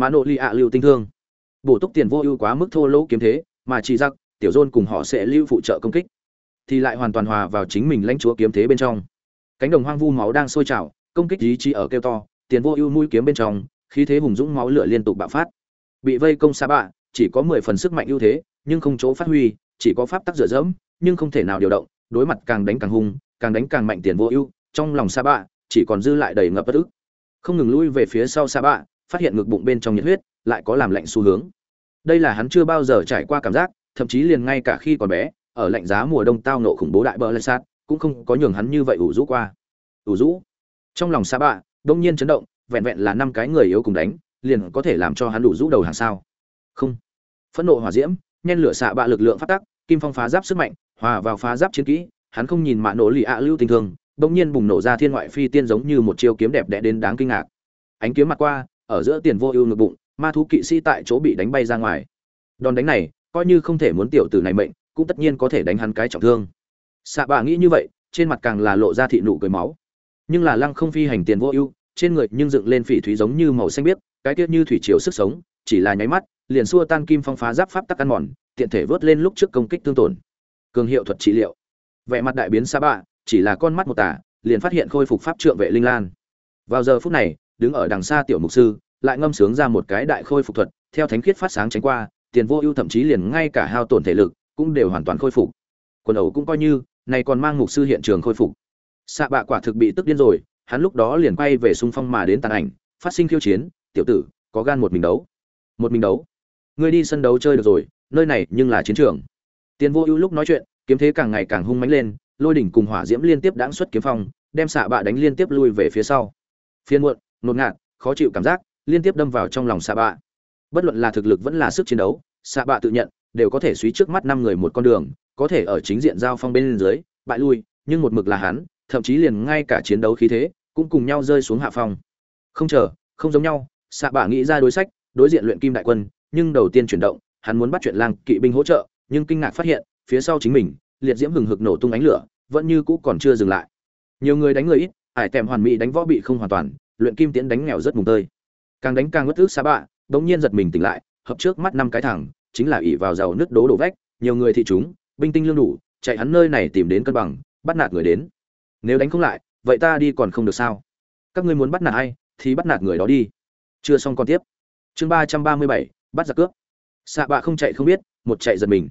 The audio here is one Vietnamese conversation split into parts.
mà nội lì ạ lưu tinh thương. Bổ túc tiền vô ưu quá mức thô lỗ kiếm thế, mà chỉ giặc, tiểu dôn cùng họ sẽ lưu phụ trợ công kích. Thì lại hoàn toàn hòa vào chính mình lãnh chúa kiếm thế bên trong. Cánh đồng hoang vu máu đang sôi trào, công kích ý chí ở kêu to, tiền vô ưu mũi kiếm bên trong, khí thế hùng dũng máu lửa liên tục bạo phát. Bị vây công xa bạ, chỉ có mười phần sức mạnh ưu thế, nhưng không chỗ phát huy, chỉ có pháp tắc dựa dẫm nhưng không thể nào điều động, đối mặt càng đánh càng hung, càng đánh càng mạnh tiền vô ưu, trong lòng xa bạ, chỉ còn dư lại đầy ngập bất ức. Không ngừng lui về phía sau xa bạ phát hiện ngực bụng bên trong nhiệt huyết lại có làm lạnh xu hướng. Đây là hắn chưa bao giờ trải qua cảm giác, thậm chí liền ngay cả khi còn bé, ở lạnh giá mùa đông tao nộ khủng bố đại bờ lê sát cũng không có nhường hắn như vậy ủ rũ qua. Ủ rũ? Trong lòng xa bạ, đông nhiên chấn động, vẹn vẹn là năm cái người yếu cùng đánh, liền có thể làm cho hắn đủ rũ đầu hàng sao? Không. Phẫn nộ hỏa diễm, nhen lửa xạ bạ lực lượng phát tắc, kim phong phá giáp sức mạnh, hòa vào phá giáp chiến kỹ, hắn không nhìn mạ nổ lì ạ lưu tình thường bỗng nhiên bùng nổ ra thiên ngoại phi tiên giống như một chiêu kiếm đẹp đẽ đến đáng kinh ngạc. Ánh kiếm mặt qua ở giữa tiền vô ưu ngực bụng, ma thú kỵ sĩ tại chỗ bị đánh bay ra ngoài. Đòn đánh này, coi như không thể muốn tiểu tử này mệnh, cũng tất nhiên có thể đánh hắn cái trọng thương. Xạ bạ nghĩ như vậy, trên mặt càng là lộ ra thị nụ cười máu. Nhưng là lăng không phi hành tiền vô ưu, trên người nhưng dựng lên phỉ thúy giống như màu xanh biếc, cái tiết như thủy triều sức sống, chỉ là nháy mắt, liền xua tan kim phong phá giáp pháp tắc ăn mòn, tiện thể vớt lên lúc trước công kích tương tổn. Cường hiệu thuật trị liệu. Vẻ mặt đại biến xa bạ, chỉ là con mắt một tả, liền phát hiện khôi phục pháp trượng vệ linh lan. Vào giờ phút này đứng ở đằng xa tiểu mục sư, lại ngâm sướng ra một cái đại khôi phục thuật, theo thánh khiết phát sáng tránh qua, tiền vô ưu thậm chí liền ngay cả hao tổn thể lực cũng đều hoàn toàn khôi phục. Quần ẩu cũng coi như, này còn mang mục sư hiện trường khôi phục. Xạ bạ quả thực bị tức điên rồi, hắn lúc đó liền quay về xung phong mà đến tàn ảnh, phát sinh khiêu chiến, tiểu tử, có gan một mình đấu. Một mình đấu? Ngươi đi sân đấu chơi được rồi, nơi này nhưng là chiến trường. Tiền vô ưu lúc nói chuyện, kiếm thế càng ngày càng hung mãnh lên, lôi đỉnh cùng hỏa diễm liên tiếp đáng xuất kiếm phong, đem xạ bạ đánh liên tiếp lui về phía sau. Phiên muộn ngột ngạt, khó chịu cảm giác, liên tiếp đâm vào trong lòng xạ bạ. Bất luận là thực lực vẫn là sức chiến đấu xạ bạ tự nhận, đều có thể suy trước mắt năm người một con đường, có thể ở chính diện giao phong bên dưới, bại lui, nhưng một mực là hắn, thậm chí liền ngay cả chiến đấu khí thế, cũng cùng nhau rơi xuống hạ phong. Không chờ, không giống nhau xạ bạ nghĩ ra đối sách, đối diện luyện kim đại quân, nhưng đầu tiên chuyển động, hắn muốn bắt chuyện lang kỵ binh hỗ trợ, nhưng kinh ngạc phát hiện, phía sau chính mình, liệt diễm hừng hực nổ tung ánh lửa, vẫn như cũ còn chưa dừng lại. Nhiều người đánh người ít, ải tèm hoàn mỹ đánh võ bị không hoàn toàn luyện kim tiễn đánh nghèo rất mùng tơi. Càng đánh càng ngất ước xa bạ, bỗng nhiên giật mình tỉnh lại, hợp trước mắt năm cái thẳng, chính là ỷ vào giàu nứt đố đổ vách, nhiều người thị chúng, binh tinh lương đủ, chạy hắn nơi này tìm đến cân bằng, bắt nạt người đến. Nếu đánh không lại, vậy ta đi còn không được sao? Các ngươi muốn bắt nạt ai, thì bắt nạt người đó đi. Chưa xong còn tiếp. Chương ba trăm ba mươi bảy, bắt giặc cướp. Xạ bạ không chạy không biết, một chạy giật mình.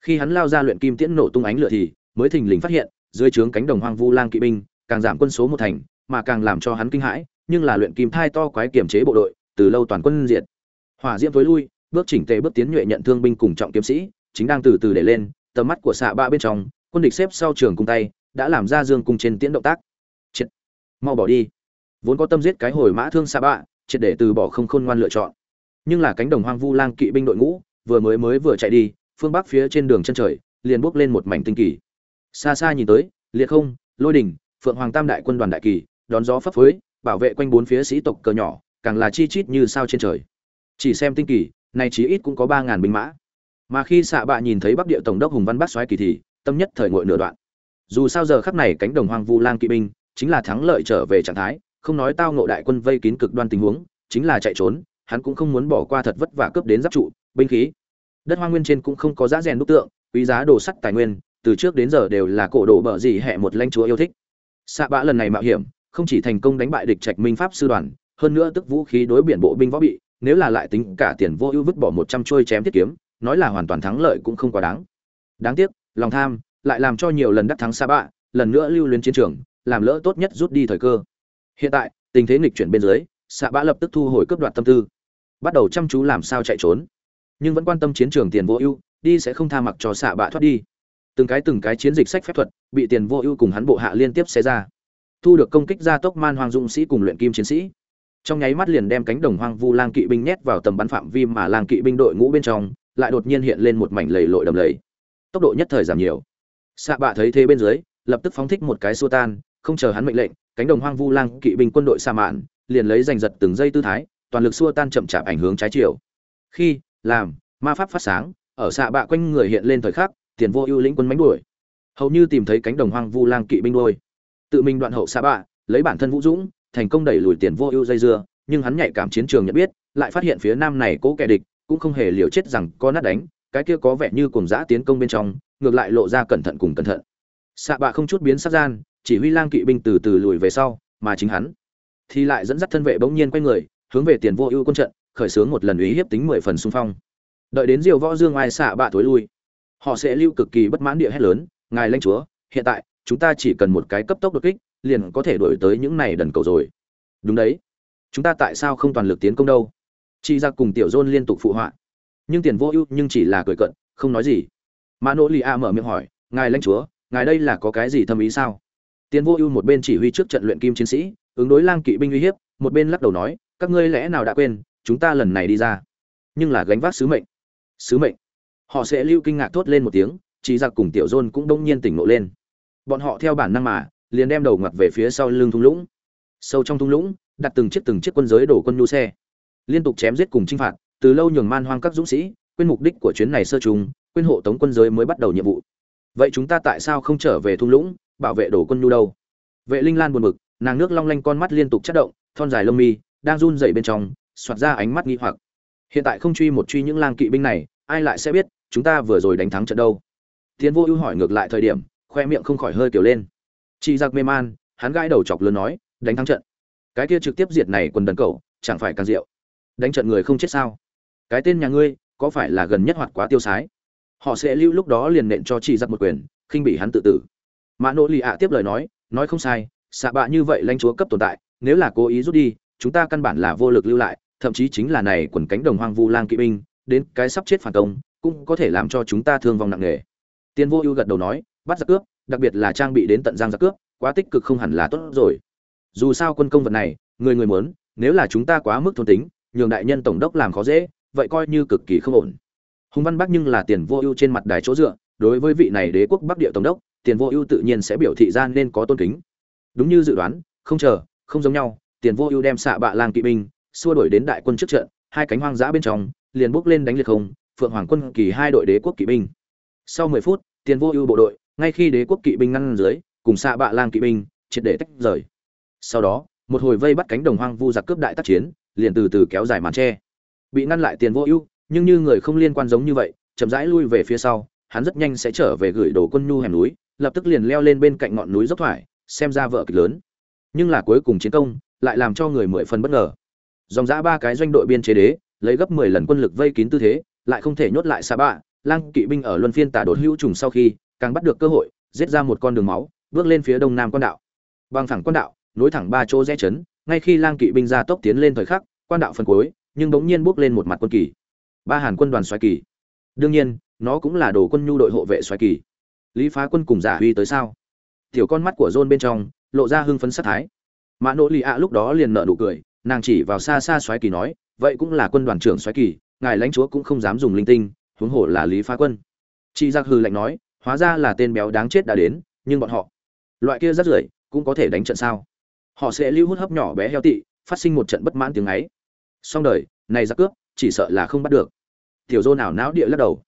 Khi hắn lao ra luyện kim tiễn nổ tung ánh lửa thì, mới thình lình phát hiện, dưới trướng cánh đồng hoang vu lang kỵ binh, càng giảm quân số một thành, mà càng làm cho hắn kinh hãi nhưng là luyện kim thai to quái kiểm chế bộ đội, từ lâu toàn quân diệt. Hỏa diễm tối lui, bước chỉnh tề bước tiến nhuệ nhận thương binh cùng trọng kiếm sĩ, chính đang từ từ để lên, tầm mắt của xạ ba bên trong, quân địch xếp sau trường cung tay, đã làm ra dương cung trên tiễn động tác. Triệt. Mau bỏ đi. Vốn có tâm giết cái hồi mã thương xạ bạ triệt để từ bỏ không khôn ngoan lựa chọn. Nhưng là cánh đồng hoang vu lang kỵ binh đội ngũ, vừa mới mới vừa chạy đi, phương bắc phía trên đường chân trời, liền bước lên một mảnh tinh kỳ. Xa xa nhìn tới, liệt không, lôi đỉnh phượng hoàng tam đại quân đoàn đại kỳ, đón gió phấp phới bảo vệ quanh bốn phía sĩ tộc cờ nhỏ, càng là chi chít như sao trên trời. Chỉ xem tinh kỳ này chí ít cũng có ba ngàn binh mã. Mà khi xạ bạ nhìn thấy bắc địa tổng đốc hùng văn bắc xoáy kỳ thì, tâm nhất thời ngội nửa đoạn. Dù sao giờ khắp này cánh đồng hoang vu lang kỵ binh, chính là thắng lợi trở về trạng thái, không nói tao ngộ đại quân vây kín cực đoan tình huống, chính là chạy trốn, hắn cũng không muốn bỏ qua thật vất vả cướp đến giáp trụ, binh khí. Đất hoang nguyên trên cũng không có giá rèn đúc tượng, quý giá đồ sắt tài nguyên, từ trước đến giờ đều là cổ đồ bở gì hẹ một lãnh chúa yêu thích. Xạ bạ lần này mạo hiểm không chỉ thành công đánh bại địch trạch minh pháp sư đoàn, hơn nữa tức vũ khí đối biển bộ binh võ bị, nếu là lại tính cả tiền vô ưu vứt bỏ một trăm chuôi chém thiết kiếm, nói là hoàn toàn thắng lợi cũng không quá đáng. Đáng tiếc, lòng tham lại làm cho nhiều lần đắc thắng xa bạ, lần nữa lưu luyến chiến trường, làm lỡ tốt nhất rút đi thời cơ. Hiện tại, tình thế nghịch chuyển bên dưới xạ bạ lập tức thu hồi cướp đoạt tâm tư, bắt đầu chăm chú làm sao chạy trốn. Nhưng vẫn quan tâm chiến trường tiền vô ưu, đi sẽ không tha mặc cho xạ bạ thoát đi. Từng cái từng cái chiến dịch sách phép thuật, bị tiền vô ưu cùng hắn bộ hạ liên tiếp xé ra thu được công kích gia tốc man hoàng dũng sĩ cùng luyện kim chiến sĩ. Trong nháy mắt liền đem cánh đồng hoang vu lang kỵ binh nhét vào tầm bắn phạm vi mà lang kỵ binh đội ngũ bên trong, lại đột nhiên hiện lên một mảnh lầy lội đầm lầy. Tốc độ nhất thời giảm nhiều. Xạ bạ thấy thế bên dưới, lập tức phóng thích một cái xua tan, không chờ hắn mệnh lệnh, cánh đồng hoang vu lang kỵ binh quân đội sa mạn, liền lấy giành giật từng giây tư thái, toàn lực xua tan chậm chạp ảnh hướng trái chiều. Khi, làm, ma pháp phát sáng, ở xạ bạ quanh người hiện lên thời khắc, tiền vô ưu lĩnh quân mánh đuổi. Hầu như tìm thấy cánh đồng hoang vu lang kỵ binh đôi tự mình đoạn hậu xa bạ, lấy bản thân vũ dũng, thành công đẩy lùi tiền vô ưu dây dưa, nhưng hắn nhạy cảm chiến trường nhận biết, lại phát hiện phía nam này cố kẻ địch, cũng không hề liều chết rằng có nát đánh, cái kia có vẻ như cùng giã tiến công bên trong, ngược lại lộ ra cẩn thận cùng cẩn thận. Xạ bạ không chút biến sắc gian, chỉ huy lang kỵ binh từ từ lùi về sau, mà chính hắn thì lại dẫn dắt thân vệ bỗng nhiên quay người, hướng về tiền vô ưu quân trận, khởi xướng một lần uy hiếp tính mười phần xung phong. Đợi đến diều võ dương ai xạ bạ thối lui, họ sẽ lưu cực kỳ bất mãn địa hét lớn, ngài lãnh chúa, hiện tại chúng ta chỉ cần một cái cấp tốc đột kích, liền có thể đuổi tới những này đần cầu rồi. Đúng đấy. Chúng ta tại sao không toàn lực tiến công đâu? Chị ra cùng tiểu dôn liên tục phụ họa. Nhưng tiền vô ưu nhưng chỉ là cười cận, không nói gì. Mã nỗ lì a mở miệng hỏi, ngài lãnh chúa, ngài đây là có cái gì thâm ý sao? Tiền vô ưu một bên chỉ huy trước trận luyện kim chiến sĩ, ứng đối lang kỵ binh uy hiếp, một bên lắc đầu nói, các ngươi lẽ nào đã quên, chúng ta lần này đi ra. Nhưng là gánh vác sứ mệnh. Sứ mệnh. Họ sẽ lưu kinh ngạc thốt lên một tiếng chỉ giặc cùng tiểu dôn cũng đông nhiên tỉnh ngộ lên bọn họ theo bản năng mà, liền đem đầu ngặt về phía sau lưng thung lũng. Sâu trong thung lũng, đặt từng chiếc từng chiếc quân giới đổ quân nhu xe. Liên tục chém giết cùng chinh phạt, từ lâu nhường man hoang các dũng sĩ, quên mục đích của chuyến này sơ trùng, quên hộ tống quân giới mới bắt đầu nhiệm vụ. Vậy chúng ta tại sao không trở về thung lũng, bảo vệ đổ quân nhu đâu? Vệ linh lan buồn bực, nàng nước long lanh con mắt liên tục chất động, thon dài lông mi, đang run dậy bên trong, soạt ra ánh mắt nghi hoặc. Hiện tại không truy một truy những lang kỵ binh này, ai lại sẽ biết, chúng ta vừa rồi đánh thắng trận đâu? Tiến vô ưu hỏi ngược lại thời điểm khoe miệng không khỏi hơi kiểu lên. Chị giặc mê man, hắn gãi đầu chọc lớn nói, đánh thắng trận. Cái kia trực tiếp diệt này quần đần cầu chẳng phải càng rượu đánh trận người không chết sao? Cái tên nhà ngươi, có phải là gần nhất hoạt quá tiêu sái? Họ sẽ lưu lúc đó liền nện cho chị giặc một quyền, khinh bị hắn tự tử. Mã nỗ lì ạ tiếp lời nói nói không sai, xạ bạ như vậy lãnh chúa cấp tồn tại, nếu là cố ý rút đi, chúng ta căn bản là vô lực lưu lại, thậm chí chính là này quần cánh đồng hoang vu lang kỵ binh, đến cái sắp chết phản công, cũng có thể làm cho chúng ta thương vong nặng nề. Tiên vô ưu gật đầu nói bắt giặc cướp, đặc biệt là trang bị đến tận giang giặc cướp, quá tích cực không hẳn là tốt rồi. Dù sao quân công vật này, người người muốn, nếu là chúng ta quá mức thôn tính, nhường đại nhân tổng đốc làm khó dễ, vậy coi như cực kỳ không ổn. Hùng văn bắc nhưng là tiền vô ưu trên mặt đài chỗ dựa, đối với vị này đế quốc bắc địa tổng đốc, tiền vô ưu tự nhiên sẽ biểu thị ra nên có tôn kính. Đúng như dự đoán, không chờ, không giống nhau, tiền vô ưu đem xạ bạ lang kỵ binh, xua đuổi đến đại quân trước trận, hai cánh hoang dã bên trong, liền bước lên đánh liệt không, phượng hoàng quân kỳ hai đội đế quốc kỵ binh. Sau mười phút, tiền vô ưu bộ đội ngay khi đế quốc kỵ binh ngăn dưới, cùng xạ bạ lang kỵ binh, triệt để tách rời. Sau đó, một hồi vây bắt cánh đồng hoang vu giặc cướp đại tác chiến, liền từ từ kéo dài màn tre. Bị ngăn lại tiền vô ưu, nhưng như người không liên quan giống như vậy, chậm rãi lui về phía sau, hắn rất nhanh sẽ trở về gửi đồ quân nhu hẻm núi, lập tức liền leo lên bên cạnh ngọn núi dốc thoải, xem ra vợ kịch lớn. Nhưng là cuối cùng chiến công, lại làm cho người mười phần bất ngờ. Dòng giã ba cái doanh đội biên chế đế, lấy gấp mười lần quân lực vây kín tư thế, lại không thể nhốt lại xa bạ, lang kỵ binh ở luân phiên tả đột hữu trùng sau khi càng bắt được cơ hội, giết ra một con đường máu, bước lên phía đông nam quan đạo. Bằng thẳng quan đạo, nối thẳng ba chỗ rẽ chấn, ngay khi lang kỵ binh ra tốc tiến lên thời khắc, quan đạo phân cuối, nhưng bỗng nhiên bước lên một mặt quân kỳ. Ba hàn quân đoàn xoáy kỳ. Đương nhiên, nó cũng là đồ quân nhu đội hộ vệ xoáy kỳ. Lý phá quân cùng giả huy tới sao? Tiểu con mắt của john bên trong, lộ ra hưng phấn sát thái. Mã nỗ lì ạ lúc đó liền nợ nụ cười, nàng chỉ vào xa xa xoáy kỳ nói, vậy cũng là quân đoàn trưởng xoáy kỳ, ngài lãnh chúa cũng không dám dùng linh tinh, huống hồ là lý phá quân. Chị giặc hư lạnh nói hóa ra là tên béo đáng chết đã đến, nhưng bọn họ, loại kia rất rưởi, cũng có thể đánh trận sao? Họ sẽ lưu hút hấp nhỏ bé heo tị, phát sinh một trận bất mãn tiếng ấy. Song đời, này ra cướp, chỉ sợ là không bắt được. Tiểu dô nào não địa lắc đầu.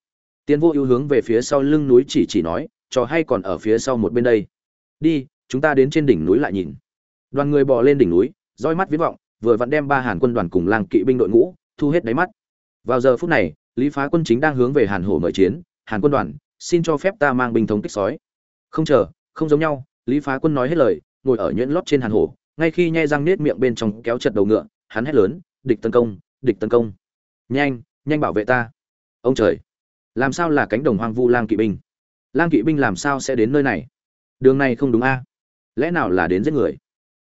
Tiến vô ưu hướng về phía sau lưng núi chỉ chỉ nói, trò hay còn ở phía sau một bên đây. Đi, chúng ta đến trên đỉnh núi lại nhìn. Đoàn người bò lên đỉnh núi, roi mắt viết vọng, vừa vặn đem ba hàn quân đoàn cùng lang kỵ binh đội ngũ, thu hết đáy mắt. Vào giờ phút này, lý phá quân chính đang hướng về hàn hổ mời chiến. Hàn quân đoàn xin cho phép ta mang binh thống kích sói. Không chờ, không giống nhau, lý phá quân nói hết lời, ngồi ở nhuyễn lót trên hàn hổ ngay khi nhai răng nết miệng bên trong kéo chật đầu ngựa, hắn hét lớn, địch tấn công, địch tấn công. Nhanh nhanh bảo vệ ta. Ông trời, làm sao là cánh đồng hoang vu lang kỵ binh? Lang kỵ binh làm sao sẽ đến nơi này? Đường này không đúng a. Lẽ nào là đến giết người?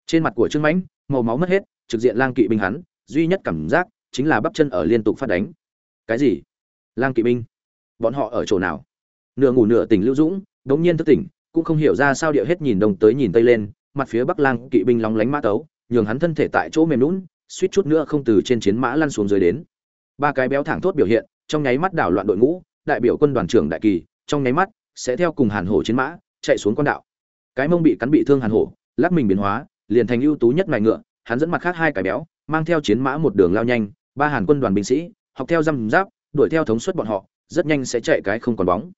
Trên mặt của trương mãnh, màu máu mất hết, trực diện lang kỵ binh hắn, duy nhất cảm giác chính là bắp chân ở liên tục phát đánh. Cái gì? Lang kỵ binh? Bọn họ ở chỗ nào? Nửa ngủ nửa tỉnh lưu dũng, đống nhiên thức tỉnh, cũng không hiểu ra sao địa hết nhìn đông tới nhìn tây lên, mặt phía bắc lang kỵ binh lóng lánh mã tấu, nhường hắn thân thể tại chỗ mềm lún suýt chút nữa không từ trên chiến mã lăn xuống dưới đến. Ba cái béo thẳng thốt biểu hiện, trong nháy mắt đảo loạn đội ngũ, đại biểu quân đoàn trưởng đại kỳ, trong nháy mắt sẽ theo cùng hàn hổ chiến mã chạy xuống con đạo cái mông bị cắn bị thương hàn hổ, lắc mình biến hóa, liền thành ưu tú nhất mài ngựa, hắn dẫn mặt khác hai cái béo, mang theo chiến mã một đường lao nhanh, ba hàn quân đoàn binh sĩ, học theo răm giáp, đuổi theo thống suất bọn họ, rất nhanh sẽ chạy cái không còn bóng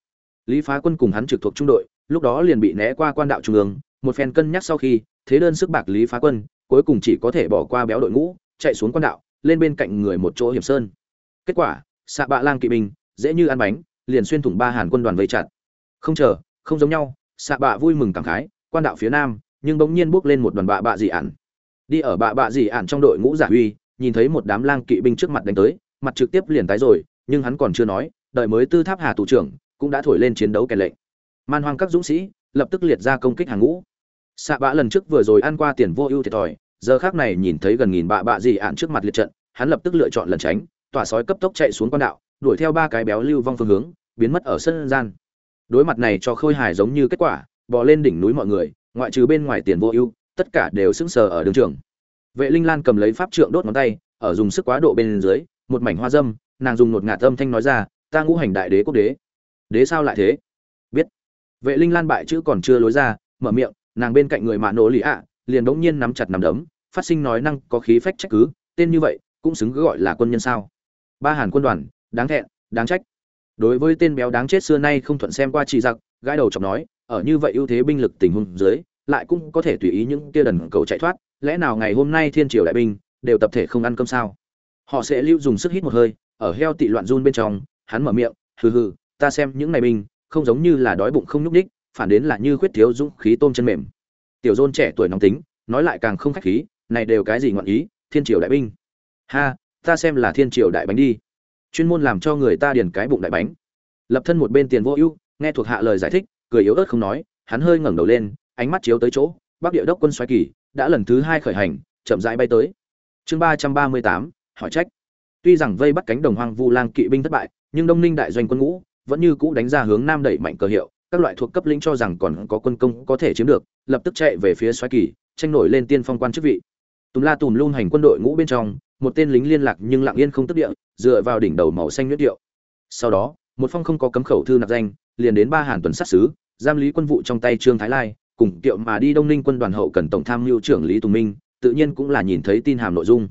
lý phá quân cùng hắn trực thuộc trung đội, lúc đó liền bị né qua quan đạo trung ương, một phen cân nhắc sau khi, thế đơn sức bạc lý phá quân, cuối cùng chỉ có thể bỏ qua béo đội ngũ, chạy xuống quan đạo, lên bên cạnh người một chỗ hiểm sơn. Kết quả xạ bạ lang kỵ binh, dễ như ăn bánh, liền xuyên thủng ba hàn quân đoàn vây chặt. Không chờ, không giống nhau xạ bạ vui mừng cảm khái, quan đạo phía nam, nhưng bỗng nhiên bước lên một đoàn bạ bạ dị ản. Đi ở bạ bạ dị ản trong đội ngũ giả huy nhìn thấy một đám lang kỵ binh trước mặt đánh tới, mặt trực tiếp liền tái rồi, nhưng hắn còn chưa nói, đợi mới tư tháp hà tù trưởng cũng đã thổi lên chiến đấu kèn lệnh. Man hoang các dũng sĩ lập tức liệt ra công kích hàng ngũ. Xạ bạ lần trước vừa rồi ăn qua tiền vô ưu thiệt thòi, giờ khác này nhìn thấy gần nghìn bạ bạ dị ạn trước mặt liệt trận, hắn lập tức lựa chọn lần tránh, tỏa sói cấp tốc chạy xuống quan đạo, đuổi theo ba cái béo lưu vong phương hướng, biến mất ở sân gian. Đối mặt này cho khôi hài giống như kết quả, bò lên đỉnh núi mọi người, ngoại trừ bên ngoài tiền vô ưu, tất cả đều sững sờ ở đường trường. Vệ linh lan cầm lấy pháp trượng đốt ngón tay, ở dùng sức quá độ bên dưới, một mảnh hoa dâm, nàng dùng một ngạt âm thanh nói ra, ta ngũ hành đại đế quốc đế đế sao lại thế? Biết. Vệ linh lan bại chữ còn chưa lối ra, mở miệng, nàng bên cạnh người mạ nổ lì ạ, liền đống nhiên nắm chặt nắm đấm, phát sinh nói năng có khí phách trách cứ, tên như vậy, cũng xứng gọi là quân nhân sao? Ba hàn quân đoàn, đáng thẹn, đáng trách. Đối với tên béo đáng chết xưa nay không thuận xem qua chỉ giặc, gãi đầu chọc nói, ở như vậy ưu thế binh lực tình huống dưới, lại cũng có thể tùy ý những kia đần cầu chạy thoát, lẽ nào ngày hôm nay thiên triều đại binh đều tập thể không ăn cơm sao? Họ sẽ lưu dùng sức hít một hơi, ở heo tị loạn run bên trong, hắn mở miệng, hừ hừ ta xem những này binh, không giống như là đói bụng không nhúc ních phản đến là như khuyết thiếu dũng khí tôm chân mềm. Tiểu dôn trẻ tuổi nóng tính, nói lại càng không khách khí, này đều cái gì ngọn ý, thiên triều đại binh. Ha, ta xem là thiên triều đại bánh đi. Chuyên môn làm cho người ta điền cái bụng đại bánh. Lập thân một bên tiền vô ưu, nghe thuộc hạ lời giải thích, cười yếu ớt không nói, hắn hơi ngẩng đầu lên, ánh mắt chiếu tới chỗ, bắc địa đốc quân xoáy kỳ, đã lần thứ hai khởi hành, chậm rãi bay tới. Chương ba trăm ba mươi tám, hỏi trách. Tuy rằng vây bắt cánh đồng hoang vu lang kỵ binh thất bại, nhưng đông ninh đại doanh quân ngũ vẫn như cũ đánh ra hướng nam đẩy mạnh cờ hiệu, các loại thuộc cấp lĩnh cho rằng còn có quân công có thể chiếm được, lập tức chạy về phía xoáy kỳ, tranh nổi lên tiên phong quan chức vị. Tùm la tùm luôn hành quân đội ngũ bên trong, một tên lính liên lạc nhưng lặng yên không tức địa, dựa vào đỉnh đầu màu xanh nhuyễn điệu. Sau đó, một phong không có cấm khẩu thư nạp danh, liền đến ba hàn tuần sát sứ, giam lý quân vụ trong tay trương thái lai, cùng kiệu mà đi đông ninh quân đoàn hậu cần tổng tham mưu trưởng lý tùng minh, tự nhiên cũng là nhìn thấy tin hàm nội dung.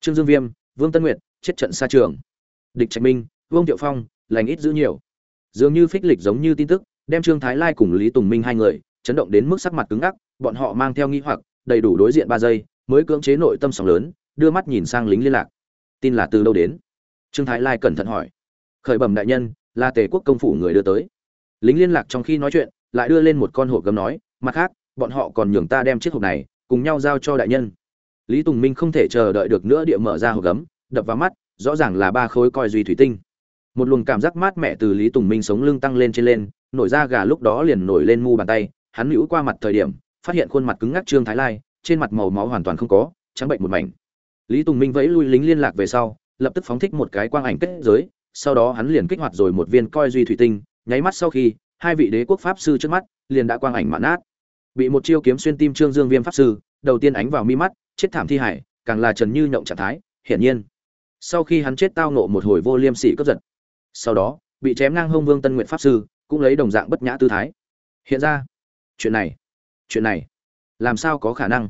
Trương dương viêm, vương tân nguyệt, chết trận xa trường. Địch trạch minh, vương tiệu phong, lành ít giữ nhiều dường như phích lịch giống như tin tức, đem trương thái lai cùng lý tùng minh hai người chấn động đến mức sắc mặt cứng ngắc, bọn họ mang theo nghi hoặc, đầy đủ đối diện ba giây, mới cưỡng chế nội tâm sóng lớn, đưa mắt nhìn sang lính liên lạc. Tin là từ đâu đến? Trương thái lai cẩn thận hỏi. Khởi bẩm đại nhân, là tề quốc công phủ người đưa tới. Lính liên lạc trong khi nói chuyện, lại đưa lên một con hộp gấm nói, mặt khác, bọn họ còn nhường ta đem chiếc hộp này cùng nhau giao cho đại nhân. Lý tùng minh không thể chờ đợi được nữa địa mở ra hộp gấm, đập vào mắt, rõ ràng là ba khối coi duy thủy tinh một luồng cảm giác mát mẻ từ lý tùng minh sống lưng tăng lên trên lên, nổi ra gà lúc đó liền nổi lên mu bàn tay, hắn nhũ qua mặt thời điểm, phát hiện khuôn mặt cứng ngắc trương thái lai, trên mặt màu máu hoàn toàn không có, trắng bệnh một mảnh. Lý tùng minh vẫy lui lính liên lạc về sau, lập tức phóng thích một cái quang ảnh kết giới, sau đó hắn liền kích hoạt rồi một viên coi duy thủy tinh, nháy mắt sau khi, hai vị đế quốc pháp sư trước mắt liền đã quang ảnh mạn nát. Bị một chiêu kiếm xuyên tim trương dương viêm pháp sư, đầu tiên ánh vào mi mắt, chết thảm thi hải, càng là trần như nhộng trạng thái, hiển nhiên. Sau khi hắn chết tao nộ một hồi vô liêm sỉ cướp giật sau đó, bị chém ngang hông vương tân nguyện pháp sư, cũng lấy đồng dạng bất nhã tư thái. Hiện ra, chuyện này chuyện này, làm sao có khả năng?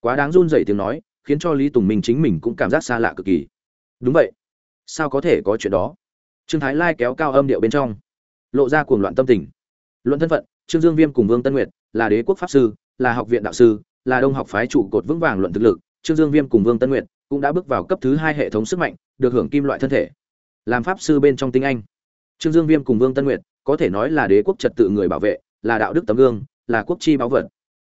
Quá đáng run rẩy tiếng nói, khiến cho lý tùng minh chính mình cũng cảm giác xa lạ cực kỳ. Đúng vậy, sao có thể có chuyện đó? Trương thái lai kéo cao âm điệu bên trong, lộ ra cuồng loạn tâm tình. Luận thân phận, trương dương viêm cùng vương tân nguyệt, là đế quốc pháp sư, là học viện đạo sư, là đông học phái trụ cột vững vàng luận thực lực. Trương dương viêm cùng vương tân nguyệt cũng đã bước vào cấp thứ hai hệ thống sức mạnh, được hưởng kim loại thân thể làm pháp sư bên trong tinh anh. Trương dương viêm cùng vương tân nguyệt, có thể nói là đế quốc trật tự người bảo vệ, là đạo đức tấm gương, là quốc chi báu vật.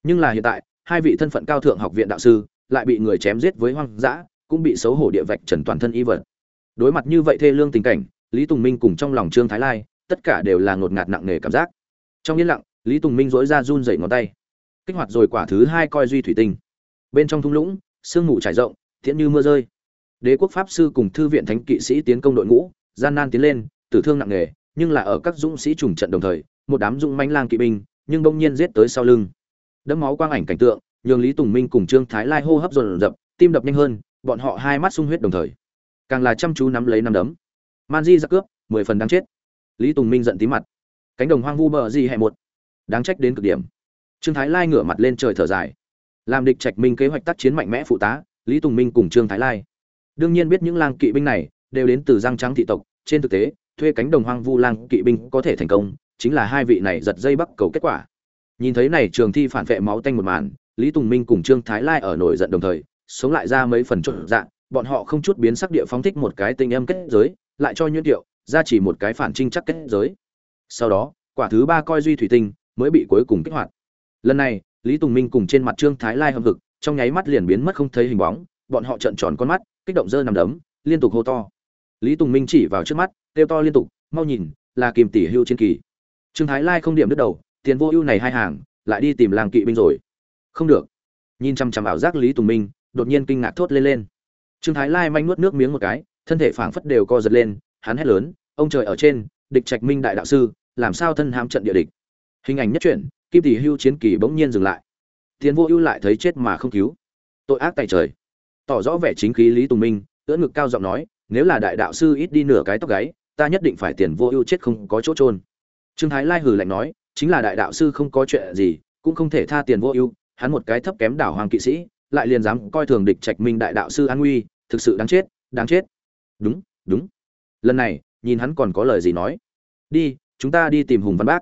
Nhưng là hiện tại, hai vị thân phận cao thượng học viện đạo sư lại bị người chém giết với hoang dã, cũng bị xấu hổ địa vạch trần toàn thân y vật. Đối mặt như vậy thê lương tình cảnh, lý tùng minh cùng trong lòng trương thái lai, tất cả đều là ngột ngạt nặng nề cảm giác. Trong yên lặng, lý tùng minh dối ra run dậy ngón tay. Kích hoạt rồi quả thứ hai coi duy thủy tinh. Bên trong thung lũng, sương mù trải rộng, thiện như mưa rơi đế quốc pháp sư cùng thư viện thánh kỵ sĩ tiến công đội ngũ, gian nan tiến lên, tử thương nặng nề, nhưng là ở các dũng sĩ trùng trận đồng thời, một đám dũng manh lang kỵ binh, nhưng bỗng nhiên giết tới sau lưng. Đẫm máu quang ảnh cảnh tượng, nhường lý tùng minh cùng trương thái lai hô hấp dồn dập, tim đập nhanh hơn, bọn họ hai mắt sung huyết đồng thời. Càng là chăm chú nắm lấy nắm đấm. Man di ra cướp, mười phần đáng chết. Lý tùng minh giận tí mặt. Cánh đồng hoang vu bờ di hẹ một. Đáng trách đến cực điểm. Trương thái lai ngửa mặt lên trời thở dài. Làm địch trạch minh kế hoạch tác chiến mạnh mẽ phụ tá, lý tùng minh cùng trương thái lai đương nhiên biết những lang kỵ binh này đều đến từ giang trắng thị tộc, trên thực tế, thuê cánh đồng hoang vu lang kỵ binh có thể thành công, chính là hai vị này giật dây bắc cầu kết quả. Nhìn thấy này trường thi phản vệ máu tanh một màn, lý tùng minh cùng trương thái lai ở nổi giận đồng thời, sống lại ra mấy phần chốt dạ bọn họ không chút biến sắc địa phóng thích một cái tình âm kết giới, lại cho nhuyễn điệu ra chỉ một cái phản trinh chắc kết giới. Sau đó, quả thứ ba coi duy thủy tinh mới bị cuối cùng kích hoạt. Lần này, lý tùng minh cùng trên mặt trương thái lai hâm hực, trong nháy mắt liền biến mất không thấy hình bóng bọn họ trợn tròn con mắt, kích động dơ nằm đấm, liên tục hô to. Lý tùng minh chỉ vào trước mắt, kêu to liên tục, mau nhìn, là kìm tỷ hưu trên kỳ. Trương thái lai không điểm đứt đầu, tiền vô ưu này hai hàng, lại đi tìm làng kỵ binh rồi. Không được. Nhìn chăm chăm ảo giác lý tùng minh, đột nhiên kinh ngạc thốt lên lên. Trương thái lai manh nuốt nước miếng một cái, thân thể phảng phất đều co giật lên, hắn hét lớn, ông trời ở trên, địch trạch minh đại đạo sư, làm sao thân ham trận địa địch? Hình ảnh nhất truyện, kim tỷ hưu chiến kỳ bỗng nhiên dừng lại. Tiền vô ưu lại thấy chết mà không cứu. Tội ác tại trời tỏ rõ vẻ chính khí lý tùng minh, ưỡn ngực cao giọng nói, nếu là đại đạo sư ít đi nửa cái tóc gáy, ta nhất định phải tiền vô ưu chết không có chỗ trôn trương thái lai hừ lạnh nói, chính là đại đạo sư không có chuyện gì, cũng không thể tha tiền vô ưu, hắn một cái thấp kém đảo hoàng kỵ sĩ, lại liền dám coi thường địch trạch minh đại đạo sư an nguy thực sự đáng chết đáng chết. Đúng đúng. Lần này, nhìn hắn còn có lời gì nói. Đi, chúng ta đi tìm hùng văn bác.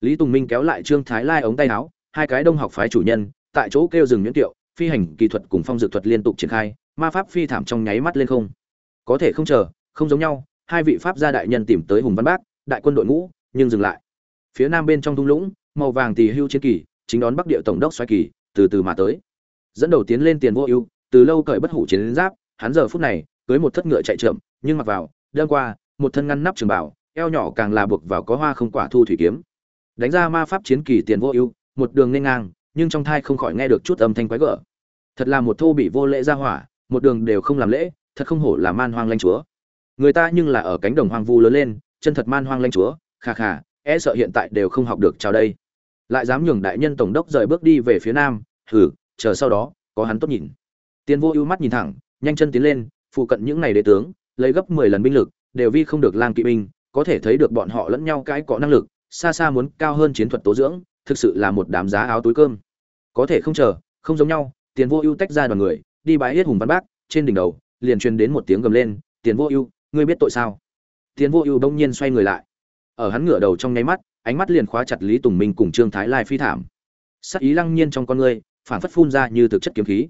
Lý tùng minh kéo lại trương thái lai ống tay áo, hai cái đông học phái chủ nhân, tại chỗ kêu dừng nhuyễn tiệu phi hành kỹ thuật cùng phong dược thuật liên tục triển khai, ma pháp phi thảm trong nháy mắt lên không. Có thể không chờ, không giống nhau, hai vị pháp gia đại nhân tìm tới hùng văn bác, đại quân đội ngũ, nhưng dừng lại. Phía nam bên trong thung lũng, màu vàng tỳ hưu chiến kỳ, chính đón bắc địa tổng đốc xoay kỳ, từ từ mà tới. Dẫn đầu tiến lên tiền vô ưu, từ lâu cởi bất hủ chiến giáp, hắn giờ phút này, cưới một thất ngựa chạy trượm nhưng mặc vào đơn qua, một thân ngăn nắp trường bảo, eo nhỏ càng là buộc vào có hoa không quả thu thủy kiếm. Đánh ra ma pháp chiến kỳ tiền vô ưu, một đường nên ngang, nhưng trong thai không khỏi nghe được chút âm thanh quái gở thật là một thô bị vô lễ ra hỏa, một đường đều không làm lễ, thật không hổ là man hoang lanh chúa. Người ta nhưng là ở cánh đồng hoang vu lớn lên, chân thật man hoang lanh chúa, kha kha e sợ hiện tại đều không học được chào đây. Lại dám nhường đại nhân tổng đốc rời bước đi về phía nam, hừ, chờ sau đó, có hắn tốt nhìn. Tiền vô ưu mắt nhìn thẳng, nhanh chân tiến lên, phụ cận những này đệ tướng, lấy gấp mười lần binh lực, đều vi không được lang kỵ binh, có thể thấy được bọn họ lẫn nhau cái có năng lực, xa xa muốn cao hơn chiến thuật tố dưỡng, thực sự là một đám giá áo túi cơm. Có thể không chờ, không giống nhau tiền vô ưu tách ra đoàn người, đi bái yết hùng văn bác, trên đỉnh đầu, liền truyền đến một tiếng gầm lên, tiền vô ưu, ngươi biết tội sao? Tiền vô ưu đông nhiên xoay người lại. Ở hắn ngửa đầu trong nháy mắt, ánh mắt liền khóa chặt lý tùng minh cùng trương thái lai phi thảm. Sắc ý lăng nhiên trong con ngươi phản phất phun ra như thực chất kiếm khí.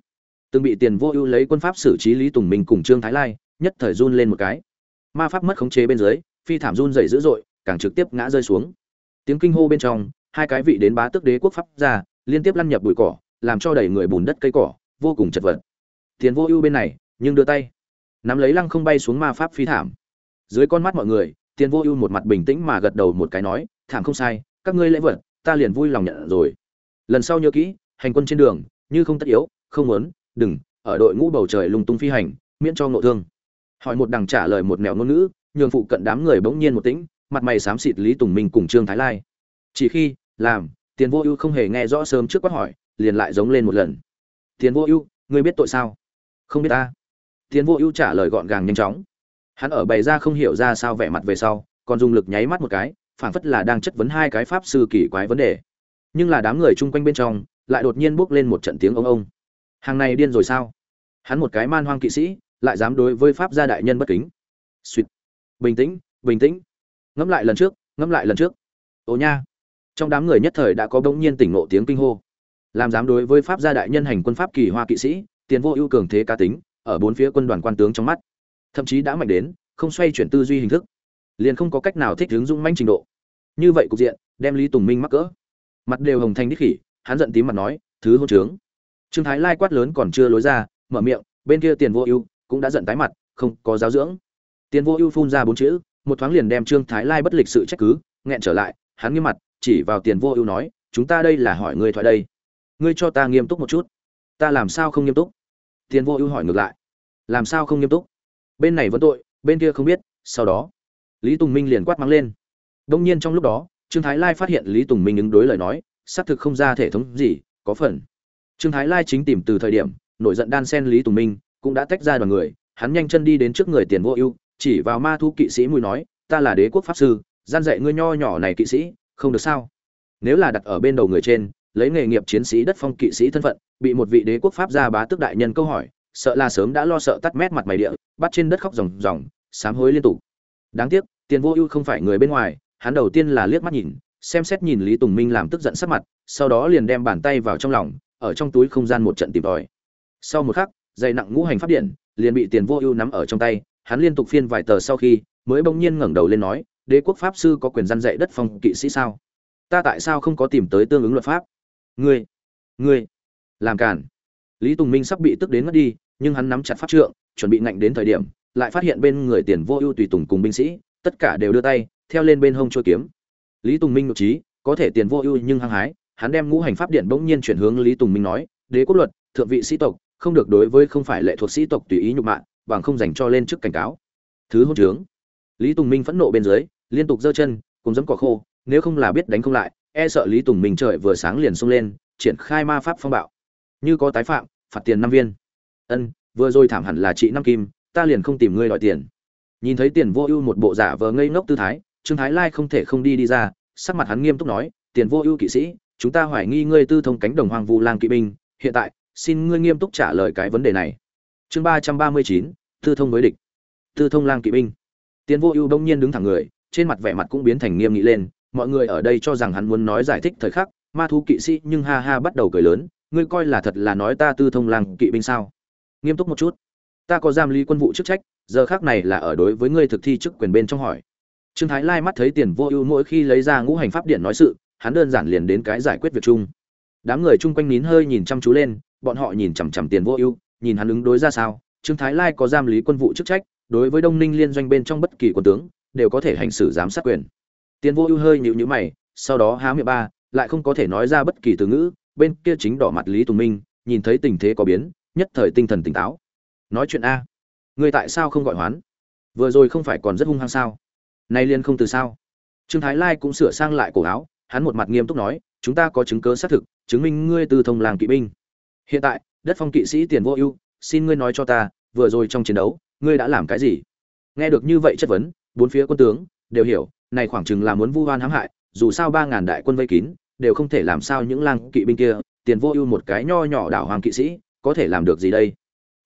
Từng bị tiền vô ưu lấy quân pháp xử trí lý tùng minh cùng trương thái lai, nhất thời run lên một cái. Ma pháp mất khống chế bên dưới, phi thảm run dày dữ dội, càng trực tiếp ngã rơi xuống. Tiếng kinh hô bên trong, hai cái vị đến bá tước đế quốc pháp ra, liên tiếp lăn nhập bụi cỏ làm cho đầy người bùn đất cây cỏ, vô cùng chật vật. Tiền vô ưu bên này, nhưng đưa tay, nắm lấy lăng không bay xuống ma pháp phi thảm. Dưới con mắt mọi người tiền vô ưu một mặt bình tĩnh mà gật đầu một cái nói, thảm không sai, các ngươi lễ vật, ta liền vui lòng nhận rồi. Lần sau nhớ kỹ, hành quân trên đường, như không tất yếu, không muốn, đừng, ở đội ngũ bầu trời lung tung phi hành, miễn cho ngộ thương. Hỏi một đằng trả lời một nẻo ngôn ngữ, nhường phụ cận đám người bỗng nhiên một tĩnh, mặt mày xám xịt lý tùng minh cùng trương thái lai. Chỉ khi, làm tiền vô ưu không hề nghe rõ sớm trước quát hỏi liền lại giống lên một lần. Tiến vô ưu, ngươi biết tội sao? Không biết ta. Tiến vô ưu trả lời gọn gàng nhanh chóng. Hắn ở bày ra không hiểu ra sao vẻ mặt về sau, còn dùng lực nháy mắt một cái, phảng phất là đang chất vấn hai cái pháp sư kỳ quái vấn đề. Nhưng là đám người chung quanh bên trong, lại đột nhiên bước lên một trận tiếng ông ông. Hàng này điên rồi sao? Hắn một cái man hoang kỵ sĩ, lại dám đối với pháp gia đại nhân bất kính. Suýt bình tĩnh bình tĩnh. Ngẫm lại lần trước, ngẫm lại lần trước. Ồ nha. Trong đám người nhất thời đã có bỗng nhiên tỉnh ngộ tiếng kinh hô làm dám đối với pháp gia đại nhân hành quân pháp kỳ hoa kỵ sĩ, tiền vô ưu cường thế cá tính, ở bốn phía quân đoàn quan tướng trong mắt. Thậm chí đã mạnh đến, không xoay chuyển tư duy hình thức. Liền không có cách nào thích hướng dung manh trình độ. Như vậy cục diện, đem lý tùng minh mắc cỡ. Mặt đều hồng thanh đích khỉ, hắn giận tím mặt nói, thứ hôn trướng. Trương thái lai quát lớn còn chưa lối ra, mở miệng, bên kia tiền vô ưu cũng đã giận tái mặt, không có giáo dưỡng. Tiền vô ưu phun ra bốn chữ, một thoáng liền đem trương thái lai bất lịch sự trách cứ, nghẹn trở lại, hắn nghiêm mặt, chỉ vào tiền vô ưu nói, chúng ta đây là hỏi người thoại đây ngươi cho ta nghiêm túc một chút. Ta làm sao không nghiêm túc? Tiền vô ưu hỏi ngược lại. Làm sao không nghiêm túc? Bên này vẫn tội, bên kia không biết. Sau đó, lý tùng minh liền quát mắng lên. Đông nhiên trong lúc đó, trương thái lai phát hiện lý tùng minh ứng đối lời nói, xác thực không ra thể thống gì, có phần. Trương thái lai chính tìm từ thời điểm, nổi giận đan sen lý tùng minh, cũng đã tách ra đoàn người. Hắn nhanh chân đi đến trước người tiền vô ưu, chỉ vào ma thu kỵ sĩ mùi nói, ta là đế quốc pháp sư, gian dạy ngươi nho nhỏ này kỵ sĩ, không được sao? Nếu là đặt ở bên đầu người trên lấy nghề nghiệp chiến sĩ đất phong kỵ sĩ thân phận, bị một vị đế quốc pháp gia bá tước đại nhân câu hỏi, sợ là sớm đã lo sợ tắt mét mặt mày địa, bắt trên đất khóc ròng ròng, sám hối liên tục. Đáng tiếc, tiền vô ưu không phải người bên ngoài, hắn đầu tiên là liếc mắt nhìn, xem xét nhìn lý tùng minh làm tức giận sắc mặt, sau đó liền đem bàn tay vào trong lòng, ở trong túi không gian một trận tìm tòi. Sau một khắc, dày nặng ngũ hành pháp điện liền bị tiền vô ưu nắm ở trong tay, hắn liên tục phiên vài tờ sau khi, mới bỗng nhiên ngẩng đầu lên nói, đế quốc pháp sư có quyền gian dạy đất phong kỵ sĩ sao? Ta tại sao không có tìm tới tương ứng luật pháp? Ngươi ngươi, làm cản lý tùng minh sắp bị tức đến mất đi, nhưng hắn nắm chặt pháp trượng, chuẩn bị ngạnh đến thời điểm, lại phát hiện bên người tiền vô ưu tùy tùng cùng binh sĩ, tất cả đều đưa tay, theo lên bên hông trôi kiếm. Lý tùng minh nội trí, có thể tiền vô ưu nhưng hăng hái, hắn đem ngũ hành pháp điện bỗng nhiên chuyển hướng lý tùng minh nói, đế quốc luật, thượng vị sĩ tộc, không được đối với không phải lệ thuộc sĩ tộc tùy ý nhục mạ, bằng không dành cho lên chức cảnh cáo. Thứ hôn trướng. Lý tùng minh phẫn nộ bên dưới, liên tục giơ chân, cùng dẫm cỏ khô, nếu không là biết đánh không lại e sợ lý tùng minh trời vừa sáng liền xông lên, triển khai ma pháp phong bạo. Như có tái phạm, phạt tiền năm viên. Ân, vừa rồi thảm hẳn là chị năm kim, ta liền không tìm ngươi đòi tiền. Nhìn thấy tiền vô ưu một bộ giả vờ ngây ngốc tư thái, trương thái lai không thể không đi đi ra, sắc mặt hắn nghiêm túc nói, tiền vô ưu kỵ sĩ, chúng ta hoài nghi ngươi tư thông cánh đồng hoang vu lang kỵ binh, hiện tại, xin ngươi nghiêm túc trả lời cái vấn đề này. Chương ba trăm ba mươi chín, tư thông với địch. Tư thông lang kỵ binh. Tiền vô ưu bỗng nhiên đứng thẳng người, trên mặt vẻ mặt cũng biến thành nghiêm nghị lên mọi người ở đây cho rằng hắn muốn nói giải thích thời khắc, ma thú kỵ sĩ nhưng ha ha bắt đầu cười lớn, ngươi coi là thật là nói ta tư thông làng kỵ binh sao? Nghiêm túc một chút. Ta có giam lý quân vụ chức trách, giờ khác này là ở đối với ngươi thực thi chức quyền bên trong hỏi. Trương thái lai mắt thấy tiền vô ưu mỗi khi lấy ra ngũ hành pháp điện nói sự, hắn đơn giản liền đến cái giải quyết việc chung. Đám người chung quanh nín hơi nhìn chăm chú lên, bọn họ nhìn chằm chằm tiền vô ưu, nhìn hắn ứng đối ra sao. Trương thái lai có giam lý quân vụ chức trách, đối với đông ninh liên doanh bên trong bất kỳ quân tướng, đều có thể hành xử giám sát quyền tiền vô ưu hơi nhíu nhữ mày, sau đó há miệng ba, lại không có thể nói ra bất kỳ từ ngữ, bên kia chính đỏ mặt lý tùng minh, nhìn thấy tình thế có biến, nhất thời tinh thần tỉnh táo. Nói chuyện a. Ngươi tại sao không gọi hoán? Vừa rồi không phải còn rất hung hăng sao? Nay liên không từ sao? Trương thái lai cũng sửa sang lại cổ áo, hắn một mặt nghiêm túc nói, chúng ta có chứng cứ xác thực, chứng minh ngươi từ thông làng kỵ binh. Hiện tại, đất phong kỵ sĩ tiền vô ưu, xin ngươi nói cho ta, vừa rồi trong chiến đấu, ngươi đã làm cái gì? Nghe được như vậy chất vấn, bốn phía quân tướng đều hiểu này khoảng chừng là muốn vu oan hãm hại, dù sao ba ngàn đại quân vây kín, đều không thể làm sao những lang kỵ binh kia, tiền vô ưu một cái nho nhỏ đảo hoàng kỵ sĩ, có thể làm được gì đây?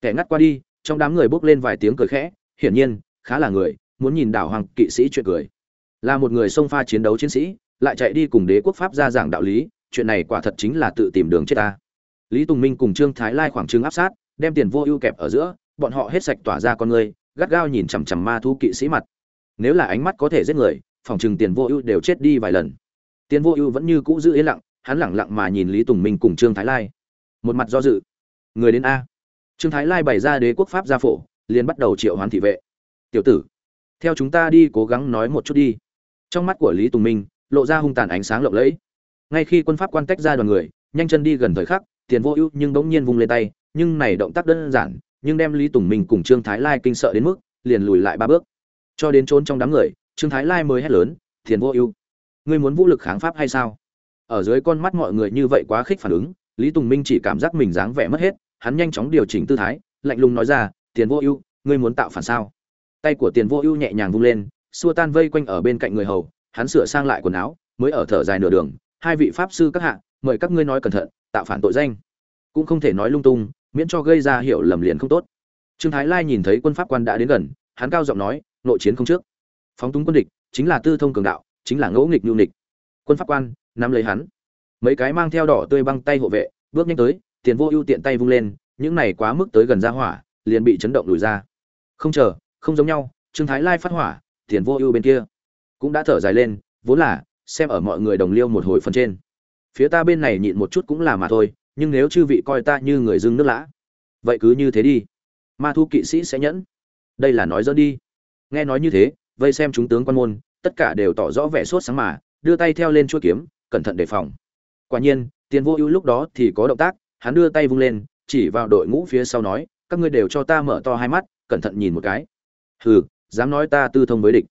Kẻ ngắt qua đi, trong đám người bốc lên vài tiếng cười khẽ, hiển nhiên, khá là người, muốn nhìn đảo hoàng kỵ sĩ chuyện cười. Là một người xông pha chiến đấu chiến sĩ, lại chạy đi cùng đế quốc pháp ra giảng đạo lý, chuyện này quả thật chính là tự tìm đường chết ta. Lý tùng minh cùng trương thái lai khoảng trưng áp sát, đem tiền vô ưu kẹp ở giữa, bọn họ hết sạch tỏa ra con người, gắt gao nhìn chằm chằm ma thu kỵ sĩ mặt. Nếu là ánh mắt có thể giết người phòng trừng tiền vô ưu đều chết đi vài lần. Tiền vô ưu vẫn như cũ giữ yên lặng, hắn lẳng lặng mà nhìn lý tùng minh cùng trương thái lai. Một mặt do dự. Người đến a. Trương thái lai bày ra đế quốc pháp gia phổ, liền bắt đầu triệu hoán thị vệ. Tiểu tử, theo chúng ta đi cố gắng nói một chút đi. Trong mắt của lý tùng minh, lộ ra hung tàn ánh sáng lộng lẫy. Ngay khi quân pháp quan tách ra đoàn người, nhanh chân đi gần thời khắc, tiền vô ưu nhưng bỗng nhiên vung lên tay, nhưng này động tác đơn giản, nhưng đem lý tùng minh cùng trương thái lai kinh sợ đến mức, liền lùi lại ba bước. Cho đến trốn trong đám người trương thái lai mới hét lớn tiền vô ưu, ngươi muốn vũ lực kháng pháp hay sao? Ở dưới con mắt mọi người như vậy quá khích phản ứng, lý tùng minh chỉ cảm giác mình dáng vẻ mất hết, hắn nhanh chóng điều chỉnh tư thái, lạnh lùng nói ra tiền vô ưu, ngươi muốn tạo phản sao? Tay của tiền vô ưu nhẹ nhàng vung lên, xua tan vây quanh ở bên cạnh người hầu, hắn sửa sang lại quần áo, mới ở thở dài nửa đường, hai vị pháp sư các hạ, mời các ngươi nói cẩn thận, tạo phản tội danh. Cũng không thể nói lung tung, miễn cho gây ra hiểu lầm liền không tốt. Trương thái lai nhìn thấy quân pháp quan đã đến gần, hắn cao giọng nói, nội chiến không trước phóng túng quân địch, chính là tư thông cường đạo, chính là ngẫu nghịch nhu nghịch. Quân pháp quan, nắm lấy hắn. Mấy cái mang theo đỏ tươi băng tay hộ vệ, bước nhanh tới, tiền vô ưu tiện tay vung lên, những này quá mức tới gần ra hỏa, liền bị chấn động lùi ra. Không chờ, không giống nhau, trương thái lai phát hỏa, tiền vô ưu bên kia. Cũng đã thở dài lên, vốn là, xem ở mọi người đồng liêu một hồi phần trên. Phía ta bên này nhịn một chút cũng là mà thôi, nhưng nếu chư vị coi ta như người dưng nước lã, vậy cứ như thế đi. Ma thu kỵ sĩ sẽ nhẫn. Đây là nói dẫn đi. Nghe nói như thế vây xem chúng tướng quan môn, tất cả đều tỏ rõ vẻ sốt sáng mà, đưa tay theo lên chuôi kiếm, cẩn thận đề phòng. Quả nhiên, tiền vô ưu lúc đó thì có động tác, hắn đưa tay vung lên, chỉ vào đội ngũ phía sau nói, các ngươi đều cho ta mở to hai mắt, cẩn thận nhìn một cái. Hừ, dám nói ta tư thông với địch.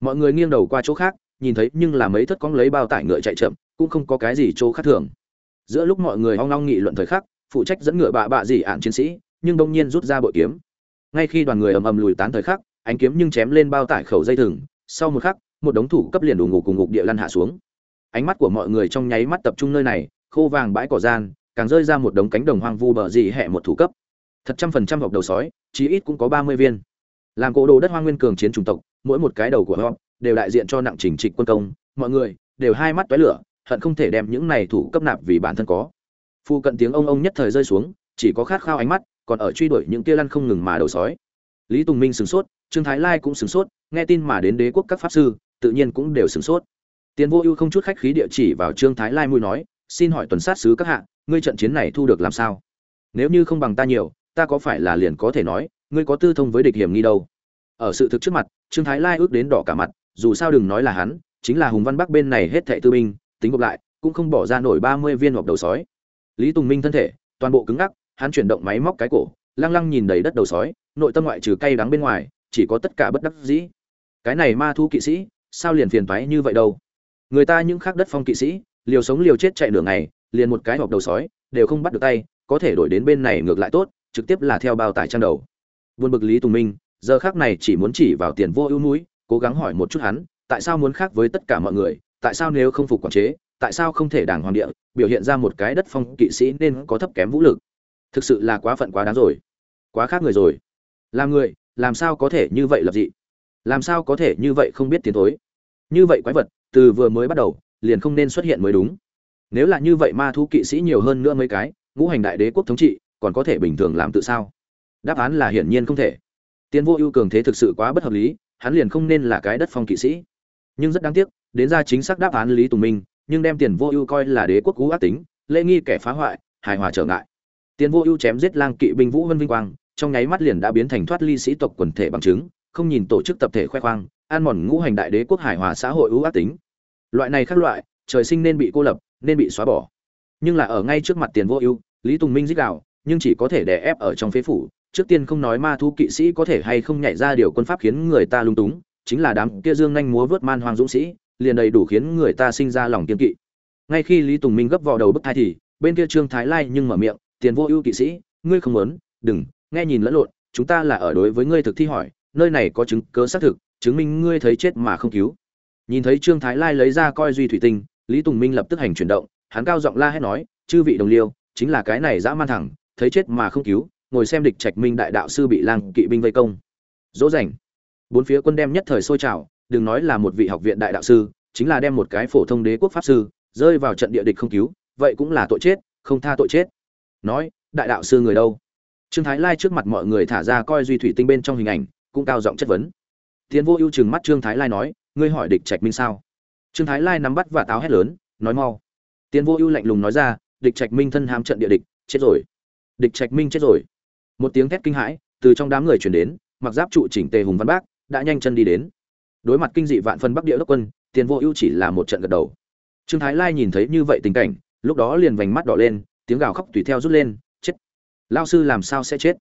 Mọi người nghiêng đầu qua chỗ khác, nhìn thấy nhưng là mấy thất cóng lấy bao tải ngựa chạy chậm, cũng không có cái gì chỗ khác thường. Giữa lúc mọi người ong ong nghị luận thời khắc, phụ trách dẫn ngựa bạ bạ gì ạn chiến sĩ, nhưng đông nhiên rút ra bội kiếm. Ngay khi đoàn người ầm ầm lùi tán thời khắc ánh kiếm nhưng chém lên bao tải khẩu dây thừng, sau một khắc, một đống thủ cấp liền đủ ngủ cùng ngục địa lăn hạ xuống. Ánh mắt của mọi người trong nháy mắt tập trung nơi này, khô vàng bãi cỏ gian, càng rơi ra một đống cánh đồng hoang vu bờ dị hẹ một thủ cấp. Thật trăm phần trăm học đầu sói, chí ít cũng có ba mươi viên. Làm cỗ đồ đất hoang nguyên cường chiến chủng tộc, mỗi một cái đầu của họ đều đại diện cho nặng trình trịch quân công, mọi người đều hai mắt toái lửa, hận không thể đem những này thủ cấp nạp vì bản thân có. Phu cận tiếng ông ông nhất thời rơi xuống, chỉ có khát khao ánh mắt, còn ở truy đuổi những kia lăn không ngừng mà đầu sói. Lý tùng minh sửng sốt trương thái lai cũng sửng sốt, nghe tin mà đến đế quốc các pháp sư, tự nhiên cũng đều sửng sốt. Tiền vô ưu không chút khách khí địa chỉ vào trương thái lai mùi nói, xin hỏi tuần sát sứ các hạ, ngươi trận chiến này thu được làm sao? Nếu như không bằng ta nhiều, ta có phải là liền có thể nói, ngươi có tư thông với địch hiểm nghi đâu? Ở sự thực trước mặt, trương thái lai ước đến đỏ cả mặt, dù sao đừng nói là hắn, chính là hùng văn bắc bên này hết thệ tư binh, tính gộp lại, cũng không bỏ ra nổi ba mươi viên ngọc đầu sói. Lý tùng minh thân thể, toàn bộ cứng ngắc, hắn chuyển động máy móc cái cổ, lăng lăng nhìn đầy đất đầu sói, nội tâm ngoại trừ cay đắng bên ngoài chỉ có tất cả bất đắc dĩ. Cái này ma thu kỵ sĩ, sao liền phiền toái như vậy đâu? Người ta những khác đất phong kỵ sĩ, liều sống liều chết chạy nửa ngày, liền một cái hộp đầu sói, đều không bắt được tay, có thể đổi đến bên này ngược lại tốt, trực tiếp là theo bao tải trang đầu. Buôn bực lý tùng minh, giờ khác này chỉ muốn chỉ vào tiền vô ưu núi, cố gắng hỏi một chút hắn, tại sao muốn khác với tất cả mọi người, tại sao nếu không phục quản chế, tại sao không thể đảng hoàng địa, biểu hiện ra một cái đất phong kỵ sĩ nên có thấp kém vũ lực. Thực sự là quá phận quá đáng rồi. Quá khác người rồi. Làm người làm sao có thể như vậy lập dị? Làm sao có thể như vậy không biết tiến thối? Như vậy quái vật, từ vừa mới bắt đầu, liền không nên xuất hiện mới đúng. Nếu là như vậy ma thu kỵ sĩ nhiều hơn nữa mấy cái, ngũ hành đại đế quốc thống trị, còn có thể bình thường làm tự sao? Đáp án là hiển nhiên không thể. Tiến vô ưu cường thế thực sự quá bất hợp lý, hắn liền không nên là cái đất phong kỵ sĩ. Nhưng rất đáng tiếc, đến ra chính xác đáp án lý tùng minh, nhưng đem tiền vô ưu coi là đế quốc cũ ác tính, lễ nghi kẻ phá hoại, hài hòa trở ngại. Tiền vô ưu chém giết lang kỵ binh vũ vân vinh quang trong nháy mắt liền đã biến thành thoát ly sĩ tộc quần thể bằng chứng không nhìn tổ chức tập thể khoe khoang an mòn ngũ hành đại đế quốc hải hòa xã hội ưu ác tính. Loại này khác loại trời sinh nên bị cô lập nên bị xóa bỏ. Nhưng là ở ngay trước mặt tiền vô ưu lý tùng minh dích gào, nhưng chỉ có thể đè ép ở trong phế phủ trước tiên không nói ma thú kỵ sĩ có thể hay không nhảy ra điều quân pháp khiến người ta lung túng chính là đám kia dương nhanh múa vớt man hoang dũng sĩ liền đầy đủ khiến người ta sinh ra lòng kiên kỵ. Ngay khi lý tùng minh gấp vào đầu bức thai thì bên kia trương thái lai nhưng mở miệng tiền vô ưu kỵ sĩ ngươi không muốn đừng nghe nhìn lẫn lộn, chúng ta là ở đối với ngươi thực thi hỏi, nơi này có chứng cớ xác thực, chứng minh ngươi thấy chết mà không cứu. Nhìn thấy trương thái lai lấy ra coi duy thủy tinh, lý tùng minh lập tức hành chuyển động, hắn cao giọng la hét nói, chư vị đồng liêu, chính là cái này dã man thẳng, thấy chết mà không cứu, ngồi xem địch trạch minh đại đạo sư bị lang kỵ binh vây công. Dỗ dành bốn phía quân đem nhất thời sôi trào, đừng nói là một vị học viện đại đạo sư, chính là đem một cái phổ thông đế quốc pháp sư, rơi vào trận địa địch không cứu, vậy cũng là tội chết, không tha tội chết. Nói, đại đạo sư người đâu? Trương thái lai trước mặt mọi người thả ra coi duy thủy tinh bên trong hình ảnh, cũng cao giọng chất vấn. Tiến vô ưu chừng mắt trương thái lai nói, ngươi hỏi địch trạch minh sao? Trương thái lai nắm bắt và táo hét lớn, nói mau. Tiến vô ưu lạnh lùng nói ra, địch trạch minh thân ham trận địa địch, chết rồi. Địch trạch minh chết rồi. Một tiếng thét kinh hãi từ trong đám người chuyển đến, mặc giáp trụ chỉnh tề hùng văn bác đã nhanh chân đi đến. Đối mặt kinh dị vạn phân bắc địa đốc quân tiền vô ưu chỉ là một trận gật đầu. Trương thái lai nhìn thấy như vậy tình cảnh, lúc đó liền vành mắt đỏ lên, tiếng gào khóc tùy theo rút lên lao sư làm sao sẽ chết?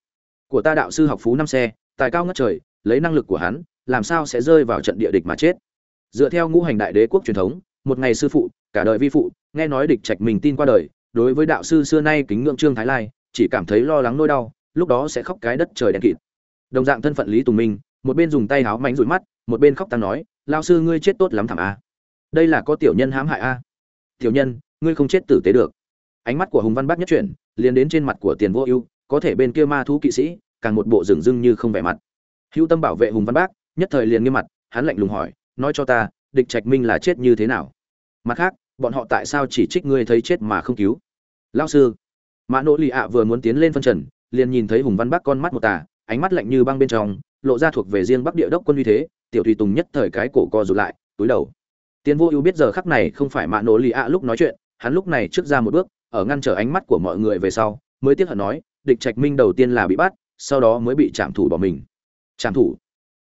Của ta đạo sư học phú năm xe, tài cao ngất trời, lấy năng lực của hắn, làm sao sẽ rơi vào trận địa địch mà chết? Dựa theo ngũ hành đại đế quốc truyền thống, một ngày sư phụ, cả đời vi phụ, nghe nói địch trạch mình tin qua đời, đối với đạo sư xưa nay kính ngưỡng trương thái lai, chỉ cảm thấy lo lắng nỗi đau, lúc đó sẽ khóc cái đất trời đen kịt. Đồng dạng thân phận lý tùng minh, một bên dùng tay háo mánh rụi mắt, một bên khóc tăng nói, lao sư ngươi chết tốt lắm thảm a. Đây là có tiểu nhân hãm hại a. Tiểu nhân, ngươi không chết tử tế được ánh mắt của hùng văn bác nhất chuyển, liền đến trên mặt của tiền vô ưu, có thể bên kia ma thú kỵ sĩ, càng một bộ rừng rưng như không vẻ mặt. Hữu tâm bảo vệ hùng văn bác, nhất thời liền nghiêm mặt, hắn lạnh lùng hỏi, nói cho ta, địch trạch minh là chết như thế nào? Mặt khác, bọn họ tại sao chỉ trích ngươi thấy chết mà không cứu? Lao sư. Mã nỗ lì ạ vừa muốn tiến lên phân trần, liền nhìn thấy hùng văn Bác con mắt một tà, ánh mắt lạnh như băng bên trong, lộ ra thuộc về riêng bắc địa đốc quân uy thế, tiểu thủy tùng nhất thời cái cổ co rụt lại, túi đầu. Tiến vô ưu biết giờ khắc này không phải Mã Nỗ lì ạ lúc nói chuyện, hắn lúc này trước ra một bước ở ngăn trở ánh mắt của mọi người về sau, mới tiếc hận nói, địch trạch minh đầu tiên là bị bắt, sau đó mới bị trảm thủ bỏ mình. Trảm thủ.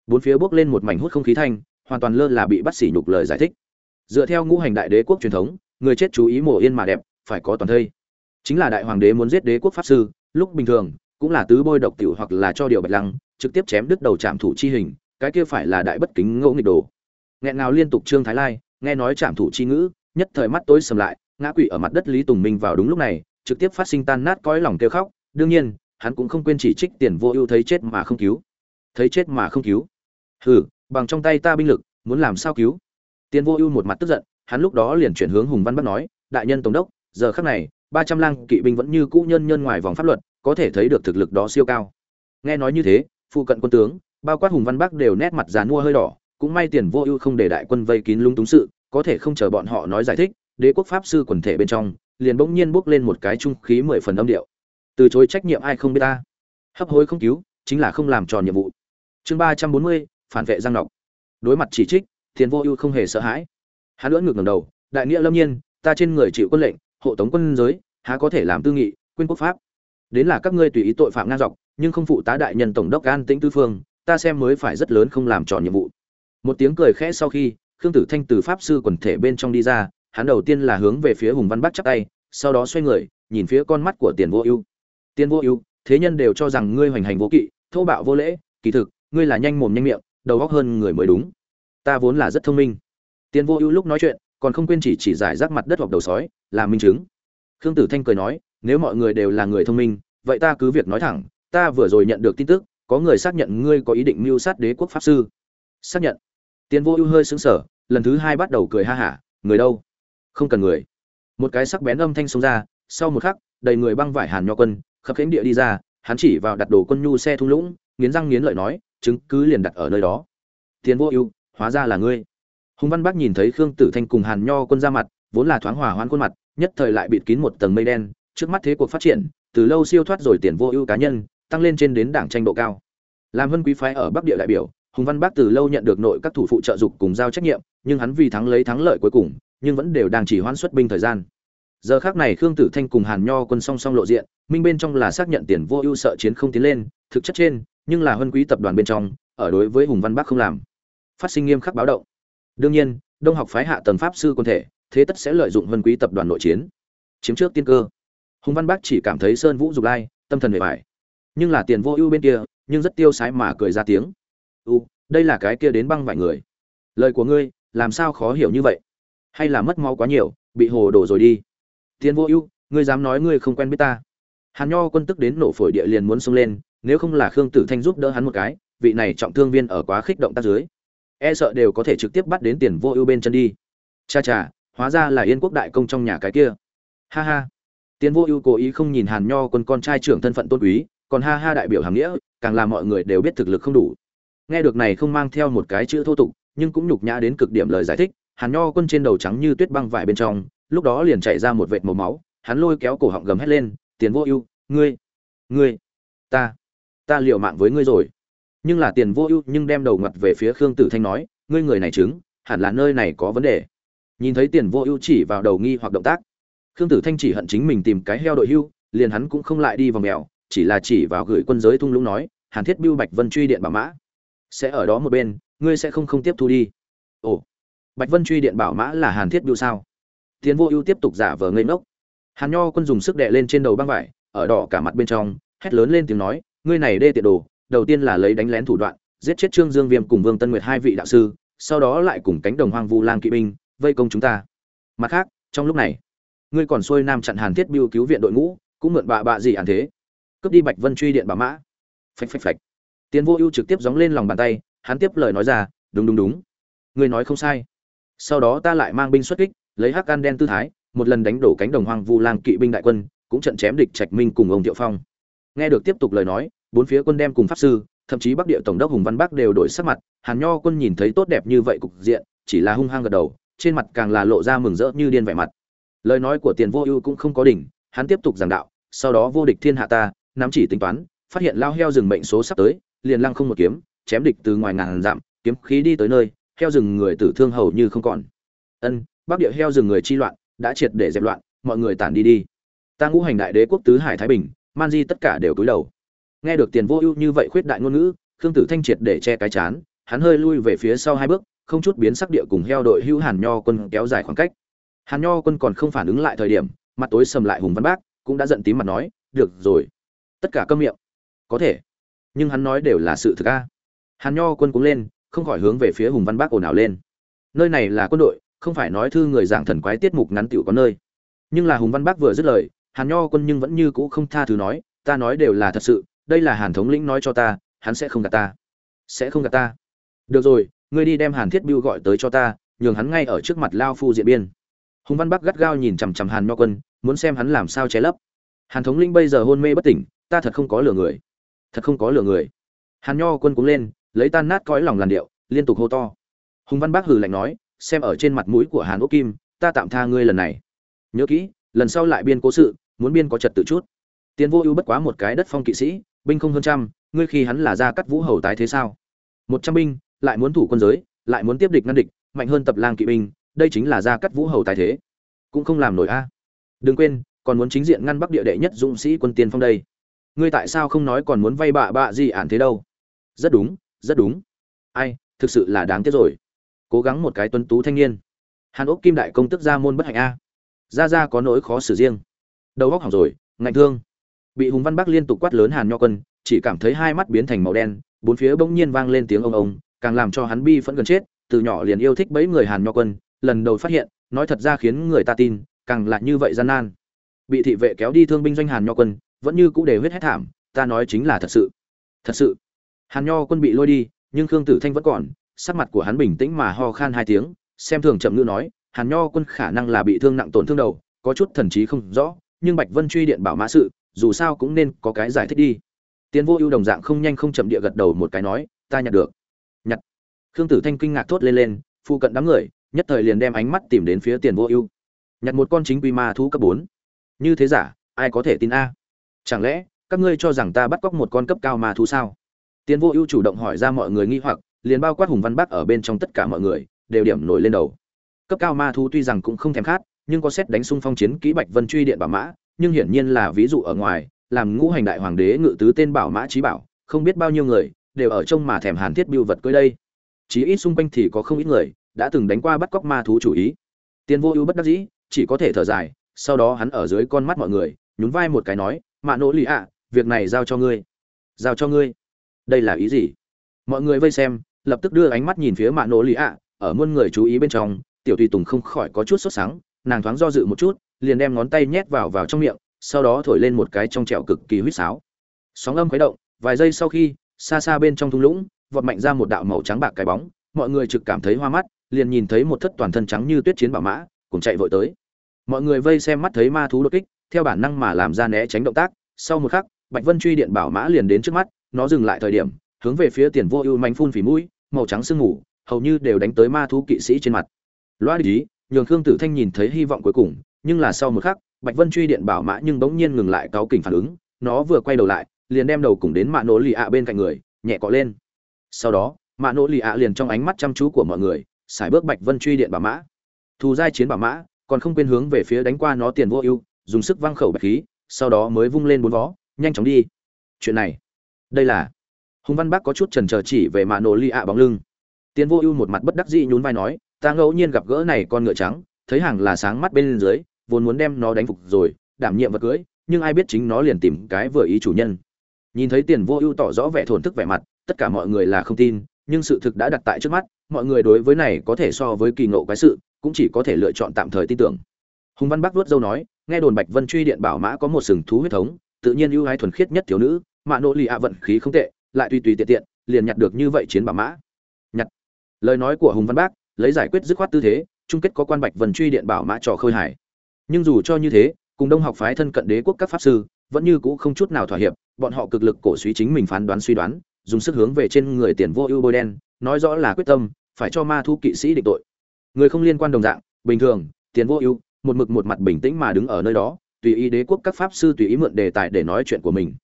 Bốn phía bước lên một mảnh hút không khí thanh, hoàn toàn lơ là bị bắt xỉ nhục lời giải thích. Dựa theo ngũ hành đại đế quốc truyền thống, người chết chú ý mổ yên mà đẹp, phải có toàn thây. Chính là đại hoàng đế muốn giết đế quốc pháp sư, lúc bình thường, cũng là tứ bôi độc tiểu hoặc là cho điều bạch lăng, trực tiếp chém đứt đầu trảm thủ chi hình, cái kia phải là đại bất kính ngẫu nghịch đồ. Nghẹn nào liên tục trương thái lai, nghe nói trảm thủ chi ngữ, nhất thời mắt tối sầm lại ngã quỵ ở mặt đất lý tùng minh vào đúng lúc này, trực tiếp phát sinh tan nát cõi lòng kêu khóc. Đương nhiên, hắn cũng không quên chỉ trích tiền vô ưu thấy chết mà không cứu. Thấy chết mà không cứu. Hừ, bằng trong tay ta binh lực, muốn làm sao cứu? Tiền vô ưu một mặt tức giận, hắn lúc đó liền chuyển hướng hùng văn bắc nói, đại nhân tổng đốc, giờ khắc này, ba trăm lang kỵ binh vẫn như cũ nhân nhân ngoài vòng pháp luật, có thể thấy được thực lực đó siêu cao. Nghe nói như thế, phụ cận quân tướng, bao quát hùng văn bắc đều nét mặt dán mua hơi đỏ, cũng may tiền vô ưu không để đại quân vây kín lung túng sự, có thể không chờ bọn họ nói giải thích đế quốc pháp sư quần thể bên trong, liền bỗng nhiên bước lên một cái trung khí mười phần âm điệu. Từ chối trách nhiệm ai không biết ta. Hấp hối không cứu, chính là không làm tròn nhiệm vụ. Chương ba trăm bốn mươi, phản vệ giang nọc đối mặt chỉ trích thiền vô ưu không hề sợ hãi. Hắn lưỡng ngược ngầm đầu, đại nghĩa lâm nhiên, ta trên người chịu quân lệnh, hộ tống quân giới, há có thể làm tư nghị, quên quốc pháp. Đến là các ngươi tùy ý tội phạm ngang dọc, nhưng không phụ tá đại nhân tổng đốc an tĩnh tư phương, ta xem mới phải rất lớn không làm tròn nhiệm vụ. Một tiếng cười khẽ sau khi, khương tử thanh từ pháp sư quần thể bên trong đi ra hắn đầu tiên là hướng về phía hùng văn bắc chắp tay, sau đó xoay người, nhìn phía con mắt của tiền vô ưu. Tiền vô ưu, thế nhân đều cho rằng ngươi hoành hành vô kỵ, thô bạo vô lễ, kỳ thực, ngươi là nhanh mồm nhanh miệng, đầu óc hơn người mới đúng. Ta vốn là rất thông minh. Tiền vô ưu lúc nói chuyện, còn không quên chỉ chỉ giải rác mặt đất hoặc đầu sói, là minh chứng. Khương tử thanh cười nói, nếu mọi người đều là người thông minh, vậy ta cứ việc nói thẳng, ta vừa rồi nhận được tin tức, có người xác nhận ngươi có ý định mưu sát đế quốc pháp sư. Xác nhận. Tiền vô ưu hơi xứng sở lần thứ hai bắt đầu cười ha hả, người đâu? Không cần người. Một cái sắc bén âm thanh xông ra, sau một khắc, đầy người băng vải hàn nho quân, khập khiễng địa đi ra, hắn chỉ vào đặt đồ quân nhu xe thung lũng, nghiến răng nghiến lợi nói, chứng cứ liền đặt ở nơi đó. Tiền vô ưu, hóa ra là ngươi. Hùng văn bắc nhìn thấy khương tử thanh cùng hàn nho quân ra mặt, vốn là thoáng hòa hoãn khuôn mặt, nhất thời lại bịt kín một tầng mây đen, trước mắt thế cuộc phát triển, từ lâu siêu thoát rồi tiền vô ưu cá nhân, tăng lên trên đến đảng tranh độ cao. Làm vân quý phái ở bắc địa đại biểu, hùng văn bắc từ lâu nhận được nội các thủ phụ trợ dục cùng giao trách nhiệm, nhưng hắn vì thắng lấy thắng lợi cuối cùng nhưng vẫn đều đang chỉ hoãn xuất binh thời gian. Giờ khác này khương tử thanh cùng hàn nho quân song song lộ diện, minh bên trong là xác nhận tiền vô ưu sợ chiến không tiến lên, thực chất trên, nhưng là huân quý tập đoàn bên trong, ở đối với hùng văn bắc không làm. Phát sinh nghiêm khắc báo động. Đương nhiên, đông học phái hạ tầng pháp sư quân thể, thế tất sẽ lợi dụng huân quý tập đoàn nội chiến. Chiếm trước tiên cơ. Hùng văn bắc chỉ cảm thấy sơn vũ dục lai, tâm thần bề bài nhưng là tiền vô ưu bên kia, nhưng rất tiêu sái mà cười ra tiếng. U đây là cái kia đến băng vài người. Lời của ngươi, làm sao khó hiểu như vậy? Hay là mất máu quá nhiều, bị hồ đổ rồi đi. Tiền vô ưu, ngươi dám nói ngươi không quen biết ta. Hàn nho quân tức đến nổ phổi địa liền muốn xông lên, nếu không là khương tử thanh giúp đỡ hắn một cái, vị này trọng thương viên ở quá khích động tác dưới. E sợ đều có thể trực tiếp bắt đến tiền vô ưu bên chân đi. Cha cha, hóa ra là yên quốc đại công trong nhà cái kia. Ha ha. Tiền vô ưu cố ý không nhìn hàn nho quân con trai trưởng thân phận tôn quý, còn ha ha đại biểu hàng nghĩa, càng làm mọi người đều biết thực lực không đủ. Nghe được này không mang theo một cái chữ thô tục, nhưng cũng nhục nhã đến cực điểm lời giải thích hàn nho quân trên đầu trắng như tuyết băng vải bên trong, lúc đó liền chạy ra một vệt màu máu, hắn lôi kéo cổ họng gầm hét lên, tiền vô ưu, ngươi ngươi, ta ta liều mạng với ngươi rồi. Nhưng là tiền vô ưu nhưng đem đầu ngặt về phía khương tử thanh nói, ngươi người này chứng, hẳn là nơi này có vấn đề. Nhìn thấy tiền vô ưu chỉ vào đầu nghi hoặc động tác, khương tử thanh chỉ hận chính mình tìm cái heo đội hưu, liền hắn cũng không lại đi vào mèo, chỉ là chỉ vào gửi quân giới thung lũng nói, hàn thiết biêu bạch vân truy điện bảo mã, sẽ ở đó một bên, ngươi sẽ không không tiếp thu đi. Ồ bạch vân truy điện bảo mã là hàn thiết biêu sao? Tiến vô ưu tiếp tục giả vờ ngây ngốc. Hàn nho quân dùng sức đệ lên trên đầu băng vải, ở đỏ cả mặt bên trong, hét lớn lên tiếng nói, ngươi này đê tiện đồ, đầu tiên là lấy đánh lén thủ đoạn, giết chết trương dương viêm cùng vương tân nguyệt hai vị đạo sư, sau đó lại cùng cánh đồng hoang vu lang kỵ binh, vây công chúng ta. Mặt khác, trong lúc này, ngươi còn xuôi nam chặn hàn thiết biêu cứu viện đội ngũ, cũng mượn bạ bạ gì ăn thế? Cướp đi bạch vân truy điện bà mã. Phách phách phách tiến vô ưu trực tiếp gióng lên lòng bàn tay, hắn tiếp lời nói ra, đúng đúng đúng. Ngươi nói không sai sau đó ta lại mang binh xuất kích, lấy hắc An đen tư thái, một lần đánh đổ cánh đồng hoang vu lang kỵ binh đại quân, cũng trận chém địch trạch minh cùng ông thiệu phong. Nghe được tiếp tục lời nói, bốn phía quân đem cùng pháp sư, thậm chí bắc địa tổng đốc hùng văn bắc đều đổi sắc mặt, hàn nho quân nhìn thấy tốt đẹp như vậy cục diện, chỉ là hung hăng gật đầu, trên mặt càng là lộ ra mừng rỡ như điên vẻ mặt. Lời nói của tiền vô ưu cũng không có đỉnh, hắn tiếp tục giảng đạo, sau đó vô địch thiên hạ ta, nắm chỉ tính toán, phát hiện lao heo rừng mệnh số sắp tới, liền lăng không một kiếm, chém địch từ ngoài ngàn dặm, kiếm khí đi tới nơi heo rừng người tử thương hầu như không còn. Ân, bắc địa heo rừng người chi loạn, đã triệt để dẹp loạn, mọi người tản đi đi. Ta ngũ hành đại đế quốc tứ hải thái bình, man di tất cả đều cúi đầu. Nghe được tiền vô ưu như vậy khuyết đại ngôn ngữ, khương tử thanh triệt để che cái chán, hắn hơi lui về phía sau hai bước, không chút biến sắc địa cùng heo đội hưu hàn nho quân kéo dài khoảng cách. Hàn nho quân còn không phản ứng lại thời điểm, mặt tối sầm lại hùng văn bác, cũng đã giận tím mặt nói, được rồi, tất cả câm miệng. Có thể. Nhưng hắn nói đều là sự thực a. Hàn nho quân cũng lên không khỏi hướng về phía hùng văn bác ồn ào lên. Nơi này là quân đội, không phải nói thư người giảng thần quái tiết mục ngắn tiểu có nơi. Nhưng là hùng văn bác vừa dứt lời, hàn nho quân nhưng vẫn như cũ không tha thứ nói, ta nói đều là thật sự, đây là hàn thống lĩnh nói cho ta, hắn sẽ không gạt ta. Sẽ không gạt ta. Được rồi, ngươi đi đem hàn thiết biêu gọi tới cho ta, nhường hắn ngay ở trước mặt lao phu diện biên. Hùng văn bắc gắt gao nhìn chằm chằm hàn nho quân, muốn xem hắn làm sao che lấp. Hàn thống lĩnh bây giờ hôn mê bất tỉnh, ta thật không có lừa người. Thật không có lừa người. Hàn nho quân cũng lên lấy tan nát cõi lòng làn điệu, liên tục hô to. Hùng văn bác hừ lạnh nói, xem ở trên mặt mũi của hàn ốc kim, ta tạm tha ngươi lần này. Nhớ kỹ, lần sau lại biên cố sự, muốn biên có trật tự chút. Tiến vô ưu bất quá một cái đất phong kỵ sĩ, binh không hơn trăm, ngươi khi hắn là ra cắt vũ hầu tái thế sao? Một trăm binh, lại muốn thủ quân giới, lại muốn tiếp địch ngăn địch, mạnh hơn tập lang kỵ binh, đây chính là ra cắt vũ hầu tái thế. Cũng không làm nổi a. Đừng quên, còn muốn chính diện ngăn bắc địa đệ nhất dũng sĩ quân tiên phong đây. Ngươi tại sao không nói còn muốn vay bạ bạ gì ản thế đâu? Rất đúng rất đúng. Ai, thực sự là đáng tiếc rồi. Cố gắng một cái tuấn tú thanh niên. Hàn ốc kim đại công tức ra môn bất hạnh a. Ra ra có nỗi khó xử riêng. Đầu góc hỏng rồi, ngạnh thương. Bị hùng văn bắc liên tục quát lớn hàn nho quân, chỉ cảm thấy hai mắt biến thành màu đen, bốn phía bỗng nhiên vang lên tiếng ông ông, càng làm cho hắn bi phẫn gần chết, từ nhỏ liền yêu thích bấy người hàn nho quân, lần đầu phát hiện, nói thật ra khiến người ta tin, càng lại như vậy gian nan. Bị thị vệ kéo đi thương binh doanh hàn nho quân, vẫn như cũ để huyết hết thảm, ta nói chính là thật sự. Thật sự hàn nho quân bị lôi đi, nhưng khương tử thanh vẫn còn, sắc mặt của hắn bình tĩnh mà ho khan hai tiếng, xem thường chậm ngữ nói, hàn nho quân khả năng là bị thương nặng tổn thương đầu, có chút thần trí không rõ, nhưng bạch vân truy điện bảo mã sự, dù sao cũng nên có cái giải thích đi. Tiến vô ưu đồng dạng không nhanh không chậm địa gật đầu một cái nói, ta nhặt được. Nhặt. Khương tử thanh kinh ngạc thốt lên lên phụ cận đám người, nhất thời liền đem ánh mắt tìm đến phía tiền vô ưu. Nhặt một con chính quy ma thú cấp bốn. Như thế giả, ai có thể tin a? Chẳng lẽ các ngươi cho rằng ta bắt cóc một con cấp cao ma thú sao? Tiền vô ưu chủ động hỏi ra mọi người nghi hoặc, liền bao quát hùng văn bắc ở bên trong tất cả mọi người, đều điểm nổi lên đầu. Cấp cao ma thú tuy rằng cũng không thèm khát, nhưng có xét đánh xung phong chiến kỹ bạch vân truy điện bảo mã, nhưng hiển nhiên là ví dụ ở ngoài, làm ngũ hành đại hoàng đế ngự tứ tên bảo mã trí bảo, không biết bao nhiêu người, đều ở trong mà thèm hàn thiết bưu vật cưới đây. Chí ít xung quanh thì có không ít người, đã từng đánh qua bắt cóc ma thú chủ ý. Tiền vô ưu bất đắc dĩ, chỉ có thể thở dài, sau đó hắn ở dưới con mắt mọi người, nhún vai một cái nói, mạ nỗ lì ạ, việc này giao cho ngươi. Giao cho ngươi? Đây là ý gì? Mọi người vây xem, lập tức đưa ánh mắt nhìn phía mạ nổ lì ạ, ở muôn người chú ý bên trong, tiểu tùy tùng không khỏi có chút sốt sáng nàng thoáng do dự một chút, liền đem ngón tay nhét vào vào trong miệng, sau đó thổi lên một cái trong trẹo cực kỳ huýt sáo. Sóng âm khuấy động, vài giây sau khi, xa xa bên trong thung lũng, vọt mạnh ra một đạo màu trắng bạc cái bóng, mọi người trực cảm thấy hoa mắt, liền nhìn thấy một thất toàn thân trắng như tuyết chiến bảo mã, cùng chạy vội tới. Mọi người vây xem mắt thấy ma thú đột kích, theo bản năng mà làm ra né tránh động tác, sau một khắc, bạch vân truy điện bảo mã liền đến trước mắt nó dừng lại thời điểm, hướng về phía tiền vô ưu manh phun phỉ mũi, màu trắng sương mù, hầu như đều đánh tới ma thú kỵ sĩ trên mặt. Loa ý, nhường khương tử thanh nhìn thấy hy vọng cuối cùng, nhưng là sau một khắc, bạch vân truy điện bảo mã nhưng bỗng nhiên ngừng lại cáo kỉnh phản ứng, nó vừa quay đầu lại, liền đem đầu cùng đến mạ nỗ lì ạ bên cạnh người, nhẹ cọ lên. Sau đó, mạ nỗ lì ạ liền trong ánh mắt chăm chú của mọi người xài bước bạch vân truy điện bảo mã. Thù giai chiến bảo mã, còn không quên hướng về phía đánh qua nó tiền vô ưu, dùng sức văng khẩu bạch khí, sau đó mới vung lên bốn vó, nhanh chóng đi. Chuyện này đây là hùng văn bác có chút trần trờ chỉ về mạ nổ ly ạ bóng lưng. Tiền vô ưu một mặt bất đắc dĩ nhún vai nói, ta ngẫu nhiên gặp gỡ này con ngựa trắng, thấy hàng là sáng mắt bên dưới, vốn muốn đem nó đánh phục rồi, đảm nhiệm vật cưới, nhưng ai biết chính nó liền tìm cái vừa ý chủ nhân. Nhìn thấy tiền vô ưu tỏ rõ vẻ thổn thức vẻ mặt, tất cả mọi người là không tin, nhưng sự thực đã đặt tại trước mắt, mọi người đối với này có thể so với kỳ ngộ quái sự, cũng chỉ có thể lựa chọn tạm thời tin tưởng. Hùng văn bắc vuốt dâu nói, nghe đồn bạch vân truy điện bảo mã có một sừng thú huyết thống, tự nhiên ưu ái thuần khiết nhất thiếu nữ mạ nỗ lì ạ vận khí không tệ, lại tùy tùy tiện tiện, liền nhặt được như vậy chiến bảo mã. Nhặt. Lời nói của hùng văn bác lấy giải quyết dứt khoát tư thế, chung kết có quan bạch vần truy điện bảo mã trò khơi hải nhưng dù cho như thế, cùng đông học phái thân cận đế quốc các pháp sư, vẫn như cũ không chút nào thỏa hiệp, bọn họ cực lực cổ suý chính mình phán đoán suy đoán, dùng sức hướng về trên người tiền vô ưu bôi đen, nói rõ là quyết tâm, phải cho ma thu kỵ sĩ định tội. Người không liên quan đồng dạng, bình thường, tiền vô ưu, một mực một mặt bình tĩnh mà đứng ở nơi đó, tùy ý đế quốc các pháp sư tùy ý mượn đề tài để nói chuyện của mình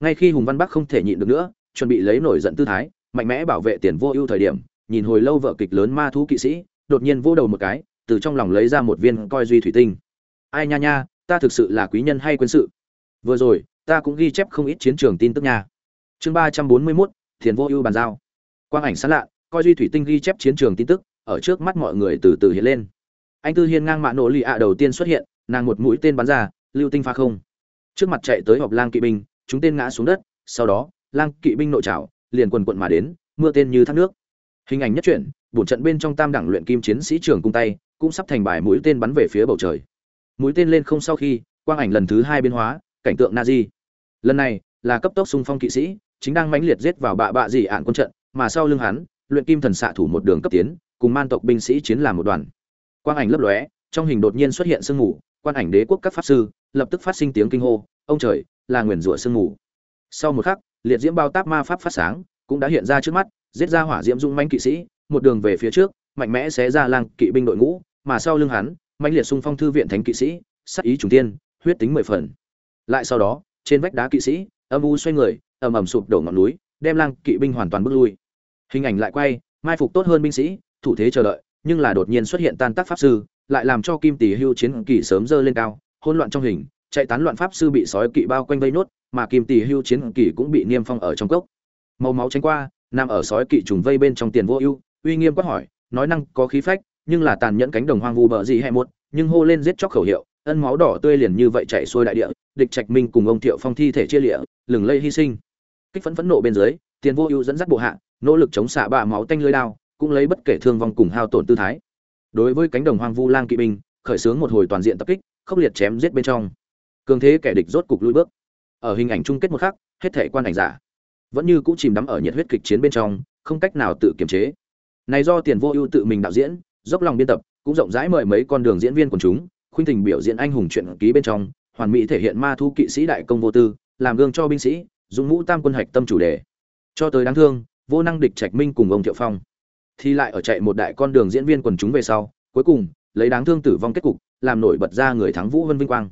ngay khi hùng văn bắc không thể nhịn được nữa, chuẩn bị lấy nổi giận tư thái, mạnh mẽ bảo vệ tiền vô ưu thời điểm, nhìn hồi lâu vợ kịch lớn ma thú kỵ sĩ, đột nhiên vô đầu một cái, từ trong lòng lấy ra một viên coi duy thủy tinh. Ai nha nha, ta thực sự là quý nhân hay quân sự? Vừa rồi, ta cũng ghi chép không ít chiến trường tin tức nha. Chương ba trăm bốn mươi mốt thiền vô ưu bàn giao. Quang ảnh sán lạ, coi duy thủy tinh ghi chép chiến trường tin tức, ở trước mắt mọi người từ từ hiện lên. Anh tư hiên ngang mạ nổ lì ạ đầu tiên xuất hiện, nàng một mũi tên bắn ra, lưu tinh pha không. Trước mặt chạy tới họp lang kỵ binh chúng tên ngã xuống đất, sau đó, lang kỵ binh nội trào liền quần quận mà đến, mưa tên như thác nước. Hình ảnh nhất truyện bổn trận bên trong tam đẳng luyện kim chiến sĩ trường cung tay, cũng sắp thành bài mũi tên bắn về phía bầu trời. Mũi tên lên không sau khi, quang ảnh lần thứ hai biến hóa, cảnh tượng na di lần này, là cấp tốc xung phong kỵ sĩ, chính đang mãnh liệt giết vào bạ bạ dị ạn quân trận, mà sau lưng hắn, luyện kim thần xạ thủ một đường cấp tiến, cùng man tộc binh sĩ chiến làm một đoàn. Quang ảnh lấp lóe, trong hình đột nhiên xuất hiện sương mù, quan ảnh đế quốc các pháp sư, lập tức phát sinh tiếng kinh hô, ông trời là nguyền rủa sương mù. Sau một khắc, liệt diễm bao táp ma pháp phát sáng cũng đã hiện ra trước mắt, giết ra hỏa diễm dung manh kỵ sĩ, một đường về phía trước, mạnh mẽ xé ra lang kỵ binh đội ngũ, mà sau lưng hắn mạnh liệt xung phong thư viện thánh kỵ sĩ, sắc ý trùng tiên huyết tính mười phần. Lại sau đó, trên vách đá kỵ sĩ, âm u xoay người, ầm ầm sụp đổ ngọn núi, đem lang kỵ binh hoàn toàn bước lui. Hình ảnh lại quay, mai phục tốt hơn binh sĩ, thủ thế chờ đợi, nhưng là đột nhiên xuất hiện tan tác pháp sư, lại làm cho kim tỷ hưu chiến kỳ sớm dơ lên cao, hỗn loạn trong hình chạy tán loạn pháp sư bị sói kỵ bao quanh vây nốt mà kim tỷ hưu chiến kỳ cũng bị niêm phong ở trong cốc. Màu máu tránh qua nằm ở sói kỵ trùng vây bên trong tiền vô ưu uy nghiêm quát hỏi nói năng có khí phách nhưng là tàn nhẫn cánh đồng hoang vu bờ gì hay một nhưng hô lên giết chóc khẩu hiệu ân máu đỏ tươi liền như vậy chạy xuôi đại địa địch trạch minh cùng ông thiệu phong thi thể chia lìa, lừng lây hy sinh. Kích phấn phẫn nộ bên dưới tiền vô ưu dẫn dắt bộ hạ nỗ lực chống xạ bạ máu tanh lưới đao cũng lấy bất kể thương vong cùng hao tổn tư thái. Đối với cánh đồng hoang vu lang kỵ binh khởi xướng một hồi toàn diện tập kích khốc liệt chém giết bên trong cường thế kẻ địch rốt cục lui bước. Ở hình ảnh chung kết một khắc, hết thể quan ảnh giả vẫn như cũ chìm đắm ở nhiệt huyết kịch chiến bên trong, không cách nào tự kiềm chế. Này do tiền vô ưu tự mình đạo diễn, dốc lòng biên tập, cũng rộng rãi mời mấy con đường diễn viên quần chúng, khuynh tình biểu diễn anh hùng truyện ký bên trong, hoàn mỹ thể hiện ma thu kỵ sĩ đại công vô tư, làm gương cho binh sĩ, dùng mũ tam quân hạch tâm chủ đề. Cho tới đáng thương, vô năng địch trạch minh cùng ông thiệu phong. Thì lại ở chạy một đại con đường diễn viên quần chúng về sau, cuối cùng, lấy đáng thương tử vong kết cục, làm nổi bật ra người thắng vũ vân vinh quang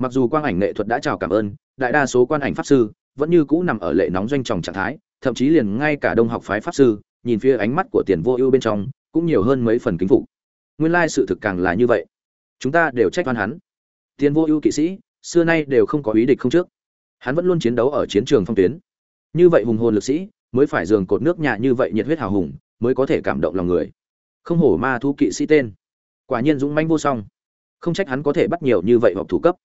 mặc dù quang ảnh nghệ thuật đã chào cảm ơn, đại đa số quan ảnh pháp sư vẫn như cũ nằm ở lệ nóng doanh tròng trạng thái, thậm chí liền ngay cả đông học phái pháp sư, nhìn phía ánh mắt của tiền vô ưu bên trong, cũng nhiều hơn mấy phần kính phục. Nguyên lai sự thực càng là như vậy. Chúng ta đều trách oan hắn. Tiền vô ưu kỵ sĩ, xưa nay đều không có ý địch không trước. Hắn vẫn luôn chiến đấu ở chiến trường phong tuyến. Như vậy hùng hồn lực sĩ, mới phải giường cột nước nhà như vậy nhiệt huyết hào hùng, mới có thể cảm động lòng người. Không hổ ma thu kỵ sĩ tên. Quả nhiên dũng manh vô song. Không trách hắn có thể bắt nhiều như vậy học thủ cấp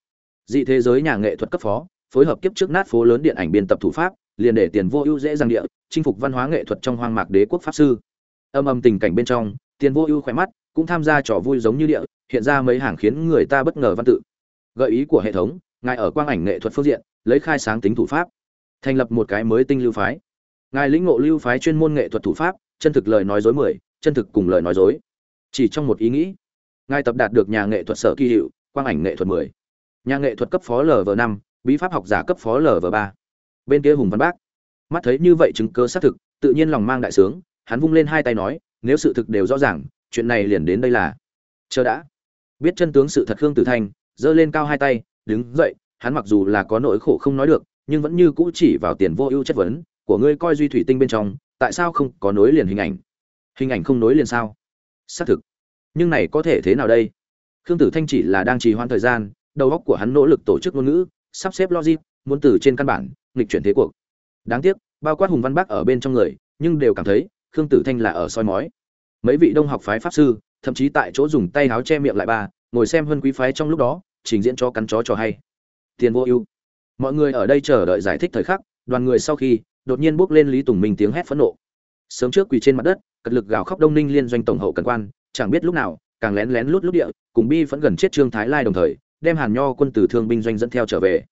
dị thế giới nhà nghệ thuật cấp phó, phối hợp kiếp trước nát phố lớn điện ảnh biên tập thủ pháp, liền để tiền vô ưu dễ dàng địa, chinh phục văn hóa nghệ thuật trong hoang mạc đế quốc pháp sư. Âm âm tình cảnh bên trong, tiền vô ưu khỏe mắt, cũng tham gia trò vui giống như địa, hiện ra mấy hàng khiến người ta bất ngờ văn tự. Gợi ý của hệ thống, ngài ở quang ảnh nghệ thuật phương diện, lấy khai sáng tính thủ pháp. Thành lập một cái mới tinh lưu phái. Ngài lĩnh ngộ lưu phái chuyên môn nghệ thuật thủ pháp, chân thực lời nói dối mười, chân thực cùng lời nói dối. Chỉ trong một ý nghĩ, ngài tập đạt được nhà nghệ thuật sở kỳ hiệu, quang ảnh nghệ thuật mười nhà nghệ thuật cấp phó lv năm, bí pháp học giả cấp phó lv ba. Bên kia hùng văn bác. Mắt thấy như vậy chứng cơ xác thực, tự nhiên lòng mang đại sướng, hắn vung lên hai tay nói, nếu sự thực đều rõ ràng, chuyện này liền đến đây là chờ đã. Biết chân tướng sự thật khương tử thanh, giơ lên cao hai tay, đứng dậy, hắn mặc dù là có nỗi khổ không nói được, nhưng vẫn như cũ chỉ vào tiền vô ưu chất vấn, của ngươi coi duy thủy tinh bên trong, tại sao không có nối liền hình ảnh? Hình ảnh không nối liền sao? Xác thực. Nhưng này có thể thế nào đây? Khương tử thanh chỉ là đang trì hoãn thời gian đầu óc của hắn nỗ lực tổ chức ngôn ngữ, sắp xếp logic, muốn từ trên căn bản, nghịch chuyển thế cuộc. Đáng tiếc, bao quát hùng văn bắc ở bên trong người, nhưng đều cảm thấy, khương tử thanh là ở soi mói. Mấy vị đông học phái pháp sư, thậm chí tại chỗ dùng tay áo che miệng lại ba ngồi xem Vân quý phái trong lúc đó, trình diễn cho cắn chó cho hay. Tiền vô ưu. Mọi người ở đây chờ đợi giải thích thời khắc, đoàn người sau khi, đột nhiên bước lên lý tùng minh tiếng hét phẫn nộ. Sớm trước quỳ trên mặt đất, cật lực gào khóc đông ninh liên doanh tổng hậu cần quan, chẳng biết lúc nào, càng lén lén lút lút địa, cùng bi vẫn gần chết trương thái lai đồng thời đem hàn nho quân từ thương binh doanh dẫn theo trở về.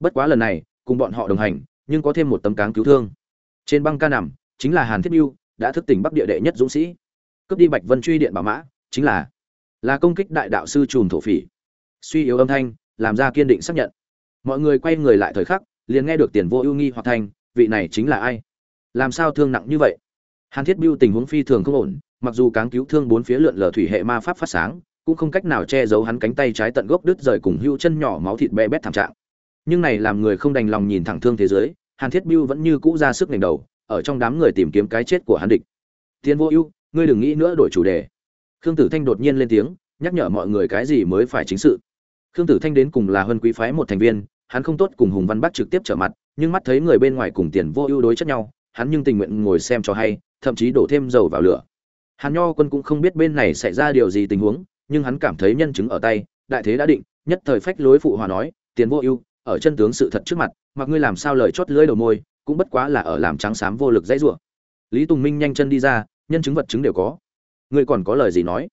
Bất quá lần này, cùng bọn họ đồng hành, nhưng có thêm một tấm cáng cứu thương. Trên băng ca nằm, chính là hàn thiết mưu đã thức tỉnh bắc địa đệ nhất dũng sĩ. Cướp đi bạch vân truy điện bảo mã, chính là là công kích đại đạo sư trùm thổ phỉ. Suy yếu âm thanh, làm ra kiên định xác nhận. Mọi người quay người lại thời khắc, liền nghe được tiền vô ưu nghi hoặc thành vị này chính là ai? Làm sao thương nặng như vậy? Hàn thiết biêu tình huống phi thường không ổn, mặc dù cáng cứu thương bốn phía lượn lờ thủy hệ ma pháp phát sáng cũng không cách nào che giấu hắn cánh tay trái tận gốc đứt rời cùng hưu chân nhỏ máu thịt be bét thảm trạng. Nhưng này làm người không đành lòng nhìn thẳng thương thế giới, hàn thiết biêu vẫn như cũ ra sức nành đầu, ở trong đám người tìm kiếm cái chết của hắn địch. Tiến vô ưu, ngươi đừng nghĩ nữa đổi chủ đề. Khương tử thanh đột nhiên lên tiếng, nhắc nhở mọi người cái gì mới phải chính sự. Khương tử thanh đến cùng là huân quý phái một thành viên, hắn không tốt cùng hùng văn bắc trực tiếp trở mặt, nhưng mắt thấy người bên ngoài cùng tiền vô ưu đối chất nhau, hắn nhưng tình nguyện ngồi xem cho hay, thậm chí đổ thêm dầu vào lửa. Hàn nho quân cũng không biết bên này xảy ra điều gì tình huống nhưng hắn cảm thấy nhân chứng ở tay, đại thế đã định, nhất thời phách lối phụ hòa nói, tiền vô ưu, ở chân tướng sự thật trước mặt, mặc ngươi làm sao lời chót lưỡi đầu môi, cũng bất quá là ở làm trắng xám vô lực dãy rủa. Lý tùng minh nhanh chân đi ra, nhân chứng vật chứng đều có. Ngươi còn có lời gì nói?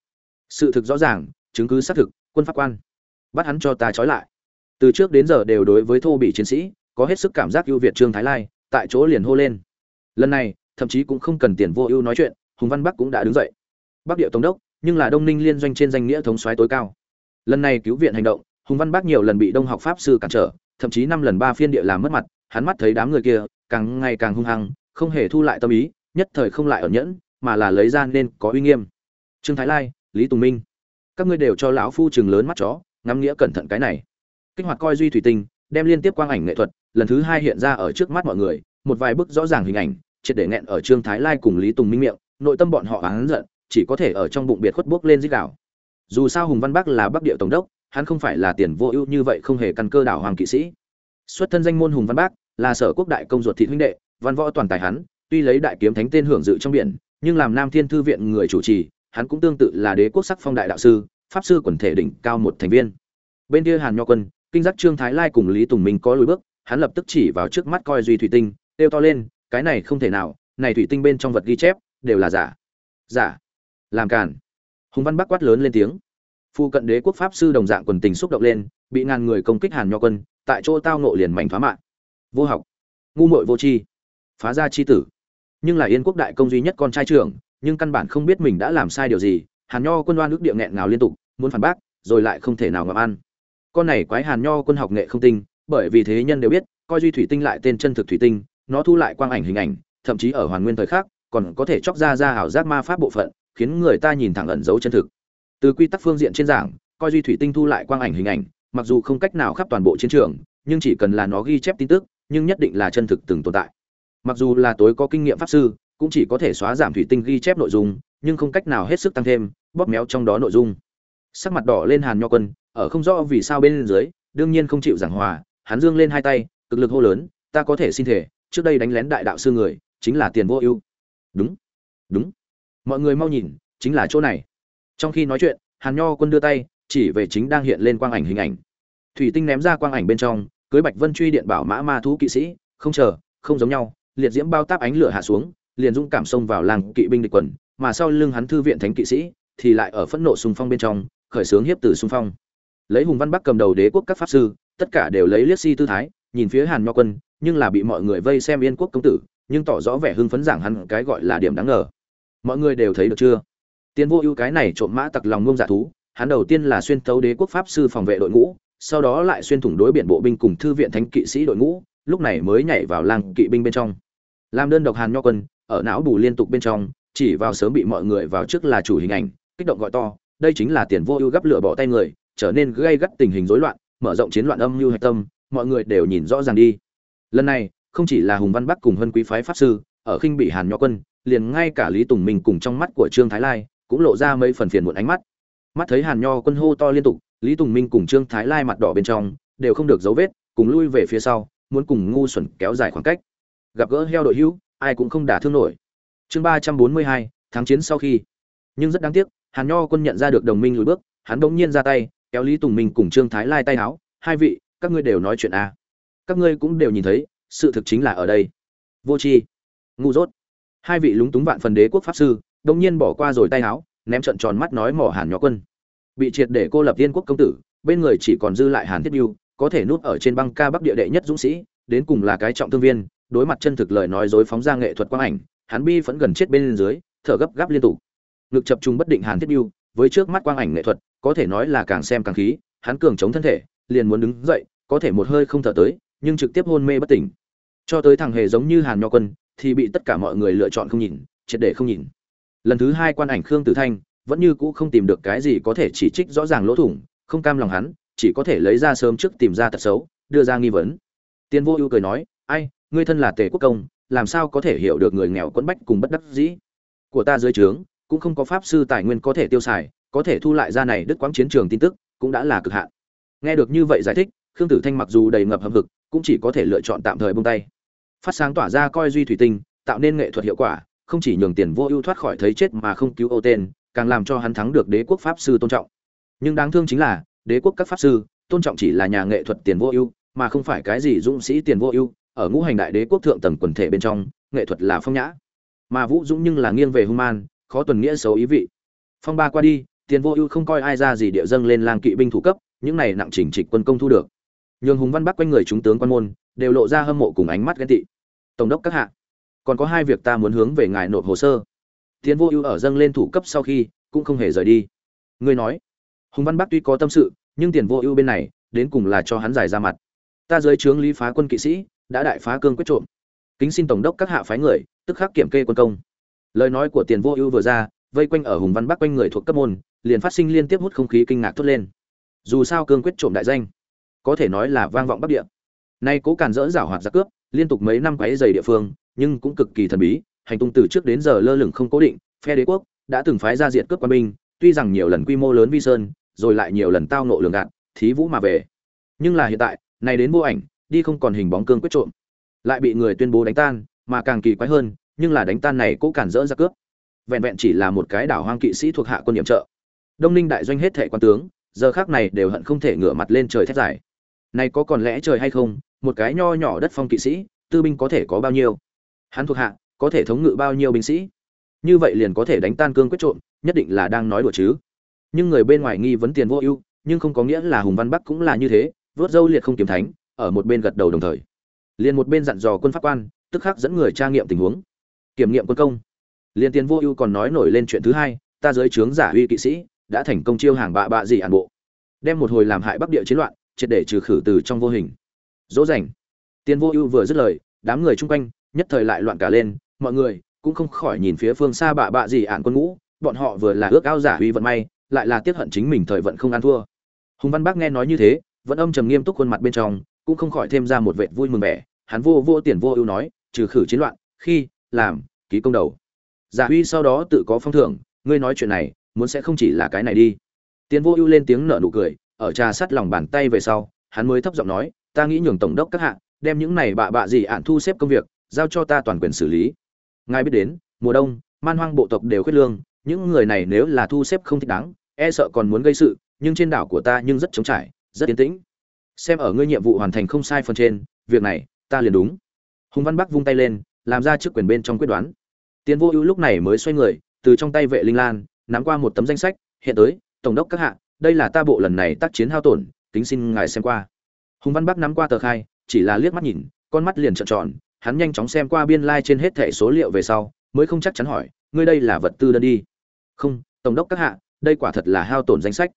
Sự thực rõ ràng, chứng cứ xác thực, quân pháp quan. Bắt hắn cho ta trói lại. Từ trước đến giờ đều đối với thô bị chiến sĩ, có hết sức cảm giác ưu việt trương thái lai, tại chỗ liền hô lên. Lần này, thậm chí cũng không cần tiền vô ưu nói chuyện, hùng văn bắc cũng đã đứng dậy. Bắc địa tổng đốc nhưng là đông ninh liên doanh trên danh nghĩa thống soái tối cao. Lần này cứu viện hành động, hùng văn Bác nhiều lần bị đông học pháp sư cản trở, thậm chí năm lần ba phiên địa làm mất mặt, hắn mắt thấy đám người kia càng ngày càng hung hăng, không hề thu lại tâm ý, nhất thời không lại ở nhẫn, mà là lấy ra nên có uy nghiêm. Trương thái lai, lý tùng minh, các ngươi đều cho lão phu chừng lớn mắt chó, ngắm nghĩa cẩn thận cái này. Kích hoạt coi duy thủy tinh, đem liên tiếp quang ảnh nghệ thuật, lần thứ hai hiện ra ở trước mắt mọi người, một vài bức rõ ràng hình ảnh, triệt để nghẹn ở trương thái lai cùng lý tùng minh miệng, nội tâm bọn họ oán giận chỉ có thể ở trong bụng biệt khuất bước lên dích đảo dù sao hùng văn bắc là bắc địa tổng đốc, hắn không phải là tiền vô ưu như vậy không hề căn cơ đảo hoàng kỵ sĩ. Xuất thân danh môn hùng văn bắc, là sở quốc đại công ruột thị huynh đệ, văn võ toàn tài hắn, tuy lấy đại kiếm thánh tên hưởng dự trong biển, nhưng làm nam thiên thư viện người chủ trì, hắn cũng tương tự là đế quốc sắc phong đại đạo sư, pháp sư quần thể đỉnh cao một thành viên. Bên kia hàn nho quân, kinh giác trương thái lai cùng lý tùng minh có lùi bước, hắn lập tức chỉ vào trước mắt coi duy thủy tinh, kêu to lên, cái này không thể nào, này thủy tinh bên trong vật ghi chép, đều là giả. Giả? Làm cản hùng văn bắc quát lớn lên tiếng. Phu cận đế quốc pháp sư đồng dạng quần tình xúc động lên, bị ngàn người công kích hàn nho quân, tại chỗ tao nộ liền mảnh phá mạng. Vô học. Ngu muội vô tri. Phá ra chi tử. Nhưng là yên quốc đại công duy nhất con trai trưởng, nhưng căn bản không biết mình đã làm sai điều gì, hàn nho quân đoan ước địa nghẹn ngào liên tục, muốn phản bác, rồi lại không thể nào ngậm ăn. Con này quái hàn nho quân học nghệ không tinh, bởi vì thế nhân đều biết, coi duy thủy tinh lại tên chân thực thủy tinh, nó thu lại quang ảnh hình ảnh, thậm chí ở hoàn nguyên thời khác còn có thể chóc ra ra ảo giác ma pháp bộ phận khiến người ta nhìn thẳng ẩn dấu chân thực. Từ quy tắc phương diện trên giảng, coi duy thủy tinh thu lại quang ảnh hình ảnh, mặc dù không cách nào khắp toàn bộ chiến trường, nhưng chỉ cần là nó ghi chép tin tức, nhưng nhất định là chân thực từng tồn tại. Mặc dù là tối có kinh nghiệm pháp sư, cũng chỉ có thể xóa giảm thủy tinh ghi chép nội dung, nhưng không cách nào hết sức tăng thêm, bóp méo trong đó nội dung. Sắc mặt đỏ lên hàn nho quân, ở không rõ vì sao bên dưới, đương nhiên không chịu giảng hòa, hắn dương lên hai tay, cực lực hô lớn, ta có thể xin thể trước đây đánh lén đại đạo sư người, chính là tiền vô ưu. Đúng đúng mọi người mau nhìn, chính là chỗ này. Trong khi nói chuyện, hàn nho quân đưa tay, chỉ về chính đang hiện lên quang ảnh hình ảnh. Thủy tinh ném ra quang ảnh bên trong, cưới bạch vân truy điện bảo mã ma thú kỵ sĩ, không chờ, không giống nhau, liệt diễm bao táp ánh lửa hạ xuống, liền dũng cảm xông vào làng kỵ binh địch quần, mà sau lưng hắn thư viện thánh kỵ sĩ, thì lại ở phẫn nộ xung phong bên trong, khởi xướng hiếp từ xung phong. Lấy hùng văn bắc cầm đầu đế quốc các pháp sư, tất cả đều lấy liếc si tư thái, nhìn phía hàn nho quân, nhưng là bị mọi người vây xem yên quốc công tử, nhưng tỏ rõ vẻ hưng phấn giảng hắn cái gọi là điểm đáng ngờ mọi người đều thấy được chưa? Tiến vô ưu cái này trộm mã tặc lòng ngông dạ thú, hắn đầu tiên là xuyên tấu đế quốc pháp sư phòng vệ đội ngũ, sau đó lại xuyên thủng đối biển bộ binh cùng thư viện thánh kỵ sĩ đội ngũ, lúc này mới nhảy vào làng kỵ binh bên trong. Làm đơn độc hàn nho quân, ở não bù liên tục bên trong, chỉ vào sớm bị mọi người vào trước là chủ hình ảnh, kích động gọi to, đây chính là tiền vô ưu gấp lửa bỏ tay người, trở nên gây gắt tình hình rối loạn, mở rộng chiến loạn âm mưu hạch tâm, mọi người đều nhìn rõ ràng đi. Lần này, không chỉ là hùng văn bắc cùng hân quý phái pháp sư, ở khinh bị hàn nho quân liền ngay cả lý tùng minh cùng trong mắt của trương thái lai cũng lộ ra mấy phần phiền muộn ánh mắt. Mắt thấy hàn nho quân hô to liên tục, lý tùng minh cùng trương thái lai mặt đỏ bên trong đều không được dấu vết, cùng lui về phía sau, muốn cùng ngu xuẩn kéo dài khoảng cách. Gặp gỡ heo đội hữu, ai cũng không đả thương nổi. Chương ba trăm bốn mươi hai tháng chiến sau khi. Nhưng rất đáng tiếc, hàn nho quân nhận ra được đồng minh lùi bước, hắn bỗng nhiên ra tay, kéo lý tùng minh cùng trương thái lai tay áo. Hai vị, các ngươi đều nói chuyện a à. các ngươi cũng đều nhìn thấy, sự thực chính là ở đây. Vô tri. Ngu dốt hai vị lúng túng vạn phần đế quốc pháp sư đông nhiên bỏ qua rồi tay áo, ném trận tròn mắt nói mỏ hàn nhỏ quân. Bị triệt để cô lập viên quốc công tử, bên người chỉ còn dư lại hàn thiết biêu có thể núp ở trên băng ca bắc địa đệ nhất dũng sĩ, đến cùng là cái trọng thương viên, đối mặt chân thực lời nói dối phóng ra nghệ thuật quang ảnh, hắn bi vẫn gần chết bên dưới, thở gấp gáp liên tục. Ngực chập trung bất định hàn thiết biêu với trước mắt quang ảnh nghệ thuật, có thể nói là càng xem càng khí, hắn cường chống thân thể, liền muốn đứng dậy, có thể một hơi không thở tới, nhưng trực tiếp hôn mê bất tỉnh. Cho tới thằng hề giống như hàn nho quân thì bị tất cả mọi người lựa chọn không nhìn, triệt để không nhìn. Lần thứ hai quan ảnh khương tử thanh vẫn như cũ không tìm được cái gì có thể chỉ trích rõ ràng lỗ thủng, không cam lòng hắn, chỉ có thể lấy ra sớm trước tìm ra tật xấu, đưa ra nghi vấn. Tiên vô ưu cười nói, ai, ngươi thân là tề quốc công, làm sao có thể hiểu được người nghèo quẫn bách cùng bất đắc dĩ? Của ta dưới trướng, cũng không có pháp sư tài nguyên có thể tiêu xài, có thể thu lại ra này đức quãng chiến trường tin tức, cũng đã là cực hạn. Nghe được như vậy giải thích, khương tử thanh mặc dù đầy ngập hầm hực, cũng chỉ có thể lựa chọn tạm thời buông tay phát sáng tỏa ra coi duy thủy tinh, tạo nên nghệ thuật hiệu quả, không chỉ nhường tiền vô ưu thoát khỏi thấy chết mà không cứu ô tên, càng làm cho hắn thắng được đế quốc pháp sư tôn trọng. Nhưng đáng thương chính là, đế quốc các pháp sư, tôn trọng chỉ là nhà nghệ thuật tiền vô ưu, mà không phải cái gì dũng sĩ tiền vô ưu, ở ngũ hành đại đế quốc thượng tầng quần thể bên trong, nghệ thuật là phong nhã. Mà vũ dũng nhưng là nghiêng về hung man, khó tuần nghĩa xấu ý vị. Phong ba qua đi, tiền vô ưu không coi ai ra gì địa dâng lên lang kỵ binh thủ cấp, những này nặng chỉnh trịch quân công thu được. Nhường hùng văn bắc quanh người chúng tướng quan môn, đều lộ ra hâm mộ cùng ánh mắt ghen tị tổng đốc các hạ, còn có hai việc ta muốn hướng về ngài nộp hồ sơ. Tiến vô ưu ở dâng lên thủ cấp sau khi, cũng không hề rời đi. Ngươi nói, hùng văn bắc tuy có tâm sự, nhưng tiền vô ưu bên này, đến cùng là cho hắn giải ra mặt. Ta dưới trướng lý phá quân kỵ sĩ, đã đại phá cương quyết trộm. Kính xin tổng đốc các hạ phái người, tức khắc kiểm kê quân công. Lời nói của tiền vô ưu vừa ra, vây quanh ở hùng văn bắc quanh người thuộc cấp môn, liền phát sinh liên tiếp hút không khí kinh ngạc thốt lên. Dù sao cương quyết trộm đại danh, có thể nói là vang vọng bắc địa. Nay cố càn dỡ giảo hoạt giặc cướp liên tục mấy năm quấy dày địa phương, nhưng cũng cực kỳ thần bí, hành tung từ trước đến giờ lơ lửng không cố định, phe đế quốc đã từng phái ra diện cướp quân binh, tuy rằng nhiều lần quy mô lớn vi sơn, rồi lại nhiều lần tao ngộ lường gạt, thí vũ mà về. Nhưng là hiện tại, này đến vô ảnh, đi không còn hình bóng cương quyết trộm. Lại bị người tuyên bố đánh tan, mà càng kỳ quái hơn, nhưng là đánh tan này cố cản dỡ ra cướp. Vẹn vẹn chỉ là một cái đảo hoang kỵ sĩ thuộc hạ quân nhiệm trợ. Đông ninh đại doanh hết thệ quan tướng, giờ khác này đều hận không thể ngửa mặt lên trời thét dài. Này có còn lẽ trời hay không một cái nho nhỏ đất phong kỵ sĩ, tư binh có thể có bao nhiêu? Hắn thuộc hạ, có thể thống ngự bao nhiêu binh sĩ? Như vậy liền có thể đánh tan cương quyết trộm, nhất định là đang nói đùa chứ. Nhưng người bên ngoài nghi vấn tiền vô ưu, nhưng không có nghĩa là hùng văn bắc cũng là như thế, vớt dâu liệt không kiếm thánh, ở một bên gật đầu đồng thời. Liền một bên dặn dò quân pháp quan, tức khắc dẫn người tra nghiệm tình huống. Kiểm nghiệm quân công. Liền tiền vô ưu còn nói nổi lên chuyện thứ hai, ta giới trướng giả uy kỵ sĩ, đã thành công chiêu hàng bạ bạ gì ản bộ. Đem một hồi làm hại bắc địa chiến loạn, triệt để trừ khử từ trong vô hình dỗ dành. Tiền vô ưu vừa dứt lời, đám người chung quanh, nhất thời lại loạn cả lên, mọi người cũng không khỏi nhìn phía phương xa bạ bạ gì ạn quân ngũ, bọn họ vừa là ước ao giả huy vận may, lại là tiếc hận chính mình thời vận không ăn thua. Hùng văn bác nghe nói như thế, vẫn âm trầm nghiêm túc khuôn mặt bên trong, cũng không khỏi thêm ra một vệt vui mừng vẻ, hắn vô vô tiền vô ưu nói, trừ khử chiến loạn, khi, làm, ký công đầu. Giả huy sau đó tự có phong thưởng, ngươi nói chuyện này, muốn sẽ không chỉ là cái này đi. Tiền vô ưu lên tiếng nở nụ cười, ở trà sắt lòng bàn tay về sau, hắn mới thấp giọng nói ta nghĩ nhường tổng đốc các hạ đem những này bạ bạ gì ạn thu xếp công việc, giao cho ta toàn quyền xử lý. Ngài biết đến, mùa đông, man hoang bộ tộc đều khuyết lương, những người này nếu là thu xếp không thích đáng e sợ còn muốn gây sự, nhưng trên đảo của ta nhưng rất chống trải, rất yên tĩnh. Xem ở ngươi nhiệm vụ hoàn thành không sai phần trên, việc này, ta liền đúng. Hùng văn bắc vung tay lên, làm ra chức quyền bên trong quyết đoán. Tiến vô ưu lúc này mới xoay người, từ trong tay vệ linh lan, nắm qua một tấm danh sách, hiện tới, tổng đốc các hạ, đây là ta bộ lần này tác chiến hao tổn, kính xin ngài xem qua hùng văn bắc nắm qua tờ khai, chỉ là liếc mắt nhìn, con mắt liền trợn tròn, hắn nhanh chóng xem qua biên lai、like、trên hết thẻ số liệu về sau, mới không chắc chắn hỏi, ngươi đây là vật tư đơn đi? Không, tổng đốc các hạ, đây quả thật là hao tổn danh sách.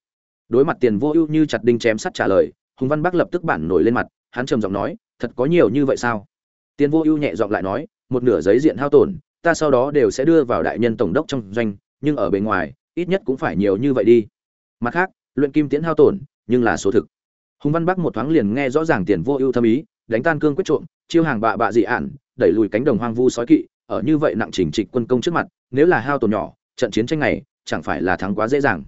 Đối mặt tiền vô ưu như chặt đinh chém sắt trả lời, hùng văn bắc lập tức bản nổi lên mặt, hắn trầm giọng nói, thật có nhiều như vậy sao? Tiền vô ưu nhẹ giọng lại nói, một nửa giấy diện hao tổn, ta sau đó đều sẽ đưa vào đại nhân tổng đốc trong doanh, nhưng ở bên ngoài, ít nhất cũng phải nhiều như vậy đi. Mặt khác, luyện kim tiễn hao tổn, nhưng là số thực hùng văn bắc một thoáng liền nghe rõ ràng tiền vô ưu thâm ý, đánh tan cương quyết trộm, chiêu hàng bạ bạ dị ản đẩy lùi cánh đồng hoang vu sói kỵ, ở như vậy nặng chỉnh trịch quân công trước mặt, nếu là hao tổn nhỏ, trận chiến tranh này chẳng phải là thắng quá dễ dàng.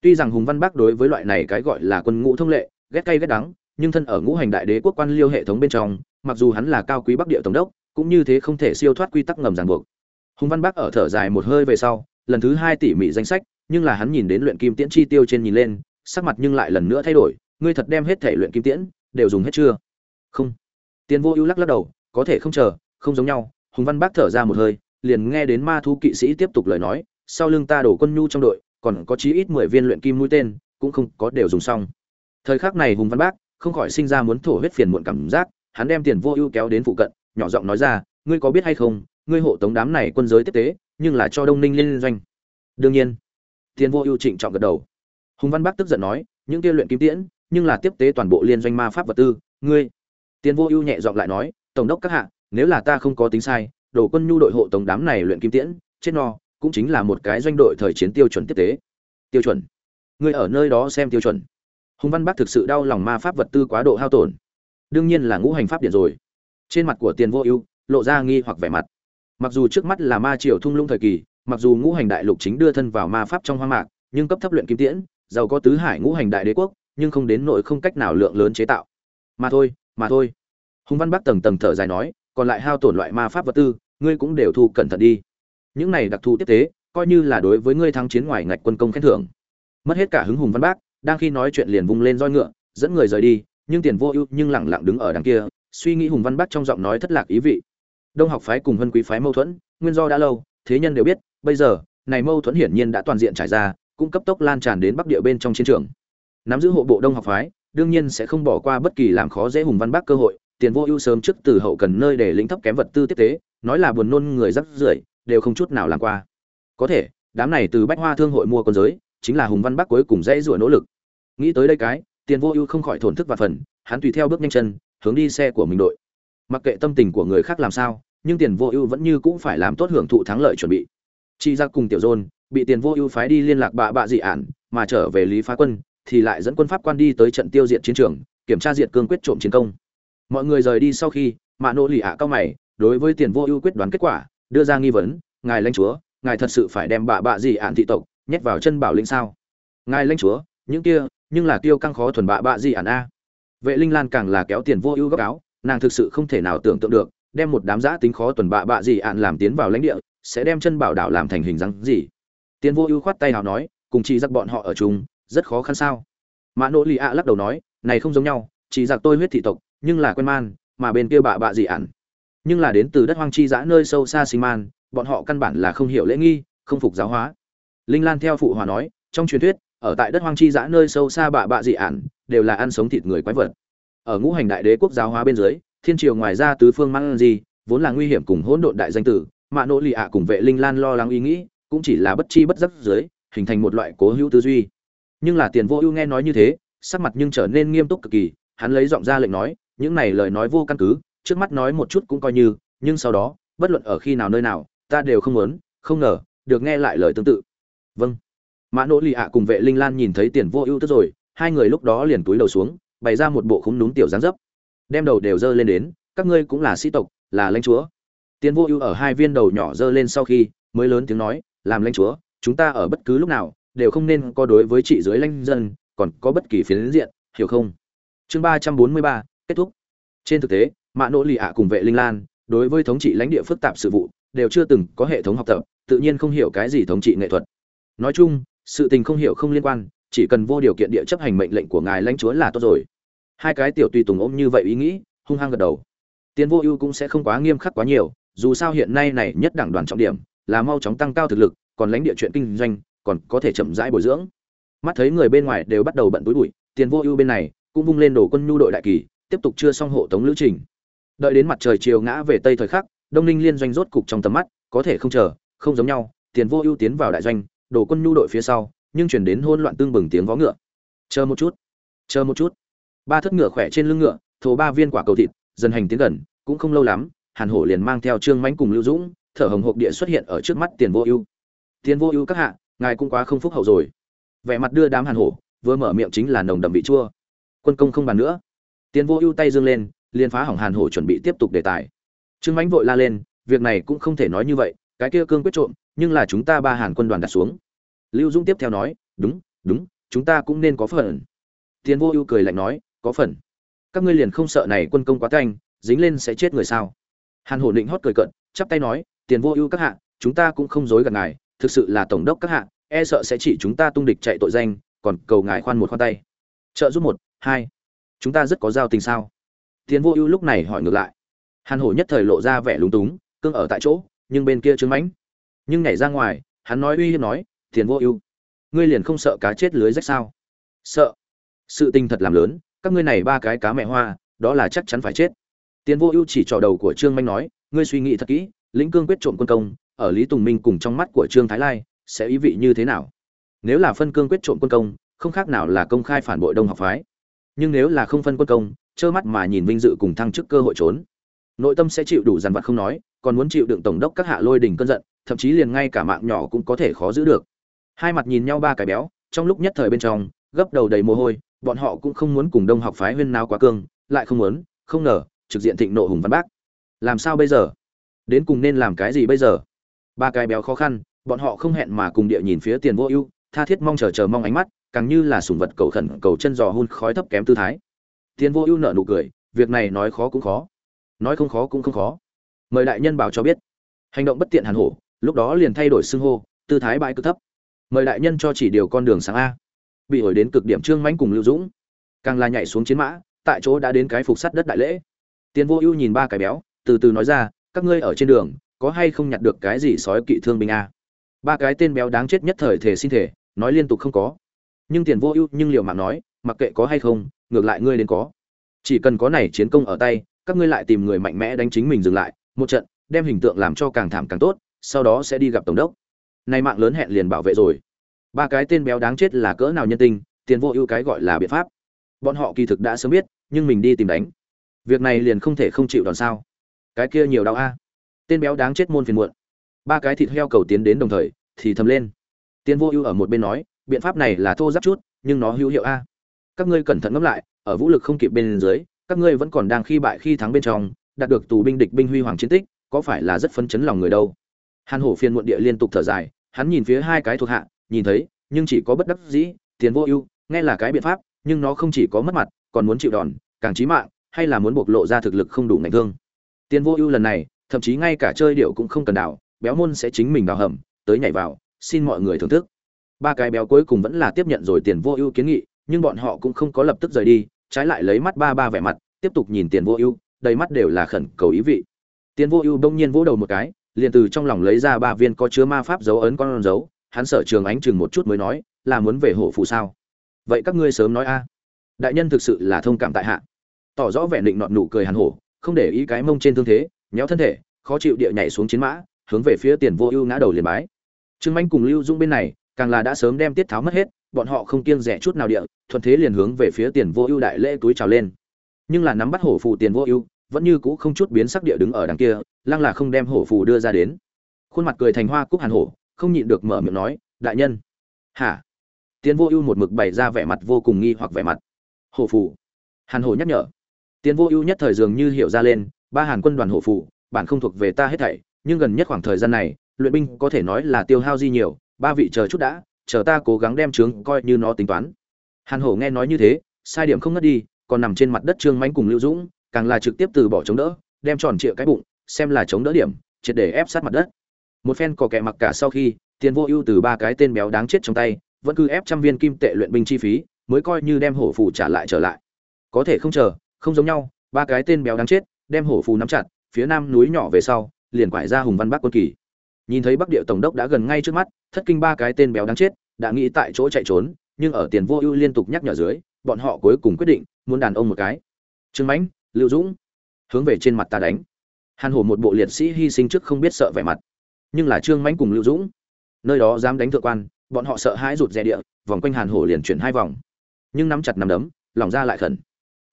Tuy rằng hùng văn bắc đối với loại này cái gọi là quân ngũ thông lệ, ghét cay ghét đắng, nhưng thân ở ngũ hành đại đế quốc quan liêu hệ thống bên trong, mặc dù hắn là cao quý bắc địa tổng đốc, cũng như thế không thể siêu thoát quy tắc ngầm ràng buộc. Hùng văn bắc ở thở dài một hơi về sau, lần thứ hai tỉ mỉ danh sách, nhưng là hắn nhìn đến luyện kim tiễn chi tiêu trên nhìn lên, sắc mặt nhưng lại lần nữa thay đổi ngươi thật đem hết thể luyện kim tiễn, đều dùng hết chưa? Không. Tiền vô ưu lắc lắc đầu, có thể không chờ, không giống nhau. Hùng văn bác thở ra một hơi, liền nghe đến ma thu kỵ sĩ tiếp tục lời nói, sau lưng ta đổ quân nhu trong đội, còn có chí ít mười viên luyện kim mũi tên, cũng không có đều dùng xong. Thời khắc này hùng văn bác không khỏi sinh ra muốn thổ huyết phiền muộn cảm giác, hắn đem tiền vô ưu kéo đến phụ cận, nhỏ giọng nói ra, ngươi có biết hay không, ngươi hộ tống đám này quân giới tiếp tế, nhưng là cho đông ninh liên doanh. Đương nhiên. Tiền vô ưu trịnh trọng gật đầu. Hùng văn bắc tức giận nói, những kia luyện kim tiễn nhưng là tiếp tế toàn bộ liên doanh ma pháp vật tư, ngươi. Tiền vô ưu nhẹ giọng lại nói, tổng đốc các hạ, nếu là ta không có tính sai, đồ quân nhu đội hộ tống đám này luyện kim tiễn, chết no, cũng chính là một cái doanh đội thời chiến tiêu chuẩn tiếp tế. Tiêu chuẩn? Ngươi ở nơi đó xem tiêu chuẩn. Hùng văn bắc thực sự đau lòng ma pháp vật tư quá độ hao tổn. Đương nhiên là ngũ hành pháp điện rồi. Trên mặt của tiền vô ưu, lộ ra nghi hoặc vẻ mặt. Mặc dù trước mắt là ma triều thung lũng thời kỳ, mặc dù ngũ hành đại lục chính đưa thân vào ma pháp trong hoang mạc, nhưng cấp thấp luyện kim tiễn, giàu có tứ hải ngũ hành đại đế quốc nhưng không đến nội không cách nào lượng lớn chế tạo. Mà thôi mà thôi. Hùng văn bắc tầng tầng thở dài nói, còn lại hao tổn loại ma pháp vật tư, ngươi cũng đều thu cẩn thận đi. Những này đặc thù tiếp tế, coi như là đối với ngươi thắng chiến ngoài ngạch quân công khen thưởng. Mất hết cả hứng hùng văn bác đang khi nói chuyện liền vung lên roi ngựa, dẫn người rời đi, nhưng tiền vô ưu nhưng lẳng lặng đứng ở đằng kia, suy nghĩ hùng văn bác trong giọng nói thất lạc ý vị. Đông học phái cùng vân quý phái mâu thuẫn, nguyên do đã lâu, thế nhân đều biết, bây giờ, này mâu thuẫn hiển nhiên đã toàn diện trải ra, cũng cấp tốc lan tràn đến bắc địa bên trong chiến trường nắm giữ hộ bộ đông học phái, đương nhiên sẽ không bỏ qua bất kỳ làm khó dễ hùng văn bác cơ hội, tiền vô ưu sớm trước từ hậu cần nơi để lĩnh thấp kém vật tư tiếp tế, nói là buồn nôn người rắc rưởi, đều không chút nào làm qua. Có thể, đám này từ bách hoa thương hội mua con giới, chính là hùng văn bắc cuối cùng dễ rủa nỗ lực. Nghĩ tới đây cái, tiền vô ưu không khỏi thổn thức và phần, hắn tùy theo bước nhanh chân, hướng đi xe của mình đội. Mặc kệ tâm tình của người khác làm sao, nhưng tiền vô ưu vẫn như cũng phải làm tốt hưởng thụ thắng lợi chuẩn bị. Chị ra cùng tiểu dôn bị tiền vô ưu phái đi liên lạc bạ bạ dị ản, mà trở về lý phá quân thì lại dẫn quân pháp quan đi tới trận tiêu diệt chiến trường, kiểm tra diệt cương quyết trộm chiến công. Mọi người rời đi sau khi mạ nỗ lì ạ cao mày, đối với tiền vô ưu quyết đoán kết quả, đưa ra nghi vấn, ngài lãnh chúa, ngài thật sự phải đem bạ bạ gì ạn thị tộc nhét vào chân bảo linh sao? Ngài lãnh chúa, những kia, nhưng là tiêu căng khó thuần bạ bạ gì ạn a vệ linh lan càng là kéo tiền vô ưu góc áo, nàng thực sự không thể nào tưởng tượng được, đem một đám giã tính khó tuần bạ bạ gì ạn làm tiến vào lãnh địa, sẽ đem chân bảo đảo làm thành hình dáng gì. Tiền vô ưu khoát tay nào nói, cùng chi dắt bọn họ ở chung rất khó khăn sao? Mã nỗ lì ạ lắc đầu nói, này không giống nhau, chỉ giặc tôi huyết thị tộc, nhưng là quen man, mà bên kia bạ bạ gì ản. Nhưng là đến từ đất hoang chi dã nơi sâu xa sinh man, bọn họ căn bản là không hiểu lễ nghi, không phục giáo hóa. Linh lan theo phụ hòa nói, trong truyền thuyết, ở tại đất hoang chi dã nơi sâu xa bạ bạ dị ản, đều là ăn sống thịt người quái vật. Ở ngũ hành đại đế quốc giáo hóa bên dưới, thiên triều ngoài ra tứ phương mang gì, vốn là nguy hiểm cùng hỗn độn đại danh tử mạ nỗ lì ạ cùng vệ linh lan lo lắng ý nghĩ, cũng chỉ là bất chi bất giác dưới, hình thành một loại cố hữu tư duy nhưng là tiền vô ưu nghe nói như thế, sắc mặt nhưng trở nên nghiêm túc cực kỳ, hắn lấy giọng ra lệnh nói, những này lời nói vô căn cứ, trước mắt nói một chút cũng coi như, nhưng sau đó, bất luận ở khi nào nơi nào, ta đều không muốn, không ngờ, được nghe lại lời tương tự. Vâng. Mã nỗ lì ạ cùng vệ linh lan nhìn thấy tiền vô ưu tức rồi, hai người lúc đó liền túi đầu xuống, bày ra một bộ khúng núm tiểu dáng dấp. Đem đầu đều dơ lên đến, các ngươi cũng là sĩ tộc, là lãnh chúa. Tiền vô ưu ở hai viên đầu nhỏ dơ lên sau khi, mới lớn tiếng nói, làm lãnh chúa, chúng ta ở bất cứ lúc nào đều không nên có đối với trị dưới lãnh dân, còn có bất kỳ phiến diện, hiểu không? Chương ba trăm bốn mươi ba, kết thúc. Trên thực tế, mạ nỗ lì ạ cùng vệ linh lan, đối với thống trị lãnh địa phức tạp sự vụ, đều chưa từng có hệ thống học tập, tự nhiên không hiểu cái gì thống trị nghệ thuật. Nói chung, sự tình không hiểu không liên quan, chỉ cần vô điều kiện địa chấp hành mệnh lệnh của ngài lãnh chúa là tốt rồi. Hai cái tiểu tùy tùng ôm như vậy ý nghĩ, hung hăng gật đầu. Tiến vô ưu cũng sẽ không quá nghiêm khắc quá nhiều, dù sao hiện nay này nhất đảng đoàn trọng điểm là mau chóng tăng cao thực lực, còn lãnh địa chuyện kinh doanh còn có thể chậm rãi bồi dưỡng. Mắt thấy người bên ngoài đều bắt đầu bận túi bụi, tiền vô ưu bên này cũng vung lên đổ quân nhu đội đại kỳ, tiếp tục chưa xong hộ tống lữ trình. Đợi đến mặt trời chiều ngã về tây thời khắc, đông ninh liên doanh rốt cục trong tầm mắt, có thể không chờ, không giống nhau, tiền vô ưu tiến vào đại doanh đổ quân nhu đội phía sau, nhưng chuyển đến hỗn loạn tương bừng tiếng vó ngựa. Chờ một chút, chờ một chút. Ba thất ngựa khỏe trên lưng ngựa, thổ ba viên quả cầu thịt, dần hành tiến gần, cũng không lâu lắm, hàn hổ liền mang theo trương mãnh cùng lưu dũng, thở hồng hộc địa xuất hiện ở trước mắt tiền vô ưu. Tiền vô ưu các hạ ngài cũng quá không phúc hậu rồi. Vẻ mặt đưa đám hàn hổ, vừa mở miệng chính là nồng đậm vị chua. Quân công không bàn nữa. Tiến vô ưu tay dương lên, liền phá hỏng hàn hổ chuẩn bị tiếp tục đề tài. Trương mãnh vội la lên, việc này cũng không thể nói như vậy, cái kia cương quyết trộm, nhưng là chúng ta ba hàn quân đoàn đặt xuống. Lưu dũng tiếp theo nói, đúng đúng, chúng ta cũng nên có phần. Tiến vô ưu cười lạnh nói, có phần. Các ngươi liền không sợ này quân công quá canh, dính lên sẽ chết người sao? Hàn hổ định hót cười cận chắp tay nói tiền vô ưu các hạ, chúng ta cũng không dối gần ngài thực sự là tổng đốc các hạ e sợ sẽ chỉ chúng ta tung địch chạy tội danh, còn cầu ngài khoan một khoan tay. Trợ giúp một, hai. Chúng ta rất có giao tình sao? Tiền vô ưu lúc này hỏi ngược lại. Hàn hổ nhất thời lộ ra vẻ lúng túng, cương ở tại chỗ, nhưng bên kia trứng mãnh. Nhưng nhảy ra ngoài, hắn nói uy hiếp nói tiền vô ưu, ngươi liền không sợ cá chết lưới rách sao? Sợ. Sự tình thật làm lớn, các ngươi này ba cái cá mẹ hoa, đó là chắc chắn phải chết. Tiền vô ưu chỉ trỏ đầu của trương manh nói, ngươi suy nghĩ thật kỹ, lĩnh cương quyết trộm quân công ở lý tùng minh cùng trong mắt của trương thái lai, sẽ ý vị như thế nào? Nếu là phân cương quyết trộm quân công, không khác nào là công khai phản bội đông học phái. Nhưng nếu là không phân quân công, trơ mắt mà nhìn vinh dự cùng thăng chức cơ hội trốn. Nội tâm sẽ chịu đủ dằn vặt không nói, còn muốn chịu đựng tổng đốc các hạ lôi đình cơn giận, thậm chí liền ngay cả mạng nhỏ cũng có thể khó giữ được. Hai mặt nhìn nhau ba cái béo, trong lúc nhất thời bên trong, gấp đầu đầy mồ hôi, bọn họ cũng không muốn cùng đông học phái huyên náo quá cương, lại không muốn, không ngờ, trực diện thịnh nộ hùng văn bác. Làm sao bây giờ? Đến cùng nên làm cái gì bây giờ? Ba cái béo khó khăn, bọn họ không hẹn mà cùng địa nhìn phía tiền vô ưu, tha thiết mong chờ chờ mong ánh mắt, càng như là sùng vật cầu khẩn, cầu chân giò hun khói thấp kém tư thái. Tiền vô ưu nợ nụ cười, việc này nói khó cũng khó. Nói không khó cũng không khó. Mời đại nhân bảo cho biết. Hành động bất tiện hàn hổ, lúc đó liền thay đổi xưng hô, tư thái bãi cực thấp. Mời đại nhân cho chỉ điều con đường sáng a. Bị hồi đến cực điểm trương mãnh cùng lưu dũng. Càng là nhảy xuống chiến mã, tại chỗ đã đến cái phục sắt đất đại lễ. Tiền vô ưu nhìn ba cái béo, từ từ nói ra, các ngươi ở trên đường có hay không nhặt được cái gì sói kỵ thương binh a? Ba cái tên béo đáng chết nhất thời thể xin thể nói liên tục không có. Nhưng tiền vô ưu nhưng liệu mạng nói, mặc kệ có hay không, ngược lại ngươi đến có. Chỉ cần có này chiến công ở tay, các ngươi lại tìm người mạnh mẽ đánh chính mình dừng lại, một trận, đem hình tượng làm cho càng thảm càng tốt, sau đó sẽ đi gặp tổng đốc. Nay mạng lớn hẹn liền bảo vệ rồi. Ba cái tên béo đáng chết là cỡ nào nhân tình, tiền vô ưu cái gọi là biện pháp. Bọn họ kỳ thực đã sớm biết, nhưng mình đi tìm đánh. Việc này liền không thể không chịu đòn sao. Cái kia nhiều đau a tên béo đáng chết môn phiền muộn. Ba cái thịt heo cầu tiến đến đồng thời, thì thầm lên. Tiên vô ưu ở một bên nói, biện pháp này là thô giáp chút, nhưng nó hữu hiệu a. Các ngươi cẩn thận ngẫm lại, ở vũ lực không kịp bên dưới, các ngươi vẫn còn đang khi bại khi thắng bên trong, đạt được tù binh địch binh huy hoàng chiến tích, có phải là rất phấn chấn lòng người đâu? Hàn hổ phiền muộn địa liên tục thở dài, hắn nhìn phía hai cái thuộc hạ, nhìn thấy, nhưng chỉ có bất đắc dĩ tiền vô ưu, nghe là cái biện pháp, nhưng nó không chỉ có mất mặt, còn muốn chịu đòn, càng chí mạng, hay là muốn bộc lộ ra thực lực không đủ ngành thương. Tiền vô ưu lần này thậm chí ngay cả chơi điệu cũng không cần đảo béo môn sẽ chính mình đào hầm, tới nhảy vào, xin mọi người thưởng thức. Ba cái béo cuối cùng vẫn là tiếp nhận rồi tiền vô ưu kiến nghị, nhưng bọn họ cũng không có lập tức rời đi, trái lại lấy mắt ba ba vẻ mặt, tiếp tục nhìn tiền vô ưu, đầy mắt đều là khẩn cầu ý vị. Tiền vô ưu bỗng nhiên vỗ đầu một cái, liền từ trong lòng lấy ra ba viên có chứa ma pháp dấu ấn con dấu, hắn sợ trường ánh chừng một chút mới nói, là muốn về hổ phụ sao? Vậy các ngươi sớm nói a. Đại nhân thực sự là thông cảm tại hạ. Tỏ rõ vẻ định nọn nụ cười hàn hổ, không để ý cái mông trên thương thế nhéo thân thể, khó chịu địa nhảy xuống chiến mã, hướng về phía tiền vô ưu ngã đầu liền bái. Trương manh cùng lưu dung bên này, càng là đã sớm đem tiết tháo mất hết, bọn họ không kiêng rẻ chút nào địa, thuận thế liền hướng về phía tiền vô ưu đại lễ túi trào lên. Nhưng là nắm bắt hổ phù tiền vô ưu, vẫn như cũ không chút biến sắc địa đứng ở đằng kia, lăng là không đem hổ phù đưa ra đến. Khuôn mặt cười thành hoa cúc hàn hổ, không nhịn được mở miệng nói, đại nhân. Hả? Tiền vô ưu một mực bày ra vẻ mặt vô cùng nghi hoặc vẻ mặt. Hổ phù? Hàn hổ nhắc nhở. Tiền vô ưu nhất thời dường như hiểu ra lên ba hàn quân đoàn hộ phụ, bản không thuộc về ta hết thảy, nhưng gần nhất khoảng thời gian này, luyện binh có thể nói là tiêu hao di nhiều, ba vị chờ chút đã, chờ ta cố gắng đem trướng coi như nó tính toán. Hàn hổ nghe nói như thế, sai điểm không ngất đi, còn nằm trên mặt đất trương mánh cùng lưu dũng, càng là trực tiếp từ bỏ chống đỡ, đem tròn trịa cái bụng, xem là chống đỡ điểm, triệt để ép sát mặt đất. Một phen cò kẹ mặc cả sau khi, tiền vô ưu từ ba cái tên béo đáng chết trong tay, vẫn cứ ép trăm viên kim tệ luyện binh chi phí, mới coi như đem hổ phủ trả lại trở lại. Có thể không chờ, không giống nhau, ba cái tên béo đáng chết đem hổ phù nắm chặt, phía nam núi nhỏ về sau, liền quải ra hùng văn bắc quân kỳ. Nhìn thấy bắc địa tổng đốc đã gần ngay trước mắt, thất kinh ba cái tên béo đáng chết, đã nghĩ tại chỗ chạy trốn, nhưng ở tiền vô ưu liên tục nhắc nhở dưới, bọn họ cuối cùng quyết định muốn đàn ông một cái. Trương mãnh, lưu dũng, hướng về trên mặt ta đánh. Hàn hổ một bộ liệt sĩ hy sinh trước không biết sợ vẻ mặt. Nhưng là trương mãnh cùng lưu dũng, nơi đó dám đánh thượng quan, bọn họ sợ hãi rụt rè địa, vòng quanh hàn hổ liền chuyển hai vòng. Nhưng nắm chặt nắm đấm, lòng ra lại khẩn.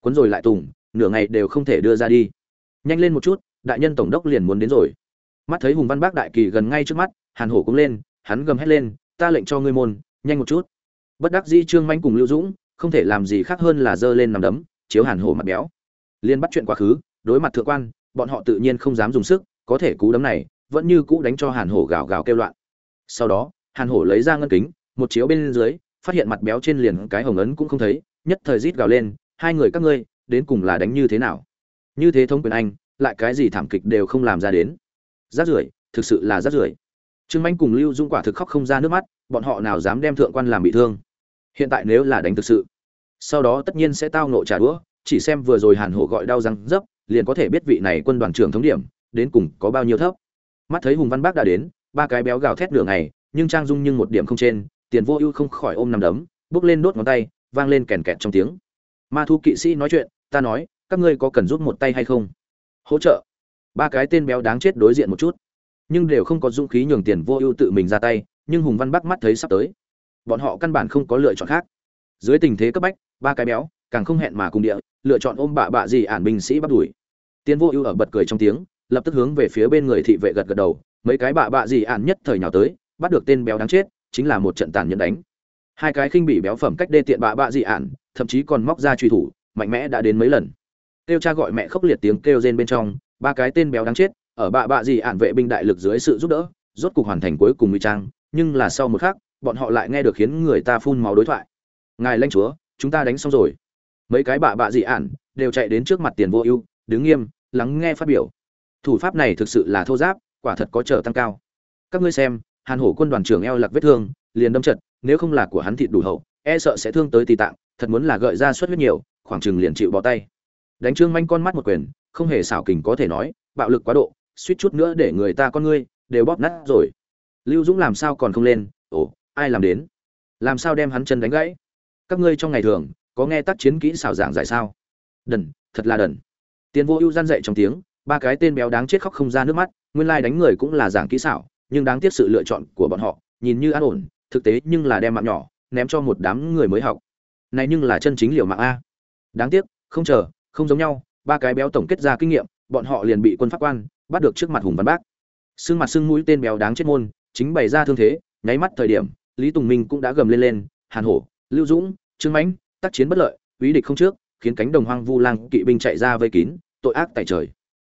Cuốn rồi lại tùng, nửa ngày đều không thể đưa ra đi nhanh lên một chút, đại nhân tổng đốc liền muốn đến rồi. Mắt thấy hùng văn bác đại kỳ gần ngay trước mắt, hàn hổ cũng lên, hắn gầm hét lên, ta lệnh cho ngươi môn, nhanh một chút. Bất đắc dĩ trương manh cùng lưu dũng, không thể làm gì khác hơn là giơ lên nằm đấm, chiếu hàn hổ mặt béo. Liên bắt chuyện quá khứ, đối mặt thượng quan, bọn họ tự nhiên không dám dùng sức, có thể cú đấm này vẫn như cũ đánh cho hàn hổ gào gào kêu loạn. Sau đó, hàn hổ lấy ra ngân kính, một chiếu bên dưới, phát hiện mặt béo trên liền cái hồng ấn cũng không thấy, nhất thời rít gào lên, hai người các ngươi, đến cùng là đánh như thế nào? Như thế thống quyền anh, lại cái gì thảm kịch đều không làm ra đến. Rát rưởi, thực sự là rát rưởi. Trương manh cùng lưu dung quả thực khóc không ra nước mắt, bọn họ nào dám đem thượng quan làm bị thương. Hiện tại nếu là đánh thực sự, sau đó tất nhiên sẽ tao nộ trả đũa, chỉ xem vừa rồi hàn hổ gọi đau răng dấp, liền có thể biết vị này quân đoàn trưởng thống điểm, đến cùng có bao nhiêu thấp. Mắt thấy hùng văn bác đã đến, ba cái béo gào thét nửa ngày, nhưng trang dung nhưng một điểm không trên, tiền vô ưu không khỏi ôm nằm đấm, bước lên đốt ngón tay, vang lên kèn kẹt trong tiếng. Ma thu kỵ sĩ nói chuyện, ta nói các ngươi có cần rút một tay hay không? Hỗ trợ. Ba cái tên béo đáng chết đối diện một chút. Nhưng đều không có dũng khí nhường tiền vô ưu tự mình ra tay, nhưng hùng văn bắc mắt thấy sắp tới. Bọn họ căn bản không có lựa chọn khác. Dưới tình thế cấp bách, ba cái béo, càng không hẹn mà cùng địa, lựa chọn ôm bạ bạ gì ản binh sĩ bắt đuổi. Tiền vô ưu ở bật cười trong tiếng, lập tức hướng về phía bên người thị vệ gật gật đầu, mấy cái bạ bạ gì ản nhất thời nhào tới, bắt được tên béo đáng chết, chính là một trận tàn nhẫn đánh. Hai cái khinh bị béo phẩm cách đê tiện bạ bạ dị ản, thậm chí còn móc ra truy thủ, mạnh mẽ đã đến mấy lần kêu cha gọi mẹ khốc liệt tiếng kêu rên bên trong, ba cái tên béo đáng chết, ở bạ bạ gì ản vệ binh đại lực dưới sự giúp đỡ, rốt cục hoàn thành cuối cùng nguy trang, nhưng là sau một khắc, bọn họ lại nghe được khiến người ta phun máu đối thoại. Ngài lãnh chúa, chúng ta đánh xong rồi. Mấy cái bạ bạ dị ản, đều chạy đến trước mặt tiền vô ưu, đứng nghiêm, lắng nghe phát biểu. Thủ pháp này thực sự là thô giáp, quả thật có trở tăng cao. Các ngươi xem, hàn hổ quân đoàn trưởng eo lạc vết thương, liền đâm chật, nếu không là của hắn thịt đủ hậu e sợ sẽ thương tới tì tạng, thật muốn là gợi ra suất huyết nhiều, khoảng chừng liền chịu bỏ tay đánh trương manh con mắt một quyền, không hề xảo kình có thể nói, bạo lực quá độ, suýt chút nữa để người ta con ngươi đều bóp nát rồi. Lưu dũng làm sao còn không lên? Ồ, ai làm đến? Làm sao đem hắn chân đánh gãy? Các ngươi trong ngày thường, có nghe tác chiến kỹ xảo giảng giải sao? Đần, thật là đần. Tiền vô ưu gian dậy trong tiếng, ba cái tên béo đáng chết khóc không ra nước mắt, nguyên lai đánh người cũng là giảng kỹ xảo, nhưng đáng tiếc sự lựa chọn của bọn họ, nhìn như an ổn, thực tế nhưng là đem mạng nhỏ, ném cho một đám người mới học. Này nhưng là chân chính liều mạng a. Đáng tiếc, không chờ không giống nhau, ba cái béo tổng kết ra kinh nghiệm, bọn họ liền bị quân pháp quan bắt được trước mặt hùng văn bác. Xương mặt xương mũi tên béo đáng chết môn, chính bày ra thương thế, nháy mắt thời điểm, lý tùng minh cũng đã gầm lên lên, hàn hổ, lưu dũng, trương mãnh, tác chiến bất lợi, uy địch không trước, khiến cánh đồng hoang vu lang kỵ binh chạy ra vây kín, tội ác tại trời.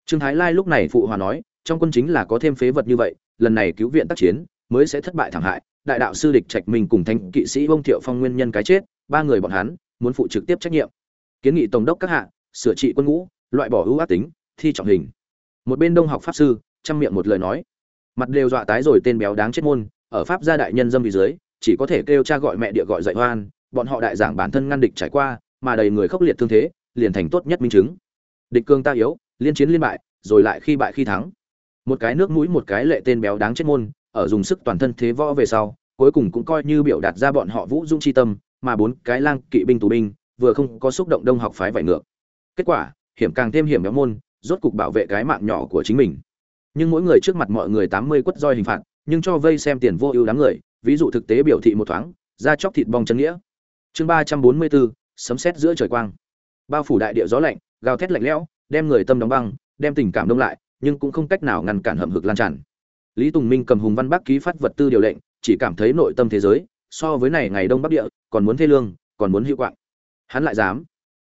Trương thái lai lúc này phụ hòa nói, trong quân chính là có thêm phế vật như vậy, lần này cứu viện tác chiến, mới sẽ thất bại thảm hại, đại đạo sư địch trạch minh cùng thanh kỵ sĩ bông thiệu phong nguyên nhân cái chết, ba người bọn hắn, muốn phụ trực tiếp trách nhiệm. Kiến nghị tổng đốc các hạ sửa trị quân ngũ, loại bỏ ưu ác tính, thi trọng hình. Một bên đông học pháp sư, chăm miệng một lời nói. Mặt đều dọa tái rồi tên béo đáng chết môn, ở pháp gia đại nhân dâm vì dưới, chỉ có thể kêu cha gọi mẹ địa gọi dạy hoan, bọn họ đại giảng bản thân ngăn địch trải qua, mà đầy người khốc liệt thương thế, liền thành tốt nhất minh chứng. Địch cương ta yếu, liên chiến liên bại, rồi lại khi bại khi thắng. Một cái nước mũi, một cái lệ tên béo đáng chết môn, ở dùng sức toàn thân thế võ về sau, cuối cùng cũng coi như biểu đạt ra bọn họ vũ dung chi tâm, mà bốn cái lang kỵ binh tù binh, vừa không có xúc động đông học phái vải ngược kết quả, hiểm càng thêm hiểm béo môn, rốt cục bảo vệ cái mạng nhỏ của chính mình. Nhưng mỗi người trước mặt mọi người tám mươi quất roi hình phạt, nhưng cho vây xem tiền vô ưu đám người, ví dụ thực tế biểu thị một thoáng ra chóc thịt bong chân nghĩa. Chương ba trăm bốn mươi bốn, sấm sét giữa trời quang. Bao phủ đại địa gió lạnh, gào thét lạnh lẽo, đem người tâm đóng băng, đem tình cảm đông lại, nhưng cũng không cách nào ngăn cản hầm hực lan tràn. Lý tùng minh cầm hùng văn bắc ký phát vật tư điều lệnh, chỉ cảm thấy nội tâm thế giới, so với này ngày đông bắc địa, còn muốn thê lương, còn muốn hữu quạng. Hắn lại dám.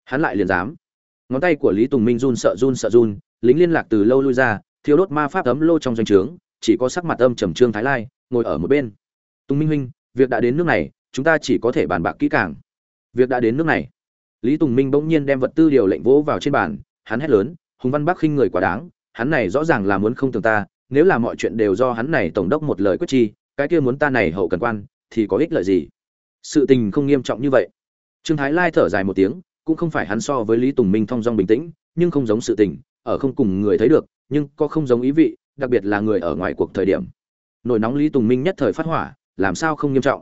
Hắn lại liền dám ngón tay của lý tùng minh run sợ run sợ run, lính liên lạc từ lâu lui ra thiếu đốt ma pháp ấm lô trong doanh trướng, chỉ có sắc mặt âm trầm trương thái lai, ngồi ở một bên. Tùng minh huynh, việc đã đến nước này, chúng ta chỉ có thể bàn bạc kỹ càng. Việc đã đến nước này. Lý tùng minh bỗng nhiên đem vật tư điều lệnh vỗ vào trên bàn, hắn hét lớn, hùng văn bắc khinh người quá đáng, hắn này rõ ràng là muốn không tưởng ta, nếu là mọi chuyện đều do hắn này tổng đốc một lời quyết chi, cái kia muốn ta này hậu cần quan, thì có ích lợi gì? Sự tình không nghiêm trọng như vậy. Trương thái lai thở dài một tiếng cũng không phải hắn so với lý tùng minh thong dong bình tĩnh, nhưng không giống sự tình, ở không cùng người thấy được, nhưng có không giống ý vị, đặc biệt là người ở ngoài cuộc thời điểm. Nổi nóng lý tùng minh nhất thời phát hỏa, làm sao không nghiêm trọng?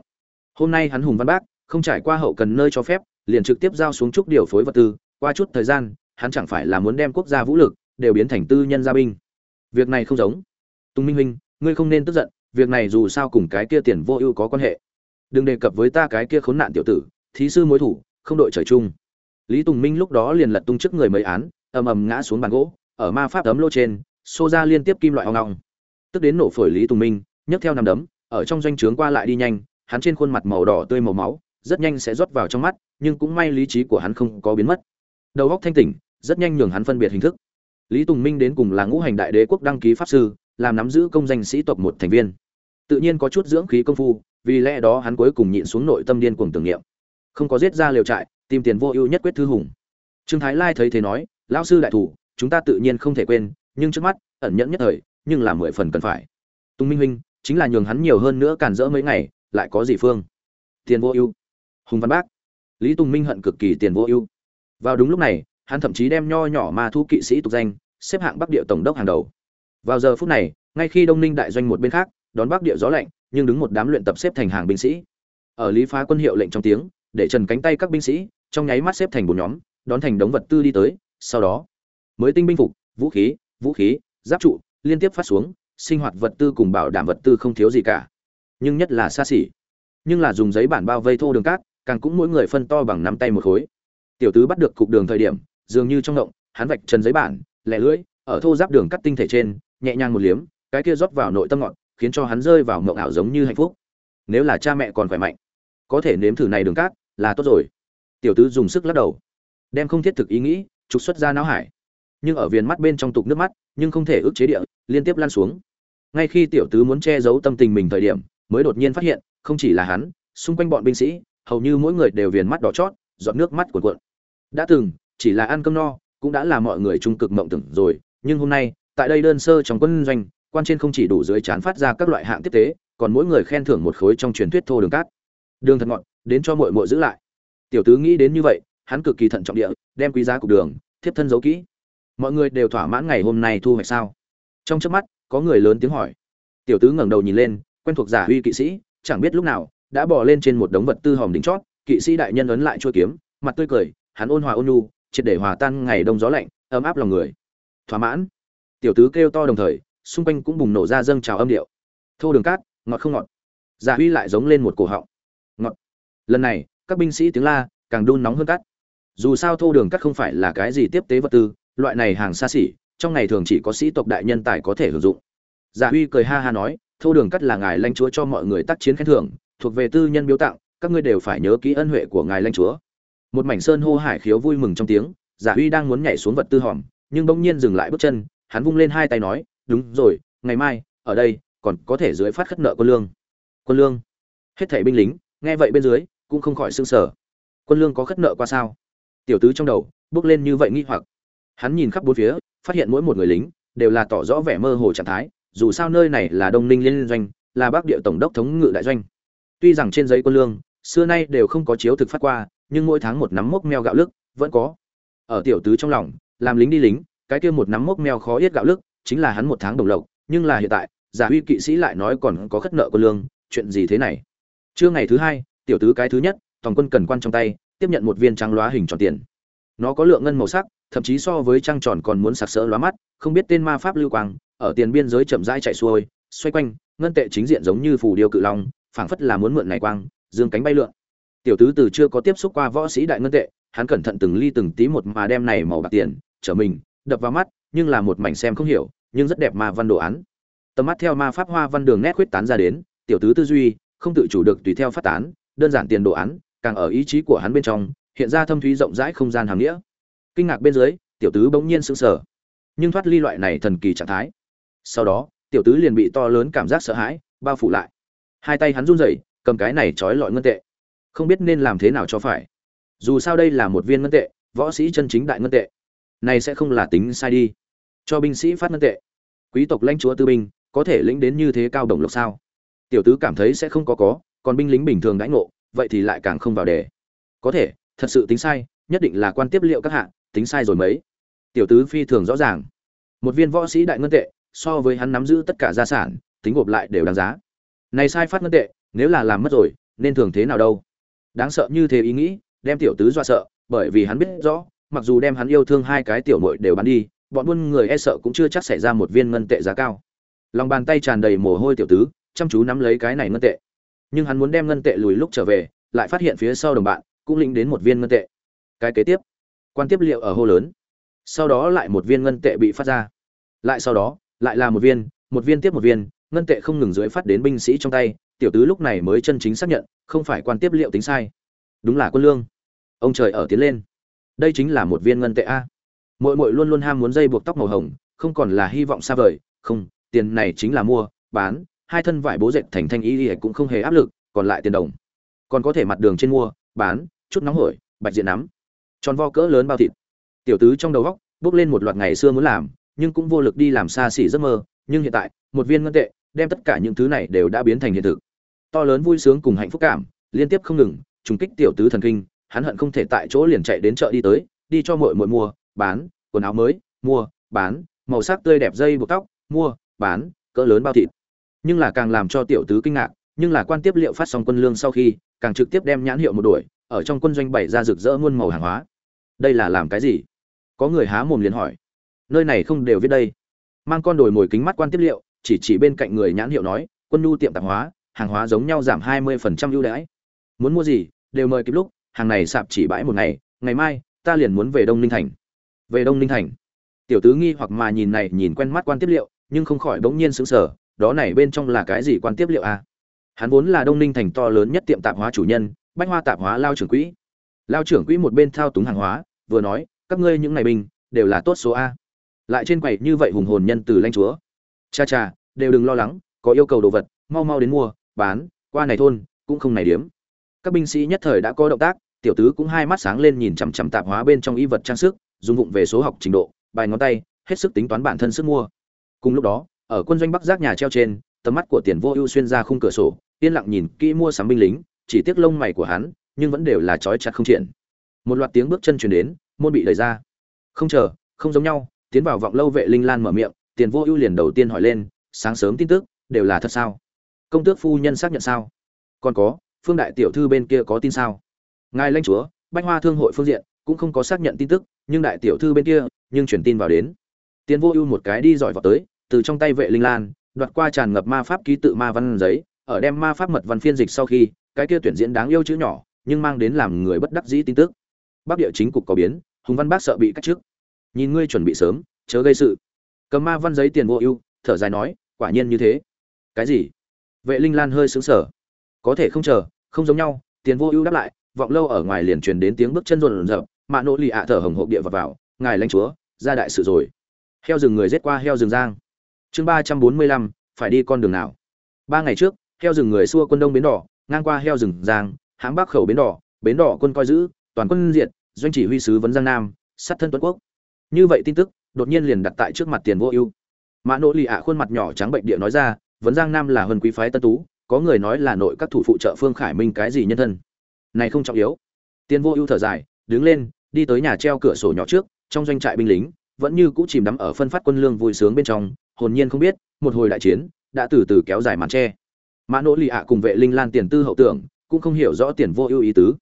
Hôm nay hắn hùng văn bác, không trải qua hậu cần nơi cho phép, liền trực tiếp giao xuống trúc điều phối vật tư, qua chút thời gian, hắn chẳng phải là muốn đem quốc gia vũ lực, đều biến thành tư nhân gia binh. Việc này không giống. Tùng minh huynh, ngươi không nên tức giận, việc này dù sao cùng cái kia tiền vô ưu có quan hệ. Đừng đề cập với ta cái kia khốn nạn tiểu tử, thí sư mối thủ, không đội trời chung lý tùng minh lúc đó liền lật tung trước người mấy án, ầm ầm ngã xuống bàn gỗ, ở ma pháp tấm lô trên, xô ra liên tiếp kim loại hoang ngọng tức đến nổ phổi lý tùng minh, nhấc theo nằm đấm, ở trong doanh trướng qua lại đi nhanh, hắn trên khuôn mặt màu đỏ tươi màu máu, rất nhanh sẽ rót vào trong mắt, nhưng cũng may lý trí của hắn không có biến mất. Đầu óc thanh tỉnh, rất nhanh nhường hắn phân biệt hình thức. Lý tùng minh đến cùng là ngũ hành đại đế quốc đăng ký pháp sư, làm nắm giữ công danh sĩ tộc một thành viên. Tự nhiên có chút dưỡng khí công phu, vì lẽ đó hắn cuối cùng nhịn xuống nội tâm điên cuồng tưởng niệm. Không có giết ra liều trại tìm tiền vô ưu nhất quyết thư hùng. Trương thái lai thấy thế nói, lão sư đại thủ, chúng ta tự nhiên không thể quên, nhưng trước mắt, ẩn nhẫn nhất thời, nhưng là mười phần cần phải. Tùng minh huynh, chính là nhường hắn nhiều hơn nữa cản rỡ mấy ngày, lại có gì phương? Tiền vô ưu. Hùng văn bác. Lý tùng minh hận cực kỳ tiền vô ưu. Vào đúng lúc này, hắn thậm chí đem nho nhỏ ma thu kỵ sĩ tục danh, xếp hạng bắc địa tổng đốc hàng đầu. Vào giờ phút này, ngay khi đông ninh đại doanh một bên khác, đón bắc địa gió lạnh, nhưng đứng một đám luyện tập xếp thành hàng binh sĩ. Ở lý phá quân hiệu lệnh trong tiếng, để trần cánh tay các binh sĩ trong nháy mắt xếp thành bốn nhóm, đón thành đống vật tư đi tới, sau đó, mới tinh binh phục, vũ khí vũ khí, giáp trụ, liên tiếp phát xuống, sinh hoạt vật tư cùng bảo đảm vật tư không thiếu gì cả. Nhưng nhất là xa xỉ. Nhưng là dùng giấy bản bao vây thô đường cát, càng cũng mỗi người phân to bằng nắm tay một khối. Tiểu tứ bắt được cục đường thời điểm, dường như trong động hắn vạch trần giấy bản, lẻ lưỡi, ở thô giáp đường cắt tinh thể trên, nhẹ nhàng một liếm, cái kia rót vào nội tâm ngọn, khiến cho hắn rơi vào mộng ảo giống như hạnh phúc. Nếu là cha mẹ còn khỏe mạnh, có thể nếm thử này đường cát, là tốt rồi tiểu tứ dùng sức lắc đầu. Đem không thiết thực ý nghĩ, trục xuất ra não hải. Nhưng ở viền mắt bên trong tục nước mắt, nhưng không thể ức chế địa, liên tiếp lan xuống. Ngay khi tiểu tứ muốn che giấu tâm tình mình thời điểm, mới đột nhiên phát hiện, không chỉ là hắn, xung quanh bọn binh sĩ, hầu như mỗi người đều viền mắt đỏ chót, giọt nước mắt cuộn cuộn. Đã từng, chỉ là ăn cơm no, cũng đã là mọi người trung cực mộng tưởng rồi, nhưng hôm nay, tại đây đơn sơ trong quân doanh, quan trên không chỉ đủ dưới chán phát ra các loại hạng tiếp tế, còn mỗi người khen thưởng một khối trong truyền thuyết thô đường cát. Đường thật ngọt, đến cho muội muội giữ lại tiểu tứ nghĩ đến như vậy, hắn cực kỳ thận trọng địa đem quý giá cục đường, thiếp thân giấu kỹ. Mọi người đều thỏa mãn ngày hôm nay thu hoạch sao? Trong chớp mắt, có người lớn tiếng hỏi. Tiểu tứ ngẩng đầu nhìn lên, quen thuộc giả huy kỵ sĩ, chẳng biết lúc nào, đã bò lên trên một đống vật tư hòm đỉnh chót, kỵ sĩ đại nhân ấn lại chuôi kiếm, mặt tươi cười, hắn ôn hòa ôn nhu, triệt để hòa tan ngày đông gió lạnh, ấm áp lòng người. Thỏa mãn. Tiểu tứ kêu to đồng thời, xung quanh cũng bùng nổ ra dâng trào âm điệu. Thô đường cát, ngọt không ngọt. Giả huy lại giống lên một cổ họng. Ngọt. Lần này các binh sĩ tiếng la, càng đun nóng hơn cắt dù sao thô đường cắt không phải là cái gì tiếp tế vật tư, loại này hàng xa xỉ, trong ngày thường chỉ có sĩ tộc đại nhân tài có thể hưởng dụng. Giả huy cười ha ha nói, thô đường cắt là ngài lãnh chúa cho mọi người tác chiến khen thưởng, thuộc về tư nhân biếu tặng, các ngươi đều phải nhớ kỹ ân huệ của ngài lãnh chúa. Một mảnh sơn hô hải khiếu vui mừng trong tiếng, giả huy đang muốn nhảy xuống vật tư hòm, nhưng bỗng nhiên dừng lại bước chân, hắn vung lên hai tay nói, đúng rồi, ngày mai, ở đây, còn có thể dưới phát khất nợ quân lương. Quân lương? Hết thảy binh lính, nghe vậy bên dưới cũng không khỏi sương sở quân lương có khất nợ qua sao? Tiểu tứ trong đầu, bước lên như vậy nghi hoặc. Hắn nhìn khắp bốn phía, phát hiện mỗi một người lính, đều là tỏ rõ vẻ mơ hồ trạng thái, dù sao nơi này là đông ninh liên doanh, là bắc địa tổng đốc thống ngự đại doanh. Tuy rằng trên giấy quân lương, xưa nay đều không có chiếu thực phát qua, nhưng mỗi tháng một nắm mốc meo gạo lức, vẫn có. Ở tiểu tứ trong lòng, làm lính đi lính, cái kia một nắm mốc meo khó yết gạo lức, chính là hắn một tháng đồng lộc, nhưng là hiện tại, giả huy kỵ sĩ lại nói còn có khất nợ quân lương, chuyện gì thế này? Trưa ngày thứ hai tiểu tứ cái thứ nhất, toàn quân cần quan trong tay, tiếp nhận một viên trắng lóa hình tròn tiền. Nó có lượng ngân màu sắc, thậm chí so với trăng tròn còn muốn sặc sỡ lóa mắt, không biết tên ma pháp lưu quang, ở tiền biên giới chậm rãi chạy xuôi, xoay quanh, ngân tệ chính diện giống như phù điêu cự long, phảng phất là muốn mượn này quang, dương cánh bay lượn. Tiểu tứ từ chưa có tiếp xúc qua võ sĩ đại ngân tệ, hắn cẩn thận từng ly từng tí một mà đem này màu bạc tiền, trở mình, đập vào mắt, nhưng là một mảnh xem không hiểu, nhưng rất đẹp ma văn đồ án. Tầm mắt theo ma pháp hoa văn đường nét khuyết tán ra đến, tiểu tứ tư duy, không tự chủ được tùy theo phát tán đơn giản tiền đồ án, càng ở ý chí của hắn bên trong, hiện ra thâm thúy rộng rãi không gian hàm nghĩa. Kinh ngạc bên dưới, tiểu tứ bỗng nhiên sững sờ, nhưng thoát ly loại này thần kỳ trạng thái. Sau đó, tiểu tứ liền bị to lớn cảm giác sợ hãi bao phủ lại. Hai tay hắn run rẩy, cầm cái này trói lọi ngân tệ. Không biết nên làm thế nào cho phải. Dù sao đây là một viên ngân tệ, võ sĩ chân chính đại ngân tệ. Này sẽ không là tính sai đi. Cho binh sĩ phát ngân tệ. Quý tộc lãnh chúa tư binh, có thể lĩnh đến như thế cao đồng lộc sao? Tiểu tứ cảm thấy sẽ không có có còn binh lính bình thường đãi ngộ, vậy thì lại càng không vào đề. Có thể, thật sự tính sai, nhất định là quan tiếp liệu các hạng tính sai rồi mấy. Tiểu tứ phi thường rõ ràng. Một viên võ sĩ đại ngân tệ, so với hắn nắm giữ tất cả gia sản, tính gộp lại đều đáng giá. Này sai phát ngân tệ, nếu là làm mất rồi, nên thường thế nào đâu? Đáng sợ như thế ý nghĩ, đem tiểu tứ dọa sợ, bởi vì hắn biết rõ, mặc dù đem hắn yêu thương hai cái tiểu muội đều bán đi, bọn buôn người e sợ cũng chưa chắc xảy ra một viên ngân tệ giá cao. Lòng bàn tay tràn đầy mồ hôi tiểu tứ, chăm chú nắm lấy cái này ngân tệ nhưng hắn muốn đem ngân tệ lùi lúc trở về, lại phát hiện phía sau đồng bạn cũng lĩnh đến một viên ngân tệ. Cái kế tiếp, quan tiếp liệu ở hô lớn. Sau đó lại một viên ngân tệ bị phát ra. Lại sau đó, lại là một viên một viên tiếp một viên, ngân tệ không ngừng dưới phát đến binh sĩ trong tay, tiểu tứ lúc này mới chân chính xác nhận, không phải quan tiếp liệu tính sai. Đúng là quân lương. Ông trời ở tiến lên. Đây chính là một viên ngân tệ a. Mỗi mỗi luôn luôn ham muốn dây buộc tóc màu hồng, không còn là hy vọng xa vời. Không, tiền này chính là mua, bán hai thân vải bố dệt thành thanh y y cũng không hề áp lực, còn lại tiền đồng. Còn có thể mặt đường trên mua, bán, chút nóng hổi, bạch diện nắm. Tròn vo cỡ lớn bao thịt. Tiểu tứ trong đầu góc, bước lên một loạt ngày xưa muốn làm, nhưng cũng vô lực đi làm xa xỉ giấc mơ, nhưng hiện tại, một viên ngân tệ, đem tất cả những thứ này đều đã biến thành hiện thực. To lớn vui sướng cùng hạnh phúc cảm, liên tiếp không ngừng, trùng kích tiểu tứ thần kinh, hắn hận không thể tại chỗ liền chạy đến chợ đi tới, đi cho mọi muội mua, bán, quần áo mới, mua, bán, màu sắc tươi đẹp dây buộc tóc, mua, bán, cỡ lớn bao thịt nhưng là càng làm cho tiểu tứ kinh ngạc, nhưng là quan tiếp liệu phát xong quân lương sau khi, càng trực tiếp đem nhãn hiệu một đuổi ở trong quân doanh bày ra rực rỡ muôn màu hàng hóa. Đây là làm cái gì? Có người há mồm liền hỏi. Nơi này không đều viết đây. Mang con đồi mồi kính mắt quan tiếp liệu, chỉ chỉ bên cạnh người nhãn hiệu nói, quân nhu tiệm tạp hóa, hàng hóa giống nhau giảm hai mươi phần trăm ưu đãi. Muốn mua gì, đều mời kịp lúc, hàng này sạp chỉ bãi một ngày ngày mai, ta liền muốn về đông ninh thành. Về đông ninh thành. Tiểu tứ nghi hoặc mà nhìn này, nhìn quen mắt quan tiếp liệu, nhưng không khỏi bỗng nhiên sững sờ đó này bên trong là cái gì quan tiếp liệu à? hắn vốn là đông ninh thành to lớn nhất tiệm tạp hóa chủ nhân, bách hoa tạp hóa lao trưởng quỹ. Lao trưởng quỹ một bên thao túng hàng hóa, vừa nói, các ngươi những ngày binh đều là tốt số a. Lại trên quầy như vậy hùng hồn nhân từ lanh chúa. Cha cha, đều đừng lo lắng, có yêu cầu đồ vật, mau mau đến mua, bán, qua này thôn cũng không này điếm. Các binh sĩ nhất thời đã có động tác, tiểu tứ cũng hai mắt sáng lên nhìn chằm chằm tạp hóa bên trong y vật trang sức, dùng vụng về số học trình độ, bài ngón tay, hết sức tính toán bản thân sức mua. Cùng lúc đó ở quân doanh bắc giác nhà treo trên, tầm mắt của tiền vô ưu xuyên ra khung cửa sổ, yên lặng nhìn kỹ mua sắm binh lính, chỉ tiếc lông mày của hắn, nhưng vẫn đều là trói chặt không triển. Một loạt tiếng bước chân chuyển đến, môn bị đẩy ra. Không chờ, không giống nhau, tiến vào vọng lâu vệ linh lan mở miệng, tiền vô ưu liền đầu tiên hỏi lên, sáng sớm tin tức, đều là thật sao? Công tước phu nhân xác nhận sao? Còn có, phương đại tiểu thư bên kia có tin sao? Ngài lãnh chúa, bách hoa thương hội phương diện, cũng không có xác nhận tin tức, nhưng đại tiểu thư bên kia, nhưng truyền tin vào đến. Tiền vô ưu một cái đi giỏi vào tới từ trong tay vệ linh lan đoạt qua tràn ngập ma pháp ký tự ma văn giấy ở đem ma pháp mật văn phiên dịch sau khi cái kia tuyển diễn đáng yêu chữ nhỏ nhưng mang đến làm người bất đắc dĩ tin tức. Bắc địa chính cục có biến hùng văn bác sợ bị cắt trước nhìn ngươi chuẩn bị sớm chớ gây sự. Cầm ma văn giấy tiền vô ưu thở dài nói quả nhiên như thế. Cái gì? Vệ linh lan hơi sững sờ. Có thể không chờ không giống nhau tiền vô ưu đáp lại vọng lâu ở ngoài liền truyền đến tiếng bước chân rộn rợp mạ nỗ lì ạ thở hồng hộp địa vào, vào ngài lãnh chúa ra đại sự rồi. Heo rừng người giết qua heo rừng giang chương ba trăm bốn mươi lăm, phải đi con đường nào? Ba ngày trước, heo rừng người xua quân đông bến đỏ, ngang qua heo rừng giang hãng bắc khẩu bến đỏ bến đỏ quân coi giữ, toàn quân diệt, doanh chỉ huy sứ vấn giang nam, sát thân tuấn quốc. Như vậy tin tức, đột nhiên liền đặt tại trước mặt tiền vô ưu. Mã nỗ lì ạ khuôn mặt nhỏ trắng bệnh địa nói ra, vấn giang nam là huân quý phái tân tú, có người nói là nội các thủ phụ trợ phương khải minh cái gì nhân thân? Này không trọng yếu. Tiền vô ưu thở dài, đứng lên, đi tới nhà treo cửa sổ nhỏ trước, trong doanh trại binh lính vẫn như cũ chìm đắm ở phân phát quân lương vui sướng bên trong, hồn nhiên không biết, một hồi đại chiến đã từ từ kéo dài màn tre. Mã nỗ lì ạ cùng vệ linh lan tiền tư hậu tưởng, cũng không hiểu rõ tiền vô ưu ý tứ.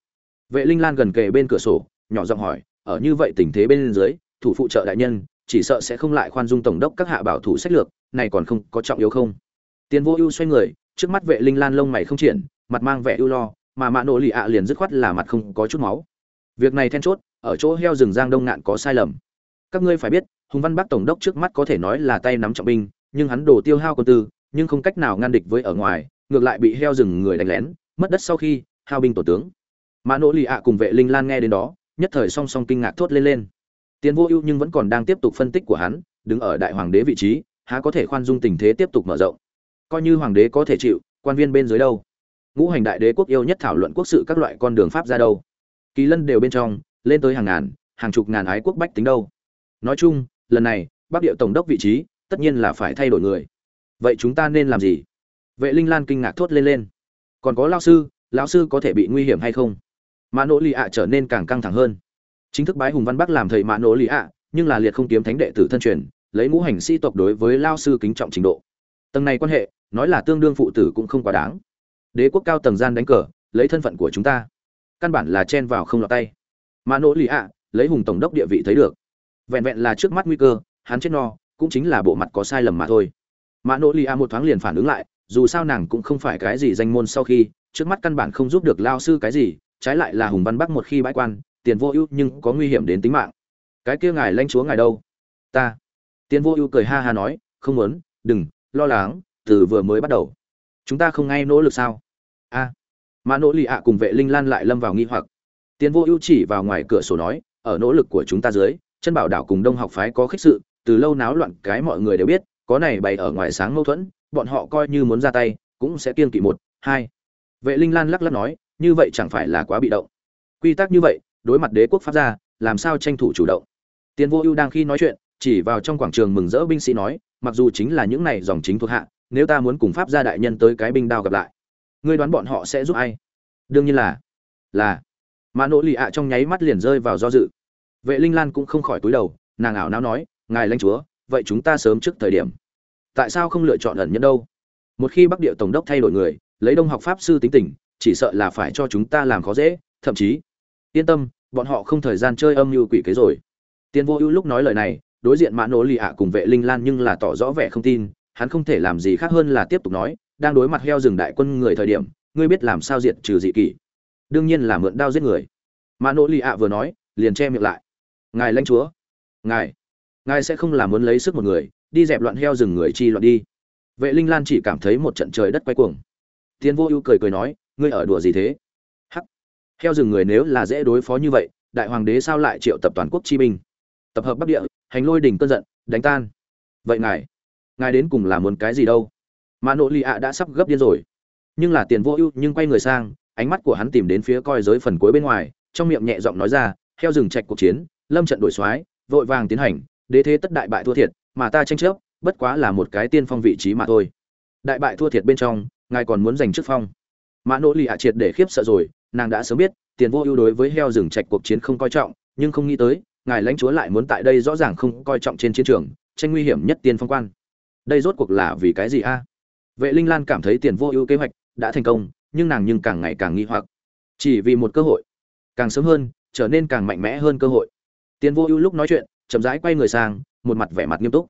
Vệ linh lan gần kề bên cửa sổ, nhỏ giọng hỏi, ở như vậy tình thế bên dưới, thủ phụ trợ đại nhân, chỉ sợ sẽ không lại khoan dung tổng đốc các hạ bảo thủ sách lược, này còn không có trọng yếu không? Tiền vô ưu xoay người, trước mắt vệ linh lan lông mày không triển mặt mang vẻ ưu lo, mà mã nỗ lì ạ liền dứt khoát là mặt không có chút máu. Việc này then chốt, ở chỗ heo rừng giang đông ngạn có sai lầm các ngươi phải biết, hùng văn bắc tổng đốc trước mắt có thể nói là tay nắm trọng binh, nhưng hắn đổ tiêu hao quân tư nhưng không cách nào ngăn địch với ở ngoài, ngược lại bị heo rừng người đánh lén, mất đất sau khi, hao binh tổ tướng. Mã nỗ lì ạ cùng vệ linh lan nghe đến đó, nhất thời song song kinh ngạc thốt lên lên. Tiền vô ưu nhưng vẫn còn đang tiếp tục phân tích của hắn, đứng ở đại hoàng đế vị trí, há có thể khoan dung tình thế tiếp tục mở rộng? Coi như hoàng đế có thể chịu, quan viên bên dưới đâu? Ngũ hành đại đế quốc yêu nhất thảo luận quốc sự các loại con đường pháp ra đâu? Kỳ lân đều bên trong, lên tới hàng ngàn, hàng chục ngàn ái quốc bách tính đâu? Nói chung, lần này, bắc địa tổng đốc vị trí, tất nhiên là phải thay đổi người. Vậy chúng ta nên làm gì? Vệ linh lan kinh ngạc thốt lên lên. Còn có lao sư, lão sư có thể bị nguy hiểm hay không? Mã nỗ lì ạ trở nên càng căng thẳng hơn. Chính thức bái hùng văn bắc làm thầy mã nỗ lì ạ nhưng là liệt không kiếm thánh đệ tử thân truyền, lấy ngũ hành sĩ tộc đối với lao sư kính trọng trình độ. Tầng này quan hệ, nói là tương đương phụ tử cũng không quá đáng. Đế quốc cao tầng gian đánh cờ, lấy thân phận của chúng ta. Căn bản là chen vào không lọt tay. Mã nỗ lì ạ lấy hùng tổng đốc địa vị thấy được vẹn vẹn là trước mắt nguy cơ hắn chết no cũng chính là bộ mặt có sai lầm mà thôi. Mã nỗ lì a một thoáng liền phản ứng lại dù sao nàng cũng không phải cái gì danh môn sau khi trước mắt căn bản không giúp được lao sư cái gì trái lại là hùng văn bắc một khi bãi quan tiền vô ưu nhưng có nguy hiểm đến tính mạng. Cái kia ngài lanh chúa ngài đâu? Ta. Tiền vô ưu cười ha ha nói không muốn đừng lo lắng từ vừa mới bắt đầu. Chúng ta không ngay nỗ lực sao? A. À, mà nỗ lì ạ cùng vệ linh lan lại lâm vào nghi hoặc. Tiền vô ưu chỉ vào ngoài cửa sổ nói ở nỗ lực của chúng ta dưới chân bảo đảo cùng đông học phái có khích sự, từ lâu náo loạn cái mọi người đều biết, có này bày ở ngoài sáng mâu thuẫn, bọn họ coi như muốn ra tay, cũng sẽ kiên kỵ một, hai. Vệ linh lan lắc lắc nói, như vậy chẳng phải là quá bị động. Quy tắc như vậy, đối mặt đế quốc pháp gia, làm sao tranh thủ chủ động? Tiền vô ưu đang khi nói chuyện, chỉ vào trong quảng trường mừng rỡ binh sĩ nói, mặc dù chính là những này dòng chính thuộc hạ, nếu ta muốn cùng pháp gia đại nhân tới cái binh đao gặp lại, ngươi đoán bọn họ sẽ giúp ai? Đương nhiên là là. Mà nỗ lì ạ trong nháy mắt liền rơi vào do dự vệ linh lan cũng không khỏi túi đầu, nàng ảo não nói, ngài lãnh chúa, vậy chúng ta sớm trước thời điểm. Tại sao không lựa chọn ẩn nhân đâu? Một khi bắc địa tổng đốc thay đổi người, lấy đông học pháp sư tính tình, chỉ sợ là phải cho chúng ta làm khó dễ, thậm chí, yên tâm, bọn họ không thời gian chơi âm mưu quỷ kế rồi. Tiên vô ưu lúc nói lời này, đối diện mã nỗ lì ạ cùng vệ linh lan nhưng là tỏ rõ vẻ không tin, hắn không thể làm gì khác hơn là tiếp tục nói, đang đối mặt heo rừng đại quân người thời điểm, ngươi biết làm sao diệt trừ dị kỷ. Đương nhiên là mượn đao giết người. Mã nỗ lì ạ vừa nói, liền che miệng lại ngài lãnh chúa. Ngài ngài sẽ không làm muốn lấy sức một người, đi dẹp loạn heo rừng người chi loạn đi. Vệ linh lan chỉ cảm thấy một trận trời đất quay cuồng. Tiến vô ưu cười cười nói, ngươi ở đùa gì thế? Hắc. Heo rừng người nếu là dễ đối phó như vậy, đại hoàng đế sao lại triệu tập toàn quốc chi binh? Tập hợp bắc địa, hành lôi đỉnh cơn giận, đánh tan. Vậy ngài ngài đến cùng là muốn cái gì đâu? Mà nội lì ạ đã sắp gấp điên rồi. Nhưng là tiền vô ưu nhưng quay người sang, ánh mắt của hắn tìm đến phía coi giới phần cuối bên ngoài, trong miệng nhẹ giọng nói ra, heo rừng trạch cuộc chiến lâm trận đổi soái, vội vàng tiến hành, đế thế tất đại bại thua thiệt, mà ta tranh chấp, bất quá là một cái tiên phong vị trí mà thôi. Đại bại thua thiệt bên trong, ngài còn muốn giành chức phong. Mã nỗ lì hạ triệt để khiếp sợ rồi, nàng đã sớm biết, tiền vô ưu đối với heo rừng trạch cuộc chiến không coi trọng, nhưng không nghĩ tới, ngài lãnh chúa lại muốn tại đây rõ ràng không coi trọng trên chiến trường, tranh nguy hiểm nhất tiên phong quan. Đây rốt cuộc là vì cái gì a? Vệ linh lan cảm thấy tiền vô ưu kế hoạch đã thành công, nhưng nàng nhưng càng ngày càng nghi hoặc. Chỉ vì một cơ hội, càng sớm hơn, trở nên càng mạnh mẽ hơn cơ hội tiền vô ưu lúc nói chuyện, chậm rãi quay người sang, một mặt vẻ mặt nghiêm túc.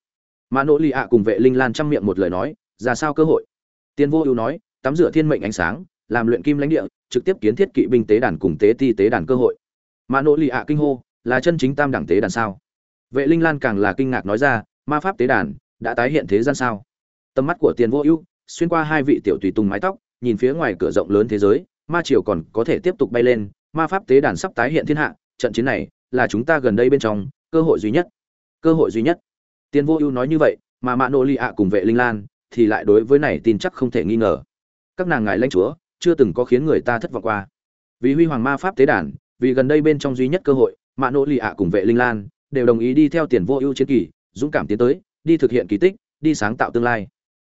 Mã nỗ Ly ạ cùng vệ linh lan trăm miệng một lời nói, ra sao cơ hội? Tiền vô ưu nói, tắm rửa thiên mệnh ánh sáng, làm luyện kim lãnh địa, trực tiếp kiến thiết kỵ binh tế đàn cùng tế ti tế đàn cơ hội. Mã nỗ Ly ạ kinh hô, là chân chính tam đẳng tế đàn sao? Vệ linh lan càng là kinh ngạc nói ra, ma pháp tế đàn, đã tái hiện thế gian sao? Tầm mắt của tiền vô ưu, xuyên qua hai vị tiểu tùy tùng mái tóc, nhìn phía ngoài cửa rộng lớn thế giới, ma triều còn có thể tiếp tục bay lên, ma pháp tế đàn sắp tái hiện thiên hạ, trận chiến này là chúng ta gần đây bên trong, cơ hội duy nhất. Cơ hội duy nhất. Tiền vô ưu nói như vậy, mà mạ nô lì ạ cùng vệ linh lan thì lại đối với này tin chắc không thể nghi ngờ. Các nàng ngài lãnh chúa, chưa từng có khiến người ta thất vọng qua. Vì huy hoàng ma pháp tế đàn, vì gần đây bên trong duy nhất cơ hội mạ nô lì ạ cùng vệ linh lan đều đồng ý đi theo tiền vô ưu chiến kỳ, dũng cảm tiến tới, đi thực hiện kỳ tích, đi sáng tạo tương lai.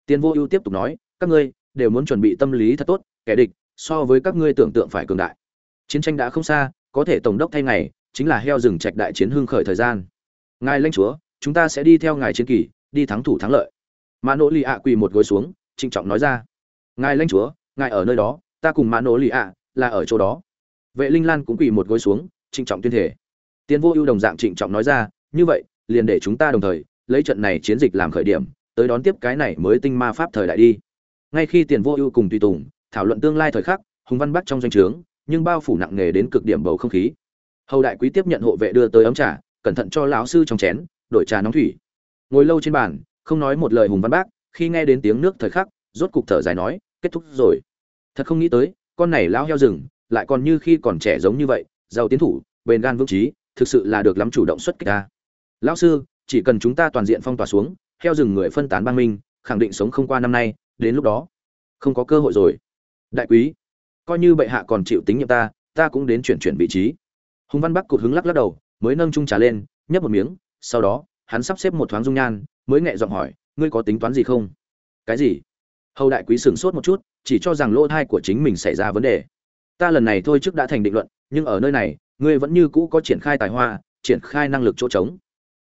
Tiền vô ưu tiếp tục nói, các ngươi đều muốn chuẩn bị tâm lý thật tốt, kẻ địch so với các ngươi tưởng tượng phải cường đại. Chiến tranh đã không xa, có thể tổng đốc thay ngày chính là heo rừng trạch đại chiến hưng khởi thời gian. Ngài lãnh chúa, chúng ta sẽ đi theo ngài chiến kỳ, đi thắng thủ thắng lợi. Mã nỗ lì ạ quỳ một gối xuống, trịnh trọng nói ra. Ngài lãnh chúa, ngài ở nơi đó, ta cùng mã nỗ lì ạ là ở chỗ đó. Vệ linh lan cũng quỳ một gối xuống, trịnh trọng tuyên thể tiến vô ưu đồng dạng trịnh trọng nói ra, như vậy, liền để chúng ta đồng thời, lấy trận này chiến dịch làm khởi điểm, tới đón tiếp cái này mới tinh ma pháp thời đại đi. Ngay khi tiền vô ưu cùng tùy tùng thảo luận tương lai thời khắc, hùng văn bắc trong doanh trướng, nhưng bao phủ nặng nề đến cực điểm bầu không khí hầu đại quý tiếp nhận hộ vệ đưa tới ấm trà, cẩn thận cho lão sư trong chén, đổi trà nóng thủy. Ngồi lâu trên bàn, không nói một lời hùng văn bác, khi nghe đến tiếng nước thời khắc, rốt cục thở dài nói, kết thúc rồi. Thật không nghĩ tới, con này lão heo rừng, lại còn như khi còn trẻ giống như vậy, giàu tiến thủ, bền gan vững trí, thực sự là được lắm chủ động xuất kích ta. Lão sư, chỉ cần chúng ta toàn diện phong tỏa xuống, heo rừng người phân tán bang minh, khẳng định sống không qua năm nay, đến lúc đó, không có cơ hội rồi. Đại quý, coi như bệ hạ còn chịu tính nhiệm ta ta cũng đến chuyển chuyển vị trí hùng văn bắc cụt hứng lắc lắc đầu, mới nâng trung trà lên, nhấp một miếng, sau đó, hắn sắp xếp một thoáng dung nhan, mới nhẹ giọng hỏi, ngươi có tính toán gì không? Cái gì? Hầu đại quý sửng sốt một chút, chỉ cho rằng lỗ thai của chính mình xảy ra vấn đề. Ta lần này thôi trước đã thành định luận, nhưng ở nơi này, ngươi vẫn như cũ có triển khai tài hoa, triển khai năng lực chỗ trống.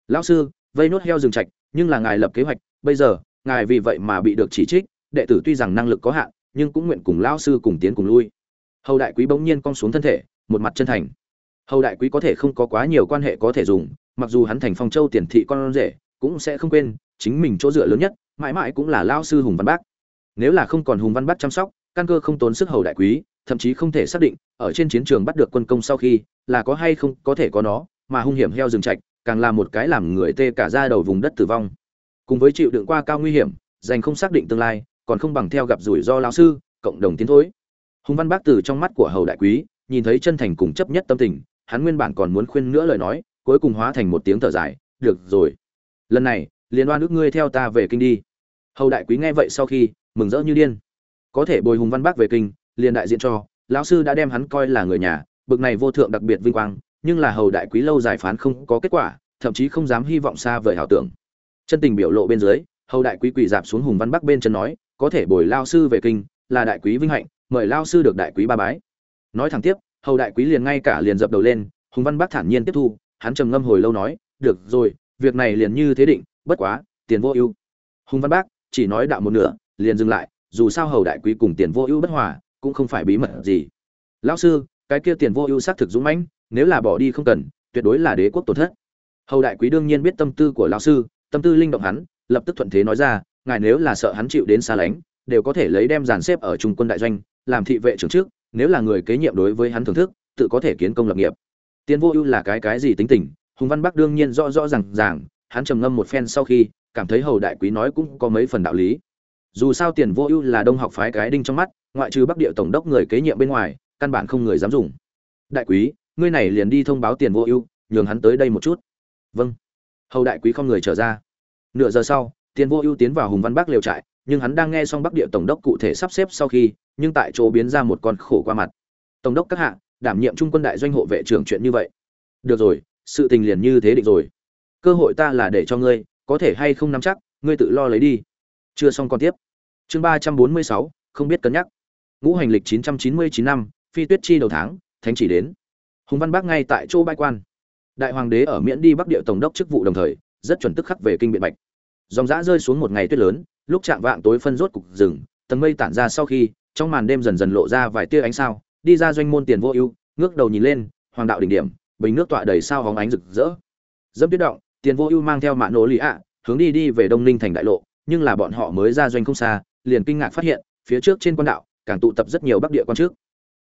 Lão sư, vây nốt heo rừng trạch, nhưng là ngài lập kế hoạch, bây giờ, ngài vì vậy mà bị được chỉ trích, đệ tử tuy rằng năng lực có hạn, nhưng cũng nguyện cùng lão sư cùng tiến cùng lui. Hầu đại quý bỗng nhiên cong xuống thân thể, một mặt chân thành hầu đại quý có thể không có quá nhiều quan hệ có thể dùng, mặc dù hắn thành phong châu tiền thị con rể, cũng sẽ không quên, chính mình chỗ dựa lớn nhất, mãi mãi cũng là lao sư hùng văn bác. Nếu là không còn hùng văn bác chăm sóc, căn cơ không tốn sức hầu đại quý, thậm chí không thể xác định, ở trên chiến trường bắt được quân công sau khi, là có hay không có thể có nó, mà hung hiểm heo rừng trạch, càng là một cái làm người tê cả ra đầu vùng đất tử vong. Cùng với chịu đựng qua cao nguy hiểm, dành không xác định tương lai, còn không bằng theo gặp rủi ro lao sư, cộng đồng tiến thối. Hùng văn bác từ trong mắt của hầu đại quý, nhìn thấy chân thành cùng chấp nhất tâm tình hắn nguyên bản còn muốn khuyên nữa lời nói, cuối cùng hóa thành một tiếng thở dài, được rồi, lần này, liên đoan nước ngươi theo ta về kinh đi. Hầu đại quý nghe vậy sau khi, mừng rỡ như điên. Có thể bồi hùng văn bác về kinh, liền đại diện cho, lão sư đã đem hắn coi là người nhà, bực này vô thượng đặc biệt vinh quang, nhưng là hầu đại quý lâu giải phán không có kết quả, thậm chí không dám hy vọng xa vời hảo tưởng. Chân tình biểu lộ bên dưới, hầu đại quý quỳ dạp xuống hùng văn bắc bên chân nói, có thể bồi lao sư về kinh, là đại quý vinh hạnh, mời lao sư được đại quý ba bái. Nói thẳng tiếp hầu đại quý liền ngay cả liền dập đầu lên, hùng văn bắc thản nhiên tiếp thu, hắn trầm ngâm hồi lâu nói, được rồi, việc này liền như thế định, bất quá, tiền vô ưu. Hùng văn bác chỉ nói đạo một nửa, liền dừng lại, dù sao hầu đại quý cùng tiền vô ưu bất hòa, cũng không phải bí mật gì. Lão sư, cái kia tiền vô ưu xác thực dũng mãnh, nếu là bỏ đi không cần, tuyệt đối là đế quốc tổn thất. Hầu đại quý đương nhiên biết tâm tư của lão sư, tâm tư linh động hắn, lập tức thuận thế nói ra, ngài nếu là sợ hắn chịu đến xa lánh, đều có thể lấy đem dàn xếp ở trung quân đại doanh, làm thị vệ trưởng trước nếu là người kế nhiệm đối với hắn thưởng thức, tự có thể kiến công lập nghiệp. Tiền vô ưu là cái cái gì tính tình? Hùng văn bắc đương nhiên rõ rõ ràng ràng, hắn trầm ngâm một phen sau khi, cảm thấy hầu đại quý nói cũng có mấy phần đạo lý. Dù sao tiền vô ưu là đông học phái cái đinh trong mắt, ngoại trừ bắc địa tổng đốc người kế nhiệm bên ngoài, căn bản không người dám dùng. Đại quý, ngươi này liền đi thông báo tiền vô ưu, nhường hắn tới đây một chút. Vâng. Hầu đại quý không người trở ra. Nửa giờ sau, tiền vô ưu tiến vào hùng văn bắc liều trại nhưng hắn đang nghe xong bắc địa tổng đốc cụ thể sắp xếp sau khi, nhưng tại chỗ biến ra một con khổ qua mặt. Tổng đốc các hạ, đảm nhiệm trung quân đại doanh hộ vệ trưởng chuyện như vậy. Được rồi, sự tình liền như thế định rồi. Cơ hội ta là để cho ngươi, có thể hay không nắm chắc, ngươi tự lo lấy đi. Chưa xong còn tiếp. Chương ba trăm bốn mươi sáu, không biết cân nhắc. Ngũ hành lịch chín trăm chín mươi chín năm, phi tuyết chi đầu tháng, thánh chỉ đến. Hùng văn bác ngay tại chỗ bãi quan. Đại hoàng đế ở miễn đi bắc địa tổng đốc chức vụ đồng thời, rất chuẩn tức khắc về kinh biện bạch. Dòng giã rơi xuống một ngày tuyết lớn lúc chạm vạng tối phân rốt cục rừng, tầng mây tản ra sau khi, trong màn đêm dần dần lộ ra vài tia ánh sao, đi ra doanh môn tiền vô ưu, ngước đầu nhìn lên, hoàng đạo đỉnh điểm, bình nước tọa đầy sao hóng ánh rực rỡ. Dẫm tuyết động, tiền vô ưu mang theo mạ nổ lì ạ, hướng đi đi về đông ninh thành đại lộ, nhưng là bọn họ mới ra doanh không xa, liền kinh ngạc phát hiện, phía trước trên quan đạo, càng tụ tập rất nhiều bắc địa quan trước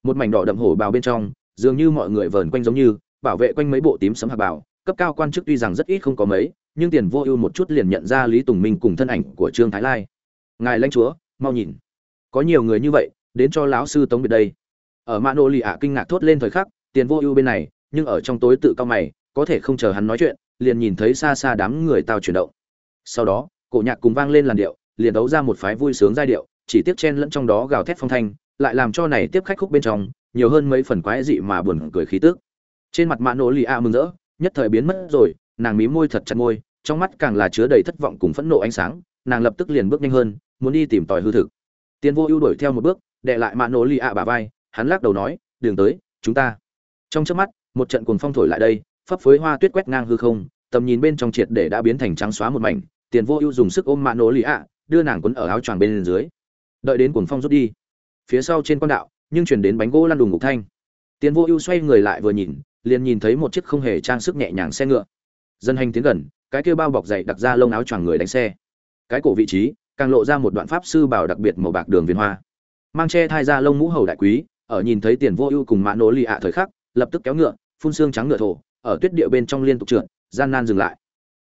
một mảnh đỏ đậm hổ bào bên trong, dường như mọi người vờn quanh giống như, bảo vệ quanh mấy bộ tím sấm hạt bảo cấp cao quan chức tuy rằng rất ít không có mấy nhưng tiền vô ưu một chút liền nhận ra lý tùng minh cùng thân ảnh của trương thái lai. Ngài lãnh chúa, mau nhìn. Có nhiều người như vậy, đến cho lão sư tống biệt đây. Ở mã nô lì ạ kinh ngạc thốt lên thời khắc, tiền vô ưu bên này, nhưng ở trong tối tự cao mày, có thể không chờ hắn nói chuyện, liền nhìn thấy xa xa đám người tao chuyển động. Sau đó, cổ nhạc cùng vang lên làn điệu, liền đấu ra một phái vui sướng giai điệu, chỉ tiếp chen lẫn trong đó gào thét phong thanh, lại làm cho này tiếp khách khúc bên trong, nhiều hơn mấy phần quái dị mà buồn cười khí tức. Trên mặt mã nô lì ạ mừng rỡ, nhất thời biến mất rồi, nàng mí môi thật chặt môi trong mắt càng là chứa đầy thất vọng cùng phẫn nộ ánh sáng, nàng lập tức liền bước nhanh hơn, muốn đi tìm tòi hư thực. Tiền vô ưu đuổi theo một bước, đệ lại mạ nổ lì a bả vai, hắn lắc đầu nói, đường tới, chúng ta. Trong trước mắt, một trận cuồng phong thổi lại đây, phấp phới hoa tuyết quét ngang hư không, tầm nhìn bên trong triệt để đã biến thành trắng xóa một mảnh tiền vô ưu dùng sức ôm mạ nổ lì a đưa nàng quấn ở áo choàng bên dưới. Đợi đến cuồng phong rút đi, phía sau trên quan đạo, nhưng chuyển đến bánh gỗ lăn đùng ngục thanh. Tiền vô ưu xoay người lại vừa nhìn, liền nhìn thấy một chiếc không hề trang sức nhẹ nhàng xe ngựa. Dân hành tiến gần cái kia bao bọc dày đặc ra lông áo choàng người đánh xe. Cái cổ vị trí, càng lộ ra một đoạn pháp sư bảo đặc biệt màu bạc đường viền hoa. Mang che thai ra lông mũ hầu đại quý, ở nhìn thấy tiền vô ưu cùng mã nỗ lì ạ thời khắc, lập tức kéo ngựa, phun xương trắng ngựa thổ, ở tuyết địa bên trong liên tục trượt, gian nan dừng lại.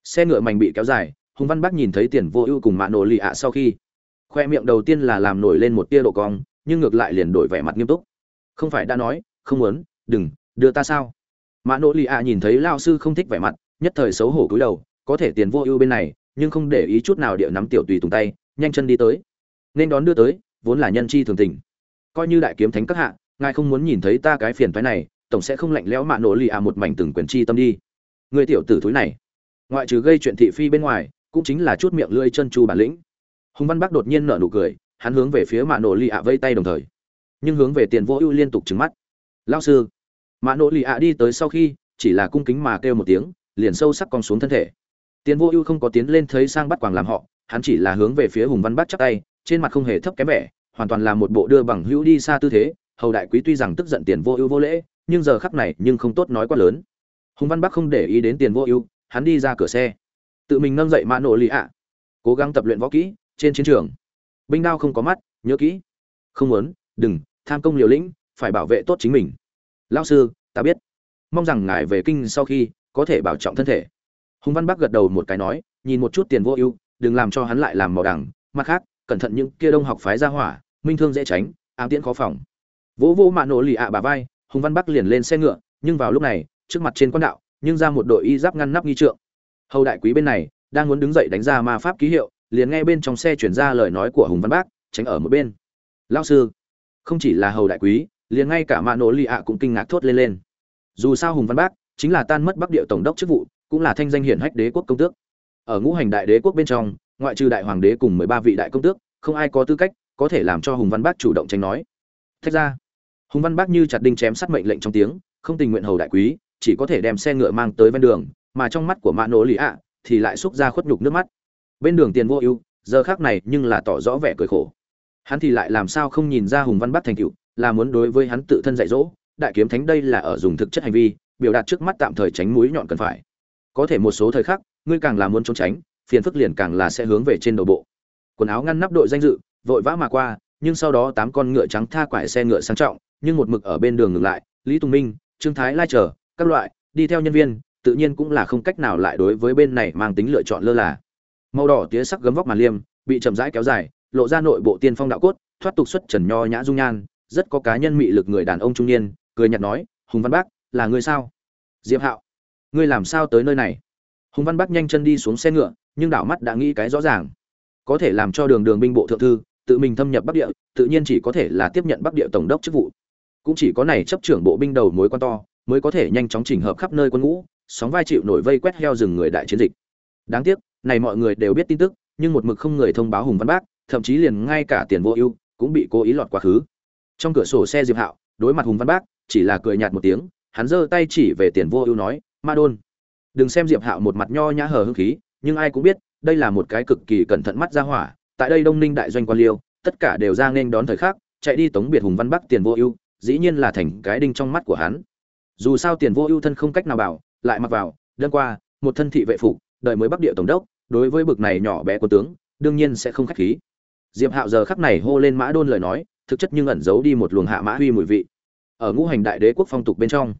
Xe ngựa mảnh bị kéo dài, hùng văn bắc nhìn thấy tiền vô ưu cùng mã nỗ lì ạ sau khi, khoe miệng đầu tiên là làm nổi lên một tia độ cong, nhưng ngược lại liền đổi vẻ mặt nghiêm túc. Không phải đã nói, không muốn, đừng, đưa ta sao? Mã nỗ lì ạ nhìn thấy lao sư không thích vẻ mặt, nhất thời xấu hổ cúi đầu có thể tiền vô ưu bên này, nhưng không để ý chút nào địa nắm tiểu tùy tùng tay, nhanh chân đi tới. Nên đón đưa tới, vốn là nhân chi thường tình. Coi như đại kiếm thánh các hạ, ngài không muốn nhìn thấy ta cái phiền phái này, tổng sẽ không lạnh lẽo mạ nổ lì à một mảnh từng quyền chi tâm đi. Người tiểu tử thúi này, ngoại trừ gây chuyện thị phi bên ngoài, cũng chính là chút miệng lưỡi chân chu bản lĩnh. Hùng văn bắc đột nhiên nở nụ cười, hắn hướng về phía mạ nổ lì ạ vây tay đồng thời, nhưng hướng về tiền vô ưu liên tục trừng mắt. Lao sư. Mạ nổ lì ạ đi tới sau khi, chỉ là cung kính mà kêu một tiếng, liền sâu sắc cong xuống thân thể tiền vô ưu không có tiến lên thấy sang bắt quàng làm họ, hắn chỉ là hướng về phía hùng văn bắc chắp tay, trên mặt không hề thấp kém vẻ, hoàn toàn là một bộ đưa bằng hữu đi xa tư thế. Hầu đại quý tuy rằng tức giận tiền vô ưu vô lễ, nhưng giờ khắc này nhưng không tốt nói quá lớn. Hùng văn bắc không để ý đến tiền vô ưu, hắn đi ra cửa xe. Tự mình nâng dậy mã Nộ Lý ạ. Cố gắng tập luyện võ kỹ trên chiến trường. Binh đao không có mắt, nhớ kỹ. Không muốn, đừng, tham công liều lĩnh, phải bảo vệ tốt chính mình. Lão sư, ta biết. Mong rằng ngài về kinh sau khi có thể bảo trọng thân thể hùng văn bắc gật đầu một cái nói, nhìn một chút tiền vô ưu, đừng làm cho hắn lại làm màu đằng. Mặt khác, cẩn thận những kia đông học phái ra hỏa, minh thương dễ tránh, ám tiễn khó phòng. Vỗ vỗ mạ nổ lì ạ bà vai, hùng văn bắc liền lên xe ngựa, nhưng vào lúc này, trước mặt trên quan đạo, nhưng ra một đội y giáp ngăn nắp nghi trượng. Hầu đại quý bên này, đang muốn đứng dậy đánh ra ma pháp ký hiệu, liền nghe bên trong xe chuyển ra lời nói của hùng văn bác tránh ở một bên. Lao sư. Không chỉ là hầu đại quý, liền ngay cả mạ nổ lì ạ cũng kinh ngạc thốt lên lên. Dù sao hùng văn bác chính là tan mất bắc địa tổng đốc chức vụ cũng là thanh danh hiển hách đế quốc công tước. Ở ngũ hành đại đế quốc bên trong, ngoại trừ đại hoàng đế cùng mười ba vị đại công tước, không ai có tư cách có thể làm cho hùng văn bác chủ động tranh nói. Thách ra, hùng văn bác như chặt đinh chém sát mệnh lệnh trong tiếng, không tình nguyện hầu đại quý, chỉ có thể đem xe ngựa mang tới ven đường, mà trong mắt của mạ nổ lì ạ, thì lại xúc ra khuất nhục nước mắt. Bên đường tiền vô ưu, giờ khác này nhưng là tỏ rõ vẻ cười khổ. Hắn thì lại làm sao không nhìn ra hùng văn bắc thành cựu là muốn đối với hắn tự thân dạy dỗ, đại kiếm thánh đây là ở dùng thực chất hành vi, biểu đạt trước mắt tạm thời tránh mũi nhọn cần phải có thể một số thời khắc, ngươi càng là muốn trốn tránh, phiền phức liền càng là sẽ hướng về trên đầu bộ. Quần áo ngăn nắp đội danh dự, vội vã mà qua, nhưng sau đó tám con ngựa trắng tha quải xe ngựa sang trọng, nhưng một mực ở bên đường ngừng lại, lý tùng minh, trương thái lai chờ, các loại, đi theo nhân viên, tự nhiên cũng là không cách nào lại đối với bên này mang tính lựa chọn lơ là. Màu đỏ tía sắc gấm vóc màn liêm, bị chậm rãi kéo dài, lộ ra nội bộ tiên phong đạo cốt, thoát tục xuất trần nho nhã dung nhan, rất có cá nhân mị lực người đàn ông trung niên, cười nhạt nói, hùng văn bác, là người sao? Diệp hạo ngươi làm sao tới nơi này? Hùng văn bắc nhanh chân đi xuống xe ngựa, nhưng đảo mắt đã nghĩ cái rõ ràng. Có thể làm cho đường đường binh bộ thượng thư, tự mình thâm nhập bắc địa, tự nhiên chỉ có thể là tiếp nhận bắc địa tổng đốc chức vụ. Cũng chỉ có này chấp trưởng bộ binh đầu mối quan to, mới có thể nhanh chóng chỉnh hợp khắp nơi quân ngũ, sóng vai chịu nổi vây quét heo rừng người đại chiến dịch. Đáng tiếc, này mọi người đều biết tin tức, nhưng một mực không người thông báo hùng văn bác thậm chí liền ngay cả tiền vô ưu cũng bị cố ý lọt quá khứ. Trong cửa sổ xe diệp hạo, đối mặt hùng văn bác chỉ là cười nhạt một tiếng, hắn giơ tay chỉ về tiền vô ưu nói ma đôn. Đừng xem diệp hạo một mặt nho nhã hờ hưng khí, nhưng ai cũng biết, đây là một cái cực kỳ cẩn thận mắt ra hỏa. Tại đây đông ninh đại doanh quan liêu, tất cả đều ra nên đón thời khắc, chạy đi tống biệt hùng văn bắc tiền vô ưu, dĩ nhiên là thành cái đinh trong mắt của hắn. Dù sao tiền vô ưu thân không cách nào bảo, lại mặc vào, đơn qua, một thân thị vệ phục đợi mới bắc địa tổng đốc, đối với bực này nhỏ bé của tướng, đương nhiên sẽ không khách khí. Diệp hạo giờ khắc này hô lên mã đôn lời nói, thực chất nhưng ẩn giấu đi một luồng hạ mã huy mùi vị. Ở ngũ hành đại đế quốc phong tục bên trong,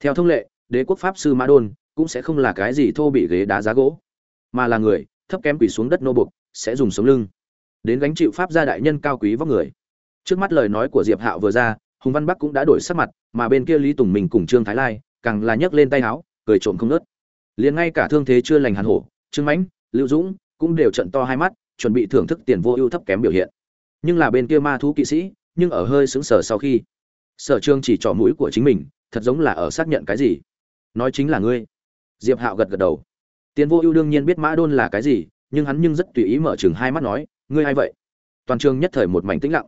theo thông lệ đế quốc pháp sư mã đôn cũng sẽ không là cái gì thô bị ghế đá giá gỗ, mà là người thấp kém quỳ xuống đất nô bục sẽ dùng sống lưng, đến gánh chịu pháp gia đại nhân cao quý vóc người. Trước mắt lời nói của diệp hạo vừa ra, hùng văn bắc cũng đã đổi sắc mặt, mà bên kia lý tùng mình cùng trương thái lai càng là nhấc lên tay áo, cười trộm không nớt liền ngay cả thương thế chưa lành hàn hổ, trương mãnh, lưu dũng cũng đều trận to hai mắt, chuẩn bị thưởng thức tiền vô ưu thấp kém biểu hiện. Nhưng là bên kia ma thú kỵ sĩ, nhưng ở hơi sững sờ sau khi, sở trương chỉ trỏ mũi của chính mình, thật giống là ở xác nhận cái gì nói chính là ngươi. Diệp hạo gật gật đầu. Tiền vô ưu đương nhiên biết mã đôn là cái gì, nhưng hắn nhưng rất tùy ý mở chừng hai mắt nói, ngươi hay vậy? Toàn trường nhất thời một mảnh tĩnh lặng.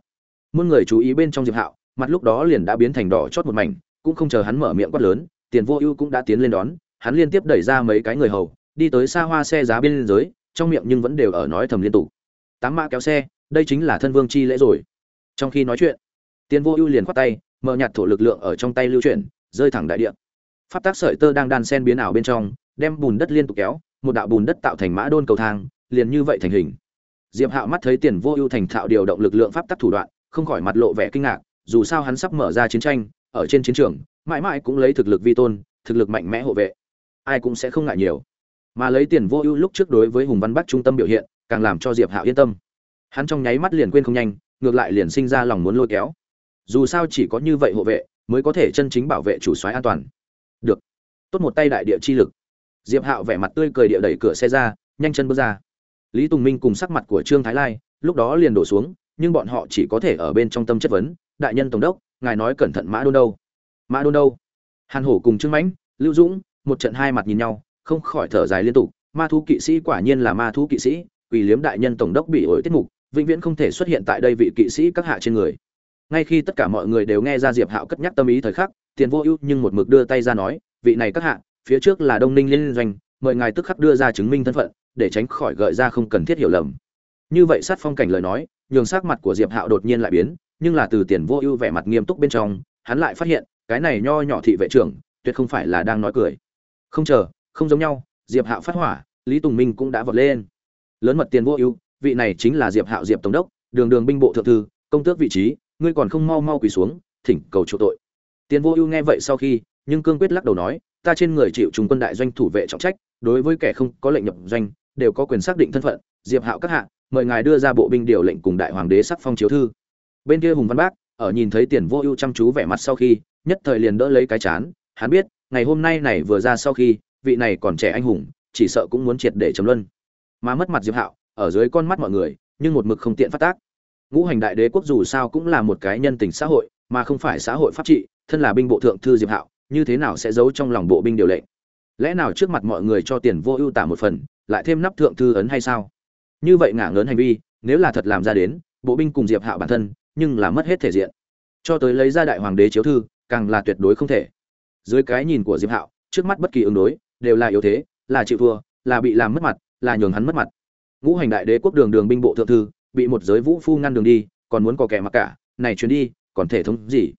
Muôn người chú ý bên trong diệp hạo, mặt lúc đó liền đã biến thành đỏ chót một mảnh, cũng không chờ hắn mở miệng quát lớn, tiền vô ưu cũng đã tiến lên đón, hắn liên tiếp đẩy ra mấy cái người hầu, đi tới xa hoa xe giá bên dưới trong miệng nhưng vẫn đều ở nói thầm liên tục. Tám mã kéo xe, đây chính là thân vương chi lễ rồi. Trong khi nói chuyện, tiền vô ưu liền khoát tay, mở nhạt thổ lực lượng ở trong tay lưu chuyển, rơi thẳng đại địa pháp tác sợi tơ đang đan sen biến ảo bên trong, đem bùn đất liên tục kéo, một đạo bùn đất tạo thành mã đôn cầu thang, liền như vậy thành hình. Diệp hạo mắt thấy tiền vô ưu thành thạo điều động lực lượng pháp tắc thủ đoạn, không khỏi mặt lộ vẻ kinh ngạc, dù sao hắn sắp mở ra chiến tranh, ở trên chiến trường, mãi mãi cũng lấy thực lực vi tôn, thực lực mạnh mẽ hộ vệ. Ai cũng sẽ không ngại nhiều. Mà lấy tiền vô ưu lúc trước đối với hùng văn bắc trung tâm biểu hiện, càng làm cho diệp hạo yên tâm. Hắn trong nháy mắt liền quên không nhanh, ngược lại liền sinh ra lòng muốn lôi kéo. Dù sao chỉ có như vậy hộ vệ, mới có thể chân chính bảo vệ chủ soái an toàn được. Tốt một tay đại địa chi lực. Diệp hạo vẻ mặt tươi cười địa đẩy cửa xe ra, nhanh chân bước ra. Lý tùng minh cùng sắc mặt của trương thái lai, lúc đó liền đổ xuống, nhưng bọn họ chỉ có thể ở bên trong tâm chất vấn, đại nhân tổng đốc, ngài nói cẩn thận mã đôn đâu? Mã đôn đâu? Hàn hổ cùng trương mãnh, lưu dũng, một trận hai mặt nhìn nhau, không khỏi thở dài liên tục, ma thú kỵ sĩ quả nhiên là ma thú kỵ sĩ quỷ liếm đại nhân tổng đốc bị ổi tiết mục, vĩnh viễn không thể xuất hiện tại đây vị kỵ sĩ các hạ trên người. Ngay khi tất cả mọi người đều nghe ra diệp hạo cất nhắc tâm ý thời khắc tiền vô ưu nhưng một mực đưa tay ra nói, vị này các hạ, phía trước là đông ninh liên doanh, mời ngài tức khắc đưa ra chứng minh thân phận, để tránh khỏi gợi ra không cần thiết hiểu lầm. Như vậy sát phong cảnh lời nói, nhường sắc mặt của diệp hạo đột nhiên lại biến, nhưng là từ tiền vô ưu vẻ mặt nghiêm túc bên trong, hắn lại phát hiện, cái này nho nhỏ thị vệ trưởng, tuyệt không phải là đang nói cười. Không chờ, không giống nhau, diệp hạo phát hỏa, lý tùng minh cũng đã vọt lên. Lớn mật tiền vô ưu, vị này chính là diệp hạo diệp tổng đốc, đường đường binh bộ thượng thư, công tước vị trí, ngươi còn không mau mau quỳ xuống, thỉnh cầu chỗ tội tiền vô ưu nghe vậy sau khi, nhưng cương quyết lắc đầu nói, ta trên người chịu trùng quân đại doanh thủ vệ trọng trách, đối với kẻ không có lệnh nhập doanh, đều có quyền xác định thân phận, diệp hạo các hạ, mời ngài đưa ra bộ binh điều lệnh cùng đại hoàng đế sắc phong chiếu thư. Bên kia hùng văn bác, ở nhìn thấy tiền vô ưu chăm chú vẻ mặt sau khi, nhất thời liền đỡ lấy cái chán, hắn biết, ngày hôm nay này vừa ra sau khi, vị này còn trẻ anh hùng, chỉ sợ cũng muốn triệt để chấm luân. Mà mất mặt diệp hạo, ở dưới con mắt mọi người, nhưng một mực không tiện phát tác. Ngũ hành đại đế quốc dù sao cũng là một cái nhân tình xã hội, mà không phải xã hội pháp trị thân là binh bộ thượng thư diệp hạo, như thế nào sẽ giấu trong lòng bộ binh điều lệnh? Lẽ nào trước mặt mọi người cho tiền vô ưu tả một phần, lại thêm nắp thượng thư ấn hay sao? Như vậy ngả ngớn hành vi, nếu là thật làm ra đến, bộ binh cùng diệp hạo bản thân, nhưng là mất hết thể diện. Cho tới lấy ra đại hoàng đế chiếu thư, càng là tuyệt đối không thể. Dưới cái nhìn của diệp hạo, trước mắt bất kỳ ứng đối, đều là yếu thế, là chịu thua, là bị làm mất mặt, là nhường hắn mất mặt. Ngũ hành đại đế quốc đường đường binh bộ thượng thư, bị một giới vũ phu ngăn đường đi, còn muốn có kẻ mặc cả, này chuyến đi, còn thể thống gì?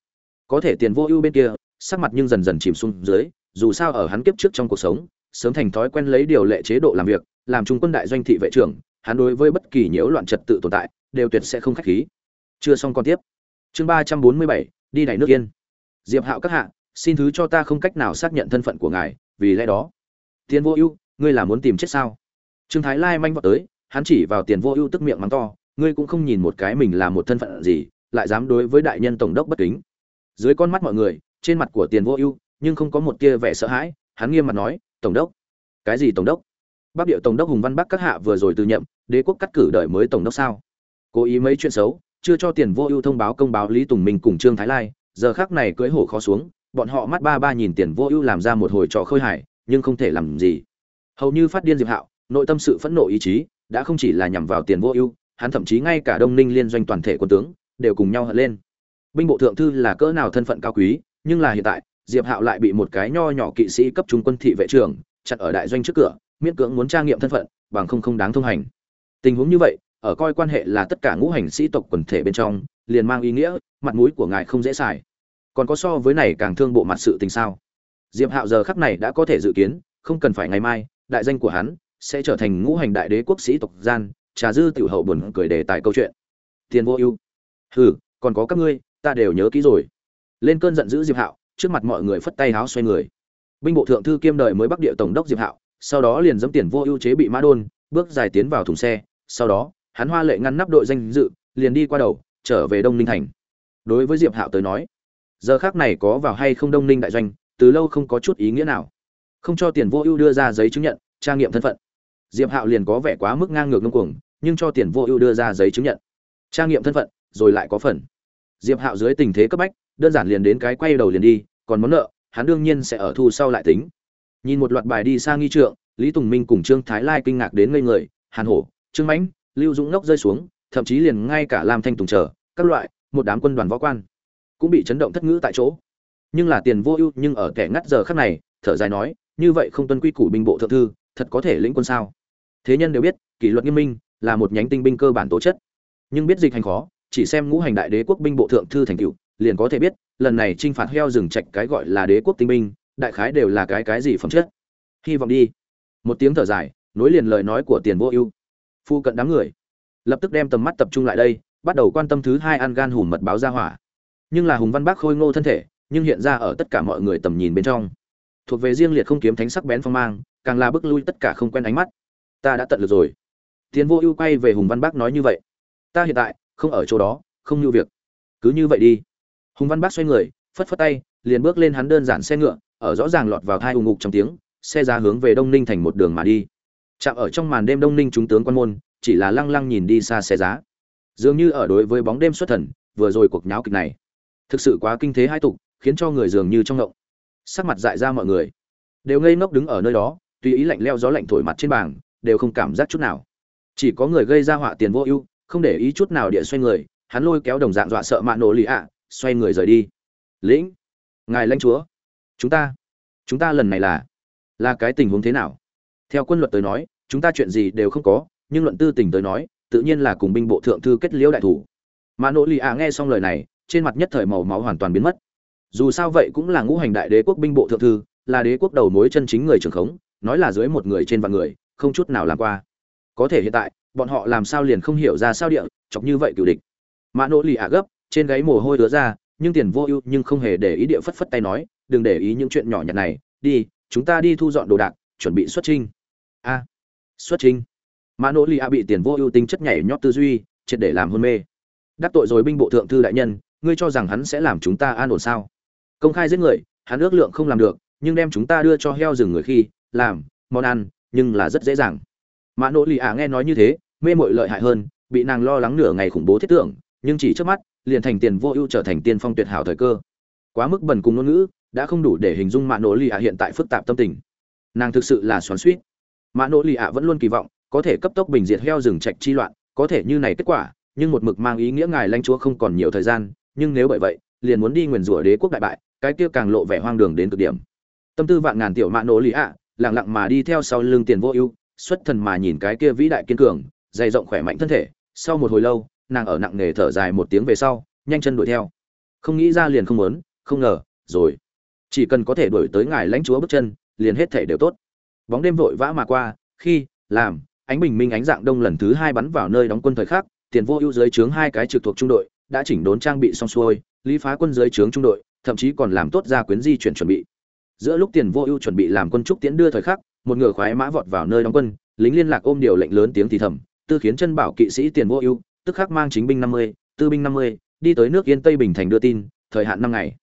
Có thể tiền vô ưu bên kia, sắc mặt nhưng dần dần chìm xuống dưới, dù sao ở hắn kiếp trước trong cuộc sống, sớm thành thói quen lấy điều lệ chế độ làm việc, làm trung quân đại doanh thị vệ trưởng, hắn đối với bất kỳ nhiễu loạn trật tự tồn tại, đều tuyệt sẽ không khách khí. Chưa xong con tiếp. Chương ba trăm bốn mươi bảy, đi đẩy nước yên. Diệp hạo các hạ, xin thứ cho ta không cách nào xác nhận thân phận của ngài, vì lẽ đó. Tiền vô ưu, ngươi là muốn tìm chết sao? Trương thái lai manh vọt tới, hắn chỉ vào tiền vô ưu tức miệng mắng to, ngươi cũng không nhìn một cái mình là một thân phận gì, lại dám đối với đại nhân tổng đốc bất kính dưới con mắt mọi người, trên mặt của tiền vô ưu, nhưng không có một tia vẻ sợ hãi, hắn nghiêm mặt nói, tổng đốc. Cái gì tổng đốc? Bắc điệu tổng đốc hùng văn bắc các hạ vừa rồi từ nhậm, đế quốc cắt cử đời mới tổng đốc sao? Cố ý mấy chuyện xấu, chưa cho tiền vô ưu thông báo công báo lý tùng minh cùng trương thái lai, giờ khác này cưỡi hổ khó xuống, bọn họ mắt ba ba nhìn tiền vô ưu làm ra một hồi trò khơi hải nhưng không thể làm gì. Hầu như phát điên diệp hạo, nội tâm sự phẫn nộ ý chí đã không chỉ là nhằm vào tiền vô ưu, hắn thậm chí ngay cả đông ninh liên doanh toàn thể quân tướng đều cùng nhau hận lên binh bộ thượng thư là cỡ nào thân phận cao quý, nhưng là hiện tại, diệp hạo lại bị một cái nho nhỏ kỵ sĩ cấp trung quân thị vệ trưởng chặn ở đại doanh trước cửa, miễn cưỡng muốn tra nghiệm thân phận, bằng không không đáng thông hành. Tình huống như vậy, ở coi quan hệ là tất cả ngũ hành sĩ tộc quần thể bên trong, liền mang ý nghĩa, mặt mũi của ngài không dễ xài. Còn có so với này càng thương bộ mặt sự tình sao? Diệp hạo giờ khắc này đã có thể dự kiến, không cần phải ngày mai, đại danh của hắn sẽ trở thành ngũ hành đại đế quốc sĩ tộc gian, trà dư tiểu hậu buồn cười đề tài câu chuyện. Tiền vô ưu. Hừ, còn có các ngươi ta đều nhớ kỹ rồi. Lên cơn giận dữ diệp hạo, trước mặt mọi người phất tay háo xoay người. Binh bộ thượng thư kiêm đời mới bắc địa tổng đốc diệp hạo, sau đó liền dẫm tiền vô ưu chế bị mã đôn, bước dài tiến vào thùng xe. Sau đó, hắn hoa lệ ngăn nắp đội danh dự, liền đi qua đầu, trở về đông ninh thành. Đối với diệp hạo tới nói, giờ khác này có vào hay không đông ninh đại doanh, từ lâu không có chút ý nghĩa nào. Không cho tiền vô ưu đưa ra giấy chứng nhận, tra nghiệm thân phận. Diệp hạo liền có vẻ quá mức ngang ngược ngông cuồng, nhưng cho tiền vô ưu đưa ra giấy chứng nhận. Tra nghiệm thân phận, rồi lại có phần diệp hạo dưới tình thế cấp bách, đơn giản liền đến cái quay đầu liền đi, còn món nợ, hắn đương nhiên sẽ ở thu sau lại tính. Nhìn một loạt bài đi sang nghi trượng, lý tùng minh cùng trương thái lai kinh ngạc đến ngây người, hàn hổ, trương mãnh, lưu dũng ngốc rơi xuống, thậm chí liền ngay cả lam thanh tùng trở các loại, một đám quân đoàn võ quan cũng bị chấn động thất ngữ tại chỗ. Nhưng là tiền vô ưu, nhưng ở kẻ ngắt giờ khắc này, thở dài nói, như vậy không tuân quy củ binh bộ thượng thư, thật có thể lĩnh quân sao? Thế nhân đều biết, kỷ luật nghiêm minh là một nhánh tinh binh cơ bản tố chất. Nhưng biết dịch hành khó chỉ xem ngũ hành đại đế quốc binh bộ thượng thư thành cựu liền có thể biết, lần này trinh phạt heo rừng trạch cái gọi là đế quốc tinh binh, đại khái đều là cái cái gì phẩm chất. Hy vọng đi. Một tiếng thở dài, nối liền lời nói của tiền vô ưu. Phu cận đám người. Lập tức đem tầm mắt tập trung lại đây, bắt đầu quan tâm thứ hai ăn gan hùm mật báo ra hỏa. Nhưng là hùng văn bác khôi ngô thân thể, nhưng hiện ra ở tất cả mọi người tầm nhìn bên trong. Thuộc về riêng liệt không kiếm thánh sắc bén phong mang, càng là bức lui tất cả không quen ánh mắt. Ta đã tận lực rồi. Tiến vô ưu quay về hùng văn bác nói như vậy. Ta hiện tại không ở chỗ đó, không như việc. Cứ như vậy đi. Hùng văn bác xoay người, phất phất tay, liền bước lên hắn đơn giản xe ngựa, ở rõ ràng lọt vào thai hùng ngục trong tiếng, xe ra hướng về đông ninh thành một đường mà đi. Chạm ở trong màn đêm đông ninh chúng tướng quan môn, chỉ là lăng lăng nhìn đi xa xe giá. Dường như ở đối với bóng đêm xuất thần, vừa rồi cuộc nháo kịch này. Thực sự quá kinh thế hai tục, khiến cho người dường như trong ngộng. Sắc mặt dại ra mọi người. Đều ngây ngốc đứng ở nơi đó, tùy ý lạnh leo gió lạnh thổi mặt trên bảng, đều không cảm giác chút nào. Chỉ có người gây ra họa tiền vô ưu không để ý chút nào địa xoay người, hắn lôi kéo đồng dạng dọa sợ mạ nổ lì ạ, xoay người rời đi. Lĩnh, ngài lãnh chúa, chúng ta chúng ta lần này là là cái tình huống thế nào? Theo quân luật tới nói, chúng ta chuyện gì đều không có, nhưng luận tư tình tới nói, tự nhiên là cùng binh bộ thượng thư kết liễu đại thủ. Mạ nỗ lì ạ nghe xong lời này, trên mặt nhất thời màu máu hoàn toàn biến mất. Dù sao vậy cũng là ngũ hành đại đế quốc binh bộ thượng thư, là đế quốc đầu mối chân chính người trưởng khống, nói là dưới một người trên vạn người, không chút nào làm qua. Có thể hiện tại bọn họ làm sao liền không hiểu ra sao địa, chọc như vậy cựu địch. Mã nỗ lì ạ gấp, trên gáy mồ hôi đứa ra, nhưng tiền vô ưu nhưng không hề để ý địa phất phất tay nói, đừng để ý những chuyện nhỏ nhặt này, đi, chúng ta đi thu dọn đồ đạc, chuẩn bị xuất trinh a, xuất trinh mã nỗ lì ạ bị tiền vô ưu tính chất nhảy nhót tư duy, triệt để làm hôn mê. Đắc tội rồi binh bộ thượng thư đại nhân, ngươi cho rằng hắn sẽ làm chúng ta an ổn sao? Công khai giết người, hắn ước lượng không làm được, nhưng đem chúng ta đưa cho heo rừng người khi làm, món ăn, nhưng là rất dễ dàng. Mã nỗ lì ạ nghe nói như thế mê mội lợi hại hơn, bị nàng lo lắng nửa ngày khủng bố thiết tưởng, nhưng chỉ trước mắt, liền thành tiền vô ưu trở thành tiên phong tuyệt hảo thời cơ. Quá mức bần cùng ngôn ngữ, đã không đủ để hình dung mạ nỗ lì ạ hiện tại phức tạp tâm tình. Nàng thực sự là xoắn suýt mạ nỗ lì ạ vẫn luôn kỳ vọng, có thể cấp tốc bình diệt heo rừng trạch chi loạn, có thể như này kết quả, nhưng một mực mang ý nghĩa ngài lãnh chúa không còn nhiều thời gian, nhưng nếu bởi vậy, liền muốn đi nguyền rủa đế quốc đại bại, cái kia càng lộ vẻ hoang đường đến cực điểm. Tâm tư vạn ngàn tiểu mạ nỗ lì ạ, lặng lặng mà đi theo sau lưng tiền vô ưu, xuất thần mà nhìn cái kia vĩ đại kiên cường dày rộng khỏe mạnh thân thể, sau một hồi lâu, nàng ở nặng nề thở dài một tiếng về sau, nhanh chân đuổi theo. Không nghĩ ra liền không muốn, không ngờ, rồi. Chỉ cần có thể đuổi tới ngài lãnh chúa bước chân, liền hết thể đều tốt. Bóng đêm vội vã mà qua, khi, làm, ánh bình minh ánh dạng đông lần thứ hai bắn vào nơi đóng quân thời khắc, tiền vô ưu dưới trướng hai cái trực thuộc trung đội, đã chỉnh đốn trang bị xong xuôi, lý phá quân dưới trướng trung đội, thậm chí còn làm tốt ra quyến di chuyển chuẩn bị. Giữa lúc tiền vô ưu chuẩn bị làm quân trúc tiễn đưa thời khắc, một ngựa khoái mã vọt vào nơi đóng quân, lính liên lạc ôm điều lệnh lớn tiếng thì thầm tư khiến chân bảo kỵ sĩ tiền vô ưu, tức khắc mang chính binh năm mươi, tư binh năm mươi, đi tới nước yên tây bình thành đưa tin, thời hạn năm ngày.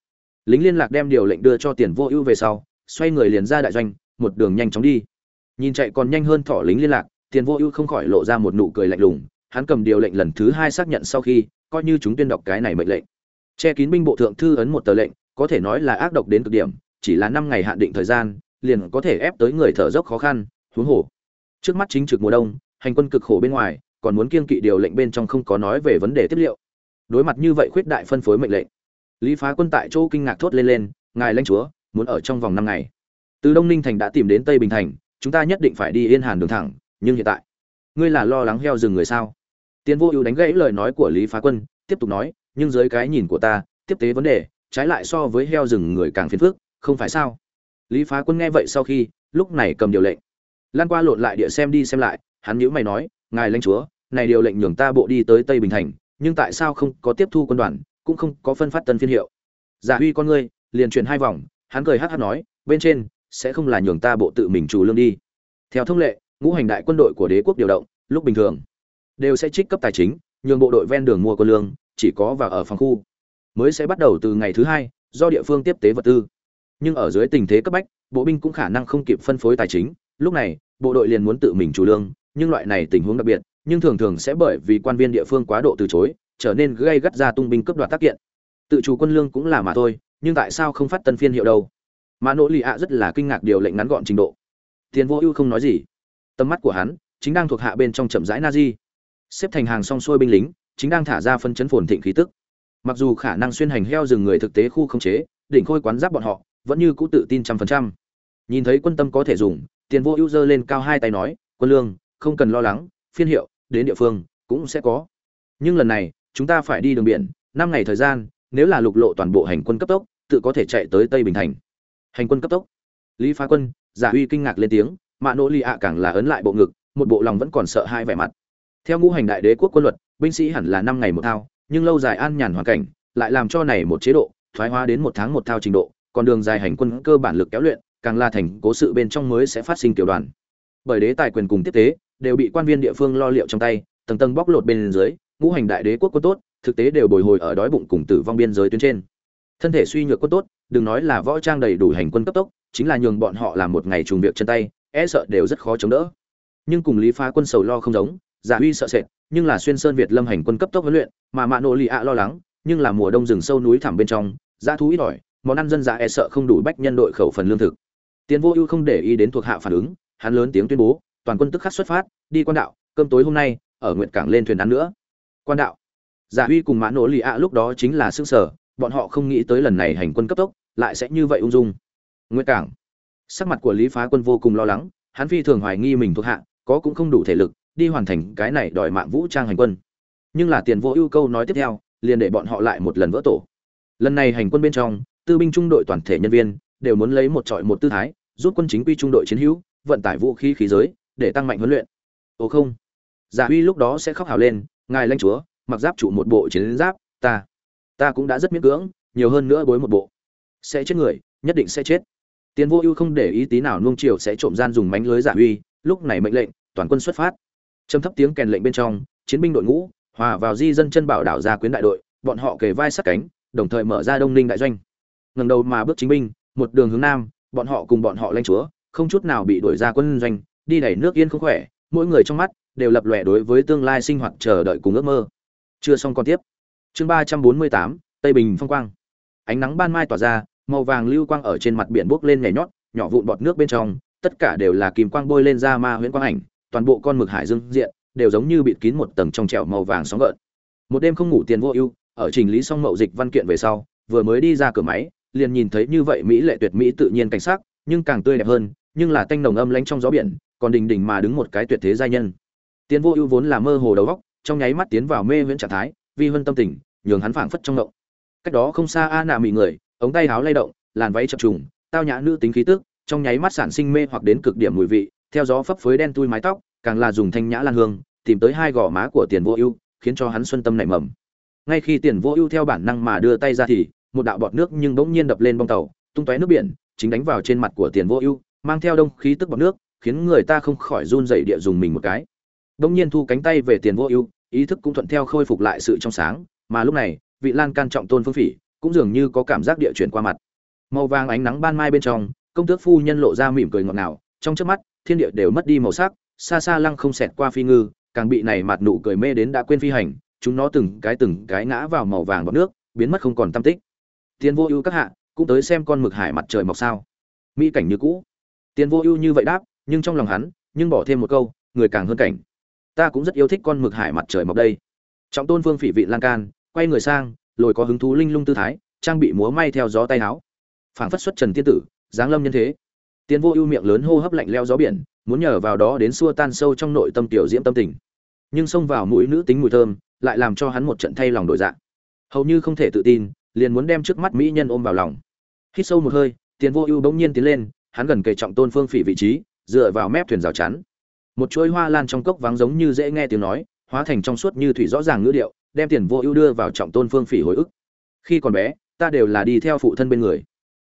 Lính liên lạc đem điều lệnh đưa cho tiền vô ưu về sau, xoay người liền ra đại doanh, một đường nhanh chóng đi. Nhìn chạy còn nhanh hơn thỏ lính liên lạc, tiền vô ưu không khỏi lộ ra một nụ cười lạnh lùng, hắn cầm điều lệnh lần thứ hai xác nhận sau khi, coi như chúng tuyên đọc cái này mệnh lệnh. Che kín binh bộ thượng thư ấn một tờ lệnh, có thể nói là ác độc đến cực điểm, chỉ là năm ngày hạn định thời gian, liền có thể ép tới người thở dốc khó khăn, huống hồ. Trước mắt chính trực mùa đông hành quân cực khổ bên ngoài, còn muốn kiên kỵ điều lệnh bên trong không có nói về vấn đề tiếp liệu. Đối mặt như vậy khuyết đại phân phối mệnh lệnh, lý phá quân tại chỗ kinh ngạc thốt lên lên, ngài lãnh chúa, muốn ở trong vòng năm ngày. Từ đông ninh thành đã tìm đến tây bình thành, chúng ta nhất định phải đi yên hàn đường thẳng, nhưng hiện tại, ngươi là lo lắng heo rừng người sao? Tiến vô ưu đánh gãy lời nói của lý phá quân, tiếp tục nói, nhưng dưới cái nhìn của ta, tiếp tế vấn đề, trái lại so với heo rừng người càng phiền phức, không phải sao? Lý phá quân nghe vậy sau khi, lúc này cầm điều lệnh. Lan qua lộn lại địa xem đi xem lại hắn nhữ mày nói, ngài lãnh chúa, này điều lệnh nhường ta bộ đi tới tây bình thành, nhưng tại sao không có tiếp thu quân đoàn, cũng không có phân phát tân phiên hiệu? Giả huy con ngươi, liền chuyển hai vòng, hắn cười hát hát nói, bên trên sẽ không là nhường ta bộ tự mình chủ lương đi. Theo thông lệ, ngũ hành đại quân đội của đế quốc điều động, lúc bình thường, đều sẽ trích cấp tài chính, nhường bộ đội ven đường mua quân lương, chỉ có và ở phòng khu, mới sẽ bắt đầu từ ngày thứ hai, do địa phương tiếp tế vật tư. Nhưng ở dưới tình thế cấp bách, bộ binh cũng khả năng không kịp phân phối tài chính, lúc này, bộ đội liền muốn tự mình chủ lương nhưng loại này tình huống đặc biệt, nhưng thường thường sẽ bởi vì quan viên địa phương quá độ từ chối, trở nên gây gắt ra tung binh cướp đoạt tác kiện. Tự chủ quân lương cũng là mà thôi, nhưng tại sao không phát tân phiên hiệu đâu? Mã nỗ lì ạ rất là kinh ngạc điều lệnh ngắn gọn trình độ. Tiền vô ưu không nói gì. Tầm mắt của hắn chính đang thuộc hạ bên trong chậm rãi nazi. Xếp thành hàng song xuôi binh lính, chính đang thả ra phân chấn phồn thịnh khí tức. Mặc dù khả năng xuyên hành heo rừng người thực tế khu không chế, đỉnh khôi quán giáp bọn họ, vẫn như cũ tự tin trăm phần trăm. Nhìn thấy quân tâm có thể dùng tiền vô ưu giơ lên cao hai tay nói, quân lương không cần lo lắng, phiên hiệu, đến địa phương, cũng sẽ có. Nhưng lần này, chúng ta phải đi đường biển, năm ngày thời gian, nếu là lục lộ toàn bộ hành quân cấp tốc, tự có thể chạy tới tây bình thành. Hành quân cấp tốc. Lý phá quân, giả uy kinh ngạc lên tiếng, mạ nỗ ly ạ càng là ấn lại bộ ngực, một bộ lòng vẫn còn sợ hai vẻ mặt. Theo ngũ hành đại đế quốc quân luật, binh sĩ hẳn là năm ngày một thao, nhưng lâu dài an nhàn hoàn cảnh, lại làm cho này một chế độ, thoái hóa đến một tháng một thao trình độ, còn đường dài hành quân cơ bản lực kéo luyện, càng là thành cố sự bên trong mới sẽ phát sinh tiểu đoàn. Bởi đế tài quyền cùng tiếp tế đều bị quan viên địa phương lo liệu trong tay, tầng tầng bóc lột bên dưới, ngũ hành đại đế quốc quân tốt, thực tế đều bồi hồi ở đói bụng cùng tử vong biên giới tuyến trên. Thân thể suy nhược quân tốt, đừng nói là võ trang đầy đủ hành quân cấp tốc, chính là nhường bọn họ làm một ngày trùng việc chân tay e sợ đều rất khó chống đỡ. Nhưng cùng lý phá quân sầu lo không giống, giả uy sợ sệt, nhưng là xuyên sơn việt lâm hành quân cấp tốc huấn luyện, mà mạ nộ lì ạ lo lắng, nhưng là mùa đông rừng sâu núi thẳm bên trong, dã thú ít ỏi, món ăn dân dã e sợ không đủ bách nhân đội khẩu phần lương thực. Tiến vô ưu không để ý đến thuộc hạ phản ứng, hắn lớn tiếng tuyên bố toàn quân tức khắc xuất phát, đi quan đạo, cơm tối hôm nay, ở nguyện cảng lên thuyền ăn nữa. Quan đạo. Giả uy cùng mã nỗ lì ạ lúc đó chính là xương sở, bọn họ không nghĩ tới lần này hành quân cấp tốc, lại sẽ như vậy ung dung. Nguyện cảng. Sắc mặt của lý phá quân vô cùng lo lắng, hắn phi thường hoài nghi mình thuộc hạ, có cũng không đủ thể lực, đi hoàn thành cái này đòi mạng vũ trang hành quân. Nhưng là tiền vô ưu câu nói tiếp theo, liền để bọn họ lại một lần vỡ tổ. Lần này hành quân bên trong, tư binh trung đội toàn thể nhân viên, đều muốn lấy một trọi một tư thái giúp quân chính quy trung đội chiến hữu, vận tải vũ khí khí giới để tăng mạnh huấn luyện. Ồ không. Dạ giả uy lúc đó sẽ khóc hào lên, ngài lãnh chúa, mặc giáp trụ một bộ chiến giáp, ta ta cũng đã rất miễn cưỡng, nhiều hơn nữa bối một bộ. Sẽ chết người, nhất định sẽ chết. Tiên vô ưu không để ý tí nào nuông chiều sẽ trộm gian dùng mánh lưới dạ giả uy lúc này mệnh lệnh, toàn quân xuất phát. Trầm thấp tiếng kèn lệnh bên trong, chiến binh đội ngũ, hòa vào di dân chân bảo đảo ra quyến đại đội, bọn họ kề vai sát cánh, đồng thời mở ra đông ninh đại doanh. Ngẩng đầu mà bước chính binh, một đường hướng nam, bọn họ cùng bọn họ lãnh chúa, không chút nào bị đuổi ra quân doanh đi đẩy nước yên không khỏe, mỗi người trong mắt đều lập lòe đối với tương lai sinh hoạt chờ đợi cùng ước mơ. Chưa xong còn tiếp. Chương ba trăm bốn mươi tám, tây bình phong quang. Ánh nắng ban mai tỏa ra, màu vàng lưu quang ở trên mặt biển bốc lên nhảy nhót, nhỏ vụn bọt nước bên trong, tất cả đều là kìm quang bôi lên ra ma huyễn quang ảnh, toàn bộ con mực hải dương diện đều giống như bịt kín một tầng trong trẻo màu vàng sóng gợn. Một đêm không ngủ tiền vô ưu, ở trình lý xong mậu dịch văn kiện về sau, vừa mới đi ra cửa máy, liền nhìn thấy như vậy mỹ lệ tuyệt mỹ tự nhiên cảnh sắc, nhưng càng tươi đẹp hơn, nhưng là tanh nồng âm lánh trong gió biển còn đình đình mà đứng một cái tuyệt thế giai nhân. Tiến vô ưu vốn là mơ hồ đầu góc trong nháy mắt tiến vào mê viễn trạng thái, vi hơn tâm tình, nhường hắn phảng phất trong động. Cách đó không xa a nạ mị người, ống tay áo lay động, làn váy chập trùng, tao nhã nữ tính khí tức, trong nháy mắt sản sinh mê hoặc đến cực điểm mùi vị, theo gió phấp phới đen tui mái tóc, càng là dùng thanh nhã lan hương, tìm tới hai gò má của tiền vô ưu, khiến cho hắn xuân tâm nảy mầm. Ngay khi tiền vô ưu theo bản năng mà đưa tay ra thì, một đạo bọt nước nhưng bỗng nhiên đập lên bong tàu, tung tóe nước biển, chính đánh vào trên mặt của tiền vô ưu, mang theo đông khí tức bọt nước khiến người ta không khỏi run dậy địa dùng mình một cái. Bỗng nhiên thu cánh tay về tiền vô ưu, ý thức cũng thuận theo khôi phục lại sự trong sáng, mà lúc này, vị lan can trọng tôn phương phỉ cũng dường như có cảm giác địa chuyển qua mặt. Màu vàng ánh nắng ban mai bên trong, công tước phu nhân lộ ra mỉm cười ngọt ngào, trong trước mắt, thiên địa đều mất đi màu sắc, xa xa lăng không xẹt qua phi ngư, càng bị này mặt nụ cười mê đến đã quên phi hành, chúng nó từng cái từng cái ngã vào màu vàng bọt nước, biến mất không còn tâm tích. Tiền vô ưu các hạ, cũng tới xem con mực hải mặt trời mọc sao. Mỹ cảnh như cũ. Tiền vô ưu như vậy đáp nhưng trong lòng hắn, nhưng bỏ thêm một câu, người càng hơn cảnh. Ta cũng rất yêu thích con mực hải mặt trời mọc đây. Trọng tôn vương phỉ vị lan can, quay người sang, lồi có hứng thú linh lung tư thái, trang bị múa may theo gió tay áo. Phảng phất xuất trần tiên tử, giáng lâm nhân thế. Tiền vô ưu miệng lớn hô hấp lạnh leo gió biển, muốn nhờ vào đó đến xua tan sâu trong nội tâm tiểu diễm tâm tình. Nhưng xông vào mũi nữ tính mùi thơm, lại làm cho hắn một trận thay lòng đổi dạng. Hầu như không thể tự tin, liền muốn đem trước mắt mỹ nhân ôm vào lòng. Hít sâu một hơi tiền vô ưu bỗng nhiên tiến lên, hắn gần kề trọng tôn phương phỉ vị trí dựa vào mép thuyền rào chắn. Một chuỗi hoa lan trong cốc vắng giống như dễ nghe tiếng nói, hóa thành trong suốt như thủy rõ ràng ngữ điệu, đem tiền vô ưu đưa vào trọng tôn phương phỉ hồi ức. Khi còn bé, ta đều là đi theo phụ thân bên người.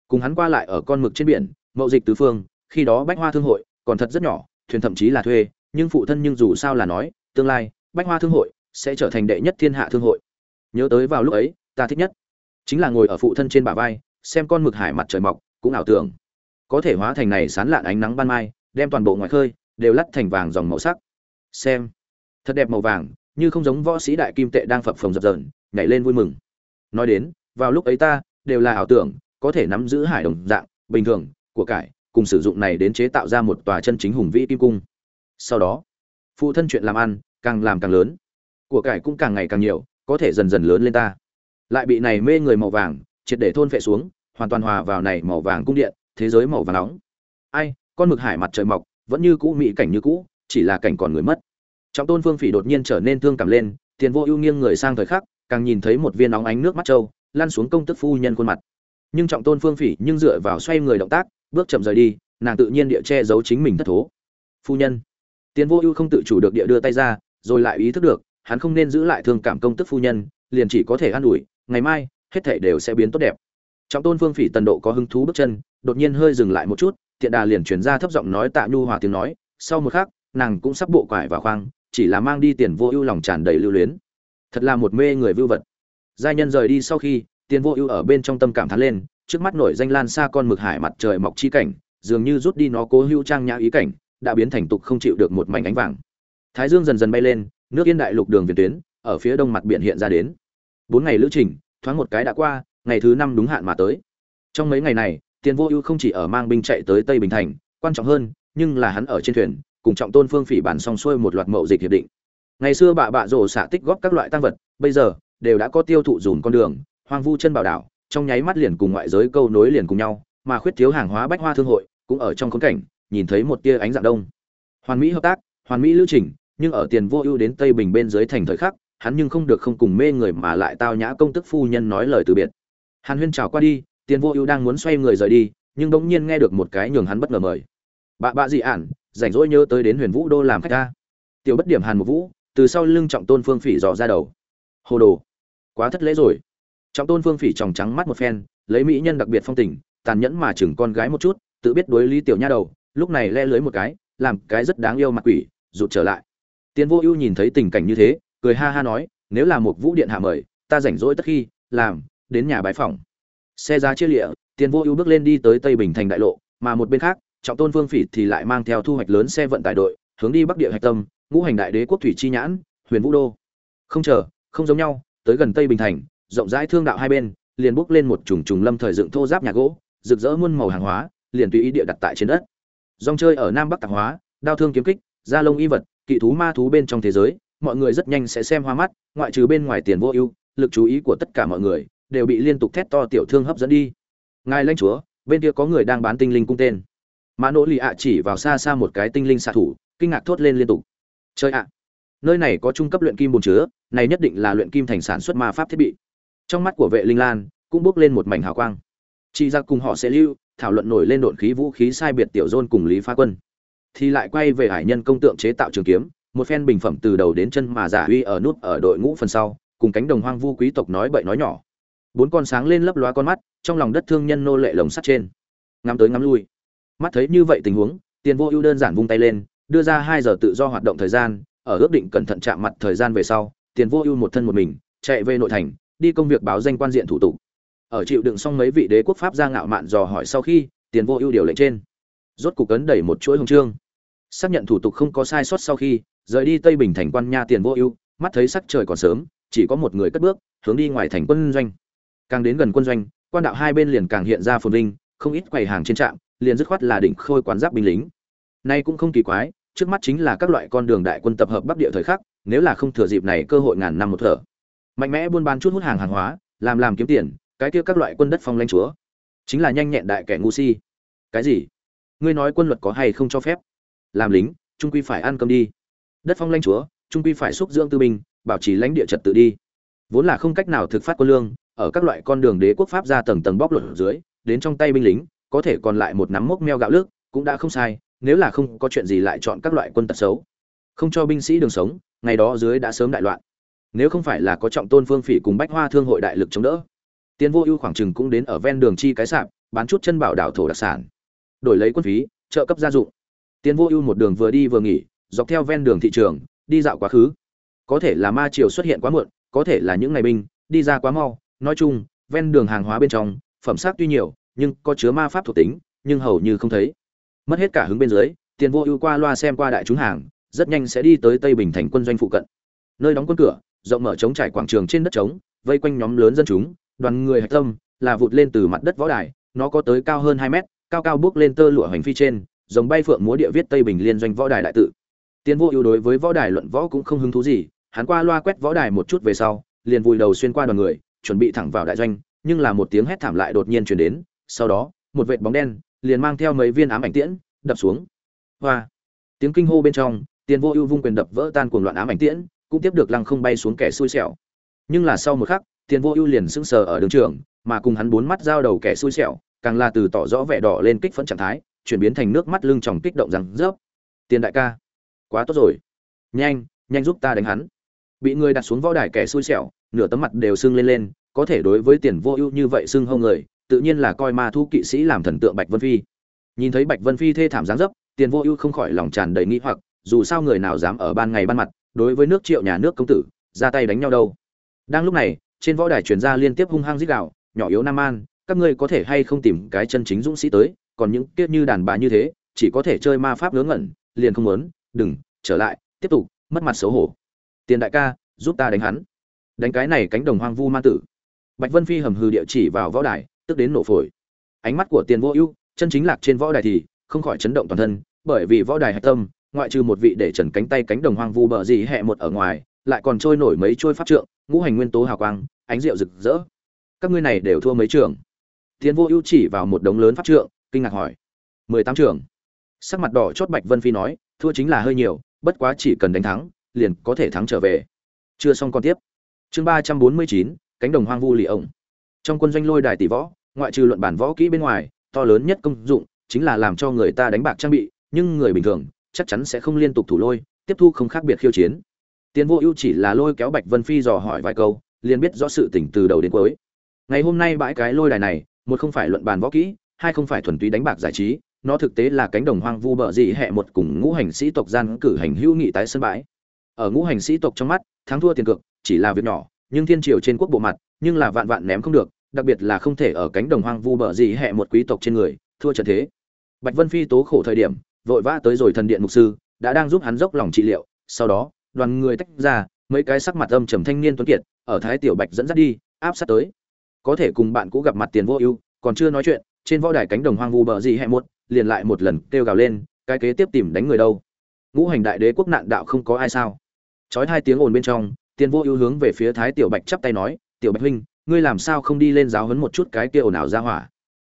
Cùng hắn qua lại ở con mực trên biển, mậu dịch tứ phương, khi đó bách hoa thương hội còn thật rất nhỏ, thuyền thậm chí là thuê, nhưng phụ thân nhưng dù sao là nói, tương lai, bách hoa thương hội sẽ trở thành đệ nhất thiên hạ thương hội. Nhớ tới vào lúc ấy, ta thích nhất chính là ngồi ở phụ thân trên bả vai, xem con mực hải mặt trời mọc, cũng ảo tưởng. Có thể hóa thành này sán lạn ánh nắng ban mai đem toàn bộ ngoài khơi đều lắt thành vàng dòng màu sắc. Xem, thật đẹp màu vàng, như không giống võ sĩ đại kim tệ đang phập phồng dập dờn, nhảy lên vui mừng. Nói đến, vào lúc ấy ta đều là ảo tưởng, có thể nắm giữ hải đồng dạng, bình thường, của cải, cùng sử dụng này đến chế tạo ra một tòa chân chính hùng vĩ kim cung. Sau đó, phụ thân chuyện làm ăn càng làm càng lớn. Của cải cũng càng ngày càng nhiều, có thể dần dần lớn lên ta. Lại bị này mê người màu vàng, triệt để thôn phệ xuống, hoàn toàn hòa vào này màu vàng cung điện, thế giới màu vàng nóng. Ai con mực hải mặt trời mọc, vẫn như cũ mỹ cảnh như cũ, chỉ là cảnh còn người mất. Trọng tôn phương phỉ đột nhiên trở nên thương cảm lên, tiền vô ưu nghiêng người sang thời khắc, càng nhìn thấy một viên nóng ánh nước mắt trâu, lăn xuống công tức phu nhân khuôn mặt. Nhưng trọng tôn phương phỉ nhưng dựa vào xoay người động tác, bước chậm rời đi, nàng tự nhiên địa che giấu chính mình thất thố. Phu nhân. Tiền vô ưu không tự chủ được địa đưa tay ra, rồi lại ý thức được, hắn không nên giữ lại thương cảm công tức phu nhân, liền chỉ có thể an ủi, ngày mai, hết thảy đều sẽ biến tốt đẹp. Trọng tôn phương phỉ tần độ có hứng thú bước chân, đột nhiên hơi dừng lại một chút thiện đà liền chuyển ra thấp giọng nói tạ nhu hòa tiếng nói, sau một khắc, nàng cũng sắp bộ quải và khoang, chỉ là mang đi tiền vô ưu lòng tràn đầy lưu luyến. Thật là một mê người vưu vật. Giai nhân rời đi sau khi, tiền vô ưu ở bên trong tâm cảm thán lên, trước mắt nổi danh lan xa con mực hải mặt trời mọc chi cảnh, dường như rút đi nó cố hữu trang nhã ý cảnh, đã biến thành tục không chịu được một mảnh ánh vàng. Thái dương dần dần bay lên, nước yên đại lục đường viền tuyến, ở phía đông mặt biển hiện ra đến. Bốn ngày lữ trình, thoáng một cái đã qua, ngày thứ năm đúng hạn mà tới. Trong mấy ngày này tiền vô ưu không chỉ ở mang binh chạy tới tây bình thành, quan trọng hơn, nhưng là hắn ở trên thuyền, cùng trọng tôn phương phỉ bàn xong xuôi một loạt mậu dịch hiệp định. Ngày xưa bà bạ rồ xạ tích góp các loại tăng vật, bây giờ, đều đã có tiêu thụ dùn con đường, hoang vu chân bảo đảo, trong nháy mắt liền cùng ngoại giới câu nối liền cùng nhau, mà khuyết thiếu hàng hóa bách hoa thương hội, cũng ở trong khốn cảnh, nhìn thấy một tia ánh dạng đông. Hoàn mỹ hợp tác, hoàn mỹ lưu trình, nhưng ở tiền vô ưu đến tây bình bên dưới thành thời khắc, hắn nhưng không được không cùng mê người mà lại tao nhã công tức phu nhân nói lời từ biệt. Hàn huyên chào qua đi tiền vô ưu đang muốn xoay người rời đi, nhưng bỗng nhiên nghe được một cái nhường hắn bất ngờ mời. Bạ bạ gì ản, rảnh rỗi nhớ tới đến huyền vũ đô làm khách ta. Tiểu bất điểm hàn một vũ, từ sau lưng trọng tôn phương phỉ dò ra đầu. Hồ đồ, quá thất lễ rồi. Trọng tôn phương phỉ tròng trắng mắt một phen, lấy mỹ nhân đặc biệt phong tình, tàn nhẫn mà chừng con gái một chút, tự biết đối lý tiểu nha đầu, lúc này le lưới một cái, làm cái rất đáng yêu mặt quỷ, rụt trở lại. Tiền vô ưu nhìn thấy tình cảnh như thế, cười ha ha nói, nếu là một vũ điện hạ mời, ta rảnh rỗi tất khi làm, đến nhà bái phỏng xe giá chia lịa, tiền vô ưu bước lên đi tới tây bình thành đại lộ, mà một bên khác, trọng tôn vương phỉ thì lại mang theo thu hoạch lớn xe vận tải đội, hướng đi bắc địa hạch tâm, ngũ hành đại đế quốc thủy chi nhãn, huyền vũ đô. Không chờ, không giống nhau, tới gần tây bình thành, rộng rãi thương đạo hai bên, liền bước lên một trùng trùng lâm thời dựng thô giáp nhà gỗ, rực rỡ muôn màu hàng hóa, liền tùy ý địa đặt tại trên đất. Dòng chơi ở nam bắc tạp hóa, đao thương kiếm kích, da lông y vật, kỵ thú ma thú bên trong thế giới, mọi người rất nhanh sẽ xem hoa mắt, ngoại trừ bên ngoài tiền vô ưu, lực chú ý của tất cả mọi người đều bị liên tục thét to tiểu thương hấp dẫn đi. Ngài lãnh chúa, bên kia có người đang bán tinh linh cung tên. Mã nỗ lì ạ chỉ vào xa xa một cái tinh linh xạ thủ, kinh ngạc thốt lên liên tục. Chơi ạ, nơi này có trung cấp luyện kim bồn chứa, này nhất định là luyện kim thành sản xuất ma pháp thiết bị. Trong mắt của vệ linh lan, cũng bước lên một mảnh hào quang. Chị ra cùng họ sẽ lưu, thảo luận nổi lên độn khí vũ khí sai biệt tiểu dôn cùng lý phá quân. Thì lại quay về hải nhân công tượng chế tạo trường kiếm, một phen bình phẩm từ đầu đến chân mà giả uy ở nút ở đội ngũ phần sau, cùng cánh đồng hoang vu quý tộc nói bậy nói nhỏ bốn con sáng lên lấp loa con mắt, trong lòng đất thương nhân nô lệ lồng sắt trên. Ngắm tới ngắm lui. Mắt thấy như vậy tình huống, tiền vô ưu đơn giản vung tay lên, đưa ra hai giờ tự do hoạt động thời gian, ở ước định cẩn thận chạm mặt thời gian về sau, tiền vô ưu một thân một mình, chạy về nội thành, đi công việc báo danh quan diện thủ tục. Ở chịu đựng xong mấy vị đế quốc pháp ra ngạo mạn dò hỏi sau khi, tiền vô ưu điều lệnh trên. Rốt cục cấn đẩy một chuỗi hồng trương xác nhận thủ tục không có sai sót sau khi, rời đi tây bình thành quan nha tiền vô ưu, mắt thấy sắc trời còn sớm, chỉ có một người cất bước, hướng đi ngoài thành quân doanh càng đến gần quân doanh, quan đạo hai bên liền càng hiện ra phồn vinh, không ít quầy hàng trên trạm liền dứt khoát là đỉnh khôi quán giáp binh lính. Nay cũng không kỳ quái, trước mắt chính là các loại con đường đại quân tập hợp bắc địa thời khắc, nếu là không thừa dịp này cơ hội ngàn năm một thở. Mạnh mẽ buôn bán chút hút hàng hàng hóa, làm làm kiếm tiền, cái kia các loại quân đất phong lãnh chúa. Chính là nhanh nhẹn đại kẻ ngu si. Cái gì? Ngươi nói quân luật có hay không cho phép? Làm lính, trung quy phải ăn cơm đi. Đất phong lãnh chúa, trung quy phải xúc dưỡng tư binh, bảo trì lãnh địa trật tự đi. Vốn là không cách nào thực phát quân lương ở các loại con đường đế quốc pháp ra tầng tầng bóc lột dưới, đến trong tay binh lính, có thể còn lại một nắm mốc meo gạo lước, cũng đã không sai, nếu là không có chuyện gì lại chọn các loại quân tật xấu. Không cho binh sĩ đường sống, ngày đó dưới đã sớm đại loạn. Nếu không phải là có trọng tôn phương phỉ cùng bách hoa thương hội đại lực chống đỡ tiến vô ưu khoảng chừng cũng đến ở ven đường chi cái sạp, bán chút chân bảo đảo thổ đặc sản, đổi lấy quân phí, trợ cấp gia dụng. Tiến vô ưu một đường vừa đi vừa nghỉ, dọc theo ven đường thị trường, đi dạo quá khứ. Có thể là ma triều xuất hiện quá muộn, có thể là những ngày binh, đi ra quá mau nói chung, ven đường hàng hóa bên trong, phẩm sắc tuy nhiều, nhưng có chứa ma pháp thuộc tính, nhưng hầu như không thấy. Mất hết cả hứng bên dưới, tiền vô ưu qua loa xem qua đại chúng hàng, rất nhanh sẽ đi tới tây bình thành quân doanh phụ cận. Nơi đóng quân cửa, rộng mở trống trải quảng trường trên đất trống, vây quanh nhóm lớn dân chúng, đoàn người hạch tâm, là vụt lên từ mặt đất võ đài, nó có tới cao hơn hai mét, cao cao bước lên tơ lụa hành phi trên giống bay phượng múa địa viết tây bình liên doanh võ đài đại tự. Tiến vô ưu đối với võ đài luận võ cũng không hứng thú gì, hắn qua loa quét võ đài một chút về sau, liền vùi đầu xuyên qua đoàn người chuẩn bị thẳng vào đại doanh, nhưng là một tiếng hét thảm lại đột nhiên truyền đến, sau đó, một vệt bóng đen liền mang theo mấy viên ám ảnh tiễn đập xuống. Hoa! Tiếng kinh hô bên trong, tiền vô ưu vung quyền đập vỡ tan cuồng loạn ám ảnh tiễn, cũng tiếp được lăng không bay xuống kẻ xui xẻo. Nhưng là sau một khắc, tiền vô ưu liền sững sờ ở đường trường, mà cùng hắn bốn mắt giao đầu kẻ xui xẻo, càng là từ tỏ rõ vẻ đỏ lên kích phấn trạng thái, chuyển biến thành nước mắt lưng tròng kích động rằng rớp. Tiền đại ca, quá tốt rồi. Nhanh nhanh giúp ta đánh hắn. Bị người đặt xuống võ đài kẻ xui xẻo nửa tấm mặt đều sưng lên lên, có thể đối với tiền vô ưu như vậy sưng hông người, tự nhiên là coi ma thu kỵ sĩ làm thần tượng bạch vân phi. Nhìn thấy bạch vân phi thê thảm dáng dấp, tiền vô ưu không khỏi lòng tràn đầy nghi hoặc, dù sao người nào dám ở ban ngày ban mặt, đối với nước triệu nhà nước công tử, ra tay đánh nhau đâu. Đang lúc này, trên võ đài truyền ra liên tiếp hung hăng dích đạo nhỏ yếu nam an, các ngươi có thể hay không tìm cái chân chính dũng sĩ tới, còn những kiết như đàn bà như thế, chỉ có thể chơi ma pháp ngớ ngẩn, liền không muốn, đừng, trở lại, tiếp tục, mất mặt xấu hổ. Tiền đại ca, giúp ta đánh hắn đánh cái này cánh đồng hoang vu ma tử. Bạch vân phi hầm hừ địa chỉ vào võ đài, tức đến nổ phổi. Ánh mắt của tiền vô ưu, chân chính lạc trên võ đài thì không khỏi chấn động toàn thân, bởi vì võ đài hạch tâm, ngoại trừ một vị để trần cánh tay cánh đồng hoang vu bờ gì hẹ một ở ngoài, lại còn trôi nổi mấy trôi pháp trượng, ngũ hành nguyên tố hào quang, ánh rượu rực rỡ. Các ngươi này đều thua mấy trường? Tiền vô ưu chỉ vào một đống lớn pháp trượng, kinh ngạc hỏi. Mười tám trường. Sắc mặt đỏ chót bạch vân phi nói, thua chính là hơi nhiều, bất quá chỉ cần đánh thắng, liền có thể thắng trở về. Chưa xong còn tiếp chương ba trăm bốn mươi chín, cánh đồng hoang vu lì ổng. Trong quân doanh lôi đài tỷ võ, ngoại trừ luận bản võ kỹ bên ngoài, to lớn nhất công dụng chính là làm cho người ta đánh bạc trang bị, nhưng người bình thường chắc chắn sẽ không liên tục thủ lôi, tiếp thu không khác biệt khiêu chiến. Tiến vô ưu chỉ là lôi kéo bạch vân phi dò hỏi vài câu, liền biết rõ sự tỉnh từ đầu đến cuối. Ngày hôm nay bãi cái lôi đài này, một không phải luận bàn võ kỹ, hai không phải thuần túy đánh bạc giải trí, nó thực tế là cánh đồng hoang vu bợ dị hẹ một cùng ngũ hành sĩ tộc gian cử hành hữu nghị tái sân bãi. Ở ngũ hành sĩ tộc trong mắt, thắng thua tiền cược chỉ là việc nhỏ, nhưng thiên triều trên quốc bộ mặt, nhưng là vạn vạn ném không được, đặc biệt là không thể ở cánh đồng hoang vu bờ gì hẹ một quý tộc trên người, thua trận thế. Bạch vân phi tố khổ thời điểm, vội vã tới rồi thần điện mục sư, đã đang giúp hắn dốc lòng trị liệu, sau đó, đoàn người tách ra, mấy cái sắc mặt âm trầm thanh niên tuấn kiệt, ở thái tiểu bạch dẫn dắt đi, áp sát tới. Có thể cùng bạn cũ gặp mặt tiền vô ưu, còn chưa nói chuyện, trên võ đài cánh đồng hoang vu bờ gì hẹ một, liền lại một lần kêu gào lên, cái kế tiếp tìm đánh người đâu. Ngũ hành đại đế quốc nạn đạo không có ai sao. Chói hai tiếng ồn bên trong tiền vô ưu hướng về phía thái tiểu bạch chắp tay nói, tiểu bạch huynh, ngươi làm sao không đi lên giáo huấn một chút cái kia ồn ào ra hỏa?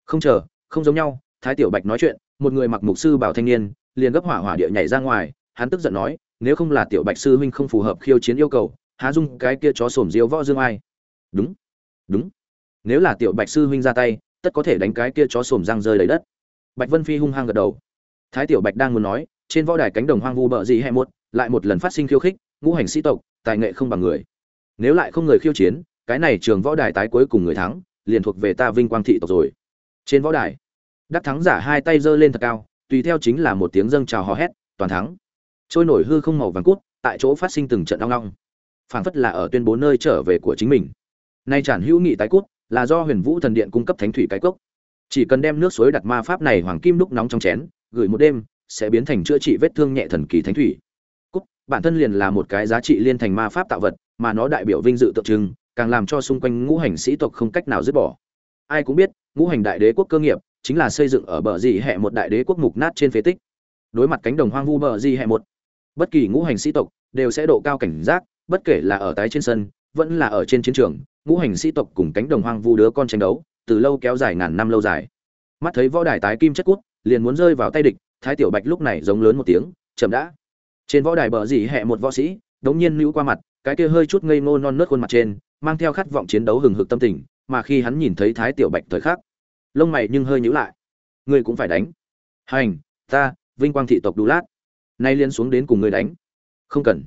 Không chờ, không giống nhau. Thái tiểu bạch nói chuyện, một người mặc mục sư bảo thanh niên, liền gấp hỏa hỏa địa nhảy ra ngoài, hắn tức giận nói, nếu không là tiểu bạch sư huynh không phù hợp khiêu chiến yêu cầu, há dung cái kia chó sổm diêu võ dương ai? Đúng đúng. Nếu là tiểu bạch sư huynh ra tay, tất có thể đánh cái kia chó sổm răng rơi lấy đất. Bạch vân phi hung hăng gật đầu. Thái tiểu bạch đang muốn nói, trên võ đài cánh đồng hoang vu bợ gì hay một, lại một lần phát sinh khiêu khích ngũ hành sĩ tộc, tài nghệ không bằng người. Nếu lại không người khiêu chiến, cái này trường võ đài tái cuối cùng người thắng, liền thuộc về ta vinh quang thị tộc rồi. Trên võ đài, đắc thắng giả hai tay giơ lên thật cao, tùy theo chính là một tiếng dâng chào hò hét, toàn thắng. Trôi nổi hư không màu vàng cút, tại chỗ phát sinh từng trận long long. Phảng phất là ở tuyên bố nơi trở về của chính mình. Nay tràn hữu nghị tái cút, là do huyền vũ thần điện cung cấp thánh thủy cái cốc. Chỉ cần đem nước suối đặt ma pháp này hoàng kim đúc nóng trong chén, gửi một đêm, sẽ biến thành chữa trị vết thương nhẹ thần kỳ thánh thủy bản thân liền là một cái giá trị liên thành ma pháp tạo vật, mà nó đại biểu vinh dự tượng trưng, càng làm cho xung quanh ngũ hành sĩ tộc không cách nào dứt bỏ. Ai cũng biết, ngũ hành đại đế quốc cơ nghiệp chính là xây dựng ở bờ dị hệ một đại đế quốc mục nát trên phế tích. Đối mặt cánh đồng hoang vu bờ dị hệ một, bất kỳ ngũ hành sĩ tộc đều sẽ độ cao cảnh giác, bất kể là ở tái trên sân, vẫn là ở trên chiến trường, ngũ hành sĩ tộc cùng cánh đồng hoang vu đứa con tranh đấu, từ lâu kéo dài ngàn năm lâu dài. Mắt thấy võ đài tái kim chất cút, liền muốn rơi vào tay địch, thái tiểu bạch lúc này giống lớn một tiếng, chậm đã trên võ đài bờ dỉ hẹ một võ sĩ, đống nhiên lũ qua mặt, cái kia hơi chút ngây ngô non nớt khuôn mặt trên, mang theo khát vọng chiến đấu hừng hực tâm tình, mà khi hắn nhìn thấy thái tiểu bạch thời khắc, lông mày nhưng hơi nhíu lại. Ngươi cũng phải đánh. Hành, ta, vinh quang thị tộc đu lát. Nay liên xuống đến cùng ngươi đánh. Không cần.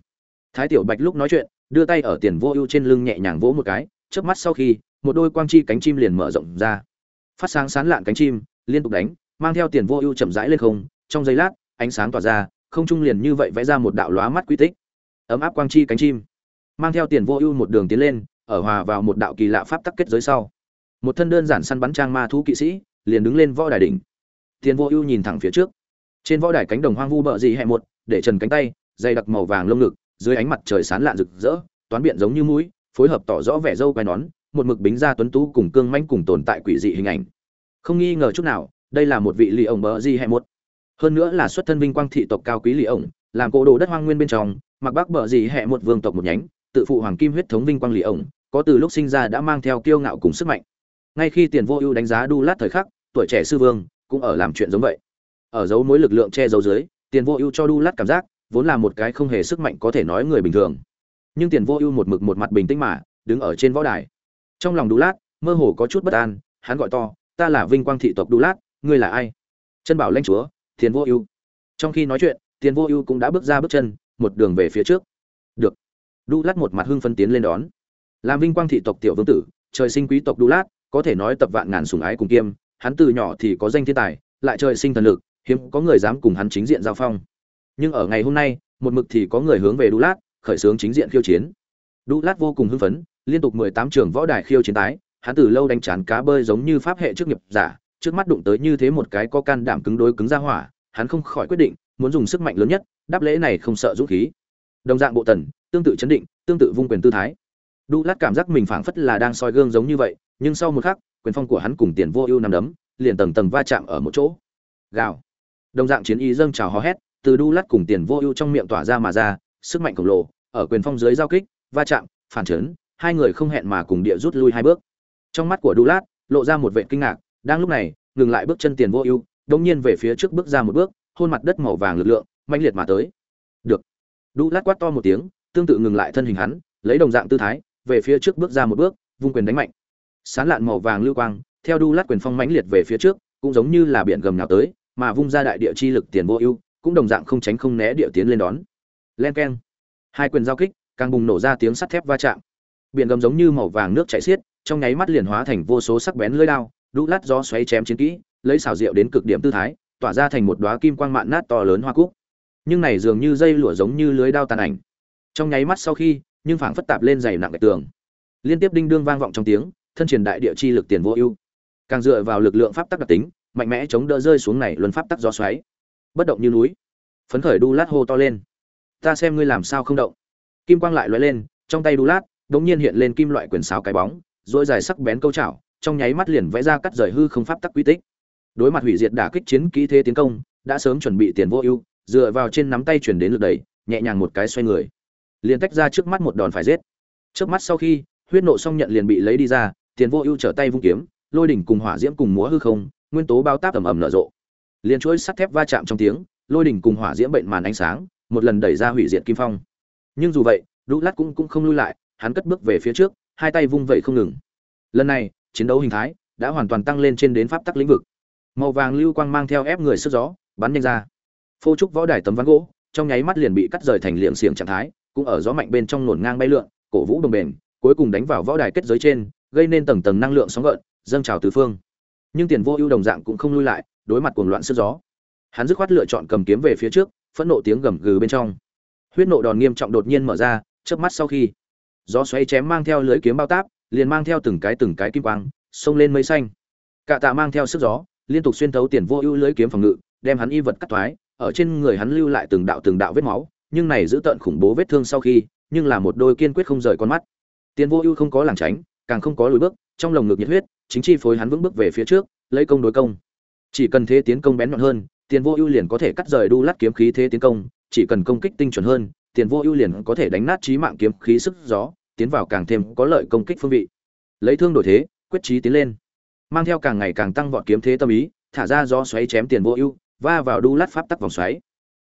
Thái tiểu bạch lúc nói chuyện, đưa tay ở tiền vô ưu trên lưng nhẹ nhàng vỗ một cái, chớp mắt sau khi, một đôi quang chi cánh chim liền mở rộng ra. Phát sáng sán lạn cánh chim, liên tục đánh, mang theo tiền vô ưu chậm rãi lên không, trong giây lát, ánh sáng tỏa ra không trung liền như vậy vẽ ra một đạo lóa mắt quy tích. Ấm áp quang chi cánh chim, mang theo tiền vô ưu một đường tiến lên, ở hòa vào một đạo kỳ lạ pháp tắc kết giới sau. Một thân đơn giản săn bắn trang ma thú kỵ sĩ, liền đứng lên võ đài đỉnh. Tiền vô ưu nhìn thẳng phía trước. Trên võ đài cánh đồng hoang vu bợ dị hẹ một, để trần cánh tay, dày đặc màu vàng lông ngực, dưới ánh mặt trời sán lạn rực rỡ, toán biện giống như mũi, phối hợp tỏ rõ vẻ dâu quai nón, một mực bính ra tuấn tú cùng cương manh cùng tồn tại quỷ dị hình ảnh. Không nghi ngờ chút nào, đây là một vị lì ổng bờ di hay một hơn nữa là xuất thân vinh quang thị tộc cao quý lì ổng, làm cổ đồ đất hoang nguyên bên trong, mặc bắc bờ gì hẹ một vương tộc một nhánh, tự phụ hoàng kim huyết thống vinh quang lì ổng, có từ lúc sinh ra đã mang theo kiêu ngạo cùng sức mạnh. Ngay khi tiền vô ưu đánh giá đu lát thời khắc, tuổi trẻ sư vương cũng ở làm chuyện giống vậy. Ở dấu mối lực lượng che giấu dưới, tiền vô ưu cho đu lát cảm giác, vốn là một cái không hề sức mạnh có thể nói người bình thường. Nhưng tiền vô ưu một mực một mặt bình tĩnh mà, đứng ở trên võ đài. Trong lòng đu lát, mơ hồ có chút bất an, hắn gọi to, ta là vinh quang thị tộc đu lát, ngươi là ai? Chân bảo lãnh chúa tiền vô ưu. Trong khi nói chuyện, tiền vô ưu cũng đã bước ra bước chân, một đường về phía trước. Được. Đu lát một mặt hưng phấn tiến lên đón. Làm vinh quang thị tộc tiểu vương tử, trời sinh quý tộc đu lát, có thể nói tập vạn ngàn sủng ái cùng kiêm, hắn từ nhỏ thì có danh thiên tài, lại trời sinh thần lực, hiếm có người dám cùng hắn chính diện giao phong. Nhưng ở ngày hôm nay, một mực thì có người hướng về đu lát, khởi xướng chính diện khiêu chiến. Đu lát vô cùng hưng phấn, liên tục mười tám trường võ đài khiêu chiến tái, hắn từ lâu đánh chán cá bơi giống như pháp hệ trước nghiệp giả trước mắt đụng tới như thế một cái có can đảm cứng đối cứng ra hỏa, hắn không khỏi quyết định, muốn dùng sức mạnh lớn nhất, đáp lễ này không sợ dũng khí. Đồng dạng bộ tần, tương tự chấn định, tương tự vung quyền tư thái. Đu lát cảm giác mình phảng phất là đang soi gương giống như vậy, nhưng sau một khắc, quyền phong của hắn cùng tiền vô ưu nằm đấm, liền tầng tầng va chạm ở một chỗ. Gào. Đồng dạng chiến y dâng trào hò hét, từ đu lát cùng tiền vô ưu trong miệng tỏa ra mà ra, sức mạnh khổng lồ, ở quyền phong dưới giao kích, va chạm, phản chấn, hai người không hẹn mà cùng địa rút lui hai bước. Trong mắt của đu lát lộ ra một vệ kinh ngạc đang lúc này, ngừng lại bước chân tiền vô ưu đống nhiên về phía trước bước ra một bước, hôn mặt đất màu vàng lực lượng, mãnh liệt mà tới. Được. Đu lát quát to một tiếng, tương tự ngừng lại thân hình hắn, lấy đồng dạng tư thái, về phía trước bước ra một bước, vung quyền đánh mạnh. Sán lạn màu vàng lưu quang, theo đu lát quyền phong mãnh liệt về phía trước, cũng giống như là biển gầm nào tới, mà vung ra đại địa chi lực tiền vô ưu, cũng đồng dạng không tránh không né địa tiến lên đón. Len keng. Hai quyền giao kích, càng bùng nổ ra tiếng sắt thép va chạm. Biển gầm giống như màu vàng nước chảy xiết, trong nháy mắt liền hóa thành vô số sắc bén lưỡi đao đu lát gió xoáy chém chiến kỹ, lấy xảo diệu đến cực điểm tư thái, tỏa ra thành một đóa kim quang mạn nát to lớn hoa cúc. Nhưng này dường như dây lụa giống như lưới đao tàn ảnh. Trong nháy mắt sau khi, nhưng phảng phất tạp lên dày nặng gạch tường. Liên tiếp đinh đương vang vọng trong tiếng, thân truyền đại địa chi lực tiền vô ưu. Càng dựa vào lực lượng pháp tắc đặc tính, mạnh mẽ chống đỡ rơi xuống này luân pháp tắc gió xoáy. Bất động như núi. Phấn khởi đu lát hô to lên. Ta xem ngươi làm sao không động. Kim quang lại lóe lên, trong tay đu lát đống nhiên hiện lên kim loại quyền sáo cái bóng dỗi dài sắc bén câu chảo trong nháy mắt liền vẽ ra cắt rời hư không pháp tắc quy tích. Đối mặt hủy diệt đả kích chiến kỹ thế tiến công, đã sớm chuẩn bị tiền vô ưu, dựa vào trên nắm tay chuyển đến lực đẩy, nhẹ nhàng một cái xoay người. Liền tách ra trước mắt một đòn phải giết. Trước mắt sau khi, huyết nộ song nhận liền bị lấy đi ra, tiền vô ưu trở tay vung kiếm, lôi đỉnh cùng hỏa diễm cùng múa hư không, nguyên tố bao táp ầm ầm nở rộ. Liền chuỗi sắt thép va chạm trong tiếng, lôi đỉnh cùng hỏa diễm bệnh màn ánh sáng, một lần đẩy ra hủy diệt kim phong. Nhưng dù vậy đu lát cũng cũng không lui lại, hắn cất bước về phía trước, hai tay vung vẩy không ngừng. Lần này chiến đấu hình thái đã hoàn toàn tăng lên trên đến pháp tắc lĩnh vực. Màu vàng lưu quang mang theo ép người sức gió, bắn nhanh ra. Phô trúc võ đài tấm ván gỗ, trong nháy mắt liền bị cắt rời thành liệm xiềng trạng thái, cũng ở gió mạnh bên trong nổn ngang bay lượn, cổ vũ đồng bền, cuối cùng đánh vào võ đài kết giới trên, gây nên tầng tầng năng lượng sóng gợn, dâng trào tứ phương. Nhưng tiền vô ưu đồng dạng cũng không lui lại, đối mặt cuồng loạn sức gió. Hắn dứt khoát lựa chọn cầm kiếm về phía trước, phẫn nộ tiếng gầm gừ bên trong. Huyết nộ đòn nghiêm trọng đột nhiên mở ra, chớp mắt sau khi, gió xoay chém mang theo lưới kiếm bao táp liền mang theo từng cái từng cái kim quang, xông lên mây xanh. Cạ tạ mang theo sức gió, liên tục xuyên thấu tiền vô ưu lưới kiếm phòng ngự, đem hắn y vật cắt thoái, ở trên người hắn lưu lại từng đạo từng đạo vết máu, nhưng này giữ tận khủng bố vết thương sau khi, nhưng là một đôi kiên quyết không rời con mắt. Tiền vô ưu không có lảng tránh, càng không có lùi bước, trong lồng ngực nhiệt huyết, chính chi phối hắn vững bước về phía trước, lấy công đối công. Chỉ cần thế tiến công bén nhọn hơn, tiền vô ưu liền có thể cắt rời đu lát kiếm khí thế tiến công, chỉ cần công kích tinh chuẩn hơn, tiền vô ưu liền có thể đánh nát trí mạng kiếm khí sức gió tiến vào càng thêm có lợi công kích phương vị. Lấy thương đổi thế, quyết trí tiến lên. Mang theo càng ngày càng tăng vọt kiếm thế tâm ý, thả ra gió xoáy chém tiền vô ưu, va vào đu lát pháp tắc vòng xoáy.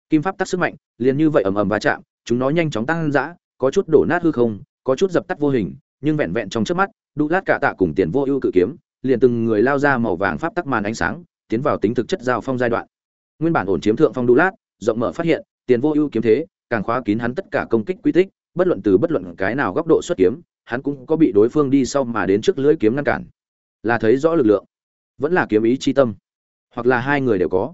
Kim pháp tắc sức mạnh, liền như vậy ầm ầm va chạm, chúng nó nhanh chóng tăng dã, có chút đổ nát hư không, có chút dập tắt vô hình, nhưng vẹn vẹn trong trước mắt, đu lát cả tạ cùng tiền vô ưu cự kiếm, liền từng người lao ra màu vàng pháp tắc màn ánh sáng, tiến vào tính thực chất giao phong giai đoạn. Nguyên bản ổn chiếm thượng phong đu lát, rộng mở phát hiện, tiền vô ưu kiếm thế, càng khóa kín hắn tất cả công kích quy tích bất luận từ bất luận cái nào góc độ xuất kiếm, hắn cũng có bị đối phương đi sau mà đến trước lưỡi kiếm ngăn cản. Là thấy rõ lực lượng, vẫn là kiếm ý chi tâm, hoặc là hai người đều có.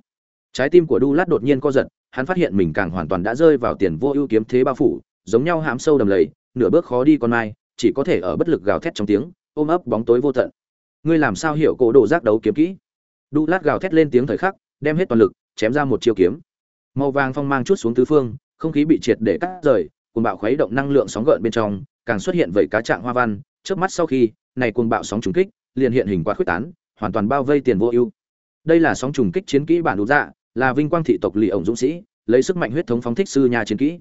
Trái tim của đu lát đột nhiên co giật, hắn phát hiện mình càng hoàn toàn đã rơi vào tiền vô ưu kiếm thế bao phủ, giống nhau hãm sâu đầm lầy, nửa bước khó đi con mai, chỉ có thể ở bất lực gào thét trong tiếng, ôm ấp bóng tối vô tận. Ngươi làm sao hiểu cổ đồ giác đấu kiếm kỹ? Đu lát gào thét lên tiếng thời khắc, đem hết toàn lực, chém ra một chiêu kiếm. Màu vàng phong mang chút xuống tứ phương, không khí bị triệt để cắt rời cuồng bạo khuấy động năng lượng sóng gợn bên trong, càng xuất hiện vảy cá trạng hoa văn. Trước mắt sau khi, này cuồng bạo sóng trùng kích liền hiện hình quạt khuyết tán, hoàn toàn bao vây tiền vô ưu. Đây là sóng trùng kích chiến kỹ bản đủ dạ là vinh quang thị tộc lì ổng dũng sĩ, lấy sức mạnh huyết thống phóng thích sư nhà chiến kỹ.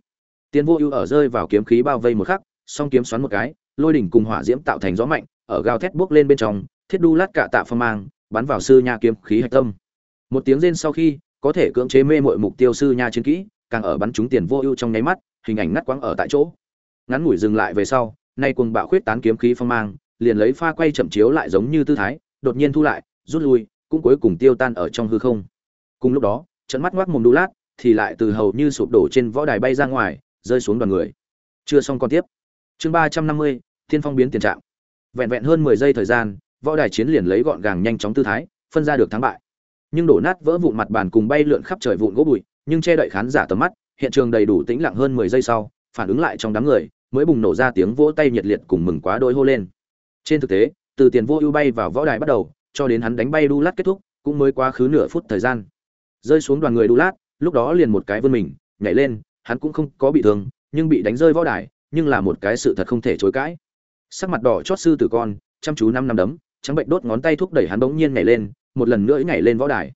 Tiền vô ưu ở rơi vào kiếm khí bao vây một khắc, song kiếm xoắn một cái, lôi đỉnh cùng hỏa diễm tạo thành gió mạnh, ở gào thét bước lên bên trong, thiết đu lát cả tạ phong mang, bắn vào sư nha kiếm khí hạch tâm. Một tiếng rên sau khi, có thể cưỡng chế mê muội mục tiêu sư nha chiến kỹ, càng ở bắn trúng tiền vô ưu trong nháy mắt hình ảnh ngắt quãng ở tại chỗ. Ngắn ngủi dừng lại về sau, nay cuồng bạo khuyết tán kiếm khí phong mang, liền lấy pha quay chậm chiếu lại giống như tư thái, đột nhiên thu lại, rút lui, cũng cuối cùng tiêu tan ở trong hư không. Cùng lúc đó, trận mắt ngoác mồm đu lát, thì lại từ hầu như sụp đổ trên võ đài bay ra ngoài, rơi xuống đoàn người. Chưa xong còn tiếp. Chương ba trăm năm mươi, thiên phong biến tiền trạng. Vẹn vẹn hơn mười giây thời gian, võ đài chiến liền lấy gọn gàng nhanh chóng tư thái, phân ra được thắng bại. Nhưng đổ nát vỡ vụn mặt bàn cùng bay lượn khắp trời vụn gỗ bụi, nhưng che đậy khán giả tầm mắt hiện trường đầy đủ tĩnh lặng hơn mười giây sau, phản ứng lại trong đám người, mới bùng nổ ra tiếng vỗ tay nhiệt liệt cùng mừng quá đôi hô lên. Trên thực tế, từ tiền vô ưu bay vào võ đài bắt đầu, cho đến hắn đánh bay đu lát kết thúc, cũng mới quá khứ nửa phút thời gian. Rơi xuống đoàn người đu lát, lúc đó liền một cái vươn mình, nhảy lên, hắn cũng không có bị thương, nhưng bị đánh rơi võ đài, nhưng là một cái sự thật không thể chối cãi. Sắc mặt đỏ chót sư tử con, chăm chú năm năm đấm, trắng bệnh đốt ngón tay thúc đẩy hắn bỗng nhiên nhảy lên, một lần nữa nhảy lên võ đài.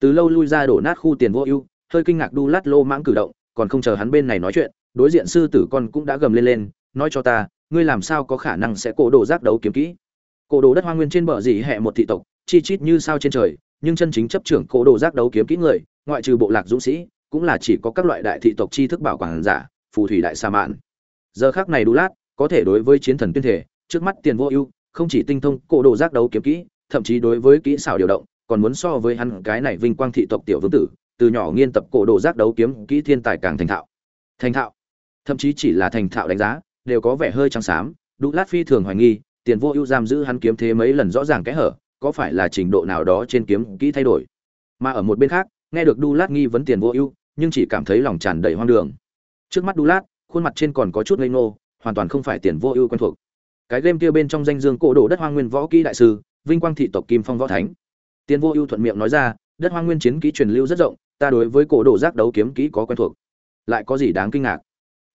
Từ lâu lui ra đổ nát khu tiền vô ưu, hơi kinh ngạc đu lát lô mãng cử động còn không chờ hắn bên này nói chuyện, đối diện sư tử con cũng đã gầm lên lên, nói cho ta, ngươi làm sao có khả năng sẽ cổ đồ giác đấu kiếm kỹ? Cổ đồ đất hoa nguyên trên bờ dì hẹ một thị tộc, chi chít như sao trên trời, nhưng chân chính chấp trưởng cổ đồ giác đấu kiếm kỹ người, ngoại trừ bộ lạc dũng sĩ, cũng là chỉ có các loại đại thị tộc chi thức bảo quản giả, phù thủy đại sa mạn. Giờ khác này đu lát, có thể đối với chiến thần tuyên thể trước mắt tiền vô ưu, không chỉ tinh thông cổ đồ giác đấu kiếm kỹ, thậm chí đối với kỹ xảo điều động, còn muốn so với hắn cái này vinh quang thị tộc tiểu vương tử từ nhỏ nghiên tập cổ đồ giác đấu kiếm, kỹ thiên tài càng thành thạo. Thành thạo? Thậm chí chỉ là thành thạo đánh giá, đều có vẻ hơi trắng xám. Đu lát phi thường hoài nghi, tiền vô ưu giam giữ hắn kiếm thế mấy lần rõ ràng kẽ hở, có phải là trình độ nào đó trên kiếm kỹ thay đổi? Mà ở một bên khác, nghe được đu lát nghi vấn tiền vô ưu, nhưng chỉ cảm thấy lòng tràn đầy hoang đường. Trước mắt đu lát khuôn mặt trên còn có chút ngây ngô, hoàn toàn không phải tiền vô ưu quen thuộc. Cái game kia bên trong danh dương cổ đồ đất hoang nguyên võ kỹ đại sư, vinh quang thị tộc kim phong võ thánh. Tiền vô ưu thuận miệng nói ra, đất hoang nguyên chiến kỹ truyền lưu rất rộng ta đối với cổ đồ giác đấu kiếm kỹ có quen thuộc. Lại có gì đáng kinh ngạc?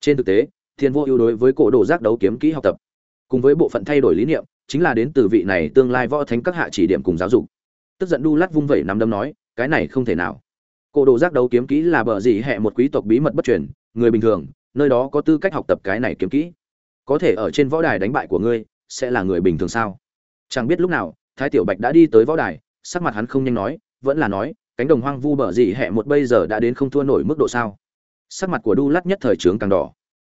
Trên thực tế, thiên vô ưu đối với cổ đồ giác đấu kiếm kỹ học tập, cùng với bộ phận thay đổi lý niệm, chính là đến từ vị này tương lai võ thánh các hạ chỉ điểm cùng giáo dục. Tức giận đu lát vung vẩy nắm đấm nói, cái này không thể nào. Cổ đồ giác đấu kiếm kỹ là bờ gì hệ một quý tộc bí mật bất truyền, người bình thường, nơi đó có tư cách học tập cái này kiếm kỹ. Có thể ở trên võ đài đánh bại của ngươi, sẽ là người bình thường sao? Chẳng biết lúc nào, thái tiểu bạch đã đi tới võ đài, sắc mặt hắn không nhanh nói, vẫn là nói cánh đồng hoang vu bờ gì hẹ một bây giờ đã đến không thua nổi mức độ sao? Sắc mặt của đu lát nhất thời trướng càng đỏ.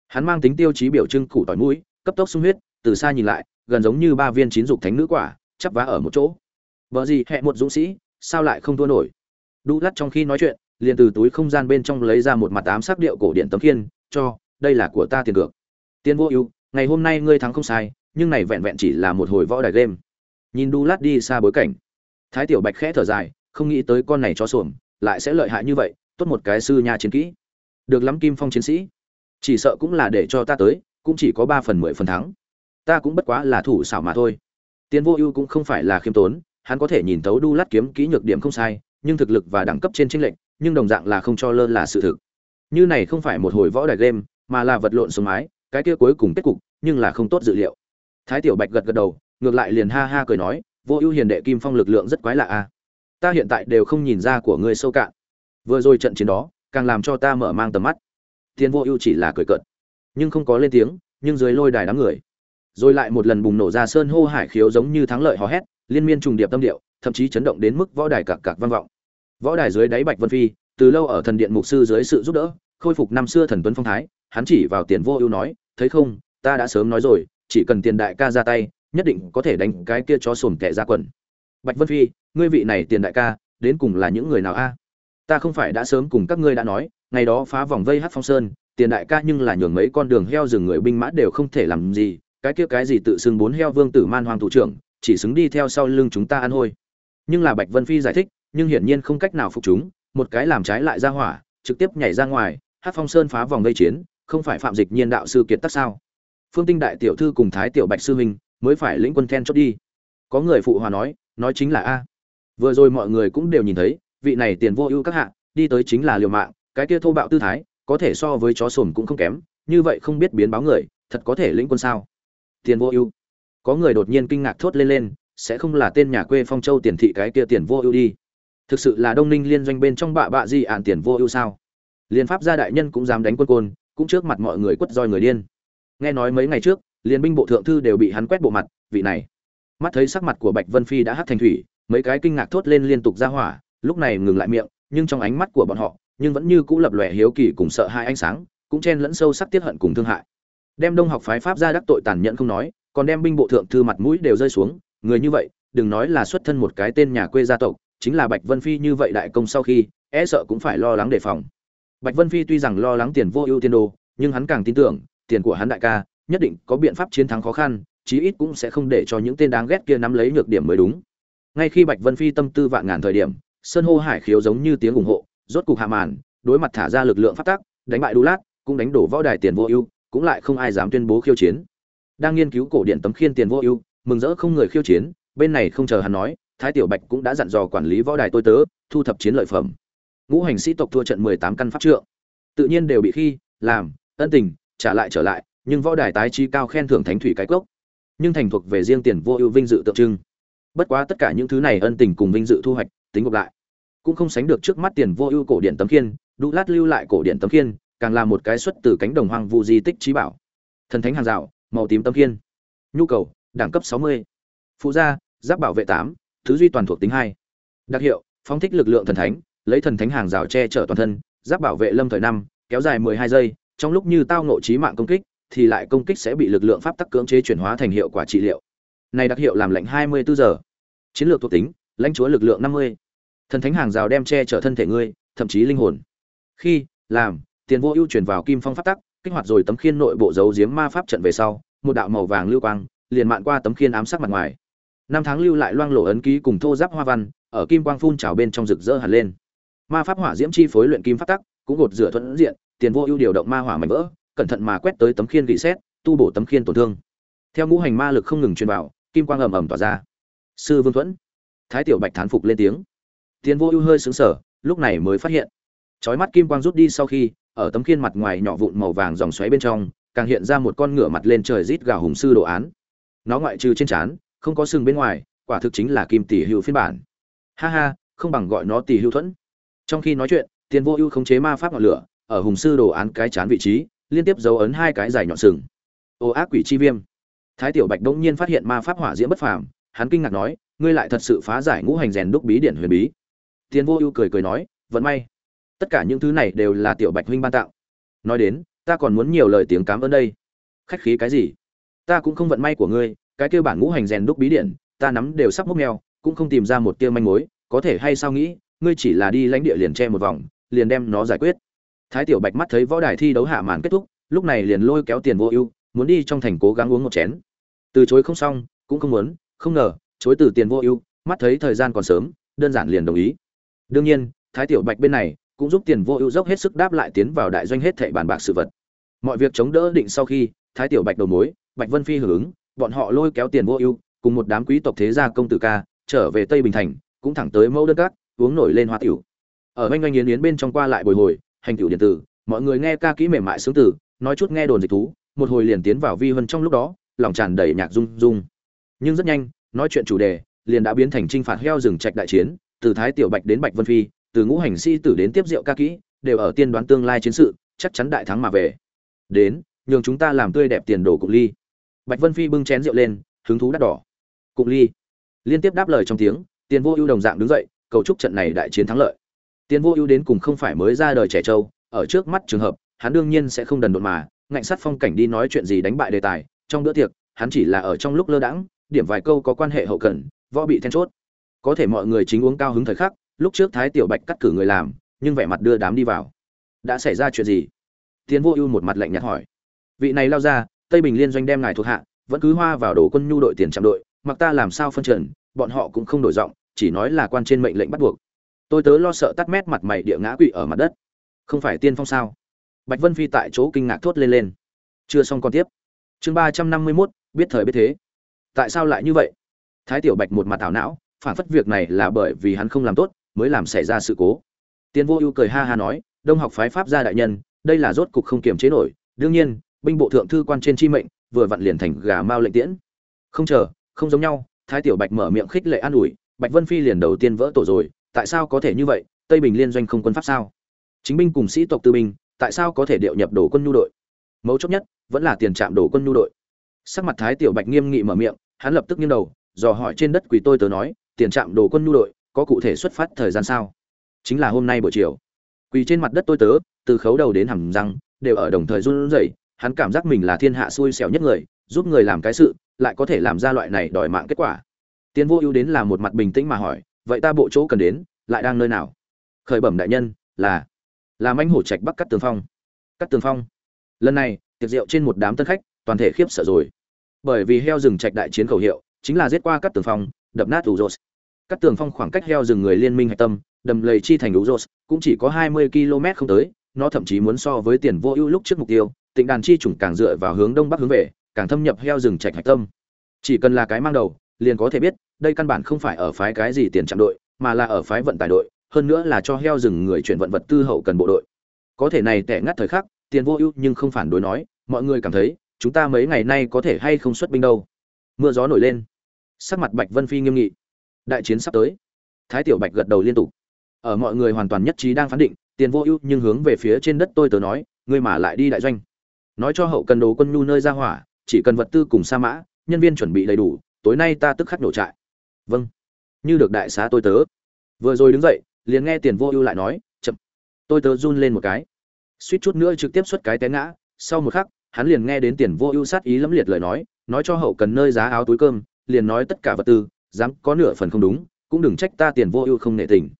Hắn mang tính tiêu chí biểu trưng củ tỏi mũi, cấp tốc sung huyết, từ xa nhìn lại, gần giống như ba viên chín dục thánh nữ quả, chắp vá ở một chỗ. Bờ gì hẹ một dũng sĩ, sao lại không thua nổi? Đu lắt trong khi nói chuyện, liền từ túi không gian bên trong lấy ra một mặt tám sắc điệu cổ điện tấm khiên, cho, đây là của ta tiền cược. Tiền vô ưu, ngày hôm nay ngươi thắng không sai, nhưng này vẹn vẹn chỉ là một hồi võ đài game. Nhìn đu lát đi xa bối cảnh, thái tiểu bạch khẽ thở dài không nghĩ tới con này cho xuồng lại sẽ lợi hại như vậy, tốt một cái sư nha chiến kỹ. Được lắm, kim phong chiến sĩ. Chỉ sợ cũng là để cho ta tới, cũng chỉ có ba phần mười phần thắng. Ta cũng bất quá là thủ xảo mà thôi. Tiến vô ưu cũng không phải là khiêm tốn, hắn có thể nhìn thấu đu lát kiếm kỹ nhược điểm không sai, nhưng thực lực và đẳng cấp trên tranh lệnh nhưng đồng dạng là không cho lơ là sự thực. Như này không phải một hồi võ đài game, mà là vật lộn xuống mái, cái kia cuối cùng kết cục, nhưng là không tốt dự liệu. Thái tiểu bạch gật gật đầu, ngược lại liền ha ha cười nói, vô ưu hiền đệ kim phong lực lượng rất quái lạ a ta hiện tại đều không nhìn ra của ngươi sâu cạn. Vừa rồi trận chiến đó, càng làm cho ta mở mang tầm mắt. Tiền vô ưu chỉ là cười cợt, nhưng không có lên tiếng, nhưng dưới lôi đài đám người. Rồi lại một lần bùng nổ ra sơn hô hải khiếu giống như thắng lợi hò hét, liên miên trùng điệp tâm điệu, thậm chí chấn động đến mức võ đài cạc cạc vang vọng. Võ đài dưới đáy bạch vân phi, từ lâu ở thần điện mục sư dưới sự giúp đỡ, khôi phục năm xưa thần tuấn phong thái, hắn chỉ vào tiền vô ưu nói, thấy không, ta đã sớm nói rồi, chỉ cần tiền đại ca ra tay, nhất định có thể đánh cái kia cho sồn kẻ ra quần bạch vân phi, ngươi vị này tiền đại ca, đến cùng là những người nào a? Ta không phải đã sớm cùng các ngươi đã nói, ngày đó phá vòng vây hát phong sơn, tiền đại ca nhưng là nhường mấy con đường heo rừng người binh mã đều không thể làm gì, cái kia cái gì tự xưng bốn heo vương tử man hoàng thủ trưởng, chỉ xứng đi theo sau lưng chúng ta ăn hôi. Nhưng là bạch vân phi giải thích, nhưng hiển nhiên không cách nào phục chúng, một cái làm trái lại ra hỏa, trực tiếp nhảy ra ngoài hát phong sơn phá vòng vây chiến, không phải phạm dịch nhiên đạo sư kiệt tác sao? Phương tinh đại tiểu thư cùng thái tiểu bạch sư huynh mới phải lĩnh quân then chốt đi. Có người phụ hòa nói nói chính là a. Vừa rồi mọi người cũng đều nhìn thấy, vị này tiền vô ưu các hạ, đi tới chính là liều mạng, cái kia thô bạo tư thái, có thể so với chó sồn cũng không kém, như vậy không biết biến báo người, thật có thể lĩnh quân sao? Tiền vô ưu. Có người đột nhiên kinh ngạc thốt lên lên, sẽ không là tên nhà quê phong châu tiền thị cái kia tiền vô ưu đi. Thực sự là đông ninh liên doanh bên trong bạ bạ gì ạn tiền vô ưu sao? Liên pháp gia đại nhân cũng dám đánh quân côn, cũng trước mặt mọi người quất roi người điên. Nghe nói mấy ngày trước, liên binh bộ thượng thư đều bị hắn quét bộ mặt, vị này mắt thấy sắc mặt của bạch vân phi đã hắt thành thủy, mấy cái kinh ngạc thốt lên liên tục ra hỏa, lúc này ngừng lại miệng, nhưng trong ánh mắt của bọn họ, nhưng vẫn như cũ lập lòe hiếu kỳ cùng sợ hai ánh sáng, cũng chen lẫn sâu sắc tiết hận cùng thương hại. Đem đông học phái pháp ra đắc tội tàn nhẫn không nói, còn đem binh bộ thượng thư mặt mũi đều rơi xuống, người như vậy, đừng nói là xuất thân một cái tên nhà quê gia tộc, chính là bạch vân phi như vậy đại công sau khi e sợ cũng phải lo lắng đề phòng. Bạch vân phi tuy rằng lo lắng tiền vô ưu tiên đồ, nhưng hắn càng tin tưởng, tiền của hắn đại ca, nhất định có biện pháp chiến thắng khó khăn chí ít cũng sẽ không để cho những tên đáng ghét kia nắm lấy nhược điểm mới đúng. Ngay khi bạch vân phi tâm tư vạn ngàn thời điểm, sơn hô hải khiếu giống như tiếng ủng hộ, rốt cục hạ màn, đối mặt thả ra lực lượng phát tác đánh bại đu lát, cũng đánh đổ võ đài tiền vô ưu, cũng lại không ai dám tuyên bố khiêu chiến. Đang nghiên cứu cổ điện tấm khiên tiền vô ưu, mừng rỡ không người khiêu chiến, bên này không chờ hắn nói, thái tiểu bạch cũng đã dặn dò quản lý võ đài tôi tớ, thu thập chiến lợi phẩm. Ngũ hành sĩ tộc thua trận mười tám căn pháp trượng. Tự nhiên đều bị khi, làm, ân tình, trả lại trở lại, nhưng võ đài tái chi cao khen thưởng thánh thủy cái cốc nhưng thành thuộc về riêng tiền vô ưu vinh dự tượng trưng bất quá tất cả những thứ này ân tình cùng vinh dự thu hoạch tính gộp lại cũng không sánh được trước mắt tiền vô ưu cổ điện tấm khiên đu lát lưu lại cổ điện tấm khiên càng là một cái xuất từ cánh đồng hoang vu di tích trí bảo thần thánh hàng rào màu tím tấm khiên nhu cầu đẳng cấp 60. phụ gia giáp bảo vệ 8, thứ duy toàn thuộc tính 2. đặc hiệu phóng thích lực lượng thần thánh lấy thần thánh hàng rào che chở toàn thân giáp bảo vệ lâm thời năm kéo dài 12 giây trong lúc như tao ngộ trí mạng công kích thì lại công kích sẽ bị lực lượng pháp tắc cưỡng chế chuyển hóa thành hiệu quả trị liệu. Này đặc hiệu làm lệnh 24 giờ. Chiến lược thuộc tính, lãnh chúa lực lượng 50. thần thánh hàng rào đem che chở thân thể ngươi, thậm chí linh hồn. Khi, làm, tiền vô ưu chuyển vào kim phong pháp tắc, kích hoạt rồi tấm khiên nội bộ giấu giếm ma pháp trận về sau, một đạo màu vàng lưu quang, liền mạn qua tấm khiên ám sát mặt ngoài. Năm tháng lưu lại loang lổ ấn ký cùng thô giáp hoa văn, ở kim quang phun trào bên trong rực rỡ hẳn lên. Ma pháp hỏa diễm chi phối luyện kim pháp tắc, cũng gột rửa thuận diện, tiền vô ưu điều động ma hỏa mảnh vỡ cẩn thận mà quét tới tấm khiên gỉ xét, tu bổ tấm khiên tổn thương. Theo ngũ hành ma lực không ngừng truyền vào, kim quang ầm ầm tỏa ra. Sư vương thuẫn, thái tiểu bạch thán phục lên tiếng. Tiến vô ưu hơi sững sờ, lúc này mới phát hiện. Trói mắt kim quang rút đi sau khi, ở tấm khiên mặt ngoài nhỏ vụn màu vàng dòng xoáy bên trong, càng hiện ra một con ngựa mặt lên trời rít gào hùng sư đồ án. Nó ngoại trừ trên trán, không có sừng bên ngoài, quả thực chính là kim tỷ hữu phiên bản. Ha ha, không bằng gọi nó tỷ hữu thuẫn. Trong khi nói chuyện tiền vô ưu khống chế ma pháp ngọn lửa, ở hùng sư đồ án cái chán vị trí liên tiếp dấu ấn hai cái dài nhọn sừng. Ô ác quỷ chi viêm. Thái tiểu bạch đống nhiên phát hiện ma pháp hỏa diễm bất phàm hắn kinh ngạc nói ngươi lại thật sự phá giải ngũ hành rèn đúc bí điển huyền bí. Tiền vô ưu cười cười nói vẫn may. Tất cả những thứ này đều là tiểu bạch huynh ban tặng nói đến ta còn muốn nhiều lời tiếng cám ơn đây. Khách khí cái gì? Ta cũng không vận may của ngươi cái kêu bản ngũ hành rèn đúc bí điển, ta nắm đều sắp mốc mèo cũng không tìm ra một tia manh mối có thể hay sao nghĩ ngươi chỉ là đi lãnh địa liền che một vòng liền đem nó giải quyết thái tiểu bạch mắt thấy võ đài thi đấu hạ màn kết thúc, lúc này liền lôi kéo tiền vô ưu, muốn đi trong thành cố gắng uống một chén. Từ chối không xong, cũng không muốn, không ngờ, chối từ tiền vô ưu, mắt thấy thời gian còn sớm, đơn giản liền đồng ý. Đương nhiên, thái tiểu bạch bên này cũng giúp tiền vô ưu dốc hết sức đáp lại tiến vào đại doanh hết thảy bàn bạc sự vật. Mọi việc chống đỡ định sau khi, thái tiểu bạch đầu mối, bạch vân phi hưởng ứng, bọn họ lôi kéo tiền vô ưu, cùng một đám quý tộc thế gia công tử ca, trở về tây bình thành, cũng thẳng tới mẫu đơn cát uống nổi lên hoa tiểu. Ở oanh oanh yến yến bên trong qua lại bồi hồi hành tiểu điện tử, mọi người nghe ca kỹ mềm mại sướng tử nói chút nghe đồn dịch thú, một hồi liền tiến vào vi hân. trong lúc đó, lòng tràn đầy nhạc rung rung. Nhưng rất nhanh, nói chuyện chủ đề, liền đã biến thành trinh phạt heo rừng trạch đại chiến, từ thái tiểu bạch đến bạch vân phi, từ ngũ hành sĩ tử đến tiếp rượu ca kỹ, đều ở tiên đoán tương lai chiến sự, chắc chắn đại thắng mà về. Đến, nhường chúng ta làm tươi đẹp tiền đồ cụng ly. Bạch vân phi bưng chén rượu lên, hứng thú đắt đỏ. Cụng ly. Liên tiếp đáp lời trong tiếng, tiền vô ưu đồng dạng đứng dậy, cầu chúc trận này đại chiến thắng lợi tiền vô ưu đến cùng không phải mới ra đời trẻ trâu, ở trước mắt trường hợp, hắn đương nhiên sẽ không đần độn mà, ngạnh sát phong cảnh đi nói chuyện gì đánh bại đề tài, trong bữa tiệc, hắn chỉ là ở trong lúc lơ đãng, điểm vài câu có quan hệ hậu cần, võ bị then chốt. Có thể mọi người chính uống cao hứng thời khắc, lúc trước thái tiểu bạch cắt cử người làm, nhưng vẻ mặt đưa đám đi vào. Đã xảy ra chuyện gì? Tiền vô ưu một mặt lạnh nhạt hỏi. Vị này lao ra, tây bình liên doanh đem ngài thuộc hạ, vẫn cứ hoa vào đổ quân nhu đội tiền trạm đội, mặc ta làm sao phân trần, bọn họ cũng không đổi giọng, chỉ nói là quan trên mệnh lệnh bắt buộc tôi tớ lo sợ tắt mét mặt mày địa ngã quỵ ở mặt đất. Không phải tiên phong sao? Bạch vân phi tại chỗ kinh ngạc thốt lên lên. Chưa xong còn tiếp. Chương ba trăm năm mươi mốt, biết thời biết thế. Tại sao lại như vậy? Thái tiểu bạch một mặt ảo não, phản phất việc này là bởi vì hắn không làm tốt, mới làm xảy ra sự cố. Tiên vô ưu cười ha ha nói, đông học phái pháp gia đại nhân, đây là rốt cục không kiềm chế nổi. Đương nhiên, binh bộ thượng thư quan trên chi mệnh, vừa vặn liền thành gà mao lệnh tiễn. Không chờ, không giống nhau. Thái tiểu bạch mở miệng khích lệ an ủi, bạch vân phi liền đầu tiên vỡ tổ rồi tại sao có thể như vậy, tây bình liên doanh không quân pháp sao? Chính binh cùng sĩ tộc tư binh, tại sao có thể điệu nhập đổ quân nhu đội? Mấu chốt nhất, vẫn là tiền trạm đổ quân nhu đội. Sắc mặt thái tiểu bạch nghiêm nghị mở miệng, hắn lập tức nghiêng đầu, dò hỏi trên đất quỳ tôi tớ nói, tiền trạm đổ quân nhu đội, có cụ thể xuất phát thời gian sao? Chính là hôm nay buổi chiều. Quỳ trên mặt đất tôi tớ, từ khấu đầu đến hầm răng, đều ở đồng thời run rẩy, hắn cảm giác mình là thiên hạ xui xẻo nhất người, giúp người làm cái sự, lại có thể làm ra loại này đòi mạng kết quả. Tiến vô ưu đến là một mặt bình tĩnh mà hỏi vậy ta bộ chỗ cần đến, lại đang nơi nào? Khởi bẩm đại nhân, là làm anh hổ trạch bắc cắt tường phong. Cắt tường phong. Lần này, tiệc rượu trên một đám tân khách, toàn thể khiếp sợ rồi. Bởi vì heo rừng trạch đại chiến khẩu hiệu, chính là giết qua cắt tường phong, đập nát ủ rột cắt tường phong khoảng cách heo rừng người liên minh hạch tâm, đầm lầy chi thành ủ rột cũng chỉ có hai mươi km không tới, nó thậm chí muốn so với tiền vô ưu lúc trước mục tiêu, tịnh đàn chi chủng càng dựa vào hướng đông bắc hướng về, càng thâm nhập heo rừng trạch hạch tâm. Chỉ cần là cái mang đầu, liền có thể biết đây căn bản không phải ở phái cái gì tiền trạm đội, mà là ở phái vận tải đội, hơn nữa là cho heo rừng người chuyển vận vật tư hậu cần bộ đội. Có thể này tẻ ngắt thời khắc, tiền vô ưu nhưng không phản đối nói, mọi người cảm thấy, chúng ta mấy ngày nay có thể hay không xuất binh đâu. Mưa gió nổi lên. Sắc mặt bạch vân phi nghiêm nghị. Đại chiến sắp tới. Thái tiểu bạch gật đầu liên tục. Ở mọi người hoàn toàn nhất trí đang phán định, tiền vô ưu nhưng hướng về phía trên đất tôi tớ nói, ngươi mà lại đi đại doanh. Nói cho hậu cần đồ quân nhu nơi ra hỏa, chỉ cần vật tư cùng sa mã, nhân viên chuẩn bị đầy đủ, tối nay ta tức khắc nổ trại vâng. Như được đại xá tôi tớ. Vừa rồi đứng dậy, liền nghe tiền vô ưu lại nói, chậm. Tôi tớ run lên một cái. Suýt chút nữa trực tiếp xuất cái té ngã. Sau một khắc, hắn liền nghe đến tiền vô ưu sát ý lẫm liệt lời nói nói cho hậu cần nơi giá áo túi cơm, liền nói tất cả vật tư, dám có nửa phần không đúng, cũng đừng trách ta tiền vô ưu không nể tình.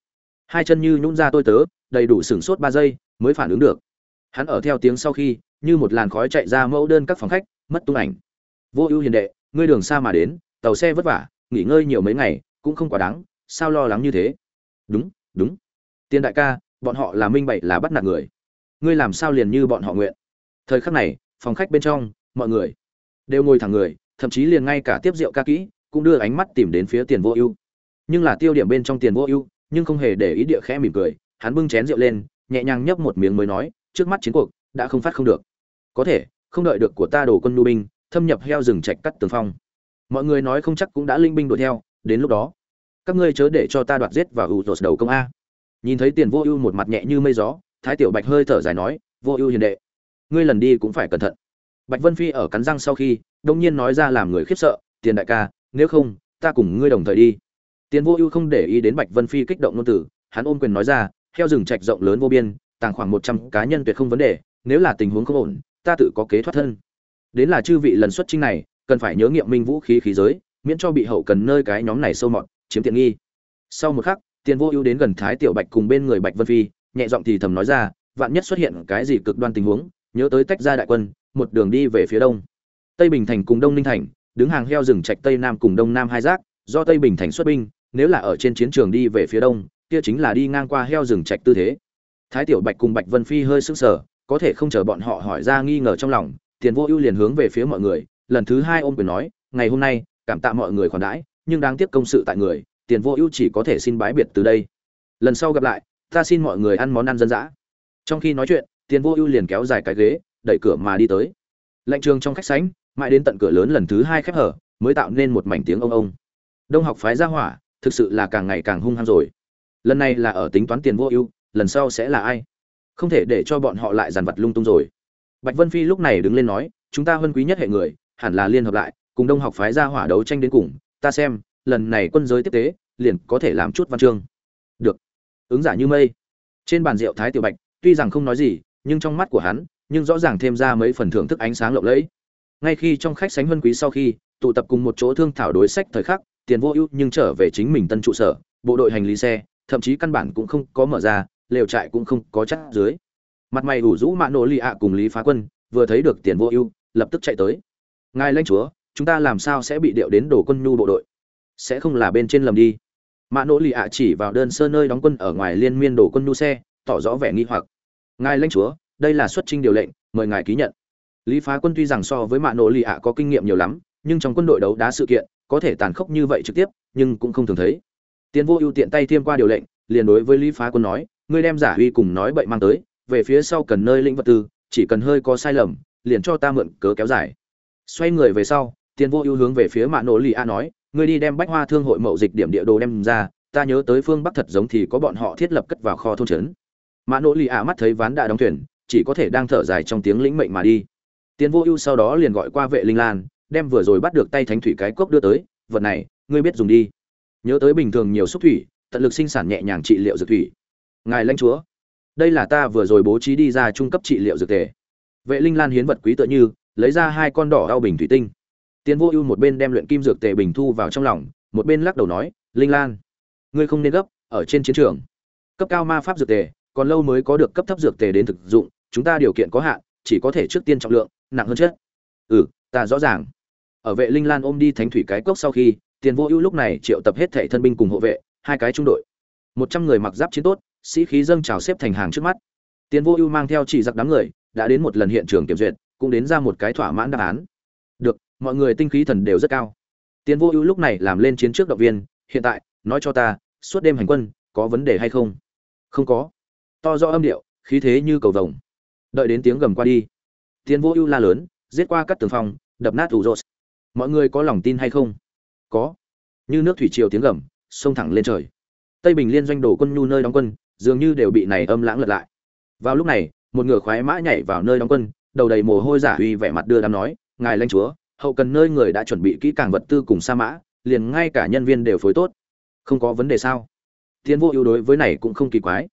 Hai chân như nhún ra tôi tớ, đầy đủ sửng sốt ba giây, mới phản ứng được. Hắn ở theo tiếng sau khi, như một làn khói chạy ra mẫu đơn các phòng khách, mất tung ảnh. Vô ưu hiền đệ, ngươi đường xa mà đến, tàu xe vất vả nghỉ ngơi nhiều mấy ngày, cũng không quá đáng, sao lo lắng như thế? Đúng đúng. Tiên đại ca, bọn họ là minh bậy là bắt nạt người. Ngươi làm sao liền như bọn họ nguyện? Thời khắc này, phòng khách bên trong, mọi người đều ngồi thẳng người, thậm chí liền ngay cả tiếp rượu ca kỹ cũng đưa ánh mắt tìm đến phía tiền vô ưu. Nhưng là tiêu điểm bên trong tiền vô ưu, nhưng không hề để ý địa khẽ mỉm cười, hắn bưng chén rượu lên, nhẹ nhàng nhấp một miếng mới nói, trước mắt chiến cuộc đã không phát không được. Có thể, không đợi được của ta đổ quân nu binh, thâm nhập heo rừng trạch cắt tường phong mọi người nói không chắc cũng đã linh binh đuổi theo, đến lúc đó, các ngươi chớ để cho ta đoạt giết và ưu tột đầu công a. Nhìn thấy tiền vô ưu một mặt nhẹ như mây gió, thái tiểu bạch hơi thở dài nói, vô ưu hiền đệ, ngươi lần đi cũng phải cẩn thận. Bạch vân phi ở cắn răng sau khi, đông nhiên nói ra làm người khiếp sợ, tiền đại ca, nếu không, ta cùng ngươi đồng thời đi. Tiền vô ưu không để ý đến bạch vân phi kích động ngôn tử hắn ôm quyền nói ra, heo rừng trạch rộng lớn vô biên, tàng khoảng một trăm cá nhân tuyệt không vấn đề, nếu là tình huống không ổn, ta tự có kế thoát thân. Đến là chư vị lần xuất chinh này cần phải nhớ nghiệm minh vũ khí khí giới, miễn cho bị hậu cần nơi cái nhóm này sâu mọt, chiếm tiện nghi. Sau một khắc, tiền vô ưu đến gần thái tiểu bạch cùng bên người bạch vân phi, nhẹ giọng thì thầm nói ra, vạn nhất xuất hiện cái gì cực đoan tình huống, nhớ tới tách ra đại quân, một đường đi về phía đông. Tây bình thành cùng đông ninh thành, đứng hàng heo rừng trạch tây nam cùng đông nam hai giác, do tây bình thành xuất binh, nếu là ở trên chiến trường đi về phía đông, kia chính là đi ngang qua heo rừng trạch tư thế. Thái tiểu bạch cùng bạch vân phi hơi sững sờ, có thể không chờ bọn họ hỏi ra nghi ngờ trong lòng, tiền vô ưu liền hướng về phía mọi người lần thứ hai ôm quyền nói, ngày hôm nay, cảm tạ mọi người khoản đãi, nhưng đáng tiếc công sự tại người, tiền vô ưu chỉ có thể xin bái biệt từ đây. Lần sau gặp lại, ta xin mọi người ăn món ăn dân dã. Trong khi nói chuyện, tiền vô ưu liền kéo dài cái ghế, đẩy cửa mà đi tới. Lệnh trường trong khách sánh mãi đến tận cửa lớn lần thứ hai khép hở, mới tạo nên một mảnh tiếng ông ông. Đông học phái ra hỏa, thực sự là càng ngày càng hung hăng rồi. Lần này là ở tính toán tiền vô ưu, lần sau sẽ là ai? Không thể để cho bọn họ lại dàn vật lung tung rồi. Bạch vân phi lúc này đứng lên nói, chúng ta hơn quý nhất hệ người hẳn là liên hợp lại, cùng đông học phái ra hỏa đấu tranh đến cùng, ta xem, lần này quân giới tiếp tế, liền có thể làm chút văn chương. Được. Ứng giả như mây. Trên bàn rượu thái tiểu bạch, tuy rằng không nói gì, nhưng trong mắt của hắn, nhưng rõ ràng thêm ra mấy phần thưởng thức ánh sáng lộng lẫy. Ngay khi trong khách sánh huân quý sau khi, tụ tập cùng một chỗ thương thảo đối sách thời khắc, tiền vô ưu nhưng trở về chính mình tân trụ sở, bộ đội hành lý xe, thậm chí căn bản cũng không có mở ra, lều trại cũng không có chắc dưới. Mặt mày ủ rũ mạ nổ lì ạ cùng lý phá quân, vừa thấy được tiền vô ưu, lập tức chạy tới ngài lãnh chúa, chúng ta làm sao sẽ bị điệu đến đổ quân nhu bộ đội? Sẽ không là bên trên lầm đi. Mã nỗ lì ạ chỉ vào đơn sơ nơi đóng quân ở ngoài liên miên đổ quân nhu xe, tỏ rõ vẻ nghi hoặc. Ngài lãnh chúa, đây là xuất trình điều lệnh, mời ngài ký nhận. Lý phá quân tuy rằng so với mạ nỗ lì ạ có kinh nghiệm nhiều lắm, nhưng trong quân đội đấu đá sự kiện, có thể tàn khốc như vậy trực tiếp, nhưng cũng không thường thấy. Tiến vô ưu tiện tay thiêm qua điều lệnh, liền đối với lý phá quân nói, ngươi đem giả uy cùng nói bậy mang tới, về phía sau cần nơi lĩnh vật tư, chỉ cần hơi có sai lầm, liền cho ta mượn cớ kéo dài xoay người về sau, tiền vô ưu hướng về phía mạ nổ lì a nói, ngươi đi đem bách hoa thương hội mậu dịch điểm địa đồ đem ra, ta nhớ tới phương bắc thật giống thì có bọn họ thiết lập cất vào kho thôn trấn. Mạ nổ lì a mắt thấy ván đã đóng thuyền, chỉ có thể đang thở dài trong tiếng lĩnh mệnh mà đi. Tiền vô ưu sau đó liền gọi qua vệ linh lan, đem vừa rồi bắt được tay thánh thủy cái cốc đưa tới, vật này, ngươi biết dùng đi. Nhớ tới bình thường nhiều xúc thủy, tận lực sinh sản nhẹ nhàng trị liệu dược thủy. Ngài lãnh chúa, đây là ta vừa rồi bố trí đi ra trung cấp trị liệu dược tề. Vệ linh lan hiến vật quý tựa như lấy ra hai con đỏ đau bình thủy tinh. Tiến vô ưu một bên đem luyện kim dược tề bình thu vào trong lòng, một bên lắc đầu nói, linh lan, ngươi không nên gấp, ở trên chiến trường. Cấp cao ma pháp dược tề, còn lâu mới có được cấp thấp dược tề đến thực dụng, chúng ta điều kiện có hạn, chỉ có thể trước tiên trọng lượng, nặng hơn chết. Ừ ta rõ ràng. Ở vệ linh lan ôm đi thánh thủy cái cốc sau khi tiền vô ưu lúc này triệu tập hết thệ thân binh cùng hộ vệ, hai cái trung đội. Một trăm người mặc giáp chiến tốt, sĩ khí dâng trào xếp thành hàng trước mắt. Tiền vô ưu mang theo chỉ giặc đám người, đã đến một lần hiện trường kiểm duyệt cũng đến ra một cái thỏa mãn đáp án. Được, mọi người tinh khí thần đều rất cao. Tiến vô ưu lúc này làm lên chiến trước động viên, hiện tại, nói cho ta, suốt đêm hành quân, có vấn đề hay không? Không có. To do âm điệu, khí thế như cầu vồng. Đợi đến tiếng gầm qua đi. Tiến vô ưu la lớn, giết qua các tường phòng, đập nát ủ rột. Mọi người có lòng tin hay không? Có. Như nước thủy triều tiếng gầm xông thẳng lên trời. Tây bình liên doanh đổ quân nhu nơi đóng quân, dường như đều bị này âm lãng lật lại. Vào lúc này, một ngựa khoái mã nhảy vào nơi đóng quân đầu đầy mồ hôi giả uy vẻ mặt đưa đám nói, ngài lãnh chúa, hậu cần nơi người đã chuẩn bị kỹ càng vật tư cùng sa mã, liền ngay cả nhân viên đều phối tốt. Không có vấn đề sao? Tiến vô ưu đối với này cũng không kỳ quái.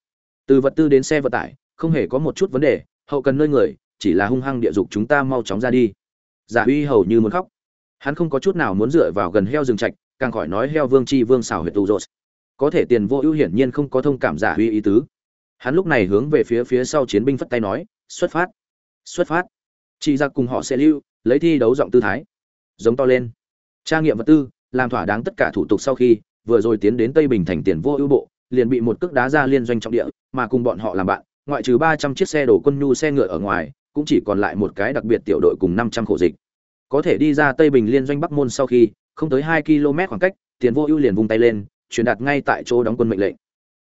Từ vật tư đến xe vận tải, không hề có một chút vấn đề, hậu cần nơi người, chỉ là hung hăng địa dục chúng ta mau chóng ra đi. Giả uy hầu như muốn khóc. Hắn không có chút nào muốn dựa vào gần heo rừng trạch, càng khỏi nói heo vương chi vương xào huyệt tù rột. Có thể tiền vô ưu hiển nhiên không có thông cảm giả uy ý tứ. Hắn lúc này hướng về phía phía sau chiến binh phất tay nói, xuất phát xuất phát. Chị giặc cùng họ sẽ lưu, lấy thi đấu giọng tư thái. Giống to lên. Tra nghiệm vật tư, làm thỏa đáng tất cả thủ tục sau khi, vừa rồi tiến đến tây bình thành tiền vô ưu bộ, liền bị một cước đá ra liên doanh trọng địa, mà cùng bọn họ làm bạn, ngoại trừ ba trăm chiếc xe đổ quân nhu xe ngựa ở ngoài, cũng chỉ còn lại một cái đặc biệt tiểu đội cùng năm trăm khổ dịch. Có thể đi ra tây bình liên doanh bắc môn sau khi, không tới hai km khoảng cách, tiền vô ưu liền vung tay lên, truyền đạt ngay tại chỗ đóng quân mệnh lệnh.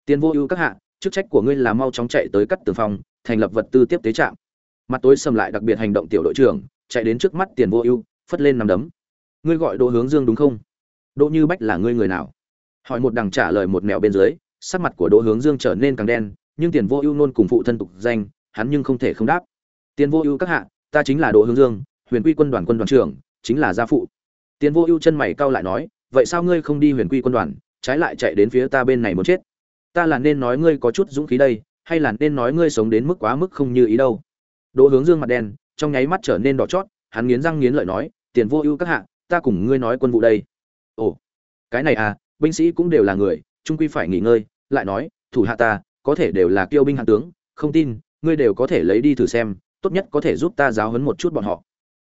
Tiền vô ưu các hạ, chức trách của ngươi là mau chóng chạy tới cắt tường phòng, thành lập vật tư tiếp tế trạm mặt tối sầm lại đặc biệt hành động tiểu đội trưởng, chạy đến trước mắt tiền vô ưu, phất lên nằm đấm. Ngươi gọi đỗ hướng dương đúng không? Đỗ như bách là ngươi người nào? Hỏi một đằng trả lời một mẹo bên dưới, sắc mặt của đỗ hướng dương trở nên càng đen, nhưng tiền vô ưu nôn cùng phụ thân tục danh, hắn nhưng không thể không đáp. Tiền vô ưu các hạ, ta chính là đỗ hướng dương, huyền quy quân đoàn quân đoàn trưởng, chính là gia phụ. Tiền vô ưu chân mày cau lại nói, vậy sao ngươi không đi huyền quy quân đoàn, trái lại chạy đến phía ta bên này muốn chết? Ta là nên nói ngươi có chút dũng khí đây, hay là nên nói ngươi sống đến mức quá mức không như ý đâu? Đỗ hướng dương mặt đen, trong nháy mắt trở nên đỏ chót, hắn nghiến răng nghiến lợi nói, tiền vô ưu các hạ, ta cùng ngươi nói quân vụ đây. Ồ, cái này à binh sĩ cũng đều là người, trung quy phải nghỉ ngơi. Lại nói, thủ hạ ta, có thể đều là kiêu binh hạng tướng, không tin, ngươi đều có thể lấy đi thử xem, tốt nhất có thể giúp ta giáo huấn một chút bọn họ.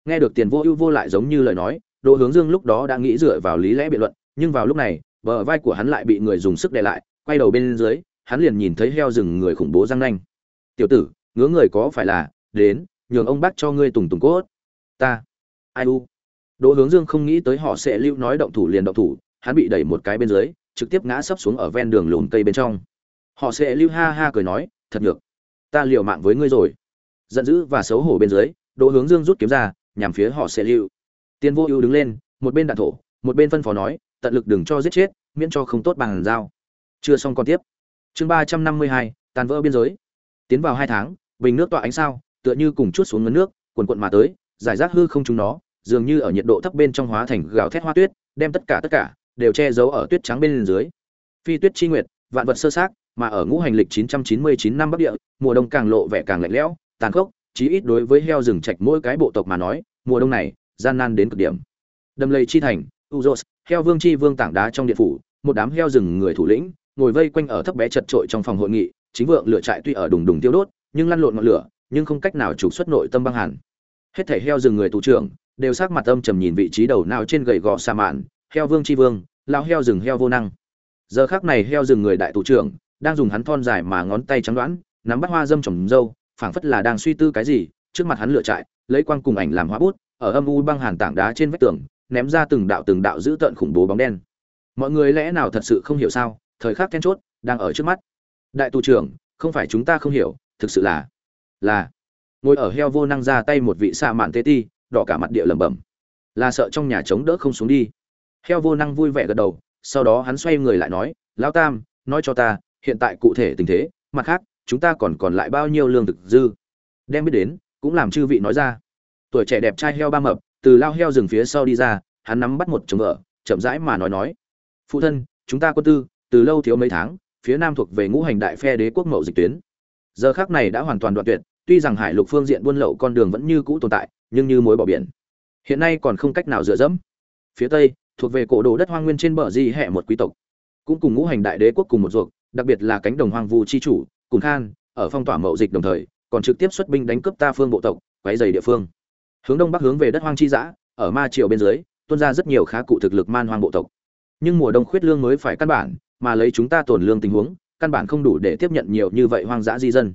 Nghe được tiền vô ưu vô lại giống như lời nói, đỗ hướng dương lúc đó đã nghĩ dựa vào lý lẽ biện luận, nhưng vào lúc này, bờ vai của hắn lại bị người dùng sức đè lại, quay đầu bên dưới, hắn liền nhìn thấy heo rừng người khủng bố răng nanh. Tiểu tử, ngứa người có phải là đến, nhường ông bác cho ngươi tùng tùng cốt. Ta, ai u? Đỗ hướng dương không nghĩ tới họ sẽ lưu nói động thủ liền động thủ, hắn bị đẩy một cái bên dưới, trực tiếp ngã sấp xuống ở ven đường lùm cây bên trong. Họ sẽ lưu ha ha cười nói, thật được ta liều mạng với ngươi rồi. Giận dữ và xấu hổ bên dưới, đỗ hướng dương rút kiếm ra, nhằm phía họ sẽ lưu. Tiên vô ưu đứng lên, một bên đạn thổ, một bên phân phó nói, tận lực đừng cho giết chết, miễn cho không tốt bằng dao chưa xong còn tiếp. Chương ba trăm năm mươi hai tàn vỡ biên giới. Tiến vào hai tháng, bình nước tọa ánh sao tựa như cùng chút xuống ngấn nước quần quận mà tới, giải rác hư không chúng nó, dường như ở nhiệt độ thấp bên trong hóa thành gào thét hoa tuyết, đem tất cả tất cả đều che giấu ở tuyết trắng bên dưới. Phi tuyết chi nguyệt, vạn vật sơ sát mà ở ngũ hành lịch 999 năm bắc địa, mùa đông càng lộ vẻ càng lạnh lẽo, tàn khốc, chí ít đối với heo rừng trạch mỗi cái bộ tộc mà nói, mùa đông này, gian nan đến cực điểm. Đầm lầy chi thành, uzos, heo vương chi vương tảng đá trong điện phủ, một đám heo rừng người thủ lĩnh, ngồi vây quanh ở thấp bé chật trội trong phòng hội nghị, chính vượng lửa trại tuy ở đùng đùng tiêu đốt, nhưng lăn lộn ngọn lửa nhưng không cách nào trục xuất nội tâm băng hàn. Hết thể heo rừng người tù trưởng đều sắc mặt âm trầm nhìn vị trí đầu nào trên gầy gò sa mạn, heo vương chi vương lao heo rừng heo vô năng. Giờ khác này heo rừng người đại tù trưởng đang dùng hắn thon dài mà ngón tay trắng đoán, nắm bắt hoa dâm trồng dâu, phảng phất là đang suy tư cái gì, trước mặt hắn lựa trại, lấy quang cùng ảnh làm hóa bút, ở âm u băng hàn tảng đá trên vách tường, ném ra từng đạo từng đạo dữ tợn khủng bố bóng đen. Mọi người lẽ nào thật sự không hiểu sao, thời khắc then chốt, đang ở trước mắt. Đại tù trưởng, không phải chúng ta không hiểu, thực sự là là, ngồi ở heo vô năng ra tay một vị xạ mạn tê ti, đỏ cả mặt địa lẩm bẩm. Là sợ trong nhà chống đỡ không xuống đi. Heo vô năng vui vẻ gật đầu, sau đó hắn xoay người lại nói, lão tam, nói cho ta, hiện tại cụ thể tình thế, mặt khác, chúng ta còn còn lại bao nhiêu lương thực dư? Đem biết đến, cũng làm chư vị nói ra. Tuổi trẻ đẹp trai heo ba mập, từ lao heo rừng phía sau đi ra, hắn nắm bắt một chồng vợ, chậm rãi mà nói nói, phụ thân, chúng ta quân tư, từ lâu thiếu mấy tháng, phía nam thuộc về ngũ hành đại phe đế quốc mậu dịch tuyến giờ khác này đã hoàn toàn đoạn tuyệt tuy rằng hải lục phương diện buôn lậu con đường vẫn như cũ tồn tại nhưng như mối bỏ biển. Hiện nay còn không cách nào dựa dẫm. Phía tây thuộc về cổ đồ đất hoang nguyên trên bờ di hẹ một quý tộc. Cũng cùng ngũ hành đại đế quốc cùng một ruột đặc biệt là cánh đồng hoang vu chi chủ cùng khan ở phong tỏa mậu dịch đồng thời còn trực tiếp xuất binh đánh cướp ta phương bộ tộc quấy dày địa phương. Hướng đông bắc hướng về đất hoang chi giã, ở ma triều bên dưới tuôn ra rất nhiều khá cụ thực lực man hoang bộ tộc. Nhưng mùa đông khuyết lương mới phải căn bản mà lấy chúng ta tổn lương tình huống căn bản không đủ để tiếp nhận nhiều như vậy hoang dã di dân.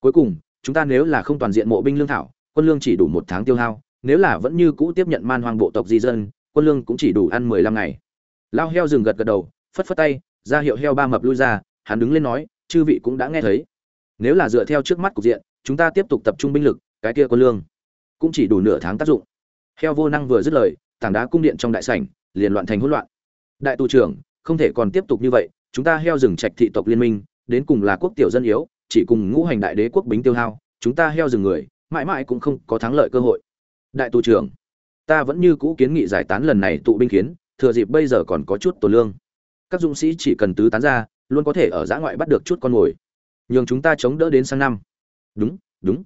Cuối cùng, chúng ta nếu là không toàn diện mộ binh lương thảo, quân lương chỉ đủ một tháng tiêu hao, nếu là vẫn như cũ tiếp nhận man hoang bộ tộc di dân, quân lương cũng chỉ đủ ăn mười lăm ngày. Lao heo rừng gật gật đầu, phất phất tay, ra hiệu heo ba mập lui ra, hắn đứng lên nói, chư vị cũng đã nghe thấy. Nếu là dựa theo trước mắt cục diện, chúng ta tiếp tục tập trung binh lực, cái kia quân lương cũng chỉ đủ nửa tháng tác dụng. Heo vô năng vừa dứt lời, tảng đá cung điện trong đại sảnh liền loạn thành hỗn loạn. Đại tù trưởng, không thể còn tiếp tục như vậy chúng ta heo rừng trạch thị tộc liên minh, đến cùng là quốc tiểu dân yếu, chỉ cùng ngũ hành đại đế quốc bính tiêu hao, chúng ta heo rừng người, mãi mãi cũng không có thắng lợi cơ hội. Đại tù trưởng, ta vẫn như cũ kiến nghị giải tán lần này tụ binh kiến, thừa dịp bây giờ còn có chút tổ lương. Các dũng sĩ chỉ cần tứ tán ra, luôn có thể ở giã ngoại bắt được chút con mồi. Nhường chúng ta chống đỡ đến sang năm. Đúng đúng.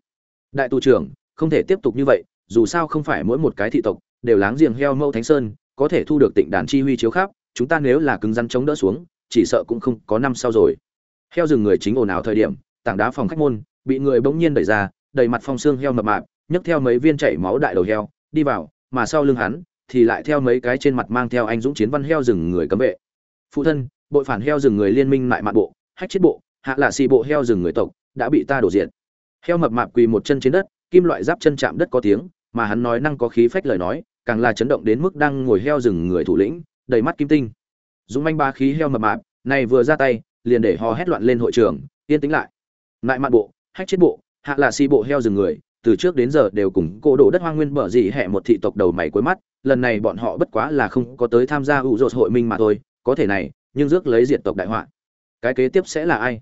Đại tù trưởng, không thể tiếp tục như vậy, dù sao không phải mỗi một cái thị tộc, đều láng giềng heo mẫu thánh sơn, có thể thu được tịnh đàn chi huy chiếu khắp, chúng ta nếu là cứng rắn chống đỡ xuống chỉ sợ cũng không có năm sau rồi. Heo rừng người chính ồn ào thời điểm, tảng đá phòng khách môn, bị người bỗng nhiên đẩy ra, đầy mặt phong xương heo mập mạp, nhấc theo mấy viên chảy máu đại đầu heo, đi vào, mà sau lưng hắn, thì lại theo mấy cái trên mặt mang theo anh dũng chiến văn heo rừng người cấm vệ. Phụ thân, bội phản heo rừng người liên minh lại mạn bộ, hách chết bộ, hạ là xì bộ heo rừng người tộc, đã bị ta đổ diện heo mập mạp quỳ một chân trên đất, kim loại giáp chân chạm đất có tiếng, mà hắn nói năng có khí phách lời nói, càng là chấn động đến mức đang ngồi heo rừng người thủ lĩnh, đầy mắt kim tinh dũng manh ba khí heo mập mạp, này vừa ra tay, liền để hò hét loạn lên hội trường, yên tĩnh lại. Lại mạn bộ, hách chết bộ, hạ là si bộ heo rừng người, từ trước đến giờ đều cùng cô đổ đất hoang nguyên bở dị hẹ một thị tộc đầu mày cuối mắt, lần này bọn họ bất quá là không có tới tham gia ủ rột hội minh mà thôi, có thể này, nhưng rước lấy diện tộc đại họa. Cái kế tiếp sẽ là ai?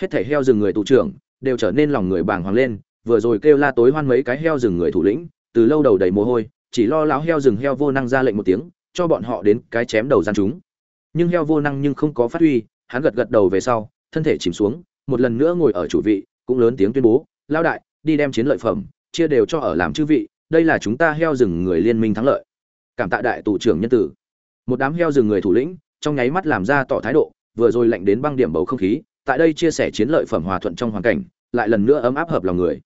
Hết thảy heo rừng người tù trưởng đều trở nên lòng người bàng hoàng lên, vừa rồi kêu la tối hoan mấy cái heo rừng người thủ lĩnh, từ lâu đầu đầy mồ hôi, chỉ lo láo heo rừng heo vô năng ra lệnh một tiếng, cho bọn họ đến cái chém đầu gian chúng nhưng heo vô năng nhưng không có phát huy, hắn gật gật đầu về sau, thân thể chìm xuống, một lần nữa ngồi ở chủ vị, cũng lớn tiếng tuyên bố lao đại, đi đem chiến lợi phẩm, chia đều cho ở làm chư vị, đây là chúng ta heo rừng người liên minh thắng lợi. Cảm tạ đại tù trưởng nhân tử. Một đám heo rừng người thủ lĩnh, trong nháy mắt làm ra tỏ thái độ, vừa rồi lạnh đến băng điểm bầu không khí, tại đây chia sẻ chiến lợi phẩm hòa thuận trong hoàn cảnh, lại lần nữa ấm áp hợp lòng người.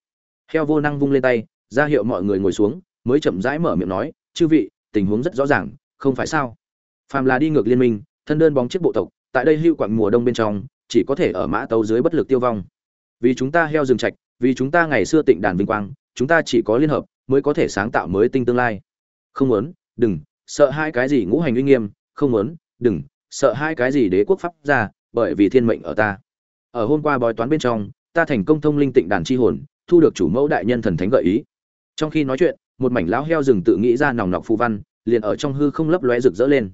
Heo vô năng vung lên tay, ra hiệu mọi người ngồi xuống, mới chậm rãi mở miệng nói, chư vị, tình huống rất rõ ràng, không phải sao? Phàm là đi ngược liên minh thân đơn bóng chiếc bộ tộc, tại đây hưu quặng mùa đông bên trong, chỉ có thể ở mã tấu dưới bất lực tiêu vong. Vì chúng ta heo rừng trạch, vì chúng ta ngày xưa tịnh đàn vinh quang, chúng ta chỉ có liên hợp, mới có thể sáng tạo mới tinh tương lai. Không muốn, đừng, sợ hai cái gì ngũ hành uy nghiêm, không muốn, đừng, sợ hai cái gì đế quốc pháp ra bởi vì thiên mệnh ở ta. Ở hôm qua bói toán bên trong, ta thành công thông linh tịnh đàn chi hồn, thu được chủ mẫu đại nhân thần thánh gợi ý. Trong khi nói chuyện, một mảnh lão heo rừng tự nghĩ ra nòng nọc phù văn, liền ở trong hư không lấp lóe rực rỡ lên.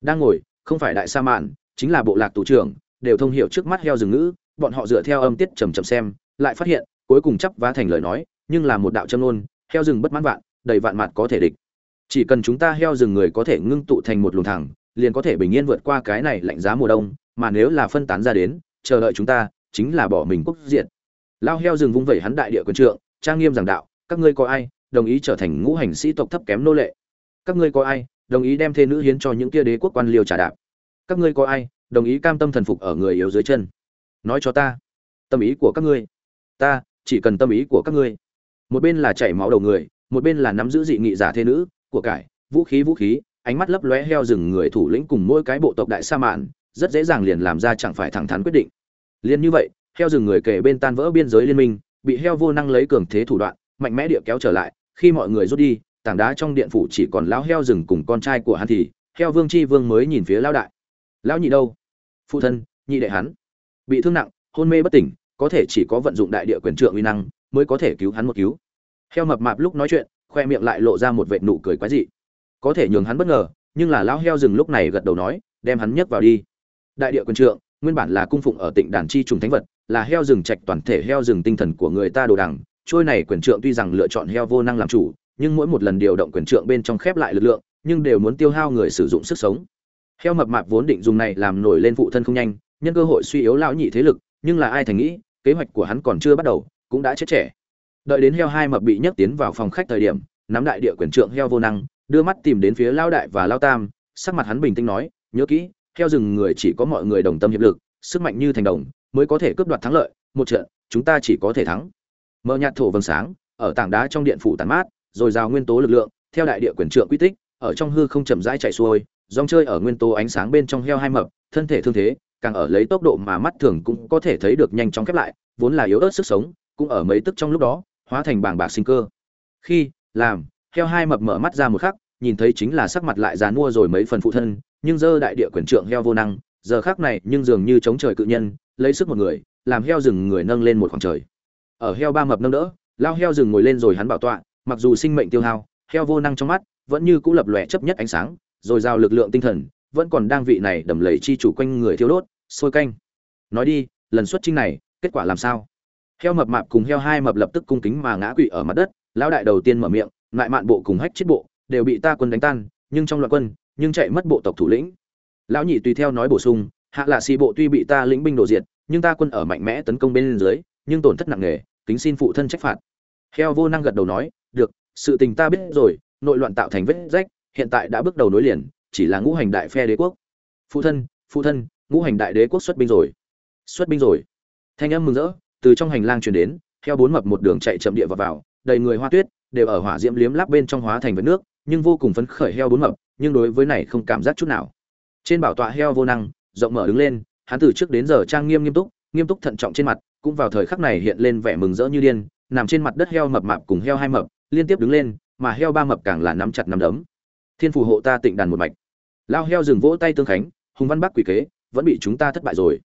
Đang ngồi không phải đại sa mạn, chính là bộ lạc tù trưởng, đều thông hiểu trước mắt heo rừng ngữ, bọn họ dựa theo âm tiết trầm trầm xem, lại phát hiện, cuối cùng chấp vá thành lời nói, nhưng là một đạo châm ngôn, heo rừng bất mãn vạn, đầy vạn mặt có thể địch. Chỉ cần chúng ta heo rừng người có thể ngưng tụ thành một luồng thẳng, liền có thể bình yên vượt qua cái này lạnh giá mùa đông, mà nếu là phân tán ra đến, chờ đợi chúng ta, chính là bỏ mình quốc diện. Lao heo rừng vung vẩy hắn đại địa quân trượng, trang nghiêm giảng đạo, các ngươi có ai, đồng ý trở thành ngũ hành sĩ tộc thấp kém nô lệ? Các ngươi có ai đồng ý đem thê nữ hiến cho những kia đế quốc quan liêu trả đạp. Các ngươi có ai đồng ý cam tâm thần phục ở người yếu dưới chân? Nói cho ta, tâm ý của các ngươi. Ta chỉ cần tâm ý của các ngươi. Một bên là chảy máu đầu người, một bên là nắm giữ dị nghị giả thê nữ, của cải, vũ khí vũ khí, ánh mắt lấp lóe heo rừng người thủ lĩnh cùng mỗi cái bộ tộc đại sa mạn, rất dễ dàng liền làm ra chẳng phải thẳng thắn quyết định. Liền như vậy, heo rừng người kể bên tan vỡ biên giới liên minh, bị heo vô năng lấy cường thế thủ đoạn, mạnh mẽ địa kéo trở lại, khi mọi người rút đi tảng đá trong điện phủ chỉ còn lão heo rừng cùng con trai của hắn thì, heo vương chi vương mới nhìn phía lão đại. Lão nhị đâu? Phụ thân, nhị đệ hắn. Bị thương nặng, hôn mê bất tỉnh, có thể chỉ có vận dụng đại địa quyền trượng uy năng, mới có thể cứu hắn một cứu. Heo mập mạp lúc nói chuyện, khoe miệng lại lộ ra một vệt nụ cười quái dị. Có thể nhường hắn bất ngờ, nhưng là lão heo rừng lúc này gật đầu nói, đem hắn nhấc vào đi. Đại địa quyền trượng, nguyên bản là cung phụng ở tịnh đàn chi trùng thánh vật, là heo rừng trạch toàn thể heo rừng tinh thần của người ta đồ đằng. Trôi này quyền trượng tuy rằng lựa chọn heo vô năng làm chủ nhưng mỗi một lần điều động quyền trượng bên trong khép lại lực lượng, nhưng đều muốn tiêu hao người sử dụng sức sống. Heo mập mạp vốn định dùng này làm nổi lên phụ thân không nhanh, nhân cơ hội suy yếu lão nhị thế lực, nhưng là ai thành nghĩ, kế hoạch của hắn còn chưa bắt đầu, cũng đã chết trẻ. Đợi đến heo hai mập bị nhấc tiến vào phòng khách thời điểm, nắm đại địa quyền trượng heo vô năng, đưa mắt tìm đến phía lão đại và lão tam, sắc mặt hắn bình tĩnh nói, nhớ kỹ, heo rừng người chỉ có mọi người đồng tâm hiệp lực, sức mạnh như thành đồng, mới có thể cướp đoạt thắng lợi, một trận, chúng ta chỉ có thể thắng. Mờ nhạt thổ vầng sáng, ở tảng đá trong điện phủ tàn mát rồi rào nguyên tố lực lượng, theo đại địa quyền trượng quy tích, ở trong hư không chậm rãi chạy xuôi, dòng chơi ở nguyên tố ánh sáng bên trong heo hai mập, thân thể thương thế, càng ở lấy tốc độ mà mắt thường cũng có thể thấy được nhanh chóng khép lại, vốn là yếu ớt sức sống, cũng ở mấy tức trong lúc đó, hóa thành bảng bạc sinh cơ. Khi, làm, heo hai mập mở mắt ra một khắc, nhìn thấy chính là sắc mặt lại già mua rồi mấy phần phụ thân, nhưng dơ đại địa quyền trượng heo vô năng, giờ khác này nhưng dường như chống trời cự nhân, lấy sức một người, làm heo rừng người nâng lên một khoảng trời. Ở heo ba mập nâng đỡ, lao heo rừng ngồi lên rồi hắn bảo tọa mặc dù sinh mệnh tiêu hao, heo vô năng trong mắt, vẫn như cũ lập lòe chấp nhất ánh sáng, rồi giao lực lượng tinh thần, vẫn còn đang vị này đầm lầy chi chủ quanh người thiếu đốt, sôi canh. Nói đi, lần xuất trinh này, kết quả làm sao? Heo mập mạp cùng heo hai mập lập tức cung kính mà ngã quỵ ở mặt đất, lão đại đầu tiên mở miệng lại mạn bộ cùng hách chết bộ, đều bị ta quân đánh tan, nhưng trong loạn quân, nhưng chạy mất bộ tộc thủ lĩnh. Lão nhị tùy theo nói bổ sung, hạ lạ xì bộ tuy bị ta lĩnh binh đổ diệt, nhưng ta quân ở mạnh mẽ tấn công bên dưới, nhưng tổn thất nặng nề, kính xin phụ thân trách phạt heo vô năng gật đầu nói, được, sự tình ta biết rồi, nội loạn tạo thành vết rách, hiện tại đã bước đầu nối liền, chỉ là ngũ hành đại phe đế quốc. Phụ thân phụ thân, ngũ hành đại đế quốc xuất binh rồi. Xuất binh rồi. Thanh âm mừng rỡ, từ trong hành lang truyền đến heo bốn mập một đường chạy chậm địa vào vào, đầy người hoa tuyết, đều ở hỏa diễm liếm láp bên trong hóa thành vật nước, nhưng vô cùng phấn khởi heo bốn mập, nhưng đối với này không cảm giác chút nào. Trên bảo tọa heo vô năng, rộng mở đứng lên, hắn từ trước đến giờ trang nghiêm nghiêm túc nghiêm túc thận trọng trên mặt, cũng vào thời khắc này hiện lên vẻ mừng rỡ như điên nằm trên mặt đất heo mập mạp cùng heo hai mập, liên tiếp đứng lên, mà heo ba mập càng là nắm chặt nắm đấm. Thiên phù hộ ta tịnh đàn một mạch. Lao heo dừng vỗ tay tương khánh, hùng văn bắc quỷ kế, vẫn bị chúng ta thất bại rồi.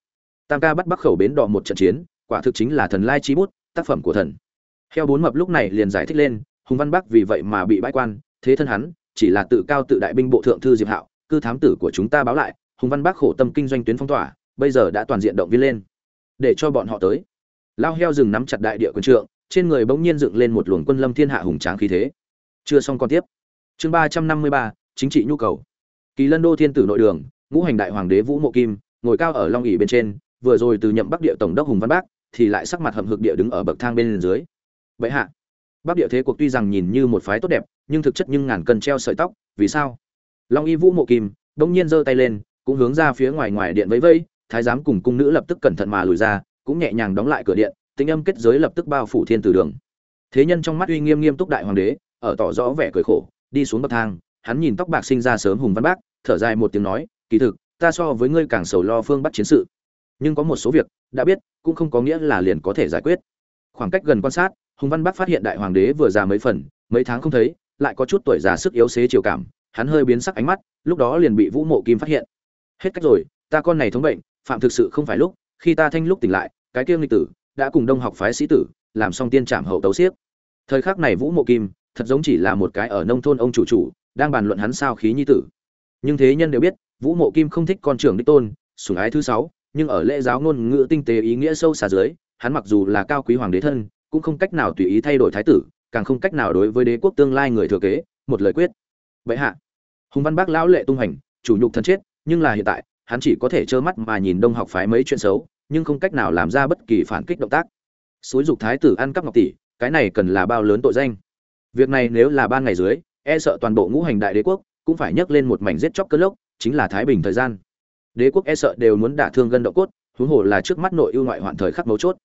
Tam ca bắt bắc khẩu bến đỏ một trận chiến, quả thực chính là thần lai chi bút, tác phẩm của thần. Heo bốn mập lúc này liền giải thích lên, hùng văn bắc vì vậy mà bị bãi quan, thế thân hắn, chỉ là tự cao tự đại binh bộ thượng thư diệp hạo, cư thám tử của chúng ta báo lại, hùng văn bắc khổ tâm kinh doanh tuyến phong tỏa, bây giờ đã toàn diện động viên lên, để cho bọn họ tới. Lao heo rừng nắm chặt đại địa quân trượng trên người bỗng nhiên dựng lên một luồng quân lâm thiên hạ hùng tráng khí thế. Chưa xong con tiếp. Chương ba trăm năm mươi ba, chính trị nhu cầu. Kỳ lân đô thiên tử nội đường, ngũ hành đại hoàng đế vũ mộ kim, ngồi cao ở long ỷ bên trên, vừa rồi từ nhậm bắc địa tổng đốc hùng văn bác, thì lại sắc mặt hậm hực địa đứng ở bậc thang bên dưới. Bệ hạ, bắc địa thế cuộc tuy rằng nhìn như một phái tốt đẹp, nhưng thực chất nhưng ngàn cân treo sợi tóc, vì sao? Long y vũ mộ kim bỗng nhiên giơ tay lên, cũng hướng ra phía ngoài ngoài điện vẫy vẫy, thái giám cùng cung nữ lập tức cẩn thận mà lùi ra, cũng nhẹ nhàng đóng lại cửa điện tinh âm kết giới lập tức bao phủ thiên tử đường. Thế nhân trong mắt uy nghiêm nghiêm túc đại hoàng đế, ở tỏ rõ vẻ cười khổ, đi xuống bậc thang, hắn nhìn tóc bạc sinh ra sớm hùng văn bác, thở dài một tiếng nói, kỳ thực, ta so với ngươi càng sầu lo phương bắt chiến sự. Nhưng có một số việc, đã biết, cũng không có nghĩa là liền có thể giải quyết. Khoảng cách gần quan sát, hùng văn bắc phát hiện đại hoàng đế vừa già mấy phần, mấy tháng không thấy, lại có chút tuổi già sức yếu xế chiều cảm, hắn hơi biến sắc ánh mắt, lúc đó liền bị vũ mộ kim phát hiện. Hết cách rồi, ta con này thống bệnh, phạm thực sự không phải lúc, khi ta thanh lúc tỉnh lại, cái kia nghịch tử đã cùng đông học phái sĩ tử, làm xong tiên trảm hậu tấu xiếc. Thời khắc này vũ mộ kim, thật giống chỉ là một cái ở nông thôn ông chủ chủ, đang bàn luận hắn sao khí nhi tử. Nhưng thế nhân đều biết, vũ mộ kim không thích con trưởng đích tôn, sủng ái thứ sáu, nhưng ở lễ giáo ngôn ngữ tinh tế ý nghĩa sâu xa dưới, hắn mặc dù là cao quý hoàng đế thân, cũng không cách nào tùy ý thay đổi thái tử, càng không cách nào đối với đế quốc tương lai người thừa kế, một lời quyết. Vậy hạ, hùng văn bác lão lệ tung hành chủ nhục thân chết, nhưng là hiện tại, hắn chỉ có thể trơ mắt mà nhìn đông học phái mấy chuyện xấu nhưng không cách nào làm ra bất kỳ phản kích động tác. Xúi dục thái tử ăn cắp ngọc tỷ, cái này cần là bao lớn tội danh. Việc này nếu là ban ngày dưới e sợ toàn bộ ngũ hành đại đế quốc cũng phải nhấc lên một mảnh giết chóc cơn lốc, chính là thái bình thời gian. Đế quốc e sợ đều muốn đả thương gân động cốt, huống hồ là trước mắt nội ưu ngoại hoạn thời khắc mấu chốt.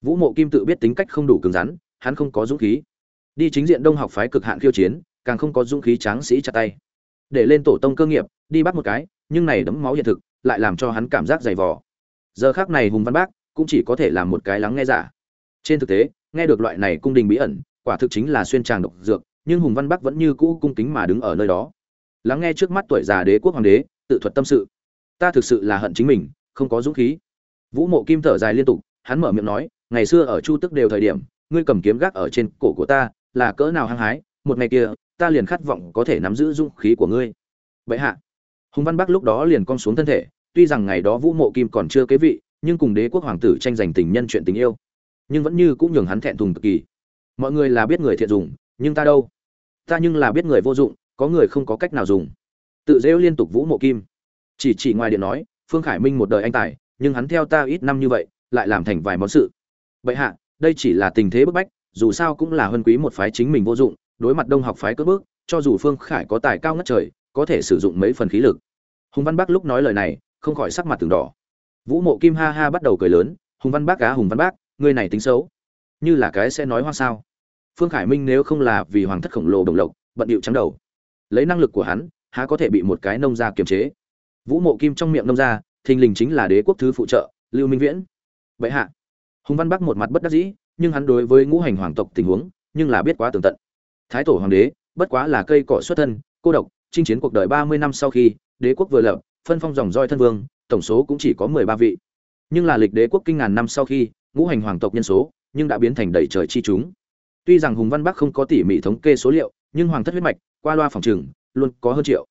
Vũ mộ kim tự biết tính cách không đủ cứng rắn, hắn không có dũng khí. Đi chính diện đông học phái cực hạn khiêu chiến, càng không có dũng khí tráng sĩ chặt tay. Để lên tổ tông cơ nghiệp, đi bắt một cái, nhưng này đấm máu hiện thực, lại làm cho hắn cảm giác dày vò giờ khác này hùng văn bác cũng chỉ có thể làm một cái lắng nghe giả. Trên thực tế, nghe được loại này cung đình bí ẩn, quả thực chính là xuyên tràng độc dược, nhưng hùng văn bắc vẫn như cũ cung kính mà đứng ở nơi đó. Lắng nghe trước mắt tuổi già đế quốc hoàng đế, tự thuật tâm sự. Ta thực sự là hận chính mình, không có dũng khí. Vũ mộ kim thở dài liên tục, hắn mở miệng nói, ngày xưa ở chu tức đều thời điểm, ngươi cầm kiếm gác ở trên cổ của ta, là cỡ nào hăng hái, một ngày kia, ta liền khát vọng có thể nắm giữ dũng khí của ngươi. Vậy hạ. Hùng văn bắc lúc đó liền cong xuống thân thể tuy rằng ngày đó vũ mộ kim còn chưa kế vị, nhưng cùng đế quốc hoàng tử tranh giành tình nhân chuyện tình yêu. Nhưng vẫn như cũng nhường hắn thẹn thùng cực kỳ. Mọi người là biết người thiện dùng nhưng ta đâu? Ta nhưng là biết người vô dụng, có người không có cách nào dùng. Tự giễu liên tục vũ mộ kim. Chỉ chỉ ngoài điện nói, phương khải minh một đời anh tài, nhưng hắn theo ta ít năm như vậy, lại làm thành vài món sự. Bệ hạ, đây chỉ là tình thế bức bách, dù sao cũng là huân quý một phái chính mình vô dụng, đối mặt đông học phái cướp bước cho dù phương khải có tài cao ngất trời, có thể sử dụng mấy phần khí lực. Hùng văn bắc lúc nói lời này không khỏi sắc mặt từng đỏ. Vũ mộ kim ha ha bắt đầu cười lớn, hùng văn bác cá hùng văn bác, người này tính xấu. Như là cái sẽ nói hoa sao? Phương khải minh nếu không là vì hoàng thất khổng lồ đồng lộc, bận điệu trắng đầu. Lấy năng lực của hắn, há có thể bị một cái nông gia kiềm chế. Vũ mộ kim trong miệng nông gia, thình lình chính là đế quốc thứ phụ trợ, lưu minh viễn. Bệ hạ. Hùng văn bắc một mặt bất đắc dĩ, nhưng hắn đối với ngũ hành hoàng tộc tình huống, nhưng là biết quá tường tận. Thái tổ hoàng đế, bất quá là cây cỏ xuất thân, cô độc, chinh chiến cuộc đời ba mươi năm sau khi, đế quốc vừa lập phân phong dòng roi thân vương, tổng số cũng chỉ có mười ba vị. Nhưng là lịch đế quốc kinh ngàn năm sau khi, ngũ hành hoàng tộc nhân số, nhưng đã biến thành đầy trời chi chúng. Tuy rằng hùng văn bắc không có tỉ mỉ thống kê số liệu, nhưng hoàng thất huyết mạch, qua loa phòng trừng, luôn có hơn triệu.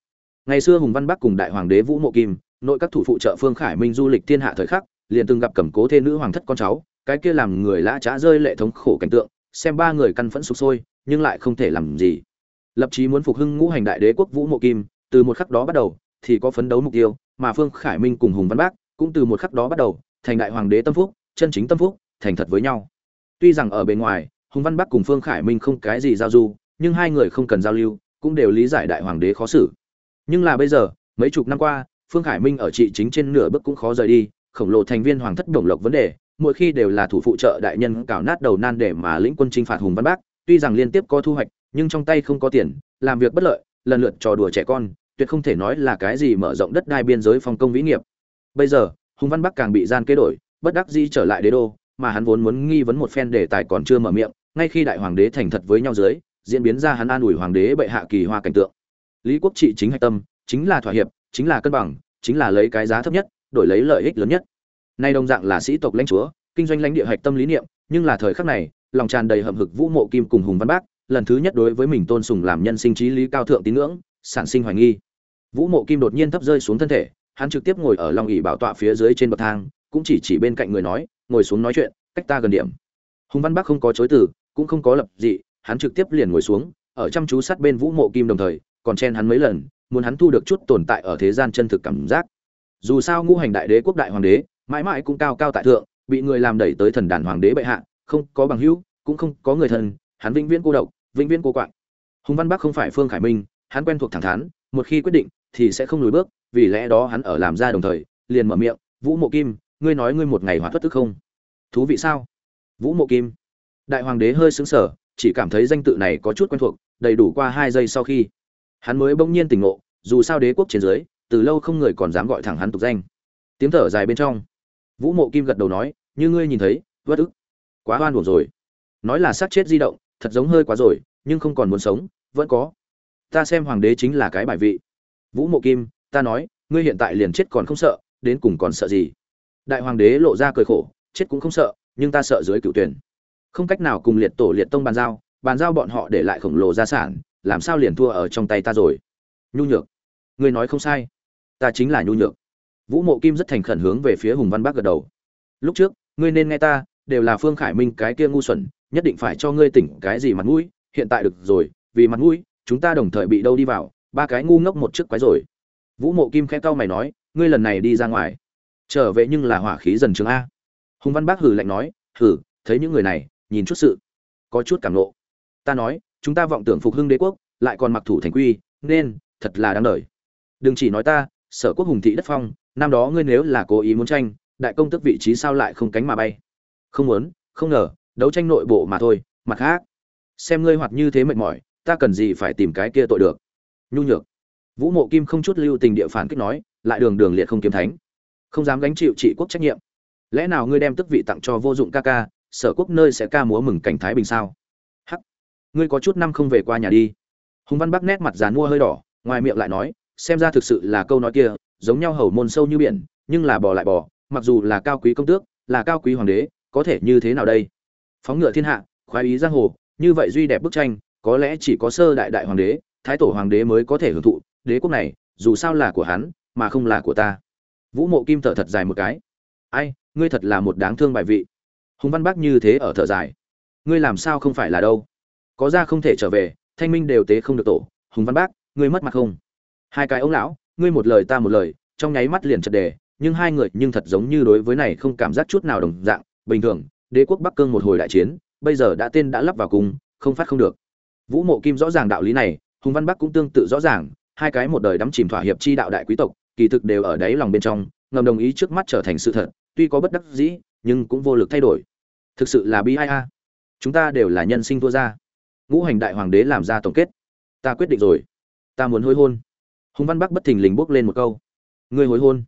Ngày xưa hùng văn bắc cùng đại hoàng đế vũ mộ kim, nội các thủ phụ trợ phương khải minh du lịch thiên hạ thời khắc, liền từng gặp cầm cố thê nữ hoàng thất con cháu, cái kia làm người lã trá rơi lệ thống khổ cảnh tượng, xem ba người căn phẫn sụp sôi, nhưng lại không thể làm gì. Lập chí muốn phục hưng ngũ hành đại đế quốc vũ mộ kim, từ một khắc đó bắt đầu thì có phấn đấu mục tiêu, mà phương khải minh cùng hùng văn bác cũng từ một khắc đó bắt đầu thành đại hoàng đế tâm phúc, chân chính tâm phúc, thành thật với nhau. Tuy rằng ở bề ngoài, hùng văn bắc cùng phương khải minh không cái gì giao du, nhưng hai người không cần giao lưu, cũng đều lý giải đại hoàng đế khó xử. Nhưng là bây giờ, mấy chục năm qua, phương khải minh ở trị chính trên nửa bước cũng khó rời đi, khổng lồ thành viên hoàng thất đồng lộc vấn đề, mỗi khi đều là thủ phụ trợ đại nhân cào nát đầu nan để mà lĩnh quân chinh phạt hùng văn bắc tuy rằng liên tiếp có thu hoạch, nhưng trong tay không có tiền, làm việc bất lợi, lần lượt trò đùa trẻ con tuyệt không thể nói là cái gì mở rộng đất đai biên giới phong công vĩ nghiệp. Bây giờ, hùng văn bắc càng bị gian kế đổi, bất đắc dĩ trở lại đế đô, mà hắn vốn muốn nghi vấn một phen đề tài còn chưa mở miệng, ngay khi đại hoàng đế thành thật với nhau dưới, diễn biến ra hắn an ủi hoàng đế bệ hạ kỳ hoa cảnh tượng. Lý quốc trị chính hạch tâm, chính là thỏa hiệp, chính là cân bằng, chính là lấy cái giá thấp nhất, đổi lấy lợi ích lớn nhất. Nay đồng dạng là sĩ tộc lãnh chúa, kinh doanh lãnh địa hạch tâm lý niệm, nhưng là thời khắc này, lòng tràn đầy hậm hực vũ mộ kim cùng hùng văn bác lần thứ nhất đối với mình tôn sùng làm nhân sinh trí lý cao thượng tín ngưỡng, sản sinh hoài nghi vũ mộ kim đột nhiên thấp rơi xuống thân thể, hắn trực tiếp ngồi ở long ỉ bảo tọa phía dưới trên bậc thang, cũng chỉ chỉ bên cạnh người nói, ngồi xuống nói chuyện, cách ta gần điểm. Hùng văn bắc không có chối từ, cũng không có lập dị, hắn trực tiếp liền ngồi xuống, ở chăm chú sát bên vũ mộ kim đồng thời, còn chen hắn mấy lần, muốn hắn thu được chút tồn tại ở thế gian chân thực cảm giác. Dù sao ngũ hành đại đế, quốc đại hoàng đế, mãi mãi cũng cao cao tại thượng, bị người làm đẩy tới thần đàn hoàng đế bệ hạ, không có bằng hữu, cũng không có người thân, hắn vĩnh viễn cô độc, vĩnh viễn cô quạng. Hùng văn bắc không phải phương khải minh, hắn quen thuộc thẳng thắn một khi quyết định, thì sẽ không lùi bước, vì lẽ đó hắn ở làm ra đồng thời, liền mở miệng, vũ mộ kim, ngươi nói ngươi một ngày hóa thoát tức không? Thú vị sao? Vũ mộ kim. Đại hoàng đế hơi xứng sở chỉ cảm thấy danh tự này có chút quen thuộc, đầy đủ qua hai giây sau khi, hắn mới bỗng nhiên tỉnh ngộ, dù sao đế quốc trên dưới, từ lâu không người còn dám gọi thẳng hắn tục danh. Tiếng thở dài bên trong, vũ mộ kim gật đầu nói, như ngươi nhìn thấy vất ức. Quá hoan hồn rồi. Nói là sát chết di động, thật giống hơi quá rồi, nhưng không còn muốn sống, vẫn có ta xem hoàng đế chính là cái bài vị. Vũ mộ kim, ta nói, ngươi hiện tại liền chết còn không sợ, đến cùng còn sợ gì? Đại hoàng đế lộ ra cười khổ, chết cũng không sợ, nhưng ta sợ dưới cựu tuyển. Không cách nào cùng liệt tổ liệt tông bàn giao bàn giao bọn họ để lại khổng lồ gia sản, làm sao liền thua ở trong tay ta rồi? Nhu nhược. Ngươi nói không sai. Ta chính là nhu nhược. Vũ mộ kim rất thành khẩn hướng về phía hùng văn bắc gật đầu. Lúc trước, ngươi nên nghe ta, đều là phương khải minh cái kia ngu xuẩn, nhất định phải cho ngươi tỉnh cái gì mặt mũi, hiện tại được rồi, vì mặt mũi chúng ta đồng thời bị đâu đi vào, ba cái ngu ngốc một chiếc quái rồi. Vũ mộ kim khẽ cau mày nói, ngươi lần này đi ra ngoài. Trở về nhưng là hỏa khí dần trường a. Hùng văn bác hử lạnh nói hử thấy những người này, nhìn chút sự. Có chút cảm nộ. Ta nói, chúng ta vọng tưởng phục hưng đế quốc, lại còn mặc thủ thành quy, nên, thật là đáng đời. Đừng chỉ nói ta, sở quốc hùng thị đất phong, năm đó ngươi nếu là cố ý muốn tranh, đại công tức vị trí sao lại không cánh mà bay? Không muốn, không ngờ, đấu tranh nội bộ mà thôi, mặt khác. Xem ngươi hoạt như thế mệt mỏi ta cần gì phải tìm cái kia tội được? Nhu nhược. Vũ mộ kim không chút lưu tình địa phản kích nói, lại đường đường liệt không kiếm thánh. Không dám gánh chịu trị quốc trách nhiệm. Lẽ nào ngươi đem tức vị tặng cho vô dụng ca ca, sở quốc nơi sẽ ca múa mừng cảnh thái bình sao? Hắc. Ngươi có chút năm không về qua nhà đi. Hùng văn bắc nét mặt dán mua hơi đỏ, ngoài miệng lại nói, xem ra thực sự là câu nói kia, giống nhau hầu môn sâu như biển, nhưng là bò lại bò, mặc dù là cao quý công tước, là cao quý hoàng đế, có thể như thế nào đây? Phóng ngựa thiên hạ, khoái ý giang hồ, như vậy duy đẹp bức tranh có lẽ chỉ có sơ đại đại hoàng đế, thái tổ hoàng đế mới có thể hưởng thụ, đế quốc này, dù sao là của hắn, mà không là của ta. Vũ mộ kim thở thật dài một cái. Ai, ngươi thật là một đáng thương bài vị. Hùng văn bác như thế ở thở dài. Ngươi làm sao không phải là đâu? Có ra không thể trở về, thanh minh đều tế không được tổ. Hùng văn bác, ngươi mất mặt không? Hai cái ông lão, ngươi một lời ta một lời, trong nháy mắt liền chật đề, nhưng hai người nhưng thật giống như đối với này không cảm giác chút nào đồng dạng. Bình thường, đế quốc bắc cương một hồi đại chiến, bây giờ đã tên đã lắp vào cùng, không phát không được vũ mộ kim rõ ràng đạo lý này, hùng văn bắc cũng tương tự rõ ràng, hai cái một đời đắm chìm thỏa hiệp chi đạo đại quý tộc, kỳ thực đều ở đáy lòng bên trong, ngầm đồng ý trước mắt trở thành sự thật, tuy có bất đắc dĩ, nhưng cũng vô lực thay đổi. Thực sự là bi ai a. Chúng ta đều là nhân sinh thua ra ngũ hành đại hoàng đế làm ra tổng kết. Ta quyết định rồi. Ta muốn hối hôn. Hùng văn bắc bất thình lình bốc lên một câu. Ngươi hối hôn.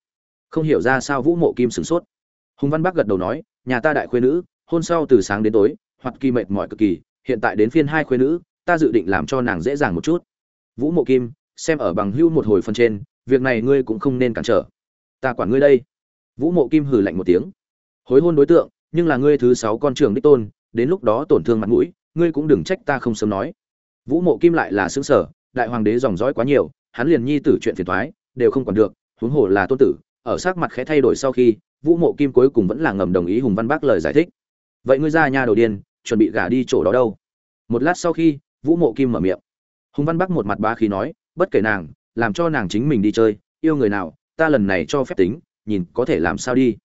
Không hiểu ra sao vũ mộ kim sửng sốt. Hùng văn bắc gật đầu nói, nhà ta đại khuê nữ, hôn sau từ sáng đến tối hoặc kỳ mệt mỏi cực kỳ, hiện tại đến phiên hai khuê nữ ta dự định làm cho nàng dễ dàng một chút. Vũ mộ kim, xem ở bằng hưu một hồi phần trên, việc này ngươi cũng không nên cản trở. Ta quản ngươi đây. Vũ mộ kim hừ lạnh một tiếng. Hối hôn đối tượng, nhưng là ngươi thứ sáu con trường đích tôn, đến lúc đó tổn thương mặt mũi, ngươi cũng đừng trách ta không sớm nói. Vũ mộ kim lại là xứng sở đại hoàng đế dòng dõi quá nhiều, hắn liền nhi tử chuyện phiền thoái đều không còn được, huống hồ là tôn tử, ở sắc mặt khẽ thay đổi sau khi, vũ mộ kim cuối cùng vẫn là ngầm đồng ý hùng văn bác lời giải thích. Vậy ngươi ra nhà đầu điên, chuẩn bị gả đi chỗ đó đâu? Một lát sau khi vũ mộ kim mở miệng. Hùng văn bắc một mặt ba khí nói, bất kể nàng, làm cho nàng chính mình đi chơi, yêu người nào, ta lần này cho phép tính, nhìn có thể làm sao đi.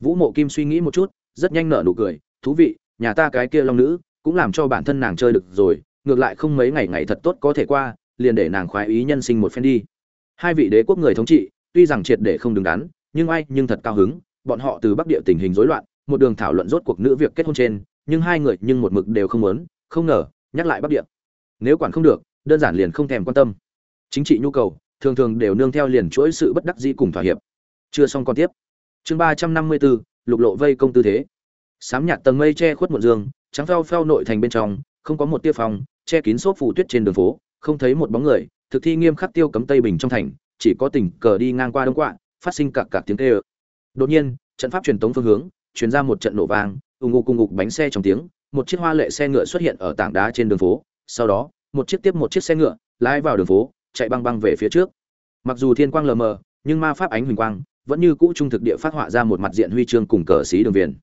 Vũ mộ kim suy nghĩ một chút, rất nhanh nở nụ cười, thú vị, nhà ta cái kia long nữ, cũng làm cho bản thân nàng chơi được rồi, ngược lại không mấy ngày ngày thật tốt có thể qua, liền để nàng khoái ý nhân sinh một phen đi. Hai vị đế quốc người thống trị, tuy rằng triệt để không đứng đắn, nhưng ai nhưng thật cao hứng, bọn họ từ bắc địa tình hình rối loạn, một đường thảo luận rốt cuộc nữ việc kết hôn trên, nhưng hai người nhưng một mực đều không muốn, không ngờ, nhắc lại bắc địa nếu quản không được đơn giản liền không thèm quan tâm. Chính trị nhu cầu thường thường đều nương theo liền chuỗi sự bất đắc dĩ cùng thỏa hiệp. Chưa xong còn tiếp. Chương ba trăm năm mươi bốn lục lộ vây công tư thế. Sám nhạt tầng mây che khuất một giường, trắng phao phao nội thành bên trong không có một tia phòng che kín xốp phủ tuyết trên đường phố không thấy một bóng người thực thi nghiêm khắc tiêu cấm tây bình trong thành chỉ có tình cờ đi ngang qua đông quạ phát sinh cả cả tiếng tê ơ đột nhiên trận pháp truyền tống phương hướng truyền ra một trận nổ vang ù ngục cùng ngục bánh xe trong tiếng một chiếc hoa lệ xe ngựa xuất hiện ở tảng đá trên đường phố sau đó, một chiếc tiếp một chiếc xe ngựa, lái vào đường phố, chạy băng băng về phía trước. Mặc dù thiên quang lờ mờ, nhưng ma pháp ánh huỳnh quang vẫn như cũ trung thực địa phát họa ra một mặt diện huy chương cùng cờ xí đường viền.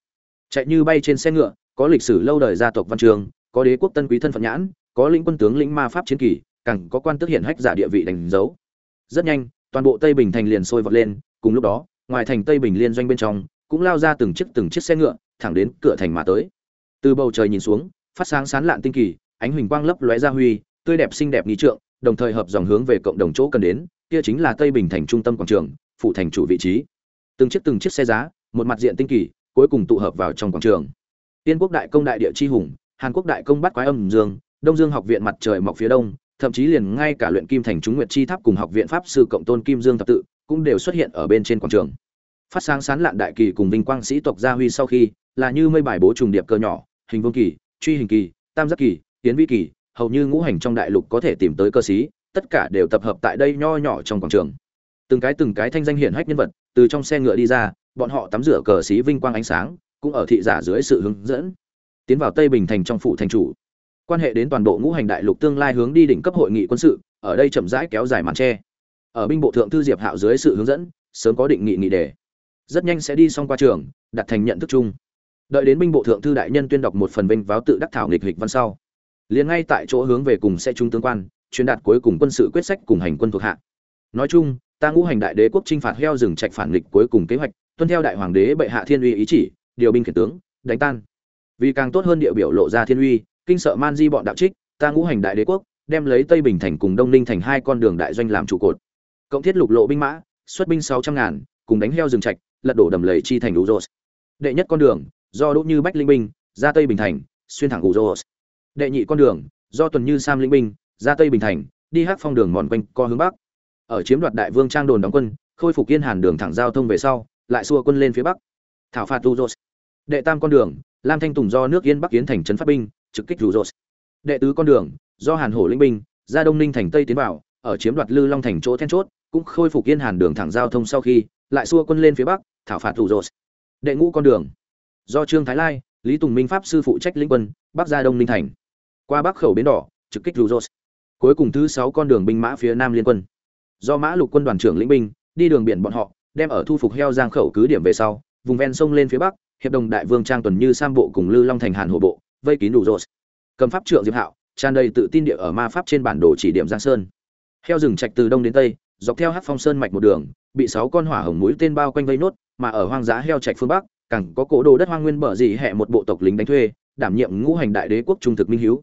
Chạy như bay trên xe ngựa, có lịch sử lâu đời gia tộc văn trường có đế quốc tân quý thân phận nhãn, có lĩnh quân tướng lĩnh ma pháp chiến kỳ, càng có quan tước hiển hách giả địa vị đánh dấu. Rất nhanh, toàn bộ tây bình thành liền sôi vọt lên, cùng lúc đó, ngoài thành tây bình liên doanh bên trong, cũng lao ra từng chiếc từng chiếc xe ngựa, thẳng đến cửa thành mà tới. Từ bầu trời nhìn xuống, phát sáng sán lạn tinh kỳ ánh huỳnh quang lấp lóe ra huy, tươi đẹp xinh đẹp nghi trượng, đồng thời hợp dòng hướng về cộng đồng chỗ cần đến, kia chính là tây bình thành trung tâm quảng trường phụ thành chủ vị trí. Từng chiếc từng chiếc xe giá, một mặt diện tinh kỳ, cuối cùng tụ hợp vào trong quảng trường. Tiên quốc đại công đại địa chi hùng, hàn quốc đại công bắt quái âm dương, đông dương học viện mặt trời mọc phía đông, thậm chí liền ngay cả luyện kim thành chúng nguyệt chi tháp cùng học viện pháp sư cộng tôn kim dương thập tự, cũng đều xuất hiện ở bên trên quảng trường. Phát sáng sán lạn đại kỳ cùng vinh quang sĩ tộc gia huy sau khi, là như mây bài bố trùng điệp cơ nhỏ, hình vương kỳ, truy hình kỳ, tam giác kỳ tiến vĩ kỳ, hầu như ngũ hành trong đại lục có thể tìm tới cơ sĩ tất cả đều tập hợp tại đây nho nhỏ trong quảng trường. Từng cái từng cái thanh danh hiển hách nhân vật, từ trong xe ngựa đi ra, bọn họ tắm rửa cờ sĩ vinh quang ánh sáng, cũng ở thị giả dưới sự hướng dẫn, tiến vào tây bình thành trong phủ thành chủ. Quan hệ đến toàn bộ ngũ hành đại lục tương lai hướng đi đỉnh cấp hội nghị quân sự, ở đây chậm rãi kéo dài màn tre. Ở binh bộ thượng thư diệp hạo dưới sự hướng dẫn, sớm có định nghị nghị đề. Rất nhanh sẽ đi xong qua trường, đặt thành nhận thức chung. Đợi đến binh bộ thượng thư đại nhân tuyên đọc một phần vinh váo tự đắc thảo nghịch hịch văn sau liền ngay tại chỗ hướng về cùng sẽ trung tướng quan, truyền đạt cuối cùng quân sự quyết sách cùng hành quân thuộc hạ. Nói chung, ta ngũ hành đại đế quốc chinh phạt heo rừng trạch phản nghịch cuối cùng kế hoạch, tuân theo đại hoàng đế bệ hạ thiên uy ý chỉ, điều binh khiển tướng, đánh tan. Vì càng tốt hơn địa biểu lộ ra thiên uy, kinh sợ man di bọn đạo trích, ta ngũ hành đại đế quốc, đem lấy tây bình thành cùng đông ninh thành hai con đường đại doanh làm trụ cột. Cộng thiết lục lộ binh mã, xuất binh sáu trăm ngàn, cùng đánh heo rừng trạch, lật đổ đầm lầy chi thành đủ rột đệ nhất con đường, do đỗ như bách linh binh, ra tây bình thành, xuyên thẳng đủ rột đệ nhị con đường, do tuần như sam linh binh ra tây bình thành, đi hát phong đường mòn quanh co hướng bắc. Ở chiếm đoạt đại vương trang đồn đóng quân, khôi phục yên hàn đường thẳng giao thông về sau, lại xua quân lên phía bắc. Thảo phạt đủ rột đệ tam con đường, lam thanh tùng do nước yên bắc kiến thành trấn phát binh, trực kích đủ rột đệ tứ con đường, do hàn hổ linh binh ra đông ninh thành tây tiến vào, ở chiếm đoạt lư long thành chỗ then chốt, cũng khôi phục yên hàn đường thẳng giao thông sau khi, lại xua quân lên phía bắc, thảo phạt thủ rột đệ ngũ con đường, do trương thái lai, lý tùng minh pháp sư phụ trách lĩnh quân, bắc ra đông ninh thành qua bắc khẩu bến đỏ, trực kích thủ cuối cùng thứ sáu con đường binh mã phía nam liên quân. Do mã lục quân đoàn trưởng lĩnh binh, đi đường biển bọn họ, đem ở thu phục heo giang khẩu cứ điểm về sau, vùng ven sông lên phía bắc, hiệp đồng đại vương trang tuần như sam bộ cùng lư long thành hàn hồ bộ, vây kín đủ rột cầm pháp trượng diệp hạo, tràn đầy tự tin địa ở ma pháp trên bản đồ chỉ điểm giang sơn. Heo rừng trạch từ đông đến tây, dọc theo hát phong sơn mạch một đường, bị sáu con hỏa hồng mũi tên bao quanh vây nốt, mà ở hoang dã heo trạch phương bắc cẳng có cỗ đồ đất hoang nguyên bờ dị hẹ một bộ tộc lính đánh thuê, đảm nhiệm ngũ hành đại đế quốc trung thực minh hiếu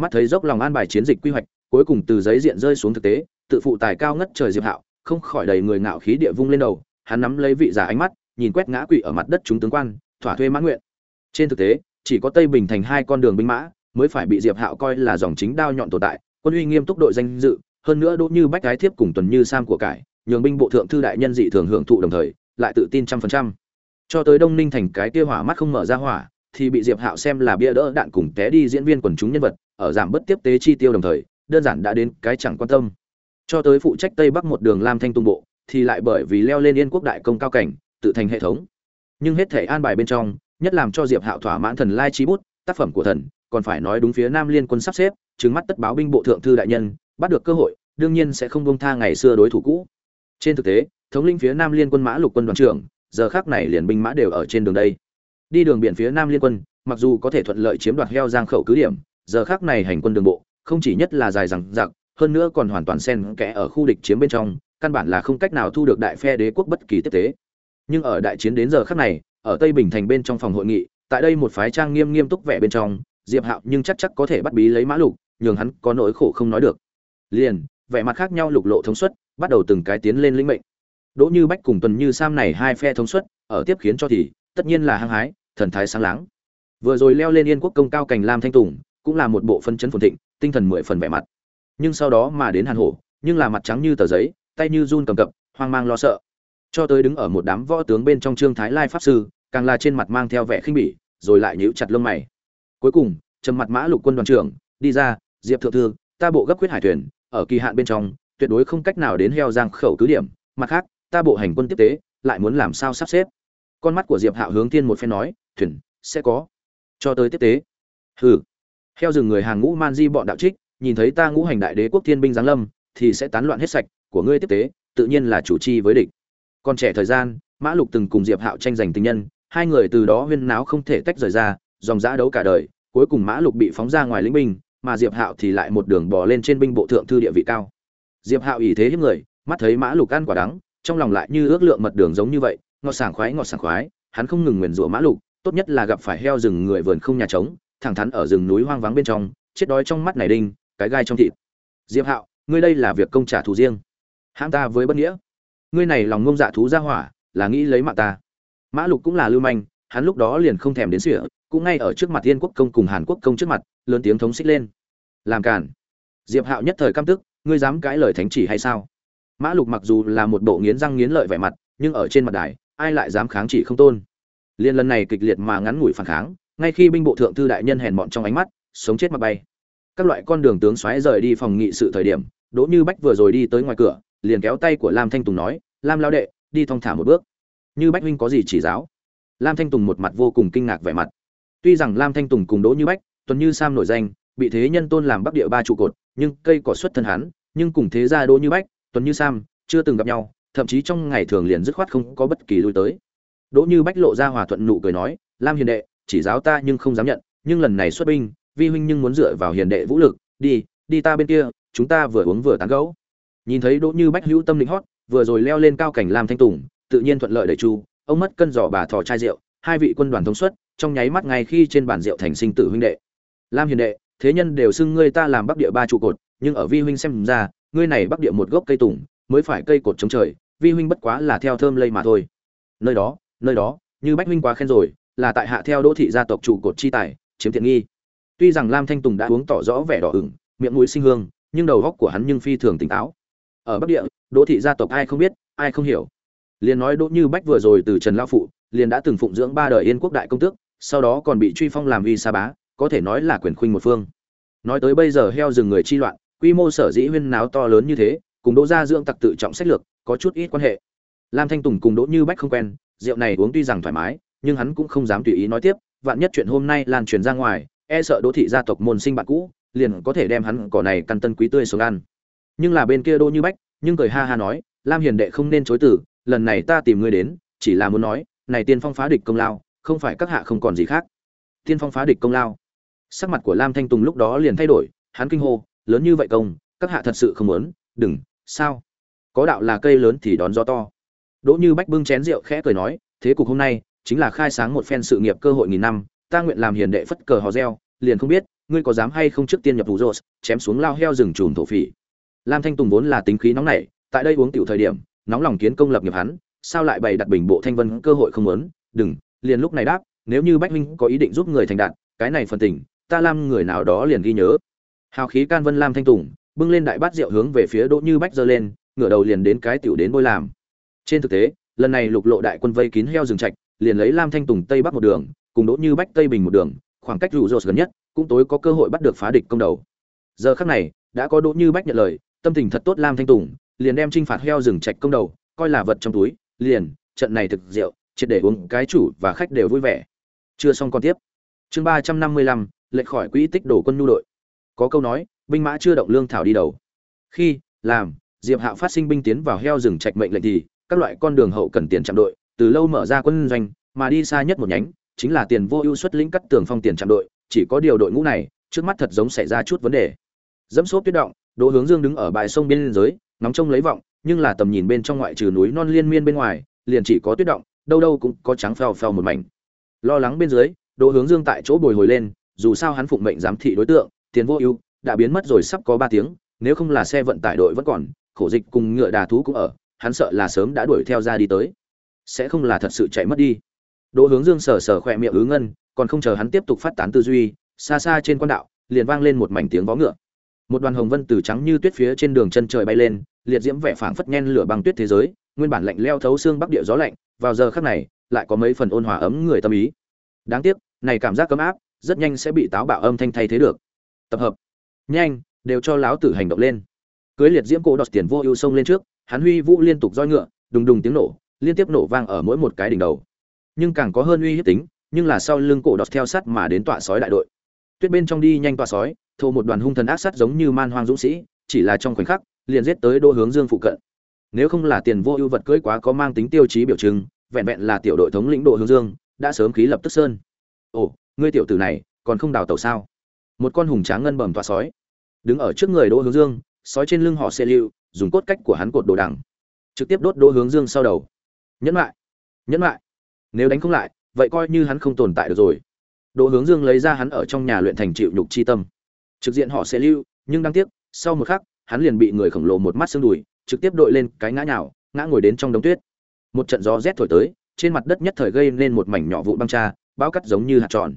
mắt thấy dốc lòng an bài chiến dịch quy hoạch, cuối cùng từ giấy diện rơi xuống thực tế, tự phụ tài cao ngất trời diệp hạo, không khỏi đầy người ngạo khí địa vung lên đầu, hắn nắm lấy vị giả ánh mắt, nhìn quét ngã quỵ ở mặt đất chúng tướng quan, thỏa thuê mãn nguyện. Trên thực tế, chỉ có tây bình thành hai con đường binh mã, mới phải bị diệp hạo coi là dòng chính đao nhọn tồn tại, quân uy nghiêm túc đội danh dự, hơn nữa đỗ như bách gái thiếp cùng tuần như sam của cải, nhường binh bộ thượng thư đại nhân dị thường hưởng thụ đồng thời, lại tự tin trăm phần trăm. Cho tới đông ninh thành cái kia hỏa mắt không mở ra hỏa, thì bị diệp hạo xem là bia đỡ đạn cùng té đi diễn viên quần chúng nhân vật ở giảm bất tiếp tế chi tiêu đồng thời, đơn giản đã đến cái chẳng quan tâm. Cho tới phụ trách tây bắc một đường lam thanh tung bộ, thì lại bởi vì leo lên yên quốc đại công cao cảnh, tự thành hệ thống. Nhưng hết thể an bài bên trong, nhất làm cho diệp hạo thỏa mãn thần lai trí bút, tác phẩm của thần, còn phải nói đúng phía nam liên quân sắp xếp chứng mắt tất báo binh bộ thượng thư đại nhân, bắt được cơ hội, đương nhiên sẽ không bông tha ngày xưa đối thủ cũ. Trên thực tế, thống lĩnh phía nam liên quân mã lục quân đoàn trưởng, giờ khác này liền binh mã đều ở trên đường đây. Đi đường biển phía nam liên quân, mặc dù có thể thuận lợi chiếm đoạt heo giang khẩu cứ điểm giờ khác này hành quân đường bộ, không chỉ nhất là dài rằng giặc hơn nữa còn hoàn toàn xen kẽ ở khu địch chiếm bên trong, căn bản là không cách nào thu được đại phe đế quốc bất kỳ tiếp tế. Nhưng ở đại chiến đến giờ khác này, ở tây bình thành bên trong phòng hội nghị, tại đây một phái trang nghiêm nghiêm túc vẻ bên trong, diệp hạo nhưng chắc chắc có thể bắt bí lấy mã lục, nhường hắn có nỗi khổ không nói được. Liền, vẻ mặt khác nhau lục lộ thống suất, bắt đầu từng cái tiến lên lĩnh mệnh. Đỗ như bách cùng tuần như sam này hai phe thống suất, ở tiếp khiến cho thì, tất nhiên là hăng hái, thần thái sáng láng. Vừa rồi leo lên yên quốc công cao cành lam thanh tùng cũng là một bộ phân chấn phồn thịnh, tinh thần mười phần vẻ mặt. Nhưng sau đó mà đến hàn hổ, nhưng là mặt trắng như tờ giấy, tay như run cầm cập, hoang mang lo sợ. Cho tới đứng ở một đám võ tướng bên trong trương thái lai pháp sư, càng là trên mặt mang theo vẻ khinh bỉ, rồi lại nhíu chặt lông mày. Cuối cùng, trầm mặt mã lục quân đoàn trưởng, đi ra, diệp thượng thư, ta bộ gấp quyết hải thuyền, ở kỳ hạn bên trong, tuyệt đối không cách nào đến heo giang khẩu cứ điểm. Mặt khác, ta bộ hành quân tiếp tế, lại muốn làm sao sắp xếp? Con mắt của diệp hạo hướng tiên một phen nói, thuyền, sẽ có. Cho tới tiếp tế. Hừ heo rừng người hàng ngũ man di bọn đạo trích, nhìn thấy ta ngũ hành đại đế quốc thiên binh giáng lâm, thì sẽ tán loạn hết sạch, của ngươi tiếp tế, tự nhiên là chủ chi với địch. Còn trẻ thời gian, mã lục từng cùng diệp hạo tranh giành tình nhân, hai người từ đó huyên náo không thể tách rời ra, dòng giã đấu cả đời, cuối cùng mã lục bị phóng ra ngoài lĩnh binh, mà diệp hạo thì lại một đường bò lên trên binh bộ thượng thư địa vị cao. Diệp hạo ý thế hiếp người, mắt thấy mã lục ăn quả đắng, trong lòng lại như ước lượng mật đường giống như vậy, ngọt sảng khoái, ngọt sảng khoái, hắn không ngừng nguyền rủa mã lục, tốt nhất là gặp phải heo rừng người vườn không nhà trống thẳng thắn ở rừng núi hoang vắng bên trong, chết đói trong mắt này đinh, cái gai trong thịt. Diệp hạo, ngươi đây là việc công trả thù riêng. Hãm ta với bất nghĩa. Ngươi này lòng ngông dạ thú ra hỏa, là nghĩ lấy mạng ta. Mã lục cũng là lưu manh, hắn lúc đó liền không thèm đến sỉa cũng ngay ở trước mặt Thiên quốc công cùng hàn quốc công trước mặt, lớn tiếng thống xích lên. Làm cản diệp hạo nhất thời căm tức, ngươi dám cãi lời thánh chỉ hay sao? Mã lục mặc dù là một bộ nghiến răng nghiến lợi vẻ mặt, nhưng ở trên mặt đài, ai lại dám kháng chỉ không tôn? Liên lần này kịch liệt mà ngắn ngủi phản kháng ngay khi binh bộ thượng thư đại nhân hèn mọn trong ánh mắt, sống chết mà bay. Các loại con đường tướng xoáy rời đi phòng nghị sự thời điểm, đỗ như bách vừa rồi đi tới ngoài cửa, liền kéo tay của lam thanh tùng nói, lam lao đệ, đi thong thả một bước. Như bách huynh có gì chỉ giáo? Lam thanh tùng một mặt vô cùng kinh ngạc vẻ mặt. Tuy rằng lam thanh tùng cùng đỗ như bách, tuần như sam nổi danh, bị thế nhân tôn làm bắc địa ba trụ cột, nhưng cây cỏ xuất thân hắn, nhưng cùng thế gia đỗ như bách, tuần như sam, chưa từng gặp nhau, thậm chí trong ngày thường liền dứt khoát không có bất kỳ lui tới. Đỗ như bách lộ ra hòa thuận nụ cười nói, lam hiền đệ chỉ giáo ta nhưng không dám nhận, nhưng lần này xuất binh, vi huynh nhưng muốn dựa vào hiền đệ vũ lực, đi đi ta bên kia, chúng ta vừa uống vừa tán gẫu. Nhìn thấy đỗ như bách hữu tâm linh hót, vừa rồi leo lên cao cảnh làm thanh tùng, tự nhiên thuận lợi đẩy chu, ông mất cân giỏ bà thò chai rượu, hai vị quân đoàn thống suất, trong nháy mắt ngay khi trên bàn rượu thành sinh tử huynh đệ. Lam hiền đệ, thế nhân đều xưng ngươi ta làm bắc địa ba trụ cột, nhưng ở vi huynh xem ra, ngươi này bắc địa một gốc cây tùng, mới phải cây cột chống trời, vi huynh bất quá là theo thơm lây mà thôi. Nơi đó nơi đó, như bách huynh quá khen rồi là tại hạ theo đỗ thị gia tộc trụ cột chi tài, chiếm tiện nghi. Tuy rằng lam thanh tùng đã uống tỏ rõ vẻ đỏ ửng, miệng mũi sinh hương, nhưng đầu góc của hắn nhưng phi thường tỉnh táo. Ở bắc địa, đỗ thị gia tộc ai không biết, ai không hiểu. Liền nói đỗ như bách vừa rồi từ trần lao phụ, liền đã từng phụng dưỡng ba đời yên quốc đại công tước, sau đó còn bị truy phong làm uy sa bá, có thể nói là quyền khuynh một phương. Nói tới bây giờ heo rừng người chi loạn, quy mô sở dĩ huyên náo to lớn như thế, cùng đỗ gia dưỡng tặc tự trọng sách lược, có chút ít quan hệ. Lam thanh tùng cùng đỗ như bách không quen, rượu này uống tuy rằng thoải mái nhưng hắn cũng không dám tùy ý nói tiếp, vạn nhất chuyện hôm nay lan truyền ra ngoài e sợ đỗ thị gia tộc môn sinh bạn cũ, liền có thể đem hắn cỏ này căn tân quý tươi xuống ăn. Nhưng là bên kia đỗ như bách, nhưng cười ha ha nói, lam hiền đệ không nên chối từ, lần này ta tìm ngươi đến, chỉ là muốn nói, này tiên phong phá địch công lao, không phải các hạ không còn gì khác. Tiên phong phá địch công lao. Sắc mặt của lam thanh tùng lúc đó liền thay đổi, hắn kinh hô, lớn như vậy công, các hạ thật sự không muốn, đừng, sao? Có đạo là cây lớn thì đón gió to. Đỗ như bách bưng chén rượu khẽ cười nói, thế cục hôm nay chính là khai sáng một phen sự nghiệp cơ hội nghìn năm, ta nguyện làm hiền đệ phất cờ hò reo, liền không biết, ngươi có dám hay không trước tiên nhập thủ rột chém xuống lao heo rừng trùm thổ phỉ. Lam thanh tùng vốn là tính khí nóng nảy, tại đây uống tiểu thời điểm, nóng lòng kiến công lập nghiệp hắn, sao lại bày đặt bình bộ thanh vân cơ hội không muốn? Đừng, liền lúc này đáp, nếu như bách minh có ý định giúp người thành đạt, cái này phần tình, ta lam người nào đó liền ghi nhớ. Hào khí can vân lam thanh tùng, bưng lên đại bát rượu hướng về phía đỗ như bách giơ lên, ngửa đầu liền đến cái tiểu đến bôi làm. Trên thực tế, lần này lục lộ đại quân vây kín heo rừng trạch liền lấy lam thanh tùng tây bắc một đường, cùng đỗ như bách tây bình một đường, khoảng cách rủ rột gần nhất, cũng tối có cơ hội bắt được phá địch công đầu. Giờ khắc này, đã có đỗ như bách nhận lời, tâm tình thật tốt lam thanh tùng, liền đem trinh phạt heo rừng trạch công đầu, coi là vật trong túi, liền, trận này thực rượu, triệt để uống cái chủ và khách đều vui vẻ. Chưa xong còn tiếp. Chương ba trăm năm mươi lăm, lệch khỏi quỹ tích đổ quân nhu đội. Có câu nói, binh mã chưa động lương thảo đi đầu. Khi, làm, diệp hạo phát sinh binh tiến vào heo rừng trạch mệnh lệnh thì, các loại con đường hậu cần tiền chạm đội từ lâu mở ra quân doanh, mà đi xa nhất một nhánh, chính là tiền vô ưu xuất lĩnh cắt tường phong tiền trạm đội, chỉ có điều đội ngũ này, trước mắt thật giống xảy ra chút vấn đề. Dẫm xốp tuyết động, đỗ hướng dương đứng ở bãi sông biên giới nóng trông lấy vọng, nhưng là tầm nhìn bên trong ngoại trừ núi non liên miên bên ngoài, liền chỉ có tuyết động, đâu đâu cũng có trắng phèo phèo một mảnh. Lo lắng bên dưới, đỗ hướng dương tại chỗ bồi hồi lên, dù sao hắn phụng mệnh giám thị đối tượng, tiền vô ưu, đã biến mất rồi sắp có ba tiếng, nếu không là xe vận tải đội vẫn còn, khổ dịch cùng ngựa đà thú cũng ở, hắn sợ là sớm đã đuổi theo ra đi tới sẽ không là thật sự chạy mất đi. Đỗ hướng dương sờ sờ khỏe miệng ứ ngân, còn không chờ hắn tiếp tục phát tán tư duy, xa xa trên quan đạo, liền vang lên một mảnh tiếng vó ngựa. Một đoàn hồng vân từ trắng như tuyết phía trên đường chân trời bay lên, liệt diễm vẻ phảng phất nhen lửa băng tuyết thế giới, nguyên bản lạnh leo thấu xương bắc địa gió lạnh, vào giờ khắc này, lại có mấy phần ôn hòa ấm người tâm ý. Đáng tiếc, này cảm giác cấm áp, rất nhanh sẽ bị táo bạo âm thanh thay thế được. Tập hợp. Nhanh, đều cho láo tử hành động lên. Cưới liệt diễm cổ đọt tiền vô ưu sông lên trước, hắn huy vũ liên tục roi ngựa, đùng đùng tiếng nổ liên tiếp nổ vang ở mỗi một cái đỉnh đầu. Nhưng càng có hơn uy hiếp tính, nhưng là sau lưng cổ đọt theo sắt mà đến tọa sói đại đội. Tuyết bên trong đi nhanh tọa sói, thô một đoàn hung thần ác sắt giống như man hoang dũng sĩ, chỉ là trong khoảnh khắc, liền giết tới đô hướng dương phụ cận. Nếu không là tiền vô ưu vật cưỡi quá có mang tính tiêu chí biểu trưng, vẹn vẹn là tiểu đội thống lĩnh độ hướng dương, đã sớm khí lập tức sơn. Ồ, ngươi tiểu tử này, còn không đào tẩu sao? Một con hùng tráng ngân bầm tọa sói. Đứng ở trước người đỗ hướng dương, sói trên lưng họ xe lưu dùng cốt cách của hắn cột đồ đằng. Trực tiếp đốt đỗ hướng dương sau đầu nhẫn lại nhẫn lại nếu đánh không lại, vậy coi như hắn không tồn tại được rồi. Đỗ hướng dương lấy ra hắn ở trong nhà luyện thành chịu nhục chi tâm. Trực diện họ sẽ lưu, nhưng đáng tiếc, sau một khắc, hắn liền bị người khổng lồ một mắt xương đùi, trực tiếp đội lên cái ngã nhào, ngã ngồi đến trong đống tuyết. Một trận gió rét thổi tới, trên mặt đất nhất thời gây nên một mảnh nhỏ vụ băng cha bao cắt giống như hạt tròn.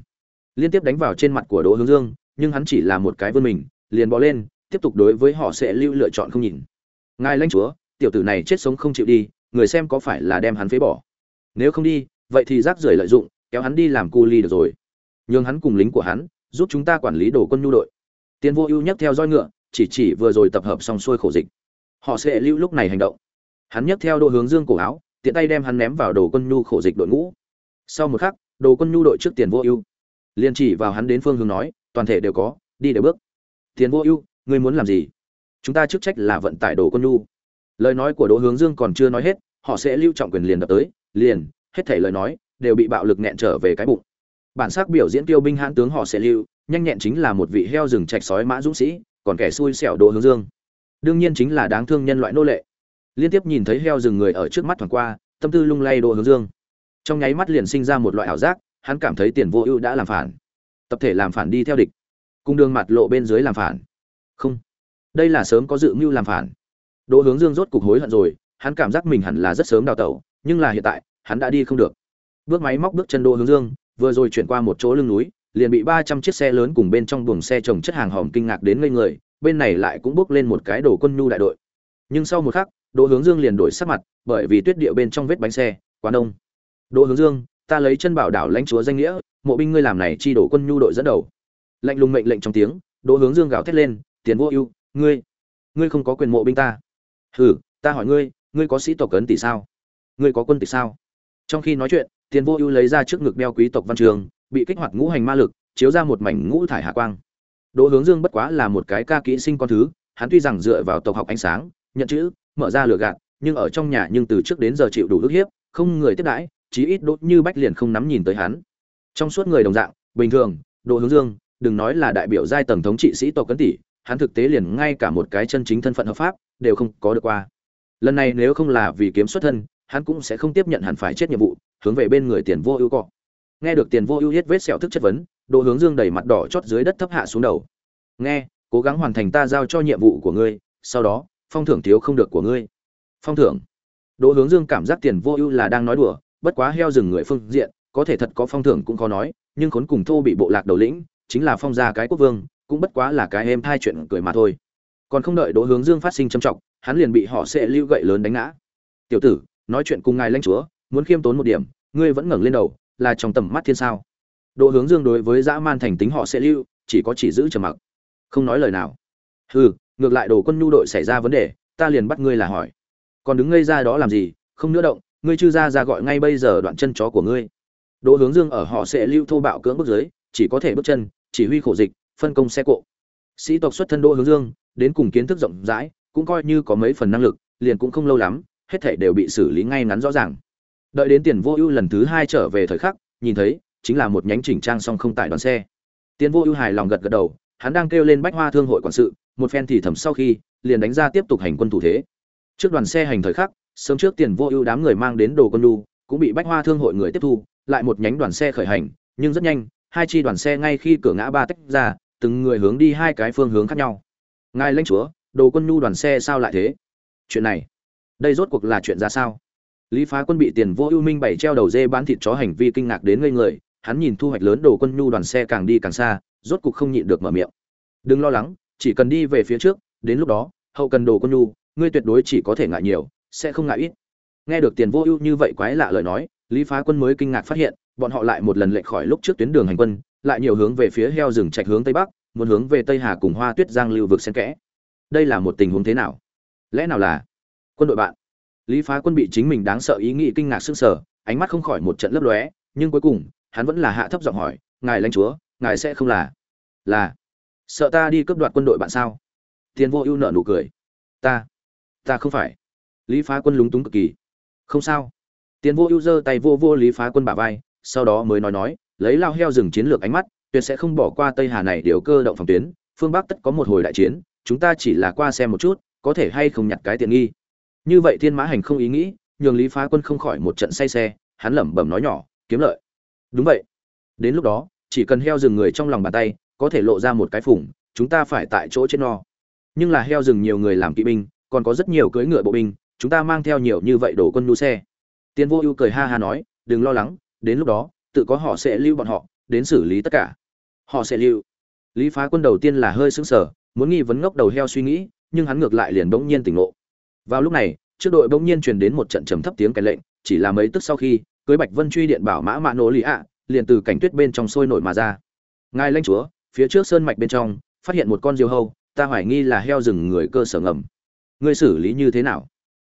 Liên tiếp đánh vào trên mặt của đỗ hướng dương, nhưng hắn chỉ là một cái vươn mình, liền bò lên, tiếp tục đối với họ sẽ lưu lựa chọn không nhìn. Ngài lãnh chúa, tiểu tử này chết sống không chịu đi người xem có phải là đem hắn phế bỏ. Nếu không đi, vậy thì rác rưởi lợi dụng, kéo hắn đi làm cu ly được rồi. Nhường hắn cùng lính của hắn, giúp chúng ta quản lý đồ quân nhu đội. Tiến vô ưu nhấc theo roi ngựa, chỉ chỉ vừa rồi tập hợp xong xuôi khổ dịch. Họ sẽ lưu lúc này hành động. Hắn nhấc theo đồ hướng dương cổ áo, tiện tay đem hắn ném vào đồ quân nhu khổ dịch đội ngũ. Sau một khắc, đồ quân nhu đội trước tiền vô ưu. Liền chỉ vào hắn đến phương hướng nói, toàn thể đều có, đi đều bước. Tiền vô ưu, ngươi muốn làm gì? Chúng ta chức trách là vận tải đồ quân nhu lời nói của đỗ hướng dương còn chưa nói hết, họ sẽ lưu trọng quyền liền đập tới, liền, hết thể lời nói, đều bị bạo lực nẹn trở về cái bụng. Bản sắc biểu diễn tiêu binh hãn tướng họ sẽ lưu, nhanh nhẹn chính là một vị heo rừng trạch sói mã dũng sĩ, còn kẻ xui xẻo đỗ hướng dương. Đương nhiên chính là đáng thương nhân loại nô lệ. Liên tiếp nhìn thấy heo rừng người ở trước mắt thoảng qua, tâm tư lung lay đỗ hướng dương. Trong nháy mắt liền sinh ra một loại ảo giác, hắn cảm thấy tiền vô ưu đã làm phản. Tập thể làm phản đi theo địch. Cung đường mặt lộ bên dưới làm phản. Không. Đây là sớm có dự mưu làm phản đỗ hướng dương rốt cục hối hận rồi, hắn cảm giác mình hẳn là rất sớm đào tẩu, nhưng là hiện tại, hắn đã đi không được. Bước máy móc bước chân đỗ hướng dương, vừa rồi chuyển qua một chỗ lưng núi, liền bị ba trăm chiếc xe lớn cùng bên trong buồng xe chồng chất hàng hòm kinh ngạc đến ngây người, bên này lại cũng bước lên một cái đổ quân nhu đại đội. Nhưng sau một khắc, đỗ hướng dương liền đổi sắc mặt, bởi vì tuyết địa bên trong vết bánh xe, quá đông. Đỗ hướng dương, ta lấy chân bảo đảo lãnh chúa danh nghĩa, mộ binh ngươi làm này chi đổ quân nhu đội dẫn đầu. Lệnh lùng mệnh lệnh trong tiếng, đỗ hướng dương gào thét lên, tiền vô ưu, ngươi ngươi không có quyền mộ binh ta hừ, ta hỏi ngươi ngươi có sĩ tộc cấn tỷ sao? Ngươi có quân tỷ sao? Trong khi nói chuyện, tiền vô ưu lấy ra trước ngực đeo quý tộc văn trường, bị kích hoạt ngũ hành ma lực, chiếu ra một mảnh ngũ thải hạ quang. Đỗ hướng dương bất quá là một cái ca kỹ sinh con thứ, hắn tuy rằng dựa vào tộc học ánh sáng, nhận chữ, mở ra lửa gạt, nhưng ở trong nhà nhưng từ trước đến giờ chịu đủ ức hiếp, không người tiếp đãi, chí ít đốt như bách liền không nắm nhìn tới hắn. Trong suốt người đồng dạng, bình thường, đỗ hướng dương, đừng nói là đại biểu giai tầng thống trị sĩ tộc cấn tỷ, hắn thực tế liền ngay cả một cái chân chính thân phận hợp pháp đều không có được qua. Lần này nếu không là vì kiếm xuất thân, hắn cũng sẽ không tiếp nhận hẳn phải chết nhiệm vụ, hướng về bên người tiền vô ưu cọ. Nghe được tiền vô ưu hết vết sẹo thức chất vấn, đỗ hướng dương đẩy mặt đỏ chót dưới đất thấp hạ xuống đầu. Nghe, cố gắng hoàn thành ta giao cho nhiệm vụ của ngươi, sau đó, phong thưởng thiếu không được của ngươi. Phong thưởng? Đỗ hướng dương cảm giác tiền vô ưu là đang nói đùa, bất quá heo rừng người phương diện, có thể thật có phong thưởng cũng khó nói, nhưng khốn cùng thô bị bộ lạc đầu lĩnh, chính là phong gia cái quốc vương, cũng bất quá là cái êm hai chuyện cười mà thôi còn không đợi đỗ hướng dương phát sinh trầm trọng, hắn liền bị họ sẽ lưu gậy lớn đánh ngã. Tiểu tử, nói chuyện cùng ngài lãnh chúa, muốn khiêm tốn một điểm, ngươi vẫn ngẩng lên đầu, là trong tầm mắt thiên sao? Đỗ hướng dương đối với dã man thành tính họ sẽ lưu, chỉ có chỉ giữ trầm mặc, không nói lời nào. Hừ, ngược lại đồ quân nhu đội xảy ra vấn đề, ta liền bắt ngươi là hỏi. Còn đứng ngây ra đó làm gì, không nữa động, ngươi chư ra ra gọi ngay bây giờ đoạn chân chó của ngươi. Đỗ hướng dương ở họ sẽ lưu thô bạo cưỡng bước dưới chỉ có thể bước chân, chỉ huy khổ dịch, phân công xe cộ. Sĩ tộc xuất thân đỗ hướng dương đến cùng kiến thức rộng rãi, cũng coi như có mấy phần năng lực, liền cũng không lâu lắm, hết thảy đều bị xử lý ngay ngắn rõ ràng. Đợi đến tiền vô ưu lần thứ hai trở về thời khắc, nhìn thấy, chính là một nhánh chỉnh trang song không tải đoàn xe. Tiền vô ưu hài lòng gật gật đầu, hắn đang kêu lên bách hoa thương hội quản sự, một phen thì thầm sau khi, liền đánh ra tiếp tục hành quân thủ thế. Trước đoàn xe hành thời khắc, sớm trước tiền vô ưu đám người mang đến đồ quân đu cũng bị bách hoa thương hội người tiếp thu, lại một nhánh đoàn xe khởi hành, nhưng rất nhanh, hai chi đoàn xe ngay khi cửa ngã ba tách ra, từng người hướng đi hai cái phương hướng khác nhau ngài lãnh chúa, đồ quân nhu đoàn xe sao lại thế? Chuyện này, đây rốt cuộc là chuyện ra sao? Lý phá quân bị tiền vô ưu minh bảy treo đầu dê bán thịt chó hành vi kinh ngạc đến ngây người, hắn nhìn thu hoạch lớn đồ quân nhu đoàn xe càng đi càng xa, rốt cuộc không nhịn được mở miệng. Đừng lo lắng, chỉ cần đi về phía trước, đến lúc đó, hậu cần đồ quân nhu, ngươi tuyệt đối chỉ có thể ngại nhiều, sẽ không ngại ít. Nghe được tiền vô ưu như vậy quái lạ lời nói, lý phá quân mới kinh ngạc phát hiện, bọn họ lại một lần lệch khỏi lúc trước tuyến đường hành quân, lại nhiều hướng về phía heo rừng trạch hướng tây bắc muốn hướng về tây hà cùng hoa tuyết giang lưu vực xen kẽ. Đây là một tình huống thế nào? Lẽ nào là quân đội bạn? Lý phá quân bị chính mình đáng sợ ý nghĩ kinh ngạc sưng sờ, ánh mắt không khỏi một trận lấp lóe, nhưng cuối cùng, hắn vẫn là hạ thấp giọng hỏi, ngài lãnh chúa, ngài sẽ không là là sợ ta đi cướp đoạt quân đội bạn sao? Tiền vô ưu nở nụ cười. Ta ta không phải. Lý phá quân lúng túng cực kỳ. Không sao. Tiền vô ưu giơ tay vô vô lý phá quân bả vai, sau đó mới nói nói, lấy lao heo rừng chiến lược ánh mắt tuyệt sẽ không bỏ qua tây hà này điều cơ động phòng tuyến, phương bắc tất có một hồi đại chiến, chúng ta chỉ là qua xem một chút, có thể hay không nhặt cái tiện nghi. Như vậy thiên mã hành không ý nghĩ, nhường lý phá quân không khỏi một trận say xe, hắn lẩm bẩm nói nhỏ, kiếm lợi. Đúng vậy. Đến lúc đó, chỉ cần heo rừng người trong lòng bàn tay, có thể lộ ra một cái phủng, chúng ta phải tại chỗ chết no. Nhưng là heo rừng nhiều người làm kỵ binh, còn có rất nhiều cưỡi ngựa bộ binh, chúng ta mang theo nhiều như vậy đổ quân nhu xe. Tiên vô ưu cười ha ha nói, đừng lo lắng, đến lúc đó, tự có họ sẽ lưu bọn họ, đến xử lý tất cả họ sẽ lưu. Lý phá quân đầu tiên là hơi sững sờ, muốn nghi vấn ngốc đầu heo suy nghĩ, nhưng hắn ngược lại liền bỗng nhiên tỉnh ngộ. Vào lúc này, trước đội bỗng nhiên truyền đến một trận trầm thấp tiếng cái lệnh, chỉ là mấy tức sau khi, cưới bạch vân truy điện bảo mã mã nổ lý ạ, liền từ cảnh tuyết bên trong sôi nổi mà ra. Ngài lãnh chúa, phía trước sơn mạch bên trong, phát hiện một con diều hâu, ta hoài nghi là heo rừng người cơ sở ngầm. Ngươi xử lý như thế nào?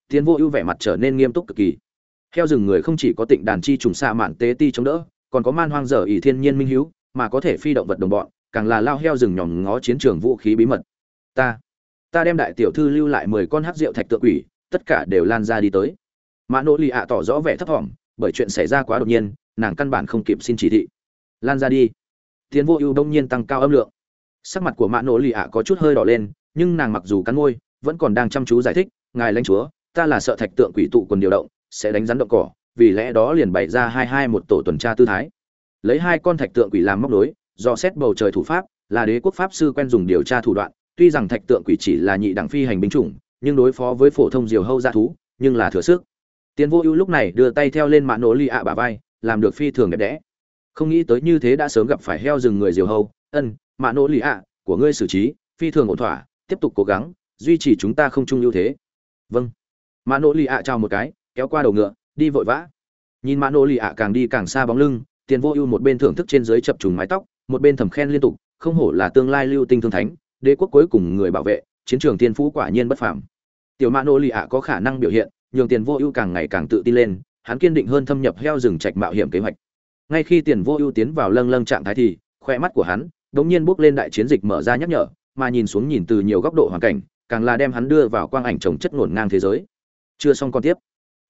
Tiến vô ưu vẻ mặt trở nên nghiêm túc cực kỳ. Heo rừng người không chỉ có tịnh đàn chi trùng xạ mạn tế ti chống đỡ, còn có man hoang dở ỷ thiên nhiên minh hữu mà có thể phi động vật đồng bọn, càng là lao heo rừng nhòm ngó chiến trường vũ khí bí mật. Ta ta đem đại tiểu thư lưu lại mười con hát rượu thạch tượng quỷ, tất cả đều lan ra đi tới. Mã nỗ lì ạ tỏ rõ vẻ thấp thỏm, bởi chuyện xảy ra quá đột nhiên, nàng căn bản không kịp xin chỉ thị. Lan ra đi. Tiến vô ưu đông nhiên tăng cao âm lượng. Sắc mặt của mã nỗ lì ạ có chút hơi đỏ lên, nhưng nàng mặc dù cắn môi, vẫn còn đang chăm chú giải thích, ngài lãnh chúa, ta là sợ thạch tượng quỷ tụ quần điều động, sẽ đánh rắn động cỏ, vì lẽ đó liền bày ra hai hai một tổ tuần tra tư thái lấy hai con thạch tượng quỷ làm móc đối do xét bầu trời thủ pháp, là đế quốc pháp sư quen dùng điều tra thủ đoạn, tuy rằng thạch tượng quỷ chỉ là nhị đẳng phi hành binh chủng, nhưng đối phó với phổ thông diều hâu gia thú, nhưng là thừa sức. Tiến vô ưu lúc này đưa tay theo lên mã nổ lì ạ bả vai, làm được phi thường đẹp đẽ. Không nghĩ tới như thế đã sớm gặp phải heo rừng người diều hâu. Ân, mã nỗ lì ạ, của ngươi xử trí, phi thường ổn thỏa, tiếp tục cố gắng, duy trì chúng ta không chung ưu thế. Vâng. Mã nỗ lì ạ chào một cái, kéo qua đầu ngựa, đi vội vã. Nhìn mã nỗ lì ạ càng đi càng xa bóng lưng tiền vô ưu một bên thưởng thức trên dưới chập trùng mái tóc, một bên thầm khen liên tục, không hổ là tương lai lưu tinh thương thánh, đế quốc cuối cùng người bảo vệ, chiến trường tiên phú quả nhiên bất phàm. Tiểu mã nô lì ạ có khả năng biểu hiện, nhường tiền vô ưu càng ngày càng tự tin lên, hắn kiên định hơn thâm nhập heo rừng trạch mạo hiểm kế hoạch. Ngay khi tiền vô ưu tiến vào lâng lâng trạng thái thì, khoe mắt của hắn đống nhiên bước lên đại chiến dịch mở ra nhắc nhở, mà nhìn xuống nhìn từ nhiều góc độ hoàn cảnh, càng là đem hắn đưa vào quang ảnh trồng chất ngổn ngang thế giới. Chưa xong còn tiếp.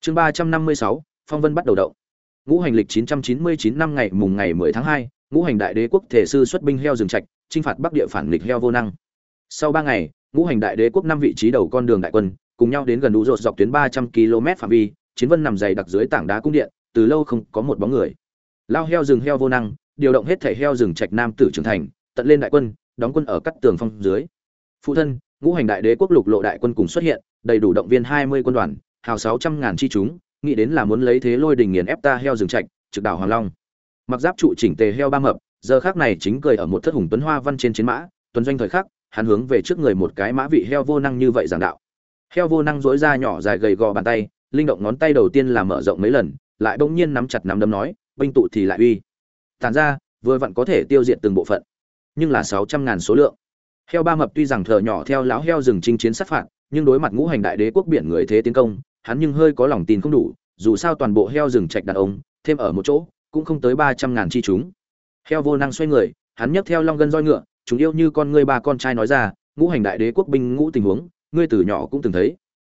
Chương ba trăm năm mươi sáu, phong vân bắt đầu đậu ngũ hành lịch 999 năm ngày mùng ngày 10 tháng 2, ngũ hành đại đế quốc thể sư xuất binh heo rừng trạch chinh phạt bắc địa phản nghịch heo vô năng. Sau ba ngày ngũ hành đại đế quốc năm vị trí đầu con đường đại quân cùng nhau đến gần đủ rột dọc tuyến 300 km phạm vi chiến vân nằm dày đặc dưới tảng đá cung điện từ lâu không có một bóng người. Lao heo rừng heo vô năng điều động hết thể heo rừng trạch nam tử trưởng thành tận lên đại quân đóng quân ở các tường phong dưới. Phụ thân ngũ hành đại đế quốc lục lộ đại quân cùng xuất hiện đầy đủ động viên 20 quân đoàn hào 600 ngàn chi chúng nghĩ đến là muốn lấy thế lôi đình nghiền ép ta heo rừng trạch, trực đảo hoàng long. Mặc giáp trụ chỉnh tề heo ba mập, giờ khác này chính cười ở một thất hùng tuấn hoa văn trên chiến mã, tuần doanh thời khắc, hắn hướng về trước người một cái mã vị heo vô năng như vậy giảng đạo. Heo vô năng dối ra nhỏ dài gầy gò bàn tay, linh động ngón tay đầu tiên là mở rộng mấy lần, lại bỗng nhiên nắm chặt nắm đấm nói, binh tụ thì lại uy. Tàn ra, vừa vặn có thể tiêu diệt từng bộ phận, nhưng là sáu trăm ngàn số lượng. Heo ba mập tuy rằng thợ nhỏ theo láo heo rừng chinh chiến sát phạt, nhưng đối mặt ngũ hành đại đế quốc biển người thế tiến công hắn nhưng hơi có lòng tin không đủ, dù sao toàn bộ heo rừng trạch đàn ông, thêm ở một chỗ, cũng không tới ba trăm ngàn chi chúng. Heo vô năng xoay người, hắn nhấc theo long gân roi ngựa, chúng yêu như con ngươi ba con trai nói ra, ngũ hành đại đế quốc binh ngũ tình huống, ngươi từ nhỏ cũng từng thấy.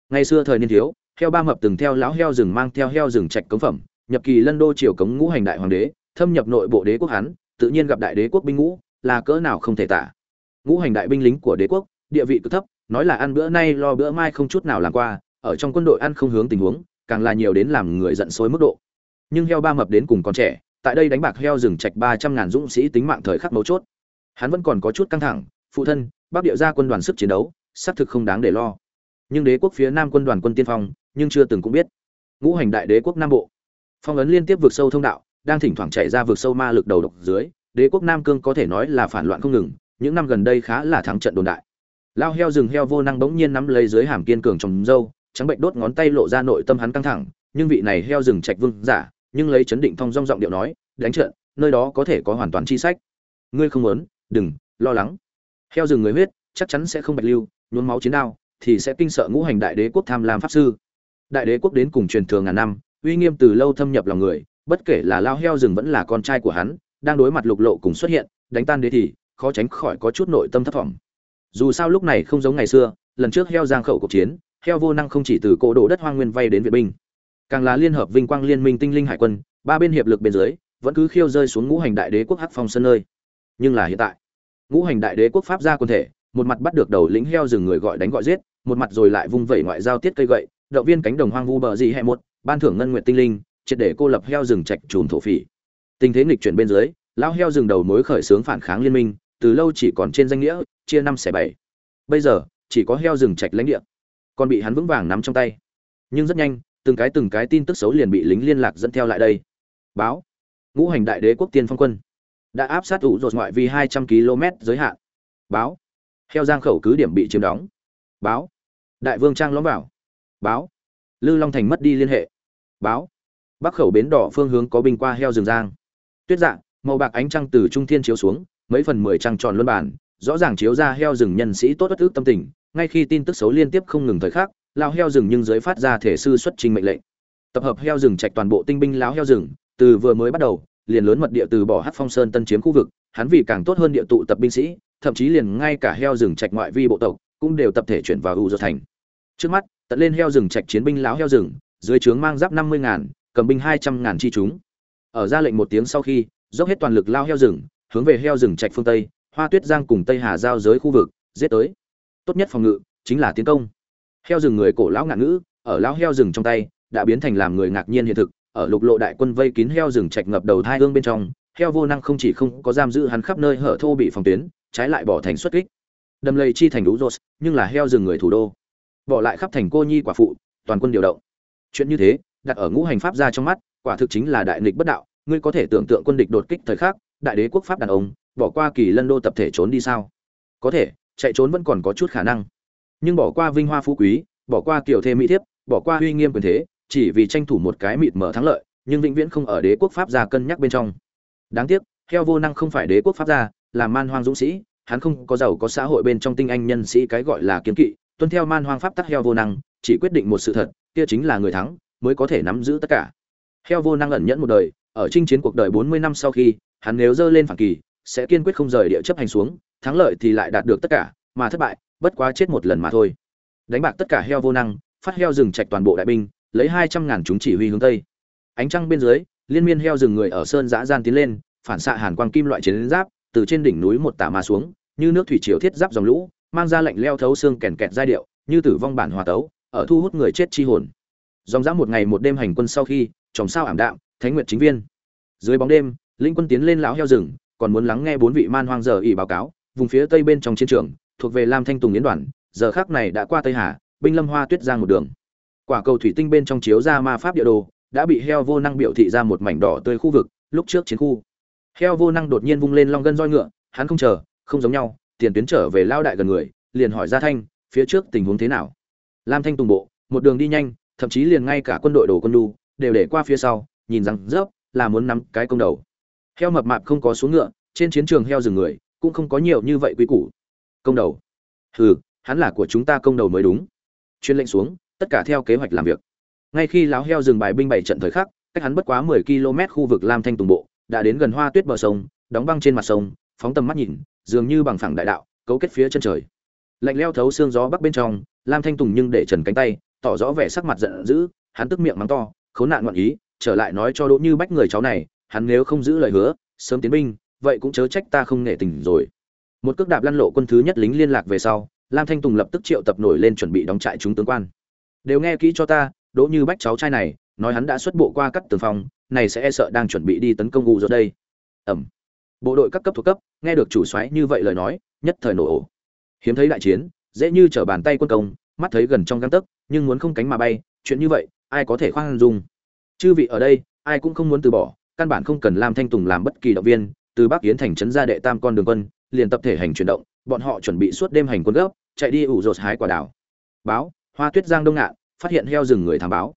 Ngày xưa thời niên thiếu, heo ba mập từng theo lão heo rừng mang theo heo rừng trạch cống phẩm, nhập kỳ lân đô triều cống ngũ hành đại hoàng đế, thâm nhập nội bộ đế quốc hắn, tự nhiên gặp đại đế quốc binh ngũ, là cỡ nào không thể tả. Ngũ hành đại binh lính của đế quốc, địa vị cực thấp, nói là ăn bữa nay lo bữa mai không chút nào làm qua ở trong quân đội ăn không hướng tình huống, càng là nhiều đến làm người giận sôi mức độ. Nhưng heo ba mập đến cùng còn trẻ, tại đây đánh bạc heo rừng trạch ba trăm ngàn dũng sĩ tính mạng thời khắc mấu chốt. Hắn vẫn còn có chút căng thẳng, phụ thân, bắc địa ra quân đoàn sức chiến đấu, xác thực không đáng để lo. Nhưng đế quốc phía nam quân đoàn quân tiên phong, nhưng chưa từng cũng biết. Ngũ hành đại đế quốc nam bộ. Phong ấn liên tiếp vượt sâu thông đạo, đang thỉnh thoảng chạy ra vượt sâu ma lực đầu độc dưới, đế quốc nam cương có thể nói là phản loạn không ngừng, những năm gần đây khá là thắng trận đồn đại. Lao heo rừng heo vô năng bỗng nhiên nắm lấy dưới hàm kiên cường trồng dâu trắng bệnh đốt ngón tay lộ ra nội tâm hắn căng thẳng, nhưng vị này heo rừng trạch vương giả, nhưng lấy chấn định thong dong giọng điệu nói, đánh trận, nơi đó có thể có hoàn toàn chi sách. Ngươi không muốn, đừng, lo lắng. Heo rừng người huyết, chắc chắn sẽ không bạch lưu, nhuốm máu chiến đao, thì sẽ kinh sợ ngũ hành đại đế quốc tham lam pháp sư. Đại đế quốc đến cùng truyền thường ngàn năm, uy nghiêm từ lâu thâm nhập lòng người, bất kể là lao heo rừng vẫn là con trai của hắn, đang đối mặt lục lộ cùng xuất hiện, đánh tan đế thì, khó tránh khỏi có chút nội tâm thất vọng dù sao lúc này không giống ngày xưa, lần trước heo giang khẩu cuộc chiến heo vô năng không chỉ từ cỗ đổ đất hoang nguyên vay đến viện binh càng là liên hợp vinh quang liên minh tinh linh hải quân, ba bên hiệp lực bên dưới, vẫn cứ khiêu rơi xuống ngũ hành đại đế quốc hắc phong sân nơi. Nhưng là hiện tại, ngũ hành đại đế quốc pháp ra quân thể, một mặt bắt được đầu lĩnh heo rừng người gọi đánh gọi giết, một mặt rồi lại vung vẩy ngoại giao tiết cây gậy, động viên cánh đồng hoang vu bờ dị hẹ một, ban thưởng ngân nguyện tinh linh, triệt để cô lập heo rừng trạch trùn thổ phỉ. Tình thế nghịch chuyển bên dưới lao heo rừng đầu mối khởi xướng phản kháng liên minh, từ lâu chỉ còn trên danh nghĩa, chia năm xẻ bảy. Bây giờ, chỉ có heo rừng trạch lãnh địa còn bị hắn vững vàng nắm trong tay. Nhưng rất nhanh, từng cái từng cái tin tức xấu liền bị lính liên lạc dẫn theo lại đây. Báo. Ngũ hành đại đế quốc tiên phong quân. Đã áp sát ủ rột ngoại vi hai trăm km giới hạn. Báo. Heo giang khẩu cứ điểm bị chiếm đóng. Báo. Đại vương trang lõm vào. Báo. Lư long thành mất đi liên hệ. Báo. Bắc khẩu bến đỏ phương hướng có binh qua heo rừng giang. Tuyết dạng màu bạc ánh trăng từ trung thiên chiếu xuống, mấy phần mười trăng tròn luân bản rõ ràng chiếu ra heo rừng nhân sĩ tốt bất tâm tình ngay khi tin tức xấu liên tiếp không ngừng thời khắc lao heo rừng nhưng dưới phát ra thể sư xuất trình mệnh lệnh. Tập hợp heo rừng trạch toàn bộ tinh binh lao heo rừng, từ vừa mới bắt đầu, liền lớn mật địa từ bỏ hát phong sơn tân chiếm khu vực, hắn vì càng tốt hơn địa tụ tập binh sĩ, thậm chí liền ngay cả heo rừng trạch ngoại vi bộ tộc cũng đều tập thể chuyển vào u dột thành. Trước mắt, tận lên heo rừng trạch chiến binh Lão heo rừng, dưới trướng mang giáp năm mươi ngàn, cầm binh hai trăm ngàn chi chúng. Ở ra lệnh một tiếng sau khi, dốc hết toàn lực lao heo rừng, hướng về heo rừng trạch phương tây, hoa tuyết giang cùng tây hà giao giới khu vực, giết tới tốt nhất phòng ngự chính là tiến công. Heo rừng người cổ lão ngạn ngữ, ở lão heo rừng trong tay, đã biến thành làm người ngạc nhiên hiện thực. Ở lục lộ đại quân vây kín heo rừng trạch ngập đầu thai hương bên trong, heo vô năng không chỉ không có giam giữ hắn khắp nơi hở thô bị phòng tuyến, trái lại bỏ thành xuất kích. Đâm lây chi thành đủ rột, nhưng là heo rừng người thủ đô. Bỏ lại khắp thành cô nhi quả phụ, toàn quân điều động. Chuyện như thế, đặt ở ngũ hành pháp ra trong mắt, quả thực chính là đại nghịch bất đạo. Ngươi có thể tưởng tượng quân địch đột kích thời khắc, đại đế quốc pháp đàn ông, bỏ qua kỳ lân đô tập thể trốn đi sao? Có thể chạy trốn vẫn còn có chút khả năng. Nhưng bỏ qua vinh hoa phú quý, bỏ qua kiểu thê mỹ thiếp, bỏ qua uy nghiêm quyền thế, chỉ vì tranh thủ một cái mịt mở thắng lợi, nhưng vĩnh viễn không ở đế quốc pháp gia cân nhắc bên trong. Đáng tiếc heo vô năng không phải đế quốc pháp gia, là man hoang dũng sĩ, hắn không có giàu có xã hội bên trong tinh anh nhân sĩ cái gọi là kiếm kỵ, tuân theo man hoang pháp tắc heo vô năng, chỉ quyết định một sự thật, kia chính là người thắng, mới có thể nắm giữ tất cả. Heo vô năng ẩn nhẫn một đời, ở chinh chiến cuộc đời 40 năm sau khi, hắn nếu dơ lên phản kỳ, sẽ kiên quyết không rời địa chấp hành xuống thắng lợi thì lại đạt được tất cả, mà thất bại, bất quá chết một lần mà thôi. Đánh bạc tất cả heo vô năng, phát heo rừng trạch toàn bộ đại binh, lấy hai trăm ngàn chúng chỉ huy hướng tây. Ánh trăng bên dưới, liên miên heo rừng người ở sơn giã gian tiến lên, phản xạ hàn quang kim loại chiến giáp, từ trên đỉnh núi một tả mà xuống, như nước thủy triều thiết giáp dòng lũ, mang ra lệnh leo thấu xương kèn kẹt giai điệu, như tử vong bản hòa tấu, ở thu hút người chết chi hồn. Dòng dã một ngày một đêm hành quân sau khi, chòm sao ảm đạm, thánh nguyện chính viên. Dưới bóng đêm, linh quân tiến lên lão heo rừng, còn muốn lắng nghe bốn vị man hoang giờ ỉ báo cáo vùng phía tây bên trong chiến trường, thuộc về lam thanh tùng yến đoàn, giờ khác này đã qua tây hà, binh lâm hoa tuyết giang một đường. Quả cầu thủy tinh bên trong chiếu ra ma pháp địa đồ, đã bị heo vô năng biểu thị ra một mảnh đỏ tươi khu vực, lúc trước chiến khu. Heo vô năng đột nhiên vung lên long gân roi ngựa, hắn không chờ, không giống nhau, tiền tuyến trở về lao đại gần người, liền hỏi ra thanh, phía trước tình huống thế nào? Lam thanh tùng bộ, một đường đi nhanh, thậm chí liền ngay cả quân đội đồ quân đu đều để qua phía sau, nhìn rằng rớp là muốn nắm cái công đầu. Heo mập mạp không có xuống ngựa, trên chiến trường heo dừng người cũng không có nhiều như vậy quý củ. Công đầu. Hừ, hắn là của chúng ta công đầu mới đúng. Chuyên lệnh xuống, tất cả theo kế hoạch làm việc. Ngay khi láo heo dừng bài binh bảy trận thời khắc, cách hắn bất quá 10 km khu vực lam thanh tùng bộ, đã đến gần hoa tuyết bờ sông, đóng băng trên mặt sông, phóng tầm mắt nhìn, dường như bằng phẳng đại đạo, cấu kết phía chân trời. Lạnh leo thấu xương gió bắc bên trong, lam thanh tùng nhưng để trần cánh tay, tỏ rõ vẻ sắc mặt giận dữ, hắn tức miệng mắng to, khốn nạn ngoạn ý, trở lại nói cho đỗ như bách người cháu này, hắn nếu không giữ lời hứa, sớm tiến binh vậy cũng chớ trách ta không nể tình rồi. Một cước đạp lăn lộ quân thứ nhất lính liên lạc về sau, lam thanh tùng lập tức triệu tập nổi lên chuẩn bị đóng trại chúng tướng quan. Đều nghe kỹ cho ta, đỗ như bách cháu trai này, nói hắn đã xuất bộ qua cắt tường phòng, này sẽ e sợ đang chuẩn bị đi tấn công u rồi đây. Ẩm. Bộ đội các cấp thuộc cấp, nghe được chủ soái như vậy lời nói, nhất thời nổ ổ. Hiếm thấy đại chiến, dễ như trở bàn tay quân công, mắt thấy gần trong găng tấc, nhưng muốn không cánh mà bay, chuyện như vậy, ai có thể khoan dung? Chư vị ở đây, ai cũng không muốn từ bỏ, căn bản không cần lam thanh tùng làm bất kỳ động viên từ bắc yến thành trấn ra đệ tam con đường quân, liền tập thể hành chuyển động, bọn họ chuẩn bị suốt đêm hành quân gấp, chạy đi ủ rột hái quả đảo báo, hoa tuyết giang đông ngạn, phát hiện heo rừng người thám báo.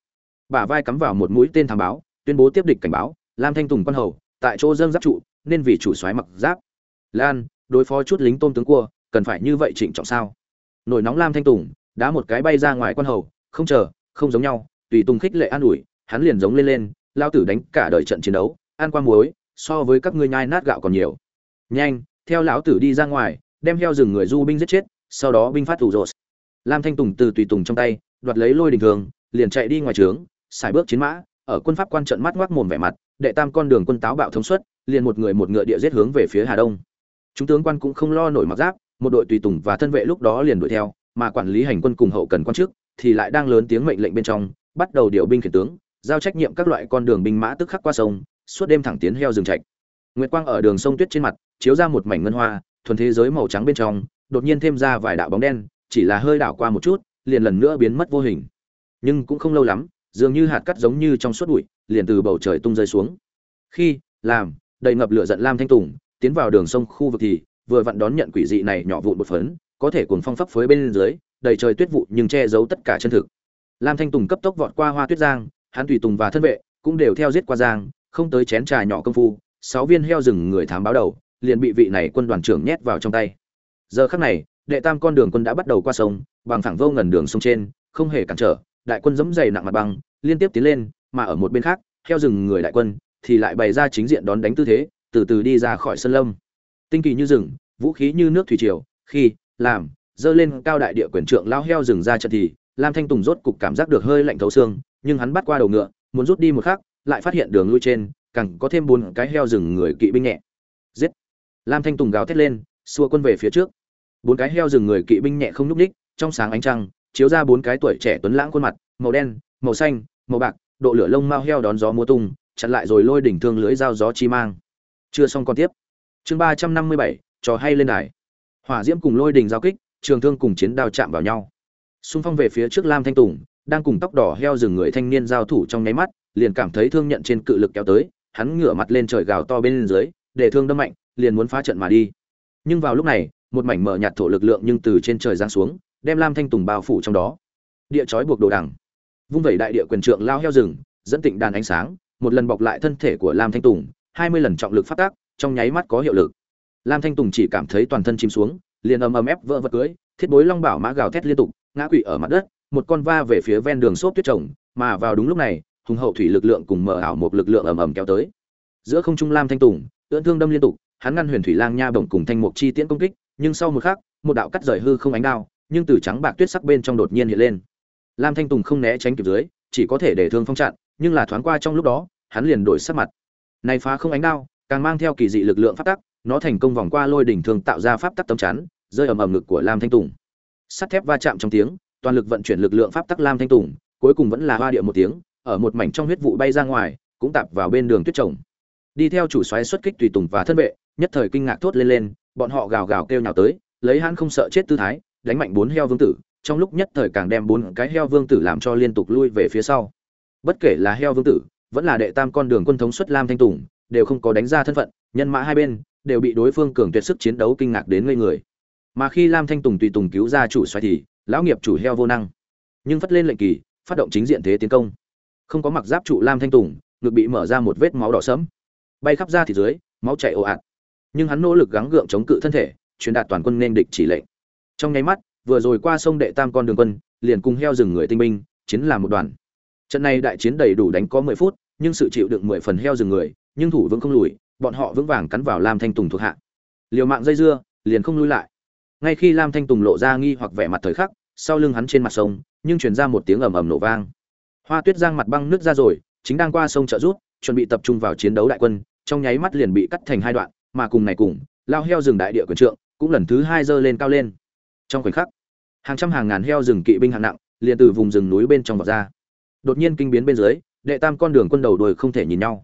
Bả vai cắm vào một mũi tên thám báo, tuyên bố tiếp địch cảnh báo, lam thanh tùng quân hầu, tại chỗ dâng giáp trụ, nên vì chủ soái mặc giáp. Lan, đối phó chút lính tôm tướng cua, cần phải như vậy trịnh trọng sao? Nổi nóng lam thanh tùng, đá một cái bay ra ngoài quan hầu, không chờ, không giống nhau, tùy tùng khích lệ an ủi, hắn liền giống lên lên, lao tử đánh cả đời trận chiến đấu An qua muối so với các ngươi nhai nát gạo còn nhiều. Nhanh, theo lão tử đi ra ngoài, đem heo rừng người du binh giết chết, sau đó binh phát thủ rột lam thanh tùng từ tùy tùng trong tay, đoạt lấy lôi đình thường, liền chạy đi ngoài trướng, xài bước chiến mã, ở quân pháp quan trận mắt ngoác mồm vẻ mặt, đệ tam con đường quân táo bạo thống suất, liền một người một ngựa địa giết hướng về phía hà đông. Chúng tướng quan cũng không lo nổi mặc giáp, một đội tùy tùng và thân vệ lúc đó liền đuổi theo, mà quản lý hành quân cùng hậu cần quan chức thì lại đang lớn tiếng mệnh lệnh bên trong, bắt đầu điều binh khiển tướng, giao trách nhiệm các loại con đường binh mã tức khắc qua sông suốt đêm thẳng tiến heo rừng trạch. Nguyệt quang ở đường sông tuyết trên mặt, chiếu ra một mảnh ngân hoa, thuần thế giới màu trắng bên trong, đột nhiên thêm ra vài đạo bóng đen, chỉ là hơi đảo qua một chút, liền lần nữa biến mất vô hình. Nhưng cũng không lâu lắm, dường như hạt cắt giống như trong suốt bụi, liền từ bầu trời tung rơi xuống. Khi, làm, đầy ngập lửa giận lam thanh tùng, tiến vào đường sông khu vực thì, vừa vặn đón nhận quỷ dị này nhỏ vụn một phấn, có thể cuồng phong pháp phới bên dưới, đầy trời tuyết vụ nhưng che giấu tất cả chân thực. Lam thanh tùng cấp tốc vọt qua hoa tuyết giang, hắn tùy tùng và thân vệ, cũng đều theo giết qua giang không tới chén trà nhỏ công phu, sáu viên heo rừng người thám báo đầu, liền bị vị này quân đoàn trưởng nhét vào trong tay. Giờ khắc này, đệ tam con đường quân đã bắt đầu qua sông, bằng thẳng vô ngần đường sông trên, không hề cản trở, đại quân dẫm dày nặng mặt băng, liên tiếp tiến lên, mà ở một bên khác, heo rừng người đại quân thì lại bày ra chính diện đón đánh tư thế, từ từ đi ra khỏi sân lâm. Tinh kỳ như rừng, vũ khí như nước thủy triều, khi, làm, dơ lên cao đại địa quyền trượng lao heo rừng ra trận thì, lam thanh tùng rốt cục cảm giác được hơi lạnh thấu xương, nhưng hắn bắt qua đầu ngựa, muốn rút đi một khắc lại phát hiện đường lui trên, càng có thêm bốn cái heo rừng người kỵ binh nhẹ. Giết! Lam thanh tùng gào thét lên, xua quân về phía trước. Bốn cái heo rừng người kỵ binh nhẹ không nhúc ních trong sáng ánh trăng, chiếu ra bốn cái tuổi trẻ tuấn lãng khuôn mặt, màu đen, màu xanh, màu bạc, độ lửa lông mao heo đón gió mua tung, chặn lại rồi lôi đỉnh thương lưới dao gió chi mang. Chưa xong còn tiếp. Chương ba trăm năm mươi bảy, trò hay lên đài. Hỏa diễm cùng lôi đỉnh giao kích, trường thương cùng chiến đao chạm vào nhau. Xung phong về phía trước lam thanh tùng, đang cùng tóc đỏ heo rừng người thanh niên giao thủ trong nháy mắt liền cảm thấy thương nhận trên cự lực kéo tới, hắn ngửa mặt lên trời gào to bên dưới, để thương đâm mạnh, liền muốn phá trận mà đi. Nhưng vào lúc này, một mảnh mở nhạt thổ lực lượng nhưng từ trên trời giáng xuống, đem lam thanh tùng bao phủ trong đó. Địa chói buộc đồ đằng. Vung vẩy đại địa quyền trượng lao heo rừng, dẫn tịnh đàn ánh sáng, một lần bọc lại thân thể của lam thanh tùng, hai mươi lần trọng lực phát tác, trong nháy mắt có hiệu lực. Lam thanh tùng chỉ cảm thấy toàn thân chìm xuống, liền ầm ầm ép vỡ vật cưới, thiết bối long bảo mã gào thét liên tục, ngã quỵ ở mặt đất, một con va về phía ven đường xốp tuyết trồng, mà vào đúng lúc này hùng hậu thủy lực lượng cùng mở ảo một lực lượng ầm ầm kéo tới. Giữa không trung lam thanh tùng, ưỡn thương đâm liên tục, hắn ngăn huyền thủy lang nha bổng cùng thanh mục chi tiễn công kích, nhưng sau một khắc, một đạo cắt rời hư không ánh đao, nhưng từ trắng bạc tuyết sắc bên trong đột nhiên hiện lên. Lam thanh tùng không né tránh kịp dưới, chỉ có thể để thương phong chặn, nhưng là thoáng qua trong lúc đó, hắn liền đổi sắc mặt. Này phá không ánh đao, càng mang theo kỳ dị lực lượng pháp tắc, nó thành công vòng qua lôi đỉnh thương tạo ra pháp tắc tấm chắn, rơi ầm ầm ngực của lam thanh tùng. Sắt thép va chạm trong tiếng, toàn lực vận chuyển lực lượng pháp tắc lam thanh tùng, cuối cùng vẫn là hoa địa một tiếng ở một mảnh trong huyết vụ bay ra ngoài, cũng tạp vào bên đường tuyết trồng. Đi theo chủ xoáy xuất kích tùy tùng và thân vệ, nhất thời kinh ngạc thốt lên lên, bọn họ gào gào kêu nhào tới, lấy hắn không sợ chết tư thái, đánh mạnh bốn heo vương tử, trong lúc nhất thời càng đem bốn cái heo vương tử làm cho liên tục lui về phía sau. Bất kể là heo vương tử, vẫn là đệ tam con đường quân thống xuất lam thanh tùng, đều không có đánh ra thân phận, nhân mã hai bên, đều bị đối phương cường tuyệt sức chiến đấu kinh ngạc đến ngây người. Mà khi lam thanh tùng tùy tùng cứu ra chủ xoáy thì, lão nghiệp chủ heo vô năng. Nhưng phất lên lệnh kỳ, phát động chính diện thế tiến công không có mặc giáp trụ lam thanh tùng, ngực bị mở ra một vết máu đỏ sẫm. Bay khắp ra thì dưới, máu chảy ồ ạt. Nhưng hắn nỗ lực gắng gượng chống cự thân thể, truyền đạt toàn quân nên địch chỉ lệnh. Trong nháy mắt, vừa rồi qua sông đệ tam con đường quân, liền cùng heo rừng người tinh binh, chiến làm một đoàn. Trận này đại chiến đầy đủ đánh có mười phút, nhưng sự chịu đựng mười phần heo rừng người, nhưng thủ vững không lùi, bọn họ vững vàng cắn vào lam thanh tùng thuộc hạ. Liều mạng dây dưa, liền không lui lại. Ngay khi lam thanh tùng lộ ra nghi hoặc vẻ mặt thời khắc, sau lưng hắn trên mặt sông, nhưng truyền ra một tiếng ầm ầm nổ vang hoa tuyết giang mặt băng nước ra rồi, chính đang qua sông trợ rút chuẩn bị tập trung vào chiến đấu đại quân, trong nháy mắt liền bị cắt thành hai đoạn, mà cùng này cùng, lao heo rừng đại địa quyền trượng, cũng lần thứ hai dơ lên cao lên. Trong khoảnh khắc, hàng trăm hàng ngàn heo rừng kỵ binh hạng nặng, liền từ vùng rừng núi bên trong vọt ra. Đột nhiên kinh biến bên dưới, đệ tam con đường quân đầu đuôi không thể nhìn nhau.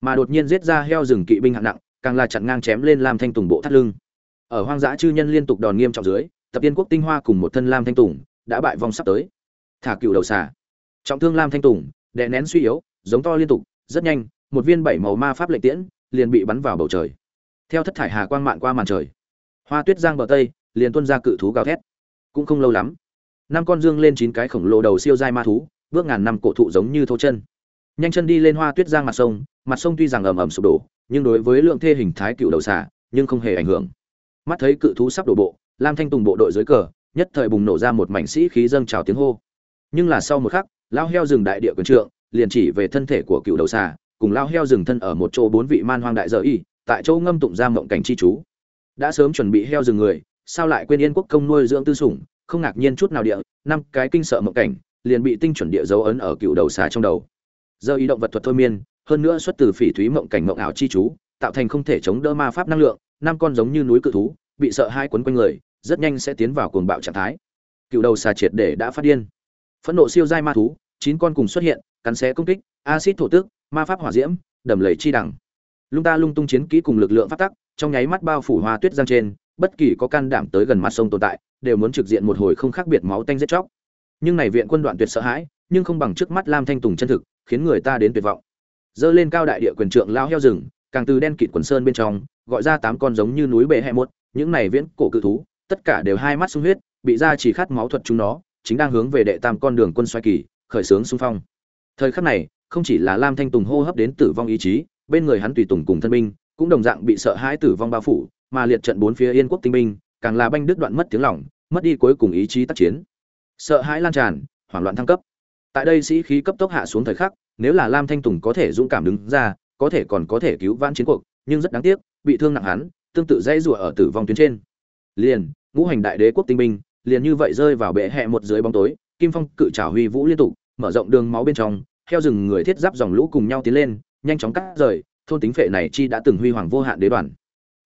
Mà đột nhiên giết ra heo rừng kỵ binh hạng nặng, càng là chặn ngang chém lên lam thanh tùng bộ thắt lưng. Ở hoang dã chư nhân liên tục đòn nghiêm trọng dưới, tập tiên quốc tinh hoa cùng một thân lam thanh tùng, đã bại vong sắp tới. Thả cựu đầu xà trọng thương lam thanh tùng, đè nén suy yếu, giống to liên tục, rất nhanh, một viên bảy màu ma pháp lệnh tiễn liền bị bắn vào bầu trời. Theo thất thải hà quang mạn qua màn trời, hoa tuyết giang bờ tây liền tuân ra cự thú gào thét. Cũng không lâu lắm, năm con dương lên chín cái khổng lồ đầu siêu dai ma thú, bước ngàn năm cổ thụ giống như thô chân. Nhanh chân đi lên hoa tuyết giang mặt sông mặt sông tuy rằng ầm ầm sụp đổ, nhưng đối với lượng thê hình thái cựu đầu xả nhưng không hề ảnh hưởng. Mắt thấy cự thú sắp đổ bộ, lam thanh tùng bộ đội dưới cờ, nhất thời bùng nổ ra một mảnh sĩ khí dâng trào tiếng hô. Nhưng là sau một khắc lao heo rừng đại địa quyền trượng, liền chỉ về thân thể của cựu đầu xà, cùng lao heo rừng thân ở một chỗ bốn vị man hoang đại dở y, tại chỗ ngâm tụng ra mộng cảnh chi chú. Đã sớm chuẩn bị heo rừng người, sao lại quên yên quốc công nuôi dưỡng tư sủng, không ngạc nhiên chút nào địa, năm cái kinh sợ mộng cảnh, liền bị tinh chuẩn địa dấu ấn ở cựu đầu xà trong đầu. Giờ ý động vật thuật thôi miên, hơn nữa xuất từ phỉ thúy mộng cảnh mộng ảo chi chú, tạo thành không thể chống đỡ ma pháp năng lượng, năm con giống như núi cự thú, bị sợ hai quấn quanh người, rất nhanh sẽ tiến vào cuồng bạo trạng thái. Cựu đầu xà triệt để đã phát điên phẫn nộ siêu giai ma thú, chín con cùng xuất hiện, cắn xé công kích acid thổ tức, ma pháp hỏa diễm, đầm lầy chi đẳng. Lung ta lung tung chiến kỹ cùng lực lượng phát tắc, trong nháy mắt bao phủ hoa tuyết giang trên, bất kỳ có can đảm tới gần mặt sông tồn tại, đều muốn trực diện một hồi không khác biệt máu tanh giết chóc. Nhưng này viện quân đoạn tuyệt sợ hãi, nhưng không bằng trước mắt lam thanh tùng chân thực, khiến người ta đến tuyệt vọng. Dơ lên cao đại địa quyền trượng lao heo rừng, càng từ đen kịt quần sơn bên trong, gọi ra tám con giống như núi bệ hẹ muốt những này viễn cổ cự thú, tất cả đều hai mắt sung huyết, bị ra chỉ khát máu thuật chúng nó chính đang hướng về đệ tam con đường quân xoay kỳ, khởi xướng xung phong. Thời khắc này, không chỉ là lam thanh tùng hô hấp đến tử vong ý chí, bên người hắn tùy tùng cùng thân binh, cũng đồng dạng bị sợ hãi tử vong bao phủ, mà liệt trận bốn phía yên quốc tinh binh, càng là banh đứt đoạn mất tiếng lỏng mất đi cuối cùng ý chí tác chiến. Sợ hãi lan tràn, hoảng loạn thăng cấp. Tại đây sĩ khí cấp tốc hạ xuống thời khắc, nếu là lam thanh tùng có thể dũng cảm đứng ra, có thể còn có thể cứu vãn chiến cuộc, nhưng rất đáng tiếc, bị thương nặng hắn, tương tự dãy rủa ở tử vong tuyến trên. Liền, ngũ hành đại đế quốc tinh binh liền như vậy rơi vào bệ hẹ một dưới bóng tối, kim phong cự trảo huy vũ liên tục, mở rộng đường máu bên trong theo rừng người thiết giáp dòng lũ cùng nhau tiến lên, nhanh chóng cắt rời, thôn tính phệ này chi đã từng huy hoàng vô hạn đế đoàn.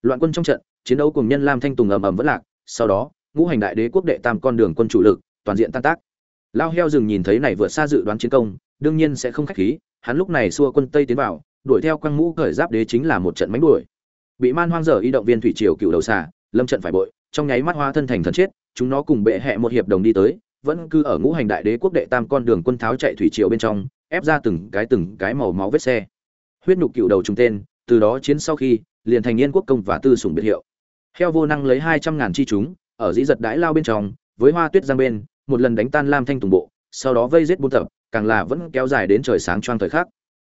Loạn quân trong trận, chiến đấu cùng nhân lam thanh tùng ầm ầm vẫn lạc, sau đó, ngũ hành đại đế quốc đệ tam con đường quân chủ lực, toàn diện tan tác. Lao heo rừng nhìn thấy này vượt xa dự đoán chiến công, đương nhiên sẽ không khách khí, hắn lúc này xua quân tây tiến vào, đuổi theo quang mũ cởi giáp đế chính là một trận mánh đuổi. Bị man hoang dở y động viên thủy triều cựu đầu xà, lâm trận phải bội, trong nháy mắt hoa thân thành thần chết chúng nó cùng bệ hẹ một hiệp đồng đi tới, vẫn cứ ở ngũ hành đại đế quốc đệ tam con đường quân tháo chạy thủy triều bên trong, ép ra từng cái từng cái màu máu vết xe. Huyết nhục cựu đầu trùng tên, từ đó chiến sau khi, liền thành yên quốc công và tư sủng biệt hiệu. Heo vô năng lấy hai trăm ngàn chi chúng, ở dĩ giật đãi lao bên trong, với hoa tuyết giang bên, một lần đánh tan lam thanh tùng bộ, sau đó vây giết buôn tập, càng là vẫn kéo dài đến trời sáng choang thời khắc.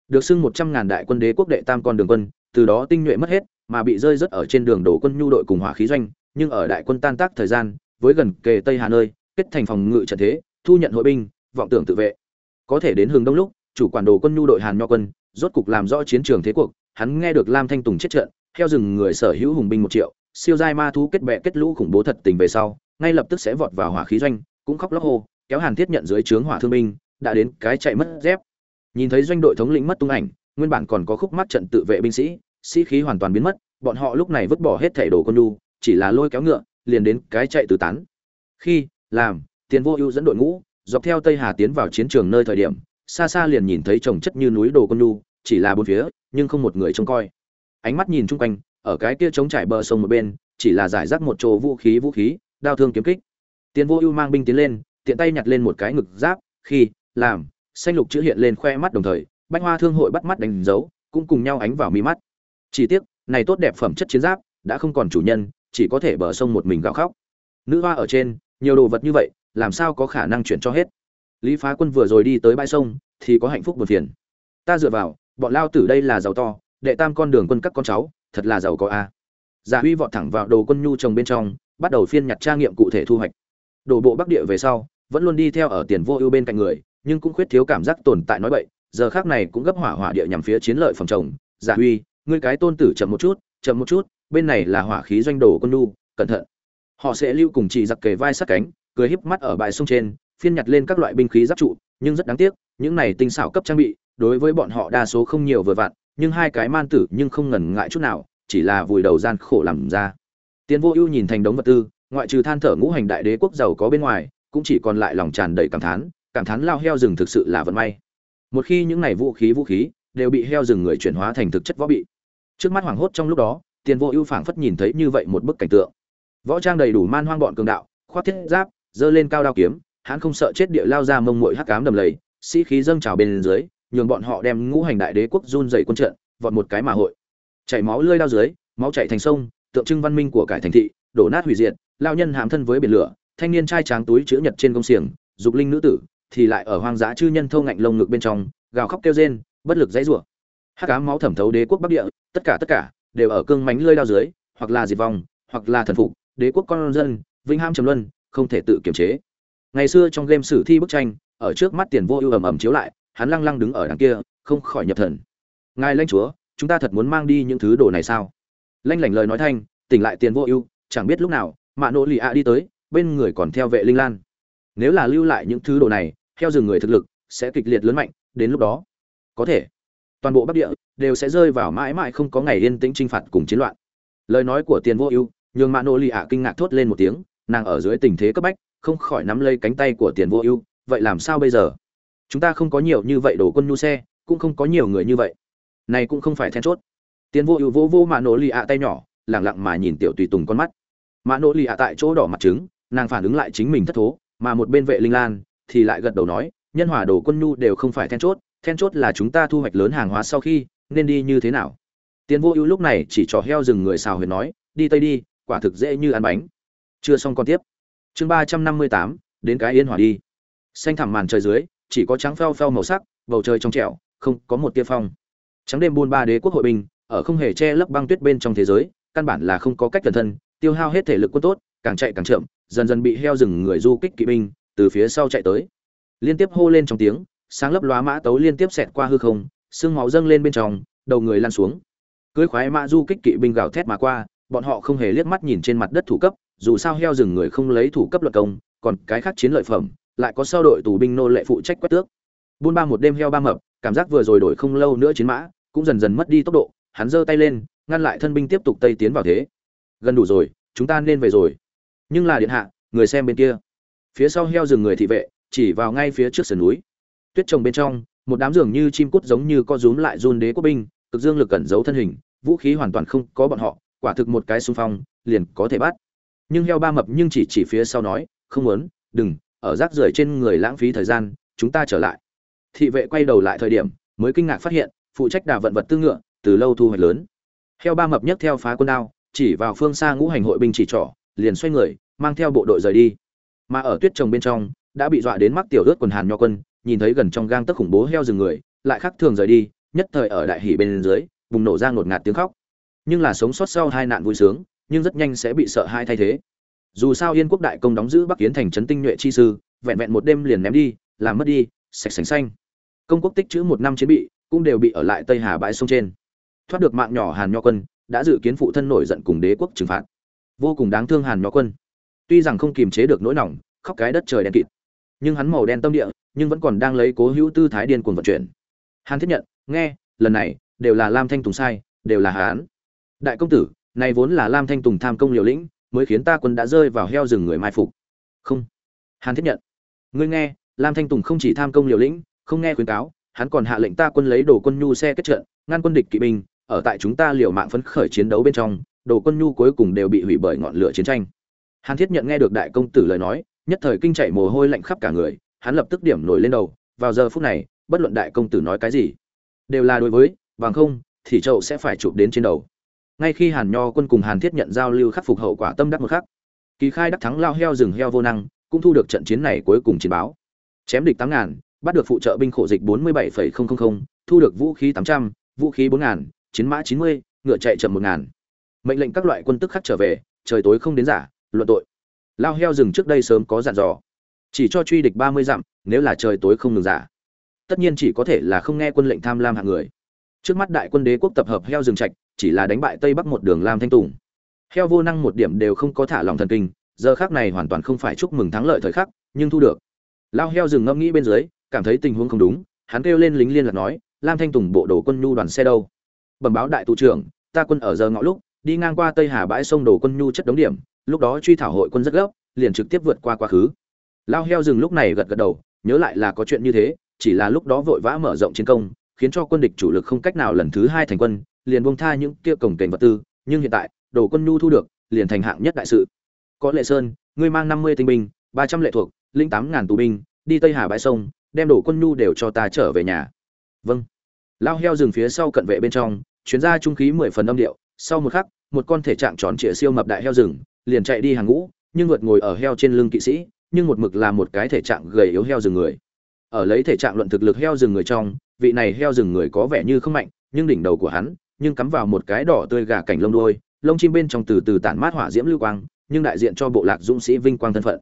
Được xưng một trăm ngàn đại quân đế quốc đệ tam con đường quân, từ đó tinh nhuệ mất hết, mà bị rơi rớt ở trên đường đổ quân nhu đội cùng hỏa khí doanh, nhưng ở đại quân tan tác thời gian với gần kề tây hà nơi, kết thành phòng ngự trận thế, thu nhận hội binh, vọng tưởng tự vệ. Có thể đến hướng đông lúc, chủ quản đồ quân nhu đội hàn nho quân, rốt cục làm rõ chiến trường thế cuộc, hắn nghe được lam thanh tùng chết trận theo rừng người sở hữu hùng binh một triệu, siêu giai ma thú kết bè kết lũ khủng bố thật tình về sau, ngay lập tức sẽ vọt vào hỏa khí doanh, cũng khóc lóc hô, kéo hàn thiết nhận dưới trướng hỏa thương binh, đã đến cái chạy mất dép. Nhìn thấy doanh đội thống lĩnh mất tung ảnh, nguyên bản còn có khúc mắt trận tự vệ binh sĩ sĩ khí hoàn toàn biến mất, bọn họ lúc này vứt bỏ hết thảy đồ quân nhu, chỉ là lôi kéo ngựa liền đến cái chạy tứ tán. Khi, làm, tiền vô ưu dẫn đội ngũ, dọc theo tây hà tiến vào chiến trường nơi thời điểm, xa xa liền nhìn thấy trồng chất như núi đồ quân nhu, chỉ là bốn phía, nhưng không một người trông coi. Ánh mắt nhìn chung quanh, ở cái kia trống trải bờ sông một bên, chỉ là giải rác một chỗ vũ khí vũ khí, đao thương kiếm kích. Tiền vô ưu mang binh tiến lên, tiện tay nhặt lên một cái ngực giáp, khi, làm, xanh lục chữ hiện lên khoe mắt đồng thời, bách hoa thương hội bắt mắt đánh dấu, cũng cùng nhau ánh vào mi mắt. Chỉ tiếc, này tốt đẹp phẩm chất chiến giáp, đã không còn chủ nhân chỉ có thể bờ sông một mình gào khóc. Nữ hoa ở trên, nhiều đồ vật như vậy, làm sao có khả năng chuyển cho hết? Lý phá quân vừa rồi đi tới bãi sông, thì có hạnh phúc buồn phiền. Ta dựa vào, bọn lao tử đây là giàu to, đệ tam con đường quân các con cháu, thật là giàu có a. Giả huy vọt thẳng vào đồ quân nhu trồng bên trong, bắt đầu phiên nhặt tra nghiệm cụ thể thu hoạch. Đổ bộ bắc địa về sau, vẫn luôn đi theo ở tiền vô ưu bên cạnh người, nhưng cũng khuyết thiếu cảm giác tồn tại nói bậy, giờ khác này cũng gấp hỏa hỏa địa nhằm phía chiến lợi phòng trồng. Giả huy, ngươi cái tôn tử chậm một chút, chậm một chút bên này là hỏa khí doanh đồ quân nu, cẩn thận. Họ sẽ lưu cùng chị giặc kề vai sát cánh cười híp mắt ở bãi sông trên phiên nhặt lên các loại binh khí giáp trụ nhưng rất đáng tiếc những này tinh xảo cấp trang bị đối với bọn họ đa số không nhiều vừa vặn nhưng hai cái man tử nhưng không ngần ngại chút nào chỉ là vùi đầu gian khổ làm ra. Tiến vô ưu nhìn thành đống vật tư ngoại trừ than thở ngũ hành đại đế quốc giàu có bên ngoài cũng chỉ còn lại lòng tràn đầy cảm thán cảm thán lao heo rừng thực sự là vận may. Một khi những này vũ khí vũ khí đều bị heo rừng người chuyển hóa thành thực chất võ bị. Trước mắt hoảng hốt trong lúc đó tiền vô ưu phảng phất nhìn thấy như vậy một bức cảnh tượng. Võ trang đầy đủ man hoang bọn cường đạo, khoác thiết giáp dơ lên cao đao kiếm, hắn không sợ chết địa lao ra mông muội hắc cám đầm lầy, sĩ khí dâng trào bên dưới, nhường bọn họ đem ngũ hành đại đế quốc run dày quân trận, vọt một cái mà hội. Chảy máu lơi đao dưới, máu chảy thành sông, tượng trưng văn minh của cải thành thị, đổ nát hủy diệt, lao nhân hàm thân với biển lửa, thanh niên trai tráng túi chữ nhật trên công xiềng, dục linh nữ tử, thì lại ở hoang dã chư nhân thâu ngạnh lông ngực bên trong, gào khóc kêu rên, bất lực dãy rủa. Hắc ám máu thẩm thấu đế quốc bắc địa, tất cả tất cả đều ở cương mánh lơi đao dưới, hoặc là diệt vong, hoặc là thần phục, đế quốc con dân, vinh ham trầm luân, không thể tự kiềm chế. Ngày xưa trong game sử thi bức tranh, ở trước mắt tiền vô ưu ầm ầm chiếu lại, hắn lăng lăng đứng ở đằng kia, không khỏi nhập thần. Ngài lãnh chúa, chúng ta thật muốn mang đi những thứ đồ này sao? Lanh lảnh lời nói thanh, tỉnh lại tiền vô ưu, chẳng biết lúc nào, mạ nỗ lì ạ đi tới, bên người còn theo vệ linh lan. Nếu là lưu lại những thứ đồ này, theo rừng người thực lực, sẽ kịch liệt lớn mạnh, đến lúc đó, có thể toàn bộ bắc địa đều sẽ rơi vào mãi mãi không có ngày yên tĩnh chinh phạt cùng chiến loạn. Lời nói của tiền vô ưu, nhường mạ nô lì ạ kinh ngạc thốt lên một tiếng, nàng ở dưới tình thế cấp bách, không khỏi nắm lấy cánh tay của tiền vô ưu, vậy làm sao bây giờ? Chúng ta không có nhiều như vậy đổ quân nhu xe, cũng không có nhiều người như vậy. Này cũng không phải then chốt. Tiền vô ưu vô vô mạ nô lì ạ tay nhỏ lẳng lặng mà nhìn tiểu tùy tùng con mắt. Mạ nô lì ạ tại chỗ đỏ mặt trứng, nàng phản ứng lại chính mình thất thố, mà một bên vệ linh lan thì lại gật đầu nói nhân hòa đồ quân nhu đều không phải then chốt then chốt là chúng ta thu hoạch lớn hàng hóa sau khi, nên đi như thế nào? Tiến vô ưu lúc này chỉ trò heo rừng người xào huyền nói, đi tây đi, quả thực dễ như ăn bánh. Chưa xong con tiếp. Chương ba trăm năm mươi tám, đến cái yên hòa đi. Xanh thẳm màn trời dưới, chỉ có trắng pheo pheo màu sắc, bầu trời trong trẻo, không có một tia phong. Trắng đêm buôn ba đế quốc hội binh ở không hề che lấp băng tuyết bên trong thế giới, căn bản là không có cách cẩn thân tiêu hao hết thể lực quân tốt, càng chạy càng chậm, dần dần bị heo rừng người du kích kỵ binh, từ phía sau chạy tới liên tiếp hô lên trong tiếng, sáng lấp lóa mã tấu liên tiếp xẹt qua hư không xương máu dâng lên bên trong, đầu người lăn xuống. Cưới khoái mã du kích kỵ binh gào thét mà qua, bọn họ không hề liếc mắt nhìn trên mặt đất thủ cấp, dù sao heo rừng người không lấy thủ cấp luật công, còn cái khác chiến lợi phẩm, lại có sau đội tù binh nô lệ phụ trách quét tước. Buôn ba một đêm heo ba mập, cảm giác vừa rồi đổi không lâu nữa chiến mã, cũng dần dần mất đi tốc độ, hắn giơ tay lên, ngăn lại thân binh tiếp tục tây tiến vào thế. Gần đủ rồi, chúng ta nên về rồi. Nhưng là điện hạ, người xem bên kia. Phía sau heo rừng người thị vệ chỉ vào ngay phía trước sườn núi. Tuyết trồng bên trong, một đám dường như chim cút giống như co rúm lại run đế quốc binh, cực dương lực cẩn giấu thân hình, vũ khí hoàn toàn không có bọn họ, quả thực một cái xung phong, liền có thể bắt. Nhưng heo ba mập nhưng chỉ chỉ phía sau nói, không muốn, đừng, ở rác rưởi trên người lãng phí thời gian, chúng ta trở lại. Thị vệ quay đầu lại thời điểm, mới kinh ngạc phát hiện, phụ trách đà vận vật tư ngựa, từ lâu thu hoạch lớn. Heo ba mập nhất theo phá quân đao, chỉ vào phương xa ngũ hành hội binh chỉ trỏ, liền xoay người, mang theo bộ đội rời đi. Mà ở tuyết trồng bên trong đã bị dọa đến mắc tiểu ướt quần hàn nho quân, nhìn thấy gần trong gang tấc khủng bố heo rừng người, lại khắc thường rời đi, nhất thời ở đại hỉ bên dưới, bùng nổ ra ngột ngạt tiếng khóc. Nhưng là sống sót sau hai nạn vui sướng, nhưng rất nhanh sẽ bị sợ hai thay thế. Dù sao yên quốc đại công đóng giữ bắc kiến thành trấn tinh nhuệ chi sư, vẹn vẹn một đêm liền ném đi, làm mất đi, sạch sành xanh. Công quốc tích chữ một năm chiến bị, cũng đều bị ở lại tây hà bãi sông trên. Thoát được mạng nhỏ hàn nho quân, đã dự kiến phụ thân nổi giận cùng đế quốc trừng phạt. Vô cùng đáng thương hàn nho quân. Tuy rằng không kiềm chế được nỗi lòng khóc cái đất trời đen kịt nhưng hắn màu đen tâm địa, nhưng vẫn còn đang lấy cố hữu tư thái điên cuồng vận chuyển. Hàn thiết nhận, nghe, lần này, đều là lam thanh tùng sai, đều là hán. Đại công tử, này vốn là lam thanh tùng tham công liều lĩnh, mới khiến ta quân đã rơi vào heo rừng người mai phục. Không. Hàn thiết nhận, ngươi nghe, lam thanh tùng không chỉ tham công liều lĩnh, không nghe khuyến cáo, hắn còn hạ lệnh ta quân lấy đồ quân nhu xe kết trận, ngăn quân địch kỵ binh, ở tại chúng ta liều mạng phấn khởi chiến đấu bên trong, đồ quân nhu cuối cùng đều bị hủy bởi ngọn lửa chiến tranh. Hàn thiết nhận nghe được đại công tử lời nói nhất thời kinh chạy mồ hôi lạnh khắp cả người, hắn lập tức điểm nổi lên đầu, vào giờ phút này, bất luận đại công tử nói cái gì, đều là đối với, bằng không, thì châu sẽ phải chụp đến trên đầu. Ngay khi hàn nho quân cùng hàn thiết nhận giao lưu khắc phục hậu quả tâm đắc một khắc, kỳ khai đắc thắng lao heo rừng heo vô năng, cũng thu được trận chiến này cuối cùng chiến báo. Chém địch tám ngàn, bắt được phụ trợ binh khổ dịch bốn mươi bảy thu được vũ khí tám trăm, vũ khí bốn ngàn, chiến mã chín mươi, ngựa chạy chậm một ngàn. Mệnh lệnh các loại quân tức khắc trở về, trời tối không đến giả, luận tội lao heo rừng trước đây sớm có dặn dò. Chỉ cho truy địch ba mươi dặm, nếu là trời tối không ngừng giả. Tất nhiên chỉ có thể là không nghe quân lệnh tham lam hạng người. Trước mắt đại quân đế quốc tập hợp heo rừng trạch, chỉ là đánh bại tây bắc một đường lam thanh tùng. Heo vô năng một điểm đều không có thả lòng thần kinh, giờ khác này hoàn toàn không phải chúc mừng thắng lợi thời khắc, nhưng thu được. Lao heo rừng ngẫm nghĩ bên dưới, cảm thấy tình huống không đúng, hắn kêu lên lính liên lạc nói, lam thanh tùng bộ đồ quân nhu đoàn xe đâu? Bẩm báo đại tụ trưởng, ta quân ở giờ ngõ lúc, đi ngang qua tây hà bãi sông đồ quân nhu chất đống điểm lúc đó truy thảo hội quân rất gấp, liền trực tiếp vượt qua quá khứ. Lao heo rừng lúc này gật gật đầu, nhớ lại là có chuyện như thế, chỉ là lúc đó vội vã mở rộng chiến công, khiến cho quân địch chủ lực không cách nào lần thứ hai thành quân, liền buông tha những kia cổng kềnh vật tư, nhưng hiện tại, đồ quân nhu thu được, liền thành hạng nhất đại sự. Có lệ sơn, ngươi mang năm mươi tinh binh, ba trăm lệ thuộc linh tám ngàn tù binh, đi tây hà bãi sông, đem đồ quân nhu đều cho ta trở về nhà. Vâng. Lao heo rừng phía sau cận vệ bên trong, chuyến ra trung khí mười phần âm điệu, sau một khắc, một con thể trạng tròn trịa siêu mập đại heo rừng liền chạy đi hàng ngũ, nhưng vượt ngồi ở heo trên lưng kỵ sĩ, nhưng một mực là một cái thể trạng gầy yếu heo rừng người. Ở lấy thể trạng luận thực lực heo rừng người trong, vị này heo rừng người có vẻ như không mạnh, nhưng đỉnh đầu của hắn, nhưng cắm vào một cái đỏ tươi gà cảnh lông đuôi, lông chim bên trong từ từ tản mát hỏa diễm lưu quang, nhưng đại diện cho bộ lạc dũng sĩ vinh quang thân phận.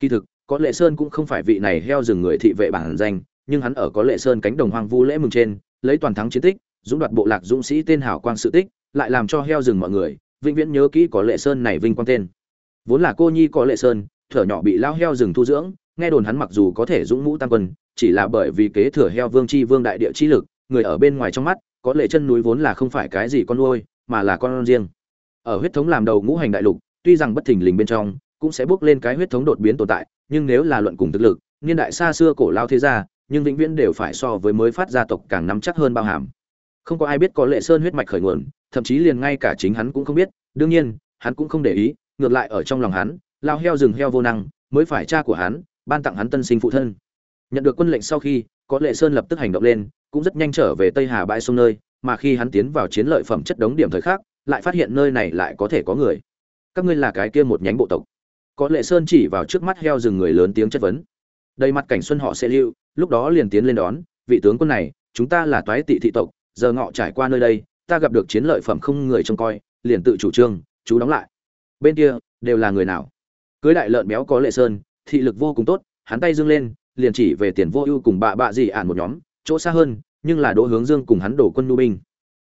Kỳ thực, có lệ sơn cũng không phải vị này heo rừng người thị vệ bản danh, nhưng hắn ở có lệ sơn cánh đồng hoang vu lễ mừng trên, lấy toàn thắng chiến tích, dũng đoạt bộ lạc dũng sĩ tên hảo quang sự tích, lại làm cho heo rừng mọi người vĩnh viễn nhớ kỹ có lệ sơn này vinh quang tên. Vốn là cô nhi có lệ sơn, thở nhỏ bị lao heo rừng thu dưỡng, nghe đồn hắn mặc dù có thể dũng mũ tam quân, chỉ là bởi vì kế thừa heo vương chi vương đại địa chi lực, người ở bên ngoài trong mắt có lệ chân núi vốn là không phải cái gì con nuôi, mà là con riêng. Ở huyết thống làm đầu ngũ hành đại lục, tuy rằng bất thình lình bên trong, cũng sẽ bước lên cái huyết thống đột biến tồn tại, nhưng nếu là luận cùng thực lực, niên đại xa xưa cổ lao thế gia, nhưng vĩnh viễn đều phải so với mới phát gia tộc càng nắm chắc hơn bao hàm. Không có ai biết có lệ sơn huyết mạch khởi nguồn thậm chí liền ngay cả chính hắn cũng không biết, đương nhiên, hắn cũng không để ý, ngược lại ở trong lòng hắn, lao heo rừng heo vô năng, mới phải cha của hắn, ban tặng hắn tân sinh phụ thân. Nhận được quân lệnh sau khi, có lệ sơn lập tức hành động lên, cũng rất nhanh trở về tây hà bãi sông nơi, mà khi hắn tiến vào chiến lợi phẩm chất đống điểm thời khác lại phát hiện nơi này lại có thể có người. Các ngươi là cái kia một nhánh bộ tộc. Có lệ sơn chỉ vào trước mắt heo rừng người lớn tiếng chất vấn. Đầy mặt cảnh xuân họ sẽ lưu, lúc đó liền tiến lên đón, vị tướng quân này, chúng ta là toái tị thị tộc, giờ ngọ trải qua nơi đây ta gặp được chiến lợi phẩm không người trông coi, liền tự chủ trương, chú đóng lại. Bên kia, đều là người nào? Cưới đại lợn béo có lệ sơn, thị lực vô cùng tốt, hắn tay dương lên, liền chỉ về tiền vô ưu cùng bạ bạ gì ản một nhóm, chỗ xa hơn, nhưng là đỗ hướng dương cùng hắn đổ quân nu binh.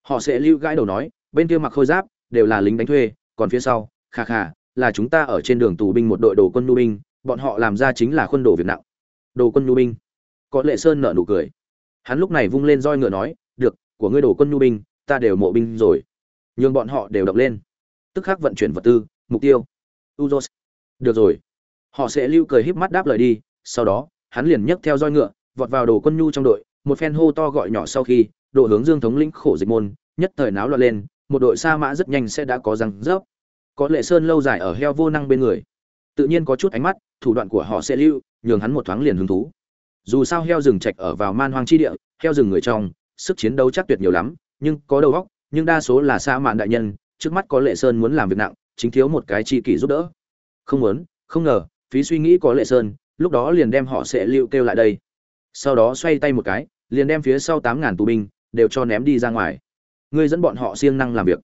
Họ sẽ lưu gãi đầu nói, bên kia mặc khôi giáp, đều là lính đánh thuê, còn phía sau, kha kha, là chúng ta ở trên đường tù binh một đội đồ quân nu binh, bọn họ làm ra chính là quân đồ việc nặng. Đồ quân nu binh. Có lệ sơn nợ nụ cười. Hắn lúc này vung lên roi ngựa nói, được, của ngươi đồ quân nu binh ta đều mộ binh rồi. Nhường bọn họ đều đọc lên. Tức khắc vận chuyển vật tư, mục tiêu. Uzos. Được rồi. Họ sẽ lưu cười híp mắt đáp lời đi, sau đó, hắn liền nhấc theo roi ngựa, vọt vào đồ quân nhu trong đội, một phen hô to gọi nhỏ sau khi, độ hướng dương thống lĩnh khổ dịch môn, nhất thời náo loạn lên, một đội sa mã rất nhanh sẽ đã có răng rớp. Có lệ sơn lâu dài ở heo vô năng bên người. Tự nhiên có chút ánh mắt, thủ đoạn của họ sẽ lưu, nhường hắn một thoáng liền hứng thú. Dù sao heo rừng trạch ở vào man hoang chi địa, heo rừng người trong, sức chiến đấu chắc tuyệt nhiều lắm nhưng có đầu óc nhưng đa số là xa mạn đại nhân trước mắt có lệ sơn muốn làm việc nặng chính thiếu một cái chi kỷ giúp đỡ. Không muốn không ngờ phí suy nghĩ có lệ sơn lúc đó liền đem họ sẽ lưu kêu lại đây. Sau đó xoay tay một cái liền đem phía sau tám ngàn tù binh đều cho ném đi ra ngoài. Ngươi dẫn bọn họ siêng năng làm việc.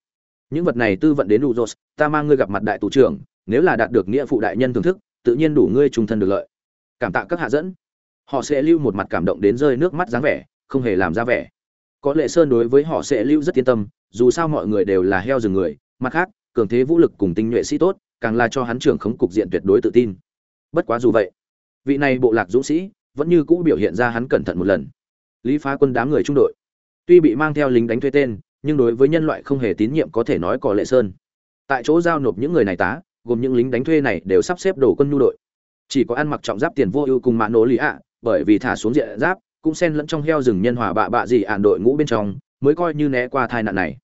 Những vật này tư vận đến đủ rồi, ta mang ngươi gặp mặt đại tù trưởng nếu là đạt được nghĩa phụ đại nhân thưởng thức tự nhiên đủ ngươi trung thân được lợi. Cảm tạ các hạ dẫn. Họ sẽ lưu một mặt cảm động đến rơi nước mắt dáng vẻ không hề làm ra vẻ có lệ sơn đối với họ sẽ lưu rất yên tâm, dù sao mọi người đều là heo rừng người, mặt khác, cường thế vũ lực cùng tinh nhuệ sĩ tốt, càng là cho hắn trưởng khống cục diện tuyệt đối tự tin. Bất quá dù vậy, vị này bộ lạc dũng sĩ vẫn như cũ biểu hiện ra hắn cẩn thận một lần. Lý phá quân đám người trung đội, tuy bị mang theo lính đánh thuê tên, nhưng đối với nhân loại không hề tín nhiệm có thể nói có lệ sơn. Tại chỗ giao nộp những người này tá, gồm những lính đánh thuê này đều sắp xếp đổ quân nhu đội. Chỉ có ăn mặc trọng giáp tiền vô ưu cùng mạ nổ lý ạ, bởi vì thả xuống diện giáp cũng xen lẫn trong heo rừng nhân hòa bạ bạ gì ạn đội ngũ bên trong, mới coi như né qua tai nạn này.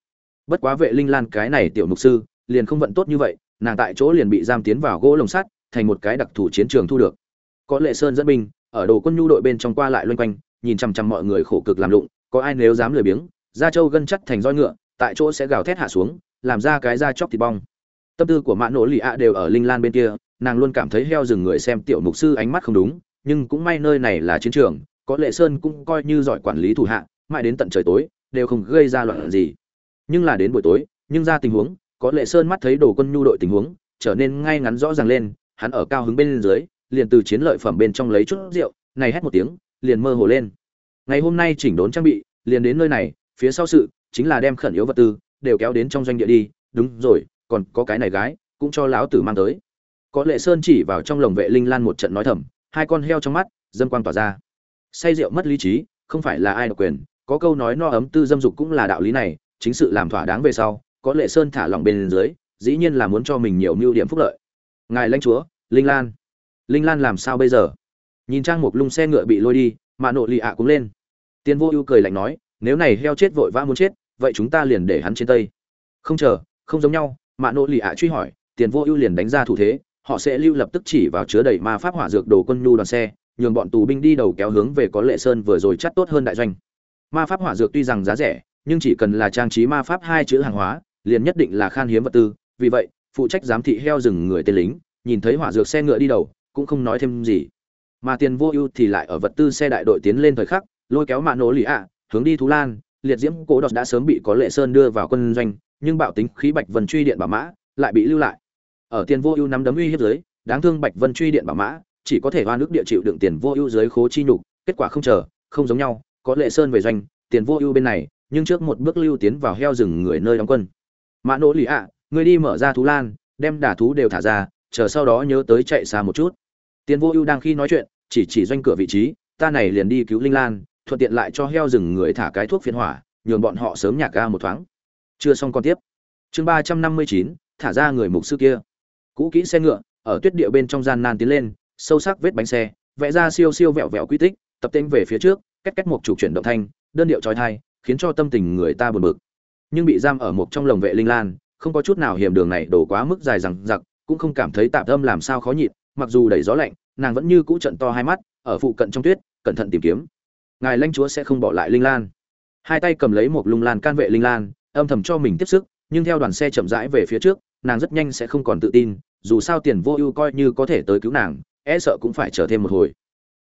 Bất quá vệ linh lan cái này tiểu mục sư, liền không vận tốt như vậy, nàng tại chỗ liền bị giam tiến vào gỗ lồng sắt, thành một cái đặc thù chiến trường thu được. Có lệ sơn dẫn binh, ở đồ quân nhu đội bên trong qua lại loanh quanh, nhìn chằm chằm mọi người khổ cực làm lụng, có ai nếu dám lười biếng, da trâu gân chắc thành roi ngựa, tại chỗ sẽ gào thét hạ xuống, làm ra cái da chóc thịt bong. Tâm tư của mã nỗ lì ạ đều ở linh lan bên kia, nàng luôn cảm thấy heo rừng người xem tiểu mục sư ánh mắt không đúng, nhưng cũng may nơi này là chiến trường có lệ sơn cũng coi như giỏi quản lý thủ hạ, mãi đến tận trời tối, đều không gây ra loạn gì. Nhưng là đến buổi tối, nhưng ra tình huống, có lệ sơn mắt thấy đồ quân nhu đội tình huống, trở nên ngay ngắn rõ ràng lên, hắn ở cao hứng bên dưới, liền từ chiến lợi phẩm bên trong lấy chút rượu, này hét một tiếng, liền mơ hồ lên. Ngày hôm nay chỉnh đốn trang bị, liền đến nơi này, phía sau sự, chính là đem khẩn yếu vật tư, đều kéo đến trong doanh địa đi, đúng rồi, còn có cái này gái, cũng cho lão tử mang tới. Có lệ sơn chỉ vào trong lồng vệ linh lan một trận nói thầm, hai con heo trong mắt dâm quang tỏa ra say rượu mất lý trí, không phải là ai độc quyền, có câu nói no ấm tư dâm dục cũng là đạo lý này, chính sự làm thỏa đáng về sau, có lệ sơn thả lỏng bên dưới, dĩ nhiên là muốn cho mình nhiều mưu điểm phúc lợi. Ngài lãnh chúa, linh lan. Linh lan làm sao bây giờ? Nhìn trang mục lung xe ngựa bị lôi đi, mà nội lì ạ cũng lên. Tiền vô ưu cười lạnh nói, nếu này heo chết vội vã muốn chết, vậy chúng ta liền để hắn trên tây. Không chờ, không giống nhau mạ nội lì ạ truy hỏi tiền vô ưu liền đánh ra thủ thế, họ sẽ lưu lập tức chỉ vào chứa đầy ma pháp hỏa dược đồ quân nhu đoàn xe nhường bọn tù binh đi đầu kéo hướng về có lệ sơn vừa rồi chắt tốt hơn đại doanh. Ma pháp hỏa dược tuy rằng giá rẻ, nhưng chỉ cần là trang trí ma pháp hai chữ hàng hóa, liền nhất định là khan hiếm vật tư. Vì vậy, phụ trách giám thị heo rừng người tên lính, nhìn thấy hỏa dược xe ngựa đi đầu, cũng không nói thêm gì. Mà tiền vô ưu thì lại ở vật tư xe đại đội tiến lên thời khắc, lôi kéo mạ nổ lì ạ, hướng đi thú lan. Liệt diễm cố đọt đã sớm bị có lệ sơn đưa vào quân doanh, nhưng bạo tính khí bạch vân truy điện bảo mã lại bị lưu lại. Ở tiền vô ưu nắm đấm uy hiếp dưới, đáng thương bạch vân truy điện bảo mã chỉ có thể oan nước địa chịu đựng tiền vô ưu dưới khố chi nhục, kết quả không chờ, không giống nhau, có lệ sơn về doanh, tiền vô ưu bên này, nhưng trước một bước lưu tiến vào heo rừng người nơi đóng quân. Mã nỗ lì ạ, người đi mở ra thú lan, đem đả thú đều thả ra, chờ sau đó nhớ tới chạy xa một chút. Tiền vô ưu đang khi nói chuyện, chỉ chỉ doanh cửa vị trí, ta này liền đi cứu linh lan, thuận tiện lại cho heo rừng người thả cái thuốc phiên hỏa, nhường bọn họ sớm nhạc ga một thoáng. Chưa xong còn tiếp. Chương ba trăm năm mươi chín, thả ra người mục sư kia. Cũ kỹ xe ngựa, ở tuyết địa bên trong gian nan tiến lên sâu sắc vết bánh xe, vẽ ra siêu siêu vẹo vẹo quy tích, tập tên về phía trước cách cách một chủ chuyển động thanh, đơn điệu trói thai, khiến cho tâm tình người ta buồn bực. Nhưng bị giam ở một trong lồng vệ linh lan, không có chút nào hiểm đường này đổ quá mức dài rằng giặc cũng không cảm thấy tạm tâm làm sao khó nhịn, mặc dù đẩy gió lạnh, nàng vẫn như cũ trận to hai mắt, ở phụ cận trong tuyết, cẩn thận tìm kiếm. Ngài lãnh chúa sẽ không bỏ lại linh lan. Hai tay cầm lấy một lung lan can vệ linh lan, âm thầm cho mình tiếp sức, nhưng theo đoàn xe chậm rãi về phía trước, nàng rất nhanh sẽ không còn tự tin, dù sao tiền vô ưu coi như có thể tới cứu nàng e sợ cũng phải chờ thêm một hồi.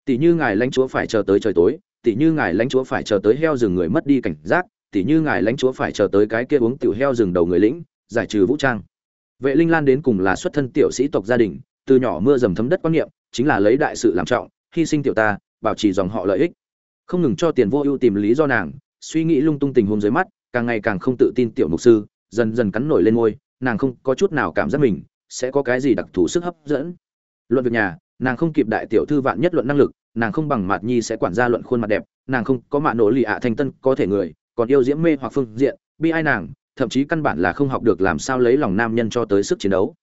Tỷ như ngài lãnh chúa phải chờ tới trời tối, tỷ như ngài lãnh chúa phải chờ tới heo rừng người mất đi cảnh giác, tỷ như ngài lãnh chúa phải chờ tới cái kia uống tiểu heo rừng đầu người lĩnh, giải trừ vũ trang. Vệ linh lan đến cùng là xuất thân tiểu sĩ tộc gia đình, từ nhỏ mưa dầm thấm đất quan niệm, chính là lấy đại sự làm trọng, hy sinh tiểu ta, bảo trì dòng họ lợi ích. Không ngừng cho tiền vô ưu tìm lý do nàng, suy nghĩ lung tung tình huống dưới mắt, càng ngày càng không tự tin tiểu mục sư, dần dần cắn nổi lên môi nàng không có chút nào cảm giác mình sẽ có cái gì đặc thù sức hấp dẫn. Luận việc nhà nàng không kịp đại tiểu thư vạn nhất luận năng lực, nàng không bằng mạt nhi sẽ quản gia luận khuôn mặt đẹp, nàng không có mạ nổ lì ạ thanh tân có thể người, còn yêu diễm mê hoặc phương diện, bi ai nàng, thậm chí căn bản là không học được làm sao lấy lòng nam nhân cho tới sức chiến đấu.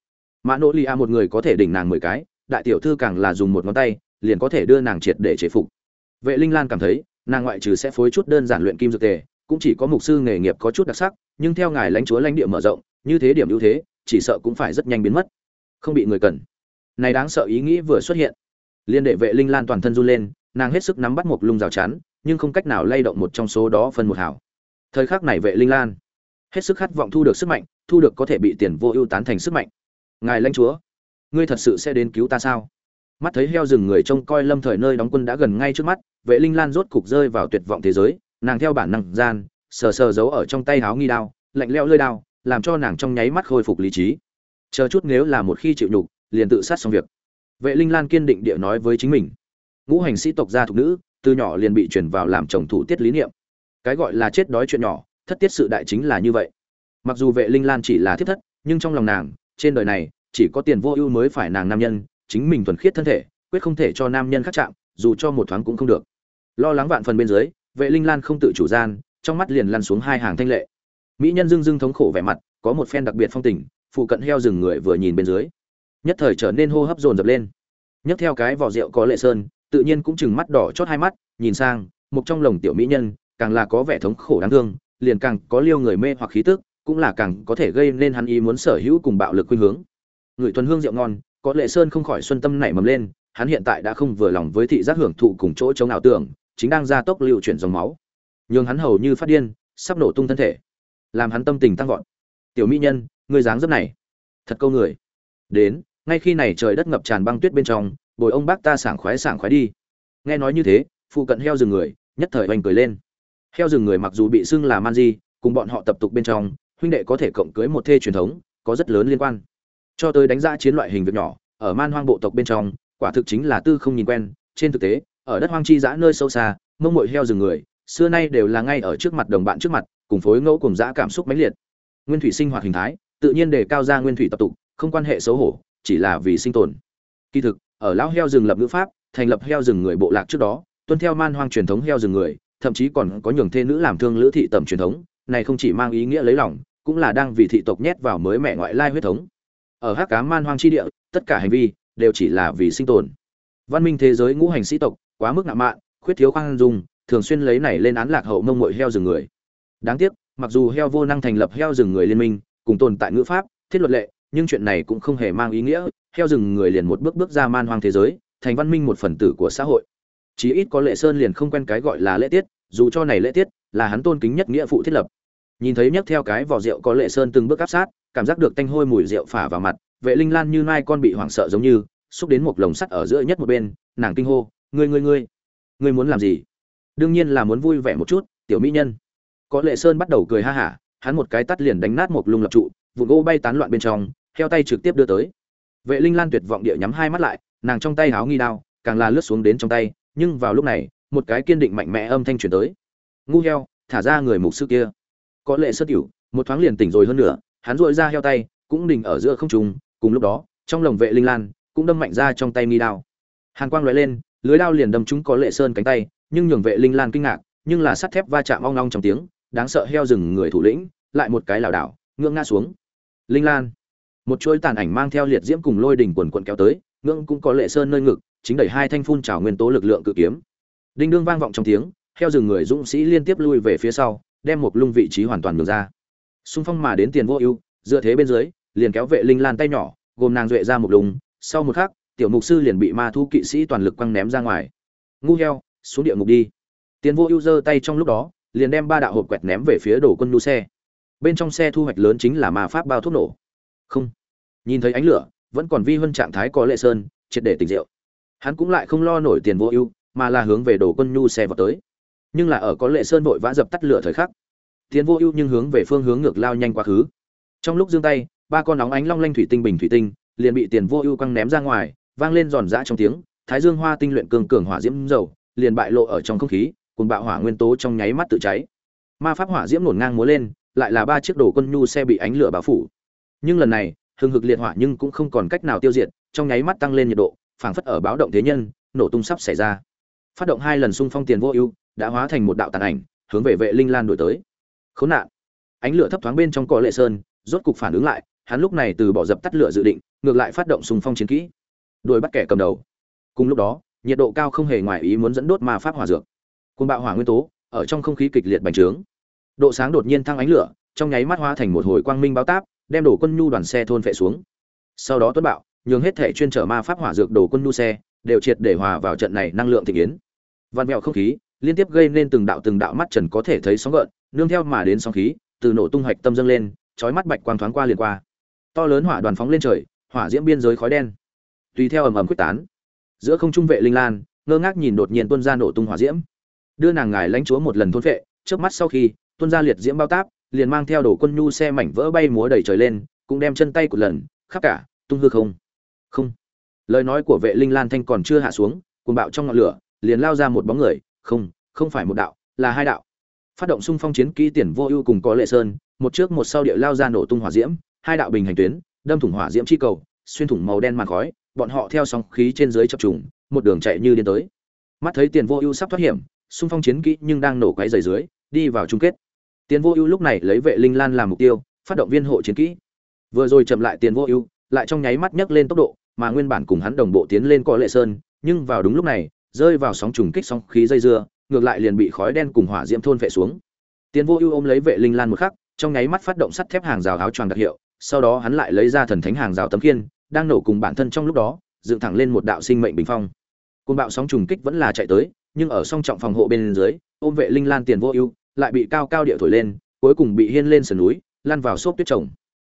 Mạ nổ lì ạ một người có thể đỉnh nàng mười cái, đại tiểu thư càng là dùng một ngón tay, liền có thể đưa nàng triệt để chế phục. Vệ linh lan cảm thấy, nàng ngoại trừ sẽ phối chút đơn giản luyện kim dược tề, cũng chỉ có mục sư nghề nghiệp có chút đặc sắc, nhưng theo ngài lãnh chúa lãnh địa mở rộng, như thế điểm ưu thế, chỉ sợ cũng phải rất nhanh biến mất. Không bị người cần này đáng sợ ý nghĩ vừa xuất hiện. Liên đệ vệ linh lan toàn thân run lên, nàng hết sức nắm bắt một lung rào chắn, nhưng không cách nào lay động một trong số đó phân một hảo thời khắc này vệ linh lan, hết sức khát vọng thu được sức mạnh, thu được có thể bị tiền vô ưu tán thành sức mạnh. Ngài lãnh chúa, ngươi thật sự sẽ đến cứu ta sao? Mắt thấy heo rừng người trông coi lâm thời nơi đóng quân đã gần ngay trước mắt, vệ linh lan rốt cục rơi vào tuyệt vọng thế giới, nàng theo bản năng gian, sờ sờ giấu ở trong tay háo nghi đao, lạnh leo lơi đao, làm cho nàng trong nháy mắt khôi phục lý trí. Chờ chút nếu là một khi chịu nhục liền tự sát xong việc. Vệ linh lan kiên định địa nói với chính mình. Ngũ hành sĩ tộc gia thục nữ, từ nhỏ liền bị chuyển vào làm chồng thủ tiết lý niệm. Cái gọi là chết đói chuyện nhỏ, thất tiết sự đại chính là như vậy. Mặc dù vệ linh lan chỉ là thiết thất, nhưng trong lòng nàng, trên đời này, chỉ có tiền vô ưu mới phải nàng nam nhân, chính mình thuần khiết thân thể, quyết không thể cho nam nhân khác chạm, dù cho một thoáng cũng không được. Lo lắng vạn phần bên dưới, vệ linh lan không tự chủ gian, trong mắt liền lăn xuống hai hàng thanh lệ. Mỹ nhân dưng dưng thống khổ vẻ mặt, có một phen đặc biệt phong tình, phụ cận heo rừng người vừa nhìn bên dưới nhất thời trở nên hô hấp dồn dập lên. Nhấc theo cái vỏ rượu có lệ sơn, tự nhiên cũng chừng mắt đỏ chót hai mắt, nhìn sang, một trong lồng tiểu mỹ nhân, càng là có vẻ thống khổ đáng thương, liền càng có liêu người mê hoặc khí tức, cũng là càng có thể gây nên hắn ý muốn sở hữu cùng bạo lực khuynh hướng. Người thuần hương rượu ngon, có lệ sơn không khỏi xuân tâm nảy mầm lên, hắn hiện tại đã không vừa lòng với thị giác hưởng thụ cùng chỗ chống ảo tưởng, chính đang gia tốc lưu chuyển dòng máu. Nhưng hắn hầu như phát điên, sắp nổ tung thân thể, làm hắn tâm tình tăng vọt. Tiểu mỹ nhân người dáng dấp này, thật câu người. Đến ngay khi này trời đất ngập tràn băng tuyết bên trong, bồi ông bác ta sảng khoái sảng khoái đi. Nghe nói như thế, phụ cận heo rừng người, nhất thời oanh cười lên. Heo rừng người mặc dù bị xưng là man di, cùng bọn họ tập tục bên trong, huynh đệ có thể cộng cưới một thê truyền thống, có rất lớn liên quan. Cho tới đánh giá chiến loại hình việc nhỏ, ở man hoang bộ tộc bên trong, quả thực chính là tư không nhìn quen. Trên thực tế, ở đất hoang chi dã nơi sâu xa, mông mội heo rừng người, xưa nay đều là ngay ở trước mặt đồng bạn trước mặt, cùng phối ngẫu cùng dã cảm xúc mãnh liệt. Nguyên thủy sinh hoạt hình thái, tự nhiên để cao ra nguyên thủy tập tục, không quan hệ xấu hổ chỉ là vì sinh tồn. Kỳ thực, ở lão heo rừng lập ngữ pháp, thành lập heo rừng người bộ lạc trước đó, tuân theo man hoang truyền thống heo rừng người, thậm chí còn có nhường thê nữ làm thương lữ thị tầm truyền thống, này không chỉ mang ý nghĩa lấy lòng, cũng là đang vì thị tộc nhét vào mới mẹ ngoại lai huyết thống. Ở hắc cá man hoang chi địa, tất cả hành vi đều chỉ là vì sinh tồn. Văn minh thế giới ngũ hành sĩ tộc, quá mức ngạo mạn, khuyết thiếu khoan dung, thường xuyên lấy này lên án lạc hậu mông mội heo rừng người. Đáng tiếc, mặc dù heo vô năng thành lập heo rừng người liên minh, cùng tồn tại ngữ pháp, thiết luật lệ nhưng chuyện này cũng không hề mang ý nghĩa, heo rừng người liền một bước bước ra man hoang thế giới, thành văn minh một phần tử của xã hội. Chí ít có lệ sơn liền không quen cái gọi là lễ tiết, dù cho này lễ tiết là hắn tôn kính nhất nghĩa phụ thiết lập. Nhìn thấy nhấc theo cái vỏ rượu có lệ sơn từng bước áp sát, cảm giác được tanh hôi mùi rượu phả vào mặt, vệ linh lan như nai con bị hoảng sợ giống như, xúc đến một lồng sắt ở giữa nhất một bên, nàng kinh hô, ngươi ngươi ngươi ngươi muốn làm gì? Đương nhiên là muốn vui vẻ một chút, tiểu mỹ nhân. Có lệ sơn bắt đầu cười ha hả, hắn một cái tắt liền đánh nát một lung lập trụ vụ gỗ bay tán loạn bên trong theo tay trực tiếp đưa tới. Vệ linh lan tuyệt vọng địa nhắm hai mắt lại, nàng trong tay háo nghi đao, càng là lướt xuống đến trong tay, nhưng vào lúc này, một cái kiên định mạnh mẽ âm thanh truyền tới. Ngu heo, thả ra người mục sư kia. Có lệ sơ tiểu, một thoáng liền tỉnh rồi hơn nữa hắn dội ra heo tay, cũng đình ở giữa không trùng cùng lúc đó, trong lồng vệ linh lan cũng đâm mạnh ra trong tay nghi đao. Hàn quang lóe lên, lưới đao liền đâm trúng có lệ sơn cánh tay, nhưng nhường vệ linh lan kinh ngạc, nhưng là sắt thép va chạm ong ong trong tiếng, đáng sợ heo rừng người thủ lĩnh, lại một cái lảo đảo ngưỡng ngã xuống. Linh lan một chuỗi tàn ảnh mang theo liệt diễm cùng lôi đỉnh quần quận kéo tới, ngưỡng cũng có lệ sơn nơi ngực, chính đẩy hai thanh phun trào nguyên tố lực lượng cự kiếm. Đinh đương vang vọng trong tiếng, heo rừng người dũng sĩ liên tiếp lui về phía sau, đem một lung vị trí hoàn toàn ngược ra. Xung phong mà đến tiền vô ưu, dựa thế bên dưới, liền kéo vệ linh lan tay nhỏ, gồm nàng duệ ra một lùng, sau một khắc, tiểu mục sư liền bị ma thu kỵ sĩ toàn lực quăng ném ra ngoài. Ngu heo, xuống địa ngục đi. Tiền vô ưu giơ tay trong lúc đó, liền đem ba đạo hộp quẹt ném về phía đổ quân nu xe. Bên trong xe thu hoạch lớn chính là ma pháp bao thuốc nổ. Không nhìn thấy ánh lửa, vẫn còn vi hơn trạng thái có lệ sơn, triệt để tỉnh rượu. Hắn cũng lại không lo nổi tiền vô ưu, mà là hướng về đồ quân nhu xe vào tới. Nhưng là ở có lệ sơn vội vã dập tắt lửa thời khắc, tiền vô ưu nhưng hướng về phương hướng ngược lao nhanh quá khứ. Trong lúc giương tay, ba con nóng ánh long lanh thủy tinh bình thủy tinh liền bị tiền vô ưu quăng ném ra ngoài, vang lên giòn giã trong tiếng, thái dương hoa tinh luyện cường cường hỏa diễm dầu, liền bại lộ ở trong không khí cùng bạo hỏa nguyên tố trong nháy mắt tự cháy. Ma pháp hỏa diễm nổn ngang múa lên, lại là ba chiếc đồ quân nhu xe bị ánh lửa bao phủ. Nhưng lần này hừng hực liệt hỏa nhưng cũng không còn cách nào tiêu diệt, trong nháy mắt tăng lên nhiệt độ, phảng phất ở báo động thế nhân, nổ tung sắp xảy ra. Phát động hai lần xung phong tiền vô ưu, đã hóa thành một đạo tàn ảnh, hướng về vệ linh lan đổi tới. Khốn nạn. Ánh lửa thấp thoáng bên trong cỏ lệ sơn, rốt cục phản ứng lại, hắn lúc này từ bỏ dập tắt lửa dự định, ngược lại phát động xung phong chiến kỹ. Đuổi bắt kẻ cầm đầu. Cùng lúc đó, nhiệt độ cao không hề ngoài ý muốn dẫn đốt ma pháp hỏa dược. Côn bạo hỏa nguyên tố, ở trong không khí kịch liệt bành trướng. Độ sáng đột nhiên thăng ánh lửa, trong nháy mắt hóa thành một hồi quang minh báo táp đem đổ quân nhu đoàn xe thôn phệ xuống. Sau đó tuấn bạo, nhường hết thể chuyên trở ma pháp hỏa dược đổ quân nhu xe, đều triệt để hòa vào trận này năng lượng thị kiến. Vạn vẹo không khí, liên tiếp gây nên từng đạo từng đạo mắt trần có thể thấy sóng gợn, nương theo mà đến sóng khí, từ nổ tung hạch tâm dâng lên, chói mắt bạch quang thoáng qua liền qua. To lớn hỏa đoàn phóng lên trời, hỏa diễm biên giới khói đen. Tùy theo ầm ầm quyết tán, giữa không trung vệ linh lan, ngơ ngác nhìn đột nhiên tuôn ra nổ tung hỏa diễm. Đưa nàng ngài lãnh chúa một lần thôn vệ trước mắt sau khi, tuôn ra liệt diễm bao táp liền mang theo đồ quân nhu xe mảnh vỡ bay múa đầy trời lên, cũng đem chân tay của lần, khắp cả, tung hư không. Không. Lời nói của vệ linh lan thanh còn chưa hạ xuống, cuồng bạo trong ngọn lửa, liền lao ra một bóng người. Không không phải một đạo, là hai đạo. Phát động xung phong chiến kỹ tiền vô ưu cùng có lệ sơn, một trước một sau địa lao ra nổ tung hỏa diễm, hai đạo bình hành tuyến, đâm thủng hỏa diễm chi cầu, xuyên thủng màu đen màn khói, bọn họ theo sóng khí trên dưới chập trùng, một đường chạy như điên tới. Mắt thấy tiền vô ưu sắp thoát hiểm, xung phong chiến kỹ nhưng đang nổ quấy dày dưới, đi vào chung kết tiền vô ưu lúc này lấy vệ linh lan làm mục tiêu, phát động viên hộ chiến kỹ. Vừa rồi chậm lại tiền vô ưu, lại trong nháy mắt nhấc lên tốc độ, mà nguyên bản cùng hắn đồng bộ tiến lên có lệ sơn, nhưng vào đúng lúc này, rơi vào sóng trùng kích sóng khí dây dưa, ngược lại liền bị khói đen cùng hỏa diễm thôn vệ xuống. Tiền vô ưu ôm lấy vệ linh lan một khắc, trong nháy mắt phát động sắt thép hàng rào áo choàng đặc hiệu, sau đó hắn lại lấy ra thần thánh hàng rào tấm khiên, đang nổ cùng bản thân trong lúc đó, dựng thẳng lên một đạo sinh mệnh bình phong. Cơn bạo sóng trùng kích vẫn là chạy tới, nhưng ở song trọng phòng hộ bên dưới, ôm vệ linh lan tiền vô ưu lại bị cao cao địa thổi lên, cuối cùng bị hiên lên sườn núi, lăn vào xốp tuyết trồng.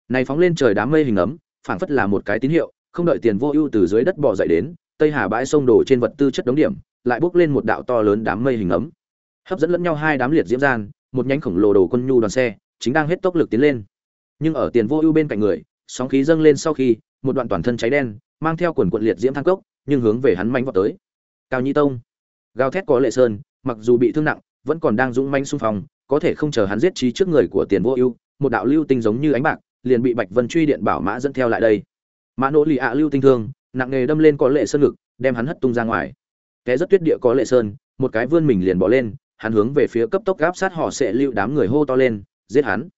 Này phóng lên trời đám mây hình ấm, phảng phất là một cái tín hiệu, không đợi tiền vô ưu từ dưới đất bò dậy đến, tây hà bãi sông đổ trên vật tư chất đống điểm, lại bốc lên một đạo to lớn đám mây hình ấm. Hấp dẫn lẫn nhau hai đám liệt diễm gian, một nhánh khổng lồ đồ quân nhu đoàn xe, chính đang hết tốc lực tiến lên. Nhưng ở tiền vô ưu bên cạnh người, sóng khí dâng lên sau khi, một đoạn toàn thân cháy đen, mang theo quần cuộn liệt diễm thăng cốc, nhưng hướng về hắn manh vọt tới. Cao nhi tông. Gào thét có lệ sơn, mặc dù bị thương nặng vẫn còn đang dũng manh xung phong, có thể không chờ hắn giết trí trước người của tiền vô ưu, một đạo lưu tinh giống như ánh bạc, liền bị bạch vân truy điện bảo mã dẫn theo lại đây. Mã nỗ lì ạ lưu tinh thương, nặng nghề đâm lên có lệ sơn ngực, đem hắn hất tung ra ngoài. Té rất tuyết địa có lệ sơn, một cái vươn mình liền bỏ lên, hắn hướng về phía cấp tốc gáp sát họ sẽ lưu đám người hô to lên, giết hắn.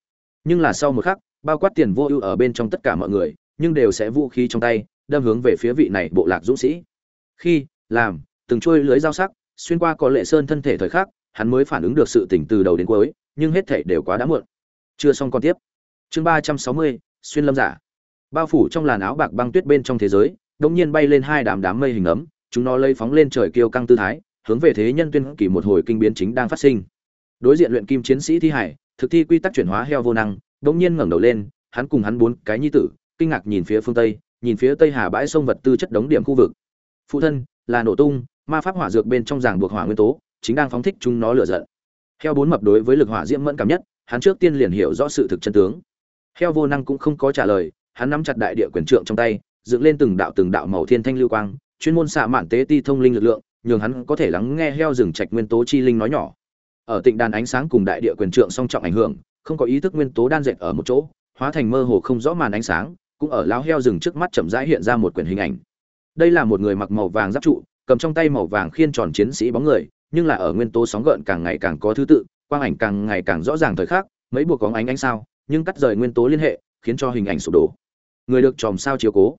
Nhưng là sau một khắc, bao quát tiền vô ưu ở bên trong tất cả mọi người, nhưng đều sẽ vũ khí trong tay, đâm hướng về phía vị này bộ lạc dũng sĩ. Khi, làm, từng trôi lưới dao sắc, xuyên qua có lệ sơn thân thể thời khắc hắn mới phản ứng được sự tỉnh từ đầu đến cuối, nhưng hết thể đều quá đã muộn. Chưa xong còn tiếp. Chương ba trăm sáu mươi, xuyên lâm giả. Bao phủ trong làn áo bạc băng tuyết bên trong thế giới đống nhiên bay lên hai đám đám mây hình ấm, chúng nó lây phóng lên trời kêu căng tư thái, hướng về thế nhân tuyên kỳ một hồi kinh biến chính đang phát sinh. Đối diện luyện kim chiến sĩ thi hải, thực thi quy tắc chuyển hóa heo vô năng đống nhiên ngẩng đầu lên, hắn cùng hắn bốn cái nhi tử, kinh ngạc nhìn phía phương tây, nhìn phía tây hà bãi sông vật tư chất đống điểm khu vực. Phụ thân, là nổ tung, ma pháp hỏa dược bên trong giảng buộc hỏa nguyên tố chính đang phóng thích chúng nó lửa giận. Heo bốn mập đối với lực hỏa diễm mẫn cảm nhất, hắn trước tiên liền hiểu rõ sự thực chân tướng. Heo vô năng cũng không có trả lời, hắn nắm chặt đại địa quyền trượng trong tay, dựng lên từng đạo từng đạo màu thiên thanh lưu quang, chuyên môn xạ mạn tế ti thông linh lực lượng, nhường hắn có thể lắng nghe heo rừng trạch nguyên tố chi linh nói nhỏ. Ở tịnh đàn ánh sáng cùng đại địa quyền trượng song trọng ảnh hưởng, không có ý thức nguyên tố đan dệt ở một chỗ, hóa thành mơ hồ không rõ màn ánh sáng, cũng ở lão heo rừng trước mắt chậm rãi hiện ra một quyển hình ảnh. Đây là một người mặc màu vàng giáp trụ, cầm trong tay màu vàng khiên tròn chiến sĩ bóng người nhưng là ở nguyên tố sóng gợn càng ngày càng có thứ tự, quang ảnh càng ngày càng rõ ràng thời khắc, mấy buộc có ánh ánh sao, nhưng cắt rời nguyên tố liên hệ, khiến cho hình ảnh sụp đổ. Người được chòm sao chiếu cố.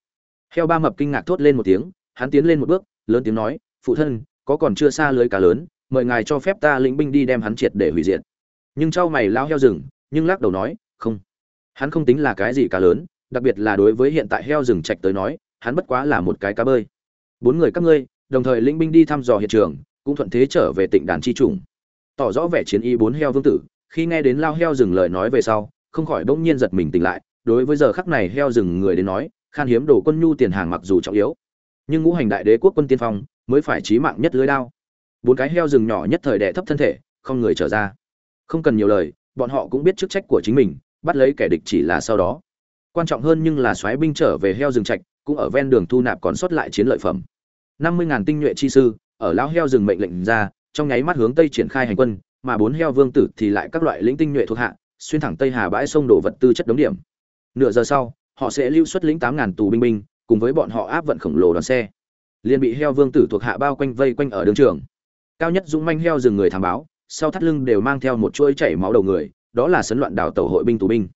Heo ba mập kinh ngạc thốt lên một tiếng, hắn tiến lên một bước, lớn tiếng nói, phụ thân, có còn chưa xa lưới cá lớn, mời ngài cho phép ta lĩnh binh đi đem hắn triệt để hủy diệt. Nhưng trao mày lao heo rừng, nhưng lắc đầu nói, không. Hắn không tính là cái gì cá lớn, đặc biệt là đối với hiện tại heo rừng trạch tới nói, hắn bất quá là một cái cá bơi. Bốn người các ngươi, đồng thời lĩnh binh đi thăm dò hiện trường cũng thuận thế trở về tịnh đàn chi trùng. Tỏ rõ vẻ chiến y bốn heo vương tử, khi nghe đến lao heo rừng lời nói về sau, không khỏi bỗng nhiên giật mình tỉnh lại, đối với giờ khắc này heo rừng người đến nói, khan hiếm đồ quân nhu tiền hàng mặc dù trọng yếu, nhưng ngũ hành đại đế quốc quân tiên phong mới phải chí mạng nhất lưới đao. Bốn cái heo rừng nhỏ nhất thời đệ thấp thân thể, không người trở ra. Không cần nhiều lời, bọn họ cũng biết chức trách của chính mình, bắt lấy kẻ địch chỉ là sau đó. Quan trọng hơn nhưng là xoáy binh trở về heo rừng trạch, cũng ở ven đường thu nạp còn sót lại chiến lợi phẩm. Năm mươi ngàn tinh nhuệ chi sư ở lão heo rừng mệnh lệnh ra, trong nháy mắt hướng tây triển khai hành quân, mà bốn heo vương tử thì lại các loại lĩnh tinh nhuệ thuộc hạ, xuyên thẳng tây hà bãi sông đổ vật tư chất đống điểm. Nửa giờ sau, họ sẽ lưu xuất lĩnh tám ngàn tù binh binh, cùng với bọn họ áp vận khổng lồ đoàn xe. Liền bị heo vương tử thuộc hạ bao quanh vây quanh ở đường trường. Cao nhất dũng manh heo rừng người thám báo, sau thắt lưng đều mang theo một chuỗi chảy máu đầu người, đó là sấn loạn đảo tàu hội binh tù binh.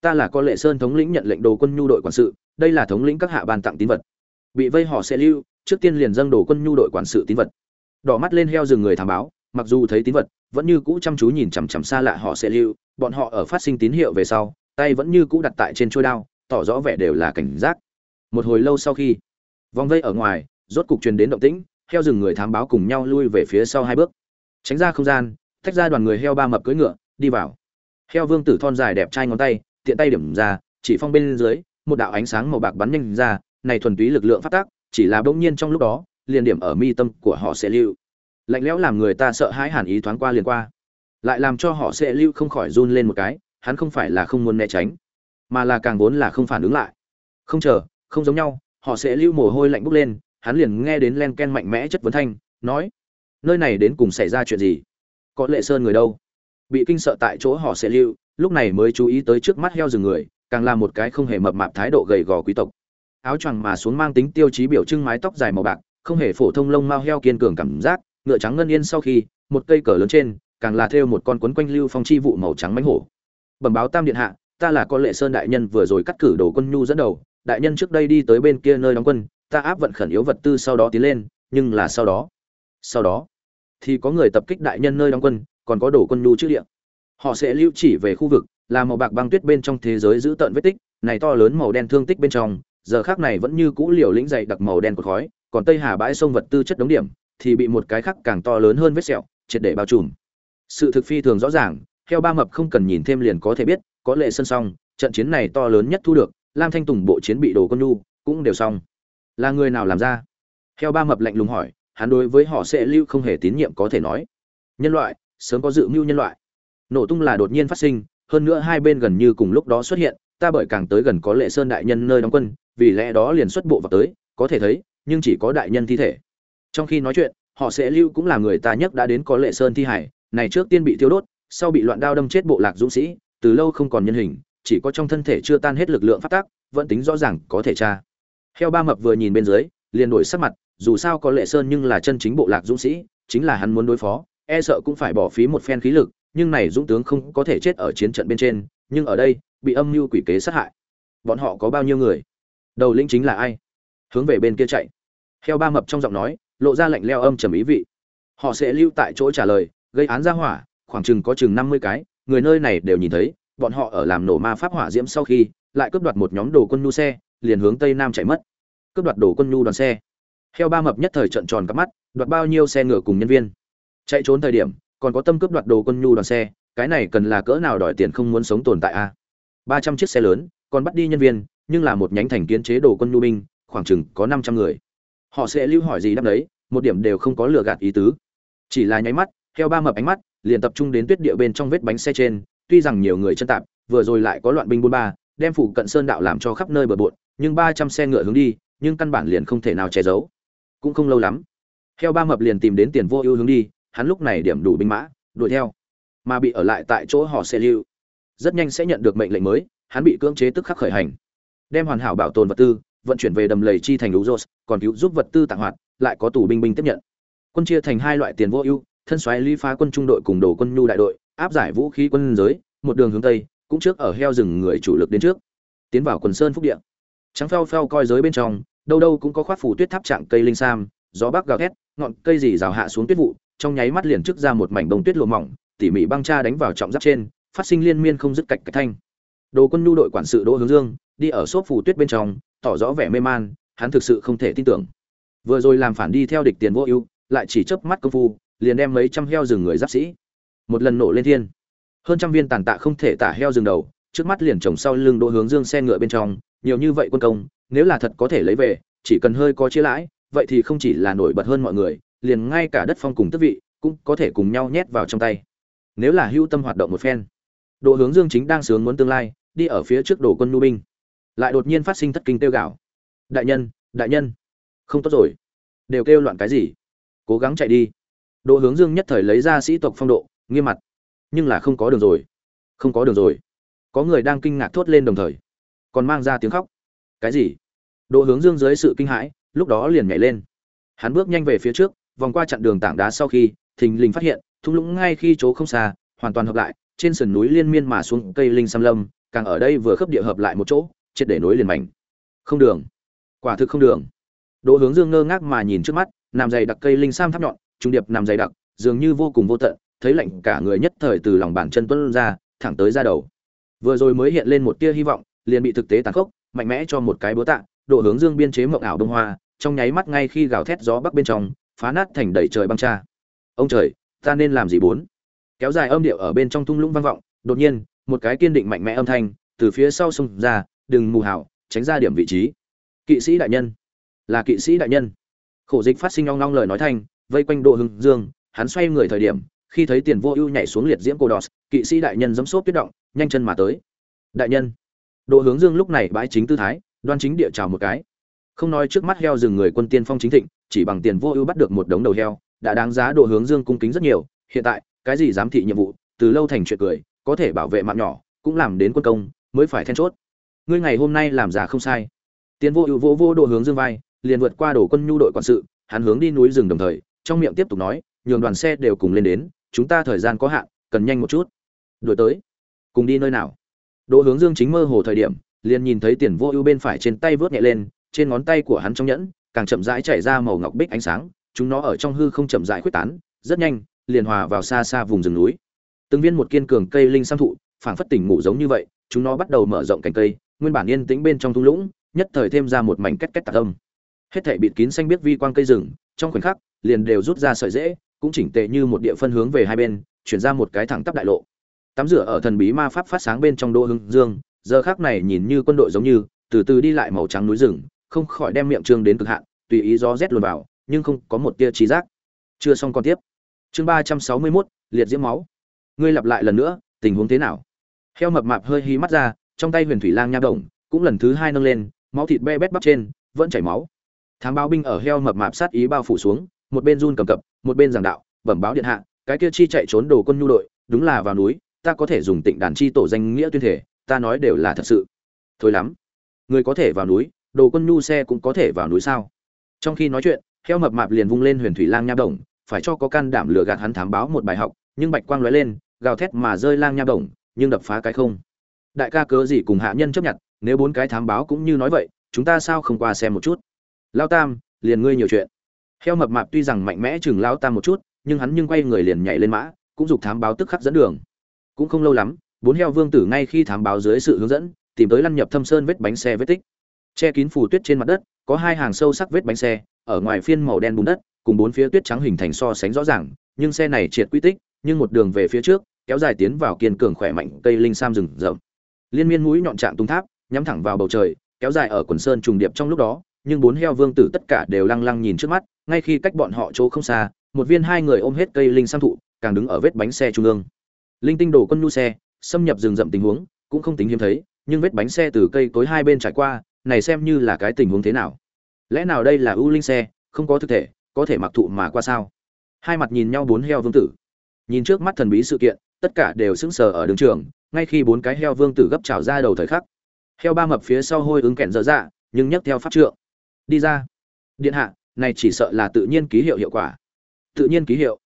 Ta là con lệ sơn thống lĩnh nhận lệnh đồ quân nhu đội quản sự, đây là thống lĩnh các hạ ban tặng tín vật. Bị vây họ sẽ lưu trước tiên liền dâng đồ quân nhu đội quản sự tín vật. Đỏ mắt lên heo rừng người thám báo, mặc dù thấy tín vật, vẫn như cũ chăm chú nhìn chằm chằm xa lạ họ sẽ lưu, bọn họ ở phát sinh tín hiệu về sau, tay vẫn như cũ đặt tại trên trôi đao, tỏ rõ vẻ đều là cảnh giác. Một hồi lâu sau khi, vòng vây ở ngoài, rốt cục truyền đến động tĩnh, heo rừng người thám báo cùng nhau lui về phía sau hai bước. Tránh ra không gian, tách ra đoàn người heo ba mập cưỡi ngựa, đi vào. Heo vương tử thon dài đẹp trai ngón tay, tiện tay điểm ra, chỉ phong bên dưới, một đạo ánh sáng màu bạc bắn nhanh ra, này thuần túy lực lượng phát tác chỉ là bỗng nhiên trong lúc đó, liền điểm ở mi tâm của họ sẽ lưu. Lạnh lẽo làm người ta sợ hãi hàn ý thoáng qua liền qua. Lại làm cho họ sẽ lưu không khỏi run lên một cái, hắn không phải là không muốn né tránh, mà là càng vốn là không phản ứng lại. Không chờ, không giống nhau, họ sẽ lưu mồ hôi lạnh bốc lên, hắn liền nghe đến len ken mạnh mẽ chất vấn thanh, nói, nơi này đến cùng xảy ra chuyện gì? Có lệ sơn người đâu? Bị kinh sợ tại chỗ họ sẽ lưu, lúc này mới chú ý tới trước mắt heo rừng người, càng là một cái không hề mập mạp thái độ gầy gò quý tộc áo choàng mà xuống mang tính tiêu chí biểu trưng mái tóc dài màu bạc, không hề phổ thông lông mao heo kiên cường cảm giác, ngựa trắng ngân yên sau khi, một cây cờ lớn trên, càng là thêu một con quấn quanh lưu phong chi vụ màu trắng mãnh hổ. Bẩm báo tam điện hạ, ta là con lệ sơn đại nhân vừa rồi cắt cử đồ quân nhu dẫn đầu, đại nhân trước đây đi tới bên kia nơi đóng quân, ta áp vận khẩn yếu vật tư sau đó tiến lên, nhưng là sau đó sau đó thì có người tập kích đại nhân nơi đóng quân, còn có đồ quân nhu trước điện họ sẽ lưu chỉ về khu vực, là màu bạc băng tuyết bên trong thế giới giữ tận vết tích, này to lớn màu đen thương tích bên trong giờ khác này vẫn như cũ liều lĩnh dày đặc màu đen của khói, còn tây hà bãi sông vật tư chất đống điểm, thì bị một cái khác càng to lớn hơn vết sẹo, triệt để bao trùm. Sự thực phi thường rõ ràng theo ba mập không cần nhìn thêm liền có thể biết, có lệ sân xong trận chiến này to lớn nhất thu được, lam thanh tùng bộ chiến bị đồ con nhu, cũng đều xong. Là người nào làm ra? Theo ba mập lạnh lùng hỏi, hắn đối với họ sẽ lưu không hề tín nhiệm có thể nói. Nhân loại, sớm có dự mưu nhân loại. Nổ tung là đột nhiên phát sinh, hơn nữa hai bên gần như cùng lúc đó xuất hiện ta bởi càng tới gần có lệ sơn đại nhân nơi đóng quân, vì lẽ đó liền xuất bộ vào tới, có thể thấy, nhưng chỉ có đại nhân thi thể. Trong khi nói chuyện, họ sẽ lưu cũng là người ta nhất đã đến có lệ sơn thi hải, này trước tiên bị thiêu đốt, sau bị loạn đao đâm chết bộ lạc dũng sĩ, từ lâu không còn nhân hình, chỉ có trong thân thể chưa tan hết lực lượng phát tác vẫn tính rõ ràng có thể tra. Heo ba mập vừa nhìn bên dưới, liền đổi sắc mặt, dù sao có lệ sơn nhưng là chân chính bộ lạc dũng sĩ, chính là hắn muốn đối phó e sợ cũng phải bỏ phí một phen khí lực, nhưng này dũng tướng không có thể chết ở chiến trận bên trên nhưng ở đây, bị âm mưu quỷ kế sát hại. Bọn họ có bao nhiêu người? Đầu lĩnh chính là ai? Hướng về bên kia chạy. Heo ba mập trong giọng nói, lộ ra lạnh leo âm trầm ý vị. Họ sẽ lưu tại chỗ trả lời, gây án ra hỏa, khoảng chừng có chừng năm mươi cái, người nơi này đều nhìn thấy, bọn họ ở làm nổ ma pháp hỏa diễm sau khi, lại cướp đoạt một nhóm đồ quân nhu xe, liền hướng tây nam chạy mất. Cướp đoạt đồ quân nhu đoàn xe. Heo ba mập nhất thời trận tròn cắp mắt, đoạt bao nhiêu xe ngựa cùng nhân viên. Chạy trốn thời điểm, còn có tâm cướp đoạt đồ quân nhu đoàn xe cái này cần là cỡ nào đòi tiền không muốn sống tồn tại a? Ba trăm chiếc xe lớn, còn bắt đi nhân viên, nhưng là một nhánh thành kiến chế đồ quân nhu binh, khoảng chừng có năm trăm người. Họ sẽ lưu hỏi gì đáp đấy, một điểm đều không có lừa gạt ý tứ. Chỉ là nháy mắt, theo ba mập ánh mắt, liền tập trung đến tuyết địa bên trong vết bánh xe trên, tuy rằng nhiều người chân tạp, vừa rồi lại có loạn binh buôn ba, đem phủ cận sơn đạo làm cho khắp nơi bờ bộn, nhưng ba trăm xe ngựa hướng đi, nhưng căn bản liền không thể nào che giấu. Cũng không lâu lắm, theo ba mập liền tìm đến tiền vô ưu hướng đi, hắn lúc này điểm đủ binh mã, đuổi theo mà bị ở lại tại chỗ họ xe lưu. Rất nhanh sẽ nhận được mệnh lệnh mới, hắn bị cưỡng chế tức khắc khởi hành. Đem hoàn hảo bảo tồn vật tư, vận chuyển về đầm lầy chi thành lũ rose còn cứu giúp vật tư tạng hoạt, lại có tù binh binh tiếp nhận. Quân chia thành hai loại tiền vô ưu, thân xoáy ly phá quân trung đội cùng đồ quân nhu đại đội, áp giải vũ khí quân giới, một đường hướng tây, cũng trước ở heo rừng người chủ lực đến trước. Tiến vào quần sơn phúc điện trắng phao phao coi giới bên trong, đâu đâu cũng có khoác phủ tuyết tháp trạng cây linh sam, gió bắc gào thét, ngọn cây dì rào hạ xuống tuyết vụ, trong nháy mắt liền trước ra một mảnh bông tuyết lụa mỏng tỉ mỉ băng cha đánh vào trọng giáp trên, phát sinh liên miên không dứt cạch cạch thanh. Đồ quân nhu đội quản sự đỗ hướng dương đi ở xốp phủ tuyết bên trong, tỏ rõ vẻ mê man, hắn thực sự không thể tin tưởng. Vừa rồi làm phản đi theo địch tiền vô ưu, lại chỉ chớp mắt công phu, liền đem mấy trăm heo rừng người giáp sĩ, một lần nổ lên thiên. Hơn trăm viên tàn tạ không thể tả heo rừng đầu, trước mắt liền trồng sau lưng đỗ hướng dương xe ngựa bên trong, nhiều như vậy quân công, nếu là thật có thể lấy về, chỉ cần hơi có chia lãi, vậy thì không chỉ là nổi bật hơn mọi người, liền ngay cả đất phong cùng tước vị cũng có thể cùng nhau nhét vào trong tay nếu là hưu tâm hoạt động một phen. Đỗ hướng dương chính đang sướng muốn tương lai, đi ở phía trước đổ quân nhu binh. Lại đột nhiên phát sinh thất kinh tiêu gạo đại nhân đại nhân. Không tốt rồi. Đều kêu loạn cái gì? Cố gắng chạy đi. Đỗ hướng dương nhất thời lấy ra sĩ tộc phong độ, nghiêm mặt. Nhưng là không có đường rồi. Không có đường rồi. Có người đang kinh ngạc thốt lên đồng thời. Còn mang ra tiếng khóc. Cái gì? Đỗ hướng dương dưới sự kinh hãi, lúc đó liền nhảy lên. Hắn bước nhanh về phía trước, vòng qua chặn đường tảng đá sau khi, thình lình phát hiện thung lũng ngay khi chỗ không xa, hoàn toàn hợp lại, trên sườn núi liên miên mà xuống cây linh sam lâm, càng ở đây vừa khớp địa hợp lại một chỗ, triệt để nối liền mảnh. Không đường. Quả thực không đường. Đỗ hướng dương ngơ ngác mà nhìn trước mắt, nằm dày đặc cây linh sam tháp nhọn, trung điệp nằm dày đặc, dường như vô cùng vô tận, thấy lạnh cả người nhất thời từ lòng bàn chân tuân ra, thẳng tới ra đầu. Vừa rồi mới hiện lên một tia hy vọng, liền bị thực tế tàn khốc, mạnh mẽ cho một cái búa tạ độ hướng dương biên chế mộng ảo đông hoa, trong nháy mắt ngay khi gào thét gió bắc bên trong, phá nát thành đầy trời băng cha. Ông trời ta nên làm gì bốn? Kéo dài âm điệu ở bên trong thung lũng vang vọng, đột nhiên, một cái kiên định mạnh mẽ âm thanh từ phía sau xông ra, đừng mù hảo, tránh ra điểm vị trí. Kỵ sĩ đại nhân. Là kỵ sĩ đại nhân. Khổ dịch phát sinh long long lời nói thanh, vây quanh độ hưng dương, hắn xoay người thời điểm, khi thấy tiền vô ưu nhảy xuống liệt diễm cô đọt kỵ sĩ đại nhân giấm xốp tuyết động, nhanh chân mà tới. Đại nhân. Độ hướng dương lúc này bãi chính tư thái, đoan chính địa chào một cái. Không nói trước mắt heo rừng người quân tiên phong chính thịnh, chỉ bằng tiền vô ưu bắt được một đống đầu heo đã đáng giá độ hướng dương cung kính rất nhiều, hiện tại, cái gì giám thị nhiệm vụ, từ lâu thành chuyện cười, có thể bảo vệ mạng nhỏ, cũng làm đến quân công, mới phải then chốt. Ngươi ngày hôm nay làm giả không sai. Tiền vô ưu vô vô độ hướng dương vai, liền vượt qua đổ quân nhu đội quản sự, hắn hướng đi núi rừng đồng thời, trong miệng tiếp tục nói, nhường đoàn xe đều cùng lên đến, chúng ta thời gian có hạn, cần nhanh một chút. Đuổi tới. Cùng đi nơi nào? Đỗ hướng dương chính mơ hồ thời điểm, liền nhìn thấy tiền vô ưu bên phải trên tay vớt nhẹ lên, trên ngón tay của hắn trong nhẫn, càng chậm rãi chảy ra màu ngọc bích ánh sáng chúng nó ở trong hư không chậm rãi khuếch tán, rất nhanh, liền hòa vào xa xa vùng rừng núi. Từng viên một kiên cường cây linh sam thụ, phảng phất tỉnh ngủ giống như vậy, chúng nó bắt đầu mở rộng cành cây, nguyên bản yên tĩnh bên trong thung lũng, nhất thời thêm ra một mảnh két két tạc âm. Hết thảy bịt kín xanh biết vi quang cây rừng, trong khoảnh khắc, liền đều rút ra sợi rễ, cũng chỉnh tề như một địa phân hướng về hai bên, chuyển ra một cái thẳng tắp đại lộ. Tắm rửa ở thần bí ma pháp phát sáng bên trong đô hưng dương, giờ khắc này nhìn như quân đội giống như, từ từ đi lại màu trắng núi rừng, không khỏi đem miệng trương đến cực hạn, tùy ý gió rét luồn vào nhưng không có một tia trí giác. Chưa xong còn tiếp. Chương ba trăm sáu mươi mốt, liệt diễm máu. Ngươi lặp lại lần nữa, tình huống thế nào? Heo mập mạp hơi hí mắt ra, trong tay huyền thủy lang nha động cũng lần thứ hai nâng lên, máu thịt be bét bắp trên, vẫn chảy máu. Thám báo binh ở heo mập mạp sát ý bao phủ xuống, một bên run cầm cập, một bên giảng đạo, bẩm báo điện hạ, cái kia chi chạy trốn đồ quân nhu đội, đúng là vào núi, ta có thể dùng tịnh đàn chi tổ danh nghĩa tuyên thể, ta nói đều là thật sự. Thôi lắm. Người có thể vào núi, đồ quân nhu xe cũng có thể vào núi sao? Trong khi nói chuyện heo mập mạp liền vung lên huyền thủy lang nha đồng, phải cho có can đảm lừa gạt hắn thám báo một bài học, nhưng bạch quang lóe lên, gào thét mà rơi lang nha đồng, nhưng đập phá cái không. Đại ca cớ gì cùng hạ nhân chấp nhận, nếu bốn cái thám báo cũng như nói vậy, chúng ta sao không qua xem một chút? Lao tam, liền ngươi nhiều chuyện. Heo mập mạp tuy rằng mạnh mẽ chừng lao tam một chút, nhưng hắn nhưng quay người liền nhảy lên mã, cũng giục thám báo tức khắc dẫn đường. Cũng không lâu lắm, bốn heo vương tử ngay khi thám báo dưới sự hướng dẫn, tìm tới lăn nhập thâm sơn vết bánh xe vết tích che kín phủ tuyết trên mặt đất, có hai hàng sâu sắc vết bánh xe, ở ngoài phiên màu đen bùn đất, cùng bốn phía tuyết trắng hình thành so sánh rõ ràng, nhưng xe này triệt quy tích, nhưng một đường về phía trước, kéo dài tiến vào kiên cường khỏe mạnh cây linh sam rừng rậm. Liên miên mũi nhọn trạng tung tháp, nhắm thẳng vào bầu trời, kéo dài ở quần sơn trùng điệp trong lúc đó, nhưng bốn heo vương tử tất cả đều lăng lăng nhìn trước mắt, ngay khi cách bọn họ chỗ không xa, một viên hai người ôm hết cây linh sam thụ, càng đứng ở vết bánh xe trung ương. Linh tinh đổ quân nhu xe, xâm nhập rừng rậm tình huống, cũng không tính hiếm thấy, nhưng vết bánh xe từ cây tối hai bên trải qua này xem như là cái tình huống thế nào? Lẽ nào đây là ưu linh xe, không có thực thể, có thể mặc thụ mà qua sao? Hai mặt nhìn nhau bốn heo vương tử. Nhìn trước mắt thần bí sự kiện, tất cả đều sững sờ ở đường trường, ngay khi bốn cái heo vương tử gấp trào ra đầu thời khắc. Heo ba mập phía sau hôi ứng kẹn dở dạ nhưng nhấc theo pháp trượng. Đi ra. Điện hạ, này chỉ sợ là tự nhiên ký hiệu hiệu quả. Tự nhiên ký hiệu.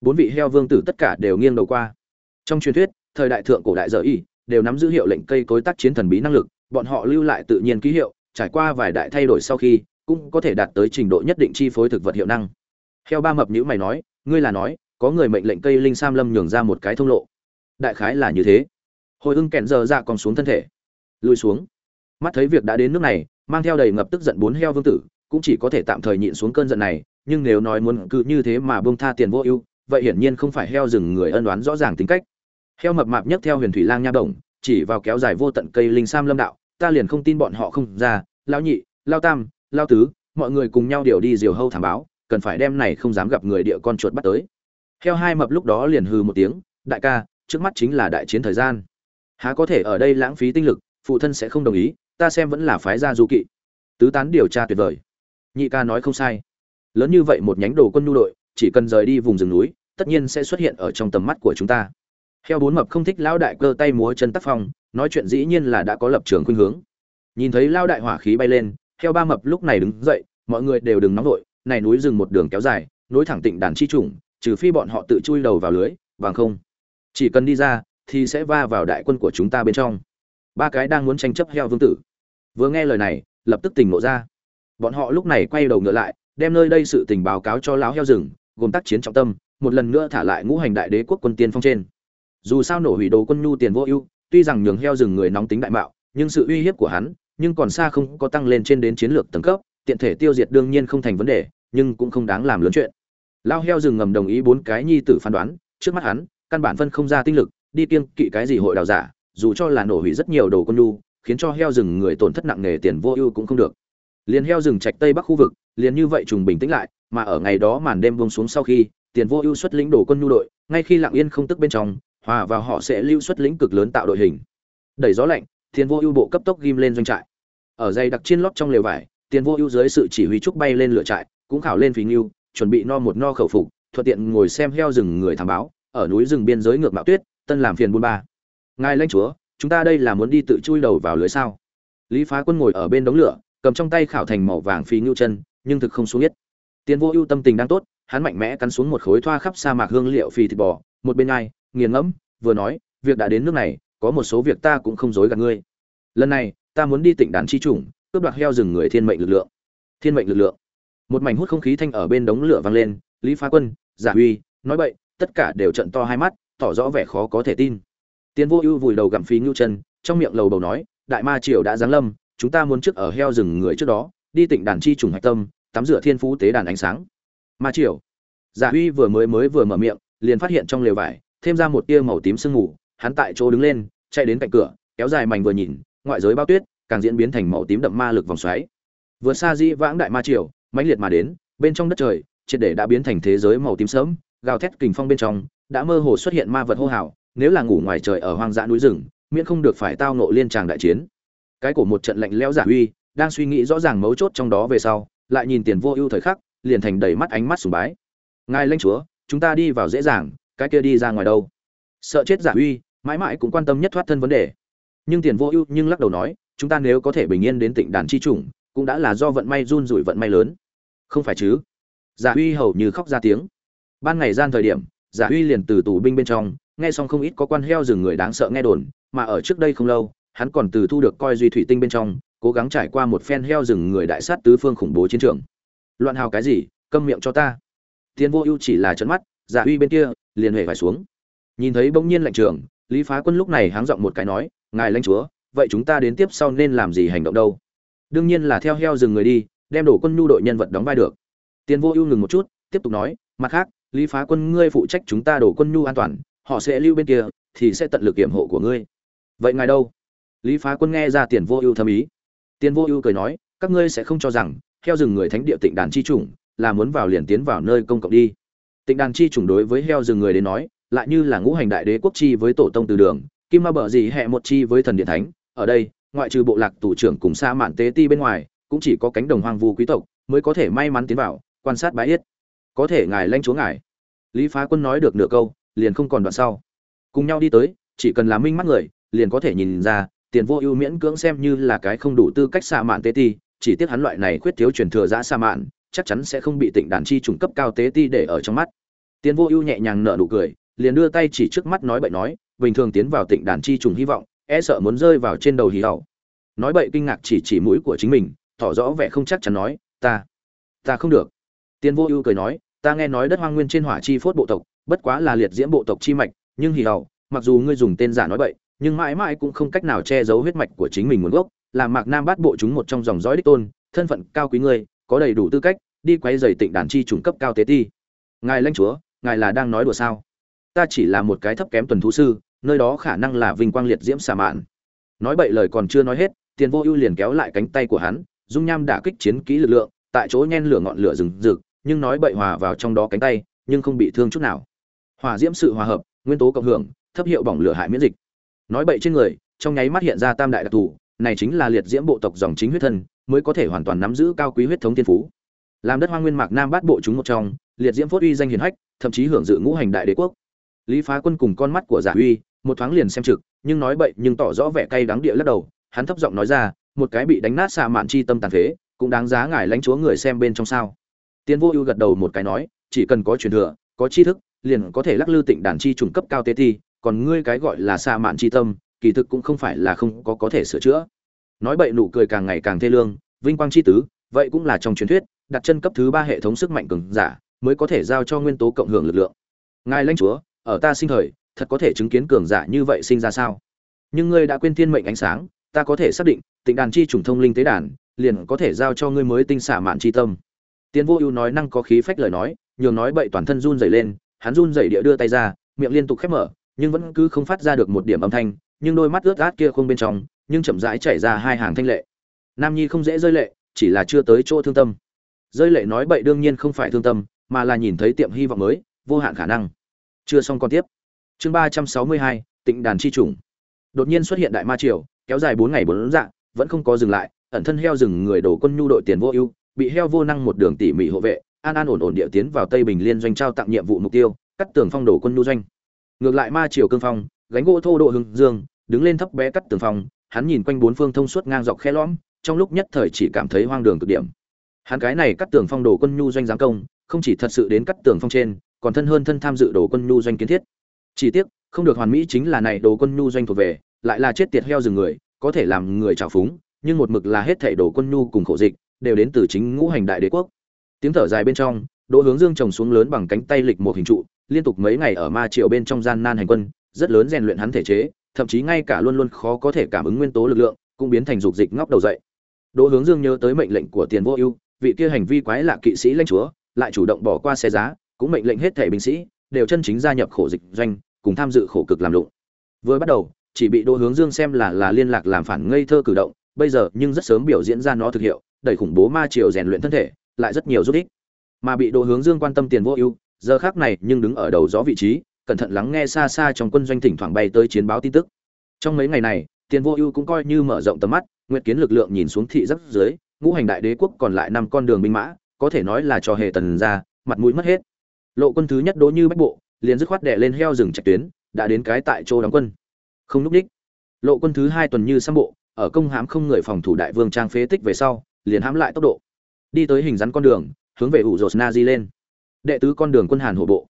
Bốn vị heo vương tử tất cả đều nghiêng đầu qua. Trong truyền thuyết, thời đại thượng cổ đại dở y, đều nắm giữ hiệu lệnh cây cối tác chiến thần bí năng lực bọn họ lưu lại tự nhiên ký hiệu, trải qua vài đại thay đổi sau khi, cũng có thể đạt tới trình độ nhất định chi phối thực vật hiệu năng. Heo ba mập nhữ mày nói, ngươi là nói, có người mệnh lệnh cây linh sam lâm nhường ra một cái thông lộ. Đại khái là như thế. Hồi ưng kẹn giờ dạ ra còn xuống thân thể. Lùi xuống. Mắt thấy việc đã đến nước này, mang theo đầy ngập tức giận bốn heo vương tử, cũng chỉ có thể tạm thời nhịn xuống cơn giận này, nhưng nếu nói muốn cứ như thế mà buông tha tiền vô ưu, vậy hiển nhiên không phải heo rừng người ân đoán rõ ràng tính cách. Heo mập mạp nhất theo huyền thủy lang nha động chỉ vào kéo dài vô tận cây linh sam lâm đạo, ta liền không tin bọn họ không ra lao nhị lao tam lao tứ, mọi người cùng nhau điều đi diều hâu thảm báo, cần phải đem này không dám gặp người địa con chuột bắt tới. Heo hai mập lúc đó liền hừ một tiếng, đại ca, trước mắt chính là đại chiến thời gian. Há có thể ở đây lãng phí tinh lực, phụ thân sẽ không đồng ý, ta xem vẫn là phái gia du kỵ. Tứ tán điều tra tuyệt vời. Nhị ca nói không sai. Lớn như vậy một nhánh đồ quân nhu đội, chỉ cần rời đi vùng rừng núi, tất nhiên sẽ xuất hiện ở trong tầm mắt của chúng ta heo bốn mập không thích lão đại cơ tay múa chân tác phong, nói chuyện dĩ nhiên là đã có lập trường khuynh hướng. Nhìn thấy lao đại hỏa khí bay lên, heo ba mập lúc này đứng dậy, mọi người đều đừng nóng vội, này núi rừng một đường kéo dài nối thẳng tịnh đàn chi trùng, trừ phi bọn họ tự chui đầu vào lưới, bằng không, chỉ cần đi ra, thì sẽ va vào đại quân của chúng ta bên trong. Ba cái đang muốn tranh chấp heo vương tử. Vừa nghe lời này, lập tức tỉnh ngộ ra. Bọn họ lúc này quay đầu ngựa lại, đem nơi đây sự tình báo cáo cho lão heo rừng, gồm tác chiến trọng tâm, một lần nữa thả lại ngũ hành đại đế quốc quân tiên phong trên dù sao nổ hủy đồ quân nhu tiền vô ưu, tuy rằng nhường heo rừng người nóng tính đại mạo, nhưng sự uy hiếp của hắn, nhưng còn xa không có tăng lên trên đến chiến lược tầng cấp, tiện thể tiêu diệt đương nhiên không thành vấn đề, nhưng cũng không đáng làm lớn chuyện. Lao heo rừng ngầm đồng ý bốn cái nhi tử phán đoán, trước mắt hắn, căn bản phân không ra tinh lực, đi kiêng kỵ cái gì hội đào giả, dù cho là nổ hủy rất nhiều đồ quân nhu, khiến cho heo rừng người tổn thất nặng nề tiền vô ưu cũng không được. Liền heo rừng trạch tây bắc khu vực, liền như vậy trùng bình tĩnh lại, mà ở ngày đó màn đêm buông xuống sau khi, tiền vô ưu xuất lĩnh đồ quân nhu đội, ngay khi lặng yên không tức bên trong hòa vào họ sẽ lưu xuất lĩnh cực lớn tạo đội hình. Đẩy gió lạnh tiền vô ưu bộ cấp tốc ghim lên doanh trại. Ở dây đặc chiên lót trong lều vải tiền vô ưu dưới sự chỉ huy trúc bay lên lửa trại, cũng khảo lên phí nghiêu chuẩn bị no một no khẩu phục, thuận tiện ngồi xem heo rừng người thám báo, ở núi rừng biên giới ngược mạo tuyết, tân làm phiền buôn ba. Ngài lãnh chúa, chúng ta đây là muốn đi tự chui đầu vào lưới sao? Lý phá quân ngồi ở bên đống lửa, cầm trong tay khảo thành màu vàng phí ngưu chân, nhưng thực không xuống nhất tiền vô ưu tâm tình đang tốt, hắn mạnh mẽ cắn xuống một khối thoa khắp sa mạc hương liệu phì thịt bò, một bên ai nghiền ngẫm, vừa nói, việc đã đến nước này, có một số việc ta cũng không dối gạt ngươi. Lần này, ta muốn đi tỉnh đàn chi chủng, cướp đoạt heo rừng người thiên mệnh lực lượng. Thiên mệnh lực lượng. Một mảnh hút không khí thanh ở bên đống lửa vang lên, lý phá quân, giả huy, nói bậy, tất cả đều trợn to hai mắt, tỏ rõ vẻ khó có thể tin. Tiên vô ưu vùi đầu gặm phí nhu chân, trong miệng lầu bầu nói, đại ma triều đã giáng lâm, chúng ta muốn trước ở heo rừng người trước đó, đi tỉnh đàn chi trùng hạch tâm, tắm rửa thiên phú tế đàn ánh sáng. Ma triều. Giả huy vừa mới mới vừa mở miệng, liền phát hiện trong lều vải thêm ra một tia màu tím sương mù, hắn tại chỗ đứng lên, chạy đến cạnh cửa, kéo dài mảnh vừa nhìn, ngoại giới bao tuyết, càng diễn biến thành màu tím đậm ma lực vòng xoáy. Vừa xa dĩ vãng đại ma triều, mãnh liệt mà đến, bên trong đất trời, triệt để đã biến thành thế giới màu tím sớm gào thét kình phong bên trong, đã mơ hồ xuất hiện ma vật hô hào, nếu là ngủ ngoài trời ở hoang dã núi rừng, miễn không được phải tao ngộ liên tràng đại chiến. Cái của một trận lạnh lẽo giả uy, đang suy nghĩ rõ ràng mấu chốt trong đó về sau, lại nhìn tiền vô ưu thời khắc, liền thành đầy mắt ánh mắt sùng bái. Ngài lãnh chúa, chúng ta đi vào dễ dàng cái kia đi ra ngoài đâu. Sợ chết giả uy, mãi mãi cũng quan tâm nhất thoát thân vấn đề. Nhưng tiền vô ưu nhưng lắc đầu nói, chúng ta nếu có thể bình yên đến tịnh đàn chi chủng, cũng đã là do vận may run rủi vận may lớn. Không phải chứ? Giả uy hầu như khóc ra tiếng. Ban ngày gian thời điểm, giả uy liền từ tù binh bên trong, nghe xong không ít có quan heo rừng người đáng sợ nghe đồn, mà ở trước đây không lâu, hắn còn từ thu được coi duy thủy tinh bên trong, cố gắng trải qua một phen heo rừng người đại sát tứ phương khủng bố chiến trường. Loạn hào cái gì? Câm miệng cho ta. Tiến vô ưu chỉ là trấn mắt, giả uy bên kia liền huệ phải xuống. Nhìn thấy bỗng nhiên lệnh trường, lý phá quân lúc này háng giọng một cái nói, ngài lãnh chúa, vậy chúng ta đến tiếp sau nên làm gì hành động đâu? Đương nhiên là theo heo rừng người đi, đem đổ quân nhu đội nhân vật đóng vai được. Tiền vô ưu ngừng một chút, tiếp tục nói, mặt khác, lý phá quân ngươi phụ trách chúng ta đổ quân nhu an toàn, họ sẽ lưu bên kia, thì sẽ tận lực kiểm hộ của ngươi. Vậy ngài đâu? Lý phá quân nghe ra tiền vô ưu thâm ý. Tiền vô ưu cười nói, các ngươi sẽ không cho rằng heo rừng người thánh địa tịnh đàn chi chủng là muốn vào liền tiến vào nơi công cộng đi tịnh đàn chi chủng đối với heo rừng người đến nói, lại như là ngũ hành đại đế quốc chi với tổ tông từ đường, kim ma bờ gì hẹ một chi với thần điện thánh. Ở đây, ngoại trừ bộ lạc tù trưởng cùng xa mạn tế ti bên ngoài, cũng chỉ có cánh đồng hoang vu quý tộc mới có thể may mắn tiến vào, quan sát bái yết. Có thể ngài lanh chúa ngài. Lý phá quân nói được nửa câu, liền không còn đoạn sau. Cùng nhau đi tới, chỉ cần là minh mắt người, liền có thể nhìn ra, tiền vô ưu miễn cưỡng xem như là cái không đủ tư cách xa mạn tế ti, chỉ tiếc hắn loại này khuyết thiếu truyền thừa giã xa mạn chắc chắn sẽ không bị tịnh đàn chi trùng cấp cao tế ti để ở trong mắt. Tiến vô ưu nhẹ nhàng nở nụ cười, liền đưa tay chỉ trước mắt nói bậy nói, bình thường tiến vào tịnh đàn chi trùng hy vọng e sợ muốn rơi vào trên đầu hì hầu nói bậy kinh ngạc chỉ chỉ mũi của chính mình, tỏ rõ vẻ không chắc chắn nói, ta ta không được. Tiến vô ưu cười nói, ta nghe nói đất hoang nguyên trên hỏa chi phốt bộ tộc, bất quá là liệt diễm bộ tộc chi mạch, nhưng hì hầu mặc dù ngươi dùng tên giả nói bậy, nhưng mãi mãi cũng không cách nào che giấu huyết mạch của chính mình nguồn gốc, là mạc nam bát bộ chúng một trong dòng dõi đích tôn, thân phận cao quý ngươi có đầy đủ tư cách, đi quay dày tịnh đàn chi trùng cấp cao tế ti. Ngài lãnh chúa, ngài là đang nói đùa sao? Ta chỉ là một cái thấp kém tuần thú sư, nơi đó khả năng là vinh quang liệt diễm xà mạn. Nói bậy lời còn chưa nói hết, tiền vô ưu liền kéo lại cánh tay của hắn, dung nham đả kích chiến kỹ lực lượng, tại chỗ nhen lửa ngọn lửa rừng rực, nhưng nói bậy hòa vào trong đó cánh tay, nhưng không bị thương chút nào. Hỏa diễm sự hòa hợp, nguyên tố cộng hưởng, thấp hiệu bỏng lửa hại miễn dịch. Nói bậy trên người, trong nháy mắt hiện ra tam đại đặc thù này chính là liệt diễm bộ tộc dòng chính huyết thân, mới có thể hoàn toàn nắm giữ cao quý huyết thống thiên phú. Làm đất hoa nguyên mạc nam bát bộ chúng một trong, liệt diễm phốt uy danh hiền hách, thậm chí hưởng dự ngũ hành đại đế quốc. Lý phá quân cùng con mắt của giả uy một thoáng liền xem trực, nhưng nói bậy nhưng tỏ rõ vẻ cay đắng địa lắc đầu, hắn thấp giọng nói ra, một cái bị đánh nát xạ mạn chi tâm tàn phế, cũng đáng giá ngài lãnh chúa người xem bên trong sao? Tiên vô ưu gật đầu một cái nói, chỉ cần có truyền thừa, có tri thức, liền có thể lắc lư tịnh đàn chi trùng cấp cao tế thi, còn ngươi cái gọi là xạ mạn chi tâm kỳ thực cũng không phải là không có có thể sửa chữa. Nói bậy nụ cười càng ngày càng thê lương, vinh quang chi tứ, vậy cũng là trong truyền thuyết, đặt chân cấp thứ ba hệ thống sức mạnh cường giả mới có thể giao cho nguyên tố cộng hưởng lực lượng. Ngài lãnh chúa, ở ta sinh thời, thật có thể chứng kiến cường giả như vậy sinh ra sao? Nhưng ngươi đã quên thiên mệnh ánh sáng, ta có thể xác định, tịnh đàn chi trùng thông linh tế đàn liền có thể giao cho ngươi mới tinh xả mạn chi tâm. Tiến vô ưu nói năng có khí phách lời nói, nhường nói bậy toàn thân run rẩy lên, hắn run rẩy địa đưa tay ra, miệng liên tục khép mở, nhưng vẫn cứ không phát ra được một điểm âm thanh nhưng đôi mắt ướt át kia không bên trong, nhưng chậm rãi chảy ra hai hàng thanh lệ. Nam nhi không dễ rơi lệ, chỉ là chưa tới chỗ thương tâm. Rơi lệ nói bậy đương nhiên không phải thương tâm, mà là nhìn thấy tiệm hy vọng mới, vô hạn khả năng. Chưa xong còn tiếp. Chương ba trăm sáu mươi hai, tịnh đàn chi trùng. Đột nhiên xuất hiện đại ma triều, kéo dài bốn ngày bốn dạng vẫn không có dừng lại, ẩn thân heo rừng người đổ quân nhu đội tiền vô ưu, bị heo vô năng một đường tỉ mỉ hộ vệ, an an ổn ổn địa tiến vào tây bình liên doanh trao tặng nhiệm vụ mục tiêu, cắt tường phong đổ quân nhu doanh. Ngược lại ma triều cương phong, gánh gỗ thô độ hưng dương đứng lên thấp bé cắt tường phong hắn nhìn quanh bốn phương thông suốt ngang dọc khe lõm, trong lúc nhất thời chỉ cảm thấy hoang đường cực điểm. Hắn cái này cắt tường phong đồ quân nhu doanh giáng công, không chỉ thật sự đến cắt tường phong trên, còn thân hơn thân tham dự đồ quân nhu doanh kiến thiết. Chỉ tiếc, không được hoàn mỹ chính là này đồ quân nhu doanh thuộc về, lại là chết tiệt heo rừng người, có thể làm người trào phúng, nhưng một mực là hết thảy đồ quân nhu cùng khổ dịch, đều đến từ chính ngũ hành đại đế quốc. Tiếng thở dài bên trong, đỗ hướng dương trồng xuống lớn bằng cánh tay lịch một hình trụ, liên tục mấy ngày ở ma triệu bên trong gian nan hành quân, rất lớn rèn luyện hắn thể chế thậm chí ngay cả luôn luôn khó có thể cảm ứng nguyên tố lực lượng, cũng biến thành dục dịch ngóc đầu dậy. Đỗ hướng dương nhớ tới mệnh lệnh của tiền vô ưu, vị kia hành vi quái lạ kỵ sĩ lãnh chúa, lại chủ động bỏ qua xe giá, cũng mệnh lệnh hết thể binh sĩ, đều chân chính gia nhập khổ dịch doanh, cùng tham dự khổ cực làm lụng. Vừa bắt đầu, chỉ bị đỗ hướng dương xem là là liên lạc làm phản ngây thơ cử động, bây giờ nhưng rất sớm biểu diễn ra nó thực hiệu, đẩy khủng bố ma triều rèn luyện thân thể, lại rất nhiều giúp ích. Mà bị đỗ hướng dương quan tâm tiền vô ưu, giờ khác này nhưng đứng ở đầu gió vị trí cẩn thận lắng nghe xa xa trong quân doanh thỉnh thoảng bay tới chiến báo tin tức. Trong mấy ngày này, tiền vô ưu cũng coi như mở rộng tầm mắt nguyệt kiến lực lượng nhìn xuống thị rất dưới, ngũ hành đại đế quốc còn lại năm con đường binh mã, có thể nói là trò hề tần ra, mặt mũi mất hết. Lộ quân thứ nhất đỗ như bách bộ, liền dứt khoát đệ lên heo rừng trạch tuyến, đã đến cái tại chỗ đóng quân. Không lúc đích. Lộ quân thứ hai tuần như sam bộ, ở công hãm không người phòng thủ đại vương trang phế tích về sau, liền hãm lại tốc độ. Đi tới hình rắn con đường, hướng về ủ rột na di lên. Đệ tứ con đường quân hàn hộ bộ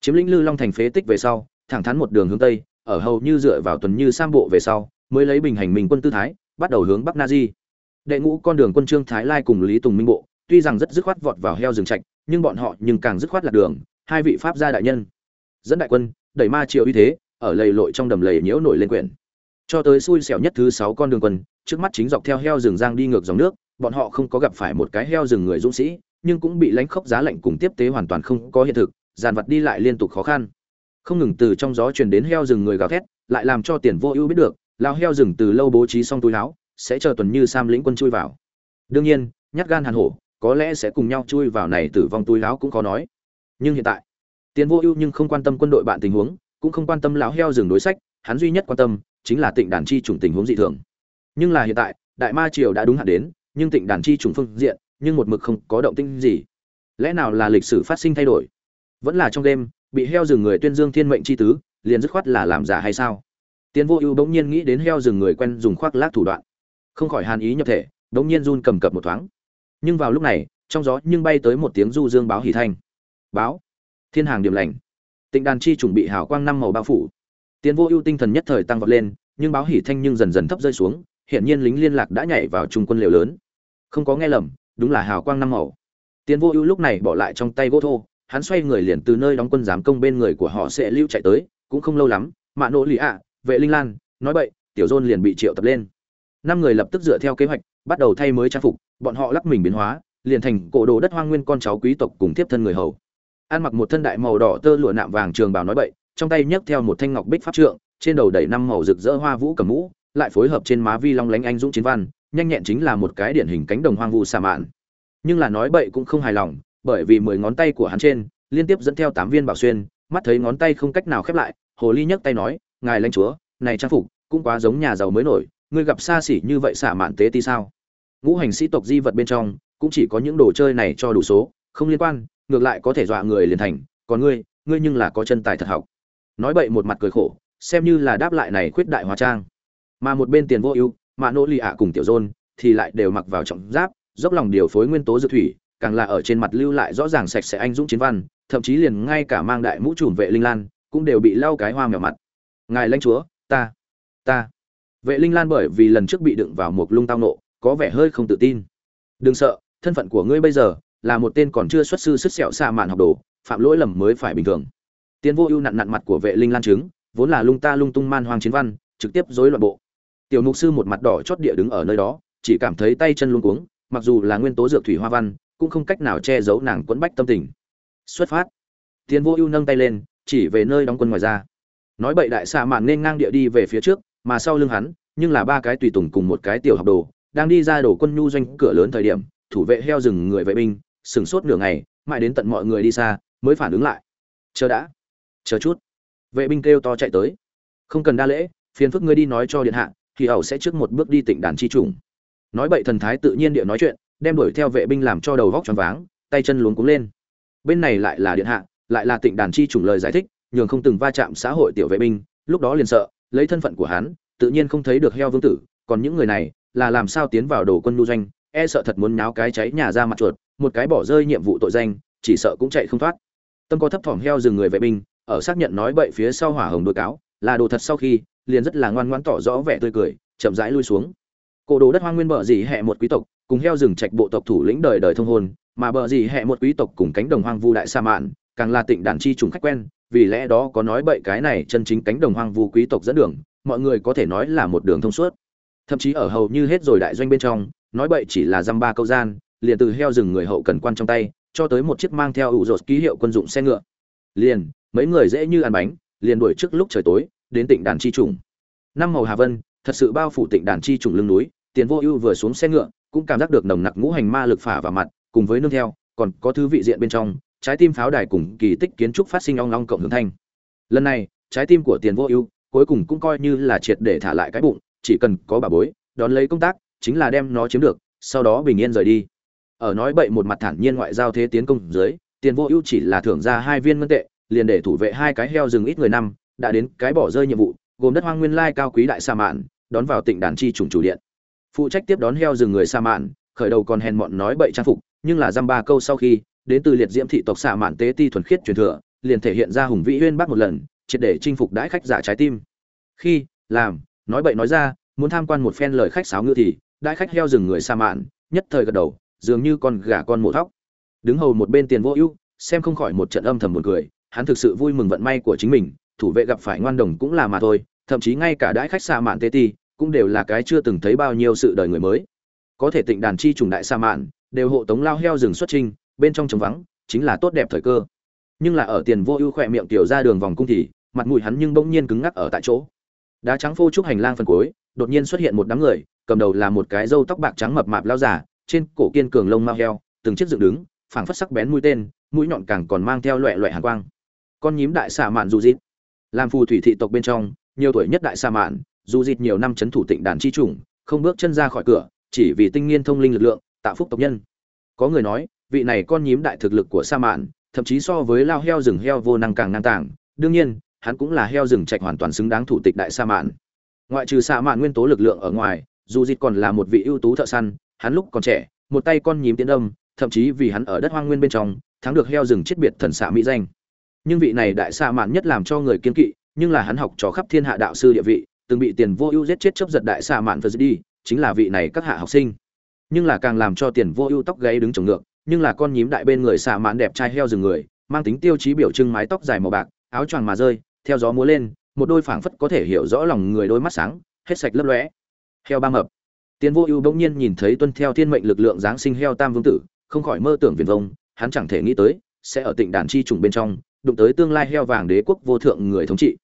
chiếm lĩnh lư long thành phế tích về sau, thẳng thắn một đường hướng tây, ở hầu như dựa vào tuần như sam bộ về sau, mới lấy bình hành mình quân tư thái, bắt đầu hướng bắc na di đệ ngũ con đường quân trương thái lai cùng lý tùng minh bộ, tuy rằng rất dứt khoát vọt vào heo rừng trạch, nhưng bọn họ nhưng càng dứt khoát lạc đường, hai vị pháp gia đại nhân. Dẫn đại quân, đẩy ma triều uy thế, ở lầy lội trong đầm lầy nhiễu nổi lên quyển. Cho tới xui xẻo nhất thứ sáu con đường quân, trước mắt chính dọc theo heo rừng giang đi ngược dòng nước, bọn họ không có gặp phải một cái heo rừng người dũng sĩ, nhưng cũng bị lãnh khốc giá lạnh cùng tiếp tế hoàn toàn không có hiện thực dàn vật đi lại liên tục khó khăn. Không ngừng từ trong gió truyền đến heo rừng người gào thét, lại làm cho tiền vô ưu biết được, lao heo rừng từ lâu bố trí xong túi láo sẽ chờ tuần như sam lĩnh quân chui vào. Đương nhiên, nhát gan hàn hổ, có lẽ sẽ cùng nhau chui vào này tử vong túi láo cũng khó nói. Nhưng hiện tại, tiền vô ưu nhưng không quan tâm quân đội bạn tình huống, cũng không quan tâm lão heo rừng đối sách, hắn duy nhất quan tâm chính là tịnh đàn chi chủng tình huống dị thường. Nhưng là hiện tại, đại ma triều đã đúng hạn đến, nhưng tịnh đàn chi chủng phương diện, nhưng một mực không có động tĩnh gì. Lẽ nào là lịch sử phát sinh thay đổi? Vẫn là trong đêm, bị heo rừng người tuyên dương thiên mệnh chi tứ, liền dứt khoát là làm giả hay sao? Tiến vô ưu bỗng nhiên nghĩ đến heo rừng người quen dùng khoác lác thủ đoạn. Không khỏi hàn ý nhập thể, bỗng nhiên run cầm cập một thoáng. Nhưng vào lúc này, trong gió nhưng bay tới một tiếng du dương báo hỉ thanh. Báo. Thiên hàng điểm lành. Tịnh đàn chi chuẩn bị hào quang năm màu bao phủ. Tiến vô ưu tinh thần nhất thời tăng vọt lên, nhưng báo hỉ thanh nhưng dần dần thấp rơi xuống hiện nhiên lính liên lạc đã nhảy vào trung quân liều lớn. Không có nghe lầm, đúng là hào quang năm màu. Tiến vô ưu lúc này bỏ lại trong tay gỗ thô hắn xoay người liền từ nơi đóng quân giám công bên người của họ sẽ lưu chạy tới, cũng không lâu lắm, mạ nỗ lì ạ, vệ linh lan, nói bậy, tiểu dôn liền bị triệu tập lên. Năm người lập tức dựa theo kế hoạch, bắt đầu thay mới trang phục, bọn họ lắc mình biến hóa, liền thành cổ đồ đất hoang nguyên con cháu quý tộc cùng tiếp thân người hầu. Ăn mặc một thân đại màu đỏ tơ lụa nạm vàng trường bào nói bậy, trong tay nhấc theo một thanh ngọc bích pháp trượng, trên đầu đầy năm màu rực rỡ hoa vũ cầm mũ, lại phối hợp trên má vi long lánh anh dũng chiến văn, nhanh nhẹn chính là một cái điển hình cánh đồng hoang vu xà mạn. Nhưng là nói bậy cũng không hài lòng bởi vì mười ngón tay của hắn trên, liên tiếp dẫn theo tám viên bảo xuyên, mắt thấy ngón tay không cách nào khép lại, hồ ly nhấc tay nói, ngài lãnh chúa, này trang phục cũng quá giống nhà giàu mới nổi, ngươi gặp xa xỉ như vậy xả mạn tế ti sao? Ngũ hành sĩ tộc di vật bên trong cũng chỉ có những đồ chơi này cho đủ số, không liên quan, ngược lại có thể dọa người liền thành, còn ngươi ngươi nhưng là có chân tài thật học. Nói bậy một mặt cười khổ, xem như là đáp lại này khuyết đại hóa trang. Mà một bên tiền vô ưu mà nỗ lì ạ cùng tiểu dôn thì lại đều mặc vào trọng giáp, dốc lòng điều phối nguyên tố dược thủy càng là ở trên mặt lưu lại rõ ràng sạch sẽ anh dũng chiến văn, thậm chí liền ngay cả mang đại mũ trùm vệ linh lan cũng đều bị lau cái hoa mèo mặt. Ngài lãnh chúa, ta ta. Vệ linh lan bởi vì lần trước bị đựng vào một lung tao nộ, có vẻ hơi không tự tin. Đừng sợ, thân phận của ngươi bây giờ là một tên còn chưa xuất sư xuất sẹo xa mạn học đồ, phạm lỗi lầm mới phải bình thường. Tiến vô ưu nặn nặn mặt của vệ linh lan chứng vốn là lung ta lung tung man hoang chiến văn, trực tiếp dối loạn bộ. Tiểu mục sư một mặt đỏ chót địa đứng ở nơi đó, chỉ cảm thấy tay chân luống cuống, mặc dù là nguyên tố dược thủy hoa văn cũng không cách nào che giấu nàng quẫn bách tâm tình. Xuất phát. Tiến vô ưu nâng tay lên, chỉ về nơi đóng quân ngoài ra. Nói bậy đại xạ mạn nên ngang địa đi về phía trước, mà sau lưng hắn, nhưng là ba cái tùy tùng cùng một cái tiểu học đồ, đang đi ra đổ quân nhu doanh cửa lớn thời điểm, thủ vệ heo rừng người vệ binh sửng sốt nửa ngày, mãi đến tận mọi người đi xa, mới phản ứng lại. Chờ đã. Chờ chút. Vệ binh kêu to chạy tới. Không cần đa lễ, phiền phức ngươi đi nói cho điện hạ, thì ẩu sẽ trước một bước đi tỉnh đàn chi trùng. Nói bậy thần thái tự nhiên địa nói chuyện đem đuổi theo vệ binh làm cho đầu vóc choáng váng, tay chân luống cuống lên. Bên này lại là điện hạ, lại là tịnh đàn chi trùng lời giải thích, nhường không từng va chạm xã hội tiểu vệ binh, lúc đó liền sợ, lấy thân phận của hắn, tự nhiên không thấy được heo vương tử, còn những người này, là làm sao tiến vào đồ quân nu doanh e sợ thật muốn nháo cái cháy nhà ra mặt chuột, một cái bỏ rơi nhiệm vụ tội danh, chỉ sợ cũng chạy không thoát. Tâm có thấp thỏm heo dừng người vệ binh, ở xác nhận nói bậy phía sau hỏa hồng đôi cáo, là đồ thật sau khi, liền rất là ngoan ngoãn tỏ rõ vẻ tươi cười, chậm rãi lui xuống. Cổ đồ đất hoang nguyên bờ gì hẹ một quý tộc cùng heo rừng trạch bộ tộc thủ lĩnh đời đời thông hôn, mà bờ gì hẹ một quý tộc cùng cánh đồng hoang vu đại sa mạn, càng là tịnh đàn chi trùng khách quen, vì lẽ đó có nói bậy cái này chân chính cánh đồng hoang vu quý tộc dẫn đường, mọi người có thể nói là một đường thông suốt. Thậm chí ở hầu như hết rồi đại doanh bên trong, nói bậy chỉ là dăm ba câu gian, liền từ heo rừng người hậu cần quan trong tay, cho tới một chiếc mang theo ủ rột ký hiệu quân dụng xe ngựa. Liền, mấy người dễ như ăn bánh, liền đuổi trước lúc trời tối, đến tỉnh đàn chi trùng năm màu hà vân, thật sự bao phủ tỉnh đàn chi trùng lưng núi, tiền vô ưu vừa xuống xe ngựa cũng cảm giác được nồng nặc ngũ hành ma lực phả vào mặt, cùng với nương theo, còn có thứ vị diện bên trong, trái tim pháo đài cùng kỳ tích kiến trúc phát sinh ong long cộng hưởng thanh. Lần này, trái tim của tiền vô ưu cuối cùng cũng coi như là triệt để thả lại cái bụng, chỉ cần có bà bối, đón lấy công tác, chính là đem nó chiếm được, sau đó bình yên rời đi. Ở nói bậy một mặt thản nhiên ngoại giao thế tiến công dưới, tiền vô ưu chỉ là thưởng ra hai viên ngân tệ, liền để thủ vệ hai cái heo rừng ít người năm, đã đến cái bỏ rơi nhiệm vụ, gồm đất hoang nguyên lai cao quý đại sa mạn, đón vào tỉnh đàn chi trùng chủ điện phụ trách tiếp đón heo rừng người sa mạn, khởi đầu còn hèn mọn nói bậy trang phục, nhưng là dăm ba câu sau khi, đến từ liệt diễm thị tộc sa mạn tế ti thuần khiết truyền thừa, liền thể hiện ra hùng vĩ huyên bắc một lần, triệt để chinh phục đãi khách giả trái tim. Khi, làm, nói bậy nói ra, muốn tham quan một phen lời khách sáo ngư thì, đãi khách heo rừng người sa mạn, nhất thời gật đầu, dường như con gà con mổ thóc. Đứng hầu một bên tiền vô ưu, xem không khỏi một trận âm thầm buồn cười, hắn thực sự vui mừng vận may của chính mình, thủ vệ gặp phải ngoan đồng cũng là mà thôi, thậm chí ngay cả đãi khách sa mạn tê ti cũng đều là cái chưa từng thấy bao nhiêu sự đời người mới. Có thể tịnh đàn chi trùng đại sa mạn, đều hộ tống lao heo rừng xuất trinh bên trong trống vắng, chính là tốt đẹp thời cơ. Nhưng là ở tiền vô ưu khỏe miệng tiểu ra đường vòng cung thì, mặt mũi hắn nhưng bỗng nhiên cứng ngắc ở tại chỗ. Đá trắng phô trúc hành lang phần cuối, đột nhiên xuất hiện một đám người, cầm đầu là một cái râu tóc bạc trắng mập mạp lao giả trên cổ kiên cường lông mao heo, từng chiếc dựng đứng, phảng phất sắc bén mũi tên, mũi nhọn càng còn mang theo loẹ loẹ hàn quang. Con nhím đại xà mạn dù dít làm phù thủy thị tộc bên trong, nhiều tuổi nhất đại xà mạn dù dịt nhiều năm chấn thủ tịnh đàn chi chủng, không bước chân ra khỏi cửa, chỉ vì tinh nghiên thông linh lực lượng, tạo phúc tộc nhân. Có người nói, vị này con nhím đại thực lực của sa mạn, thậm chí so với lao heo rừng heo vô năng càng ngang tàng, đương nhiên, hắn cũng là heo rừng trạch hoàn toàn xứng đáng thủ tịch đại sa mạn. Ngoại trừ sa mạn nguyên tố lực lượng ở ngoài, dù dịt còn là một vị ưu tú thợ săn, hắn lúc còn trẻ, một tay con nhím tiến đông thậm chí vì hắn ở đất hoang nguyên bên trong, thắng được heo rừng chết biệt thần xạ mỹ danh. Nhưng vị này đại sa mạn nhất làm cho người kiên kỵ, nhưng là hắn học trò khắp thiên hạ đạo sư địa vị từng bị tiền vô ưu giết chết chấp giật đại xạ mạn phật đi chính là vị này các hạ học sinh. Nhưng là càng làm cho tiền vô ưu tóc gáy đứng trồng ngược nhưng là con nhím đại bên người xạ mạn đẹp trai heo rừng người mang tính tiêu chí biểu trưng mái tóc dài màu bạc áo choàng mà rơi theo gió múa lên một đôi phảng phất có thể hiểu rõ lòng người đôi mắt sáng hết sạch lấp lóe. Heo ba mập. Tiền Vô Ưu bỗng nhiên nhìn thấy tuân theo thiên mệnh lực lượng giáng sinh heo tam vương tử, không khỏi mơ tưởng viền vông, hắn chẳng thể nghĩ tới sẽ ở Tịnh đàn chi trùng bên trong, đụng tới tương lai heo vàng đế quốc vô thượng người thống trị.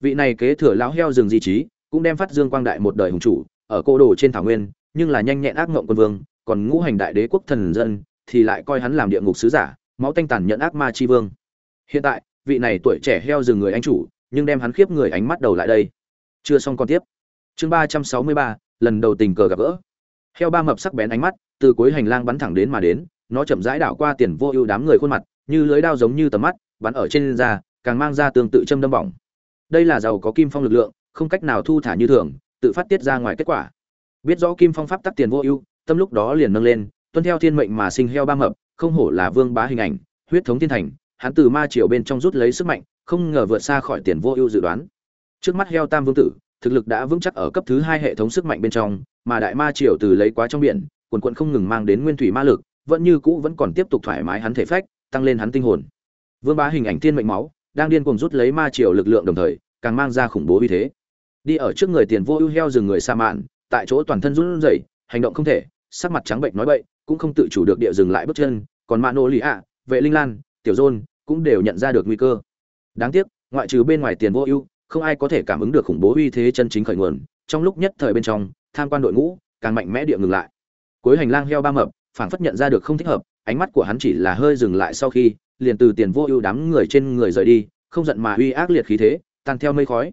Vị này kế thừa lão heo rừng di trí, cũng đem phát dương quang đại một đời hùng chủ, ở cô đồ trên thảo nguyên, nhưng là nhanh nhẹn ác ngộng quân vương, còn ngũ hành đại đế quốc thần dân thì lại coi hắn làm địa ngục sứ giả, máu tanh tàn nhận ác ma chi vương. Hiện tại, vị này tuổi trẻ heo rừng người anh chủ, nhưng đem hắn khiếp người ánh mắt đầu lại đây. Chưa xong con tiếp. Chương ba trăm sáu mươi ba lần đầu tình cờ gặp gỡ heo ba mập sắc bén ánh mắt từ cuối hành lang bắn thẳng đến mà đến nó chậm rãi đảo qua tiền vô ưu đám người khuôn mặt như lưới đao giống như tầm mắt bắn ở trên da càng mang ra tương tự châm đâm bỏng đây là giàu có kim phong lực lượng không cách nào thu thả như thường tự phát tiết ra ngoài kết quả biết rõ kim phong pháp tắc tiền vô ưu tâm lúc đó liền nâng lên tuân theo thiên mệnh mà sinh heo ba mập không hổ là vương bá hình ảnh huyết thống thiên thành hắn từ ma triều bên trong rút lấy sức mạnh không ngờ vượt xa khỏi tiền vô ưu dự đoán trước mắt heo tam vương tử thực lực đã vững chắc ở cấp thứ hai hệ thống sức mạnh bên trong, mà đại ma triều từ lấy quá trong biển, quần quận không ngừng mang đến nguyên thủy ma lực, vẫn như cũ vẫn còn tiếp tục thoải mái hắn thể phách, tăng lên hắn tinh hồn. Vương bá hình ảnh thiên mệnh máu, đang điên cuồng rút lấy ma triều lực lượng đồng thời, càng mang ra khủng bố uy thế. Đi ở trước người tiền vô ưu heo dừng người sa mạn, tại chỗ toàn thân run rẩy, hành động không thể, sắc mặt trắng bệnh nói bậy, cũng không tự chủ được địa dừng lại bước chân, còn Mano Lý ạ, Vệ Linh Lan, Tiểu Dôn cũng đều nhận ra được nguy cơ. Đáng tiếc, ngoại trừ bên ngoài tiền vô ưu, không ai có thể cảm ứng được khủng bố uy thế chân chính khởi nguồn trong lúc nhất thời bên trong tham quan đội ngũ càng mạnh mẽ địa ngừng lại cuối hành lang heo ba mập phảng phất nhận ra được không thích hợp ánh mắt của hắn chỉ là hơi dừng lại sau khi liền từ tiền vô ưu đám người trên người rời đi, không giận mà uy ác liệt khí thế, tan theo mây khói.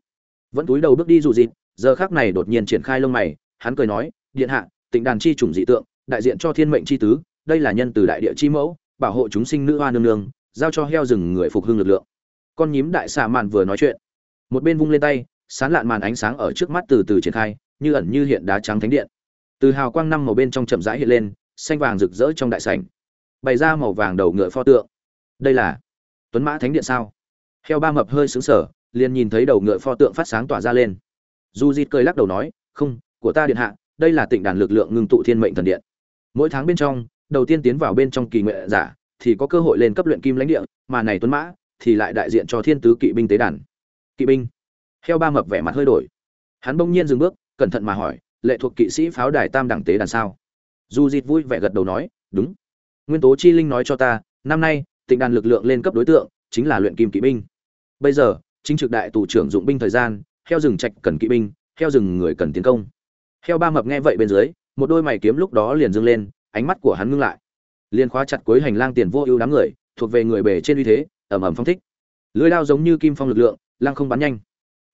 Vẫn túi đầu bước đi dù dịt giờ khác này đột nhiên triển khai lông mày, hắn cười nói, điện hạ, tịnh đàn chi chủng dị tượng, đại diện cho thiên mệnh chi tứ, đây là nhân từ đại địa chi mẫu, bảo hộ chúng sinh nữ hoa nương nương, giao cho heo rừng người phục hưng lực lượng. Con nhím đại xà màn vừa nói chuyện, một bên vung lên tay, sán lạn màn ánh sáng ở trước mắt từ từ triển khai, như ẩn như hiện đá trắng thánh điện. Từ hào quang năm màu bên trong chậm rãi hiện lên, xanh vàng rực rỡ trong đại sảnh. Bày ra màu vàng đầu ngựa pho tượng đây là tuấn mã thánh điện sao? Heo ba mập hơi xứng sở liền nhìn thấy đầu ngựa pho tượng phát sáng tỏa ra lên. Du dịt cười lắc đầu nói, không, của ta điện hạ, đây là tịnh đàn lực lượng ngưng tụ thiên mệnh thần điện. Mỗi tháng bên trong, đầu tiên tiến vào bên trong kỳ nguyện giả, thì có cơ hội lên cấp luyện kim lãnh địa, mà này tuấn mã, thì lại đại diện cho thiên tứ kỵ binh tế đàn. Kỵ binh. Heo ba mập vẻ mặt hơi đổi. Hắn bỗng nhiên dừng bước, cẩn thận mà hỏi, lệ thuộc kỵ sĩ pháo đài tam đẳng tế đàn sao? Du dịt vui vẻ gật đầu nói, đúng. Nguyên tố chi linh nói cho ta, năm nay tịnh đàn lực lượng lên cấp đối tượng, chính là luyện kim kỵ binh. Bây giờ, chính trực đại tù trưởng dụng binh thời gian, heo rừng trạch cần kỵ binh, heo rừng người cần tiến công. Heo ba mập nghe vậy bên dưới, một đôi mày kiếm lúc đó liền dâng lên, ánh mắt của hắn ngưng lại. Liền khóa chặt cuối hành lang tiền vô ưu đám người, thuộc về người bề trên uy thế ẩm ẩm phong thích. Lưới đao giống như kim phong lực lượng lang không bắn nhanh.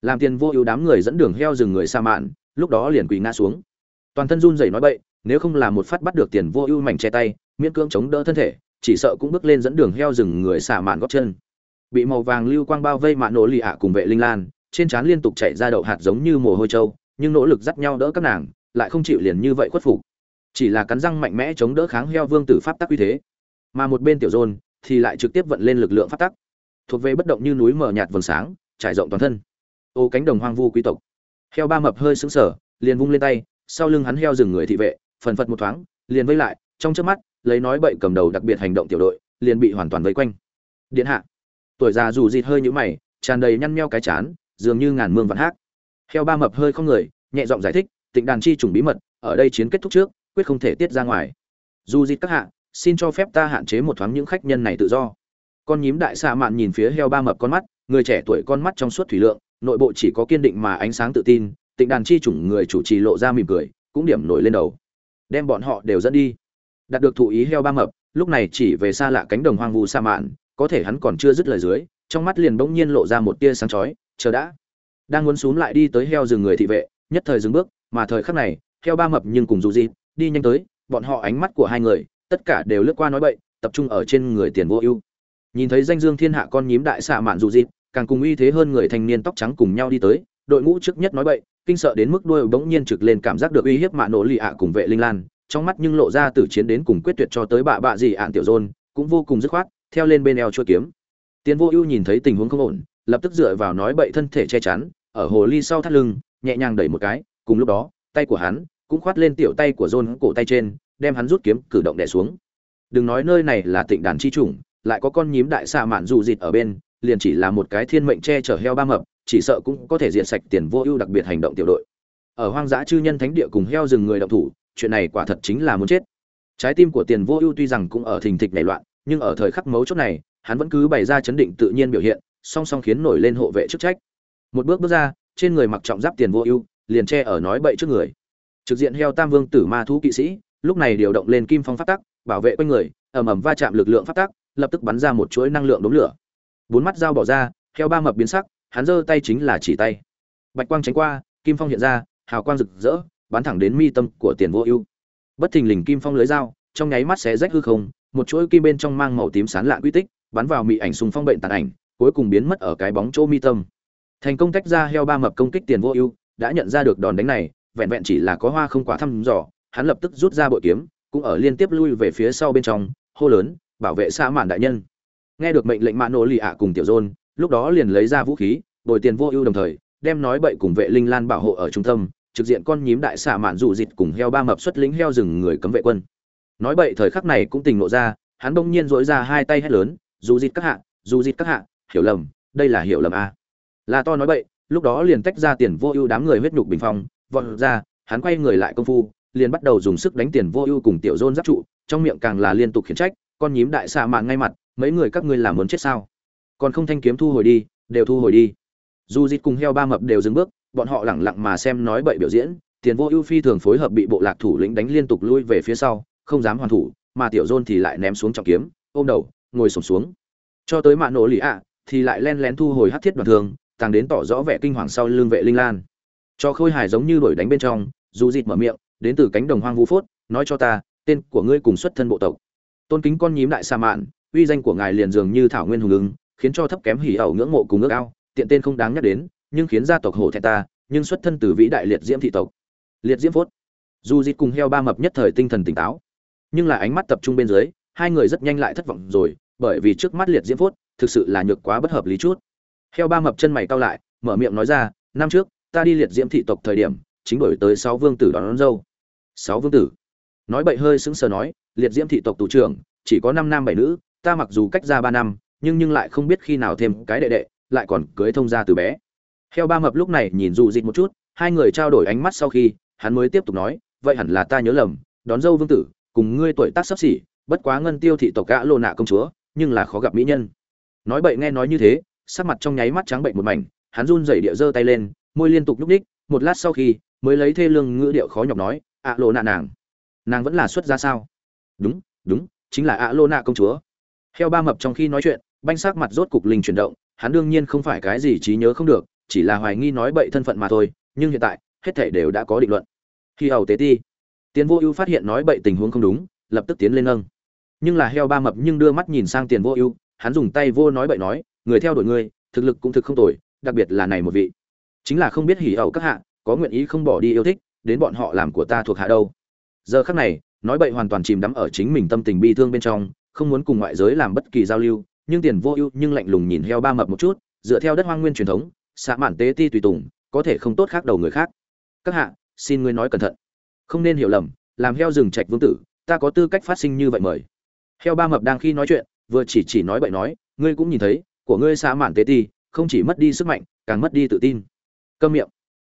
Làm tiền vô ưu đám người dẫn đường heo rừng người sa mạn, lúc đó liền quỳ ngã xuống. Toàn thân run rẩy nói bậy, nếu không là một phát bắt được tiền vô ưu mảnh che tay, miễn cưỡng chống đỡ thân thể chỉ sợ cũng bước lên dẫn đường heo rừng người xả mạn gót chân. Bị màu vàng lưu quang bao vây mạn nổ lì ạ cùng vệ linh lan, trên trán liên tục chảy ra đậu hạt giống như mồ hôi trâu, nhưng nỗ lực dắt nhau đỡ các nàng, lại không chịu liền như vậy khuất phục. Chỉ là cắn răng mạnh mẽ chống đỡ kháng heo vương tử pháp tắc uy thế. Mà một bên tiểu dôn thì lại trực tiếp vận lên lực lượng pháp tắc. Thuộc về bất động như núi mờ nhạt vầng sáng, trải rộng toàn thân. Ô cánh đồng hoang vu quý tộc. Heo ba mập hơi sững sờ, liền vung lên tay, sau lưng hắn heo dừng người thị vệ, phần phật một thoáng, liền vây lại, trong trước mắt lấy nói bậy cầm đầu đặc biệt hành động tiểu đội, liền bị hoàn toàn vây quanh. Điện hạ. Tuổi già dù dịt hơi nhũ mày, tràn đầy nhăn nheo cái chán, dường như ngàn mương vạn hát heo ba mập hơi không người, nhẹ giọng giải thích, tịnh đàn chi trùng bí mật, ở đây chiến kết thúc trước, quyết không thể tiết ra ngoài. Dù dịt các hạ, xin cho phép ta hạn chế một thoáng những khách nhân này tự do. Con nhím đại xạ mạn nhìn phía heo ba mập con mắt, người trẻ tuổi con mắt trong suốt thủy lượng, nội bộ chỉ có kiên định mà ánh sáng tự tin, tịnh đàn chi chủng người chủ trì lộ ra mỉm cười, cũng điểm nổi lên đầu. Đem bọn họ đều dẫn đi đạt được thụ ý heo ba mập, lúc này chỉ về xa lạ cánh đồng hoang vu sa mạn, có thể hắn còn chưa dứt lời dưới, trong mắt liền bỗng nhiên lộ ra một tia sáng chói, chờ đã. Đang muốn xúm lại đi tới heo rừng người thị vệ, nhất thời dừng bước, mà thời khắc này, heo ba mập nhưng cùng dù gì, đi nhanh tới, bọn họ ánh mắt của hai người, tất cả đều lướt qua nói bậy, tập trung ở trên người tiền vô ưu. Nhìn thấy danh dương thiên hạ con nhím đại xạ mạn dù gì, càng cùng uy thế hơn người thanh niên tóc trắng cùng nhau đi tới, đội ngũ trước nhất nói bậy, kinh sợ đến mức đuôi bỗng nhiên trực lên cảm giác được uy hiếp mạ nổ lì ạ cùng vệ linh lan trong mắt nhưng lộ ra từ chiến đến cùng quyết tuyệt cho tới bạ bạ gì ạn tiểu dôn, cũng vô cùng dứt khoát, theo lên bên eo chua kiếm. Tiến vô ưu nhìn thấy tình huống không ổn, lập tức dựa vào nói bậy thân thể che chắn, ở hồ ly sau thắt lưng, nhẹ nhàng đẩy một cái, cùng lúc đó, tay của hắn cũng khoát lên tiểu tay của dôn cổ tay trên, đem hắn rút kiếm cử động đè xuống. Đừng nói nơi này là tịnh đàn chi chủng, lại có con nhím đại xạ mạn dù dịt ở bên, liền chỉ là một cái thiên mệnh che chở heo ba mập, chỉ sợ cũng có thể diệt sạch tiền vô ưu đặc biệt hành động tiểu đội. Ở hoang dã chư nhân thánh địa cùng heo rừng người động thủ chuyện này quả thật chính là muốn chết. Trái tim của tiền vô ưu tuy rằng cũng ở thình thịch nảy loạn, nhưng ở thời khắc mấu chốt này, hắn vẫn cứ bày ra chấn định tự nhiên biểu hiện, song song khiến nổi lên hộ vệ chức trách. Một bước bước ra, trên người mặc trọng giáp tiền vô ưu, liền che ở nói bậy trước người. Trực diện heo tam vương tử ma thú kỵ sĩ, lúc này điều động lên kim phong phát tắc, bảo vệ quanh người, ầm ầm va chạm lực lượng phát tắc, lập tức bắn ra một chuỗi năng lượng đốm lửa. Bốn mắt dao bỏ ra, heo ba mập biến sắc, hắn giơ tay chính là chỉ tay. Bạch quang tránh qua, kim phong hiện ra, hào quang rực rỡ bắn thẳng đến mi tâm của tiền vô ưu. Bất thình lình kim phong lưới dao, trong nháy mắt xé rách hư không, một chuỗi kim bên trong mang màu tím sán lạ quy tích, bắn vào mị ảnh sùng phong bệnh tàn ảnh, cuối cùng biến mất ở cái bóng chỗ mi tâm. Thành công tách ra heo ba mập công kích tiền vô ưu, đã nhận ra được đòn đánh này, vẹn vẹn chỉ là có hoa không quá thăm dò, hắn lập tức rút ra bội kiếm, cũng ở liên tiếp lui về phía sau bên trong, hô lớn, bảo vệ xã mạn đại nhân. Nghe được mệnh lệnh mạn nổ lì ạ cùng tiểu dôn, lúc đó liền lấy ra vũ khí, bồi tiền vô ưu đồng thời, đem nói bậy cùng vệ linh lan bảo hộ ở trung tâm trực diện con nhím đại xạ mạn dụ dịt cùng heo ba mập xuất lính heo rừng người cấm vệ quân. Nói bậy, thời khắc này cũng tình nộ ra, hắn bỗng nhiên dỗi ra hai tay hét lớn dù dịt các hạ dù dịt các hạ, hiểu lầm, đây là hiểu lầm a. Là to nói bậy, lúc đó liền tách ra tiền vô ưu đám người huyết nhục bình phong, vọt ra, hắn quay người lại công phu, liền bắt đầu dùng sức đánh tiền vô ưu cùng tiểu dôn giáp trụ, trong miệng càng là liên tục khiển trách, con nhím đại xạ mạn ngay mặt, mấy người các ngươi làm muốn chết sao? Còn không thanh kiếm thu hồi đi, đều thu hồi đi. Dù dịt cùng heo ba mập đều dừng bước bọn họ lẳng lặng mà xem nói bậy biểu diễn, tiền vô ưu phi thường phối hợp bị bộ lạc thủ lĩnh đánh liên tục lui về phía sau, không dám hoàn thủ, mà tiểu dôn thì lại ném xuống trọng kiếm, ôm đầu, ngồi sổm xuống. Cho tới mạ nổ lì ạ, thì lại len lén thu hồi hát thiết đoàn thường tàng đến tỏ rõ vẻ kinh hoàng sau lưng vệ linh lan. Cho khôi hài giống như đuổi đánh bên trong, dù dịt mở miệng, đến từ cánh đồng hoang vũ phốt, nói cho ta, tên của ngươi cùng xuất thân bộ tộc. Tôn kính con nhím đại sa mạn, uy danh của ngài liền dường như thảo nguyên hùng ứng, khiến cho thấp kém hỉ ẩu ngưỡng mộ cùng ước ao, tiện tên không đáng nhắc đến nhưng khiến gia tộc hổ thẹn ta nhưng xuất thân từ vĩ đại liệt diễm thị tộc. Liệt diễm phốt. Dù dịt cùng heo ba mập nhất thời tinh thần tỉnh táo nhưng là ánh mắt tập trung bên dưới hai người rất nhanh lại thất vọng rồi bởi vì trước mắt liệt diễm phốt thực sự là nhược quá bất hợp lý chút. Heo ba mập chân mày cau lại mở miệng nói ra năm trước ta đi liệt diễm thị tộc thời điểm chính đổi tới sáu vương tử đón, đón dâu. Sáu vương tử? Nói bậy hơi sững sờ nói liệt diễm thị tộc tù trưởng chỉ có năm nam bảy nữ ta mặc dù cách ra ba năm nhưng nhưng lại không biết khi nào thêm cái đệ đệ lại còn cưới thông gia từ bé heo ba mập lúc này nhìn dù dịch một chút, hai người trao đổi ánh mắt sau khi, hắn mới tiếp tục nói, vậy hẳn là ta nhớ lầm, đón dâu vương tử, cùng ngươi tuổi tác sắp xỉ, bất quá ngân tiêu thị tộc gã lô nạ công chúa, nhưng là khó gặp mỹ nhân. Nói bậy nghe nói như thế, sắc mặt trong nháy mắt trắng bệnh một mảnh, hắn run rẩy địa giơ tay lên, môi liên tục nhúc ních một lát sau khi, mới lấy thê lương ngữ điệu khó nhọc nói ạ lô nạ nàng nàng vẫn là xuất ra sao? Đúng đúng, chính là ạ lô nạ công chúa. Heo ba mập trong khi nói chuyện, banh sắc mặt rốt cục linh chuyển động, hắn đương nhiên không phải cái gì trí nhớ không được chỉ là hoài nghi nói bậy thân phận mà thôi, nhưng hiện tại, hết thể đều đã có định luận. Khi hầu tế ti, tiền vô ưu phát hiện nói bậy tình huống không đúng, lập tức tiến lên nâng. Nhưng là heo ba mập nhưng đưa mắt nhìn sang tiền vô ưu, hắn dùng tay vô nói bậy nói, người theo đuổi ngươi, thực lực cũng thực không tồi, đặc biệt là này một vị. Chính là không biết hỉ ẩu các hạ, có nguyện ý không bỏ đi yêu thích, đến bọn họ làm của ta thuộc hạ đâu. Giờ khắc này, nói bậy hoàn toàn chìm đắm ở chính mình tâm tình bi thương bên trong, không muốn cùng ngoại giới làm bất kỳ giao lưu, nhưng tiền vô ưu nhưng lạnh lùng nhìn heo ba mập một chút, dựa theo đất hoang nguyên truyền thống xạ mạn tế ti tùy tùng, có thể không tốt khác đầu người khác. Các hạ, xin ngươi nói cẩn thận. Không nên hiểu lầm, làm heo rừng trạch vương tử, ta có tư cách phát sinh như vậy mời. Heo ba mập đang khi nói chuyện, vừa chỉ chỉ nói bậy nói, ngươi cũng nhìn thấy, của ngươi xạ mạn tế ti, không chỉ mất đi sức mạnh, càng mất đi tự tin. Câm miệng.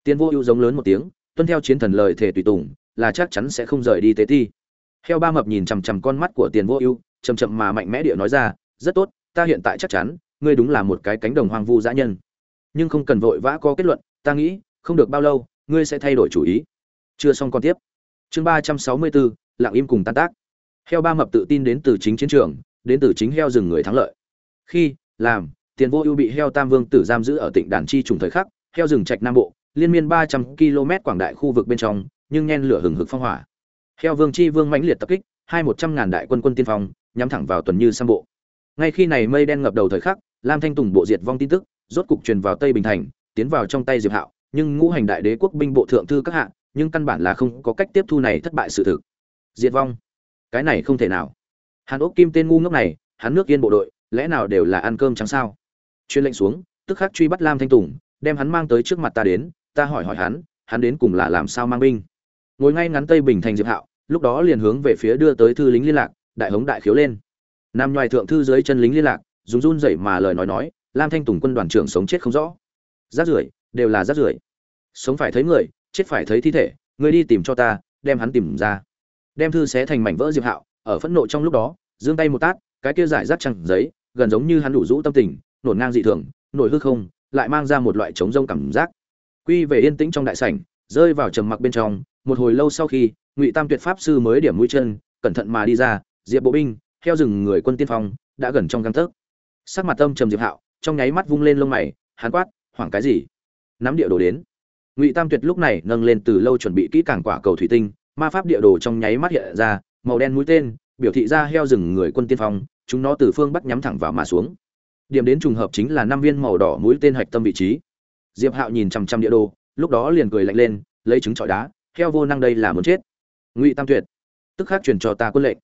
Tiên vô ưu giống lớn một tiếng, tuân theo chiến thần lời thể tùy tùng, là chắc chắn sẽ không rời đi tế ti. Heo ba mập nhìn chằm chằm con mắt của tiền vô ưu chầm chậm mà mạnh mẽ địa nói ra, rất tốt, ta hiện tại chắc chắn, ngươi đúng là một cái cánh đồng hoang vu dã nhân nhưng không cần vội vã có kết luận, ta nghĩ, không được bao lâu, ngươi sẽ thay đổi chủ ý. Chưa xong còn tiếp. Chương ba trăm sáu mươi bốn lặng im cùng tan tác. Heo ba mập tự tin đến từ chính chiến trường, đến từ chính heo rừng người thắng lợi. Khi, làm, tiền vô ưu bị heo tam vương tử giam giữ ở tỉnh đàn chi trùng thời khắc, heo rừng trạch nam bộ, liên miên ba trăm km quảng đại khu vực bên trong, nhưng nhen lửa hừng hực phong hỏa. Heo vương chi vương mãnh liệt tập kích, hai một trăm ngàn đại quân quân tiên phong, nhắm thẳng vào tuần như sam bộ. Ngay khi này mây đen ngập đầu thời khắc, lam thanh tùng bộ diệt vong tin tức rốt cục truyền vào tây bình thành, tiến vào trong tay diệp hạo, nhưng ngũ hành đại đế quốc binh bộ thượng thư các hạ, nhưng căn bản là không có cách tiếp thu này thất bại sự thực. Diệt vong. Cái này không thể nào. Hàn ốc kim tên ngu ngốc này, hắn nước yên bộ đội, lẽ nào đều là ăn cơm trắng sao? Truyền lệnh xuống, tức khắc truy bắt lam thanh tùng, đem hắn mang tới trước mặt ta đến, ta hỏi hỏi hắn hắn đến cùng là làm sao mang binh? Ngồi ngay ngắn tây bình thành diệp hạo, lúc đó liền hướng về phía đưa tới thư lính liên lạc, đại hống đại khiếu lên. Nam nhoài thượng thư dưới chân lính liên lạc run run rẩy mà lời nói nói lam thanh tùng quân đoàn trưởng sống chết không rõ. Rác rưởi, đều là rác rưởi. Sống phải thấy người, chết phải thấy thi thể ngươi đi tìm cho ta, đem hắn tìm ra. Đem thư xé thành mảnh vỡ diệp hạo, ở phẫn nộ trong lúc đó, giương tay một tát, cái kia giải rác chẳng giấy, gần giống như hắn đủ rũ tâm tình, nổn ngang dị thường, nổi hư không, lại mang ra một loại trống rông cảm giác. Quy về yên tĩnh trong đại sảnh, rơi vào trầm mặc bên trong, một hồi lâu sau khi, ngụy tam tuyệt pháp sư mới điểm mũi chân, cẩn thận mà đi ra, diệp bộ binh, theo rừng người quân tiên phong, đã gần trong găng tấc. Sắc mặt tâm trầm diệp hạo trong nháy mắt vung lên lông mày, hắn quát, hoảng cái gì? Nắm địa đồ đến. Ngụy tam tuyệt lúc này nâng lên từ lâu chuẩn bị kỹ càng quả cầu thủy tinh, ma pháp địa đồ trong nháy mắt hiện ra, màu đen mũi tên, biểu thị ra heo rừng người quân tiên phong, chúng nó từ phương bắc nhắm thẳng vào mà xuống. Điểm đến trùng hợp chính là năm viên màu đỏ mũi tên hạch tâm vị trí. Diệp hạo nhìn chằm chằm địa đồ, lúc đó liền cười lạnh lên, lấy trứng trọi đá, heo vô năng đây là muốn chết. Ngụy tam tuyệt, tức khắc truyền cho ta quân lệnh.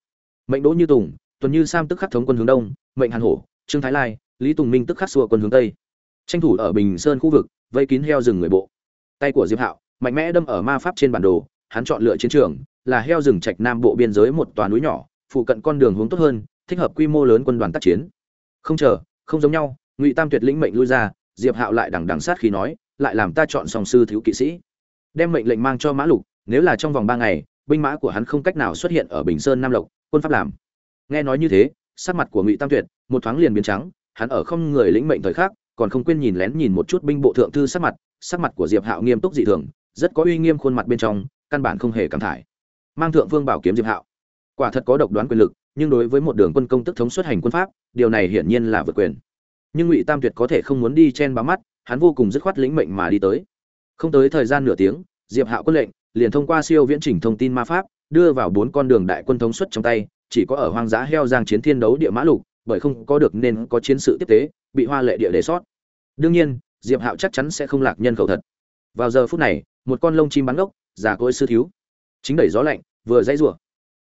Mệnh đỗ như tùng, tuần như sam tức khắc thống quân hướng đông, mệnh hàn hổ, trương thái lai lý tùng minh tức khắc xua quân hướng tây. Tranh thủ ở bình sơn khu vực, vây kín heo rừng người bộ. Tay của diệp hạo, mạnh mẽ đâm ở ma pháp trên bản đồ, hắn chọn lựa chiến trường, là heo rừng trạch nam bộ biên giới một tòa núi nhỏ, phụ cận con đường hướng tốt hơn, thích hợp quy mô lớn quân đoàn tác chiến. Không chờ, không giống nhau, ngụy tam tuyệt lĩnh mệnh lui ra, diệp hạo lại đằng đằng sát khi nói, lại làm ta chọn song sư thiếu kỵ sĩ. Đem mệnh lệnh mang cho mã lục, nếu là trong vòng ba ngày, binh mã của hắn không cách nào xuất hiện ở bình sơn nam lộc, quân pháp làm. Nghe nói như thế, sắc mặt của ngụy tam tuyệt, một thoáng liền biến trắng hắn ở không người lĩnh mệnh thời khắc, còn không quên nhìn lén nhìn một chút binh bộ thượng thư sắc mặt sắc mặt của diệp hạo nghiêm túc dị thường, rất có uy nghiêm khuôn mặt bên trong, căn bản không hề cảm thải. Mang thượng vương bảo kiếm diệp hạo. Quả thật có độc đoán quyền lực, nhưng đối với một đường quân công tức thống xuất hành quân pháp, điều này hiển nhiên là vượt quyền. Nhưng ngụy tam tuyệt có thể không muốn đi chen bám mắt, hắn vô cùng dứt khoát lĩnh mệnh mà đi tới. Không tới thời gian nửa tiếng, diệp hạo quân lệnh, liền thông qua siêu viễn chỉnh thông tin ma pháp, đưa vào bốn con đường đại quân thống suất trong tay, chỉ có ở hoang dã heo giang chiến thiên đấu địa mã lục bởi không có được nên có chiến sự tiếp tế, bị hoa lệ địa để sót đương nhiên, diệp hạo chắc chắn sẽ không lạc nhân khẩu thật. Vào giờ phút này, một con lông chim bắn gốc, già cỗi sư thiếu. Chính đẩy gió lạnh, vừa dãy rủa,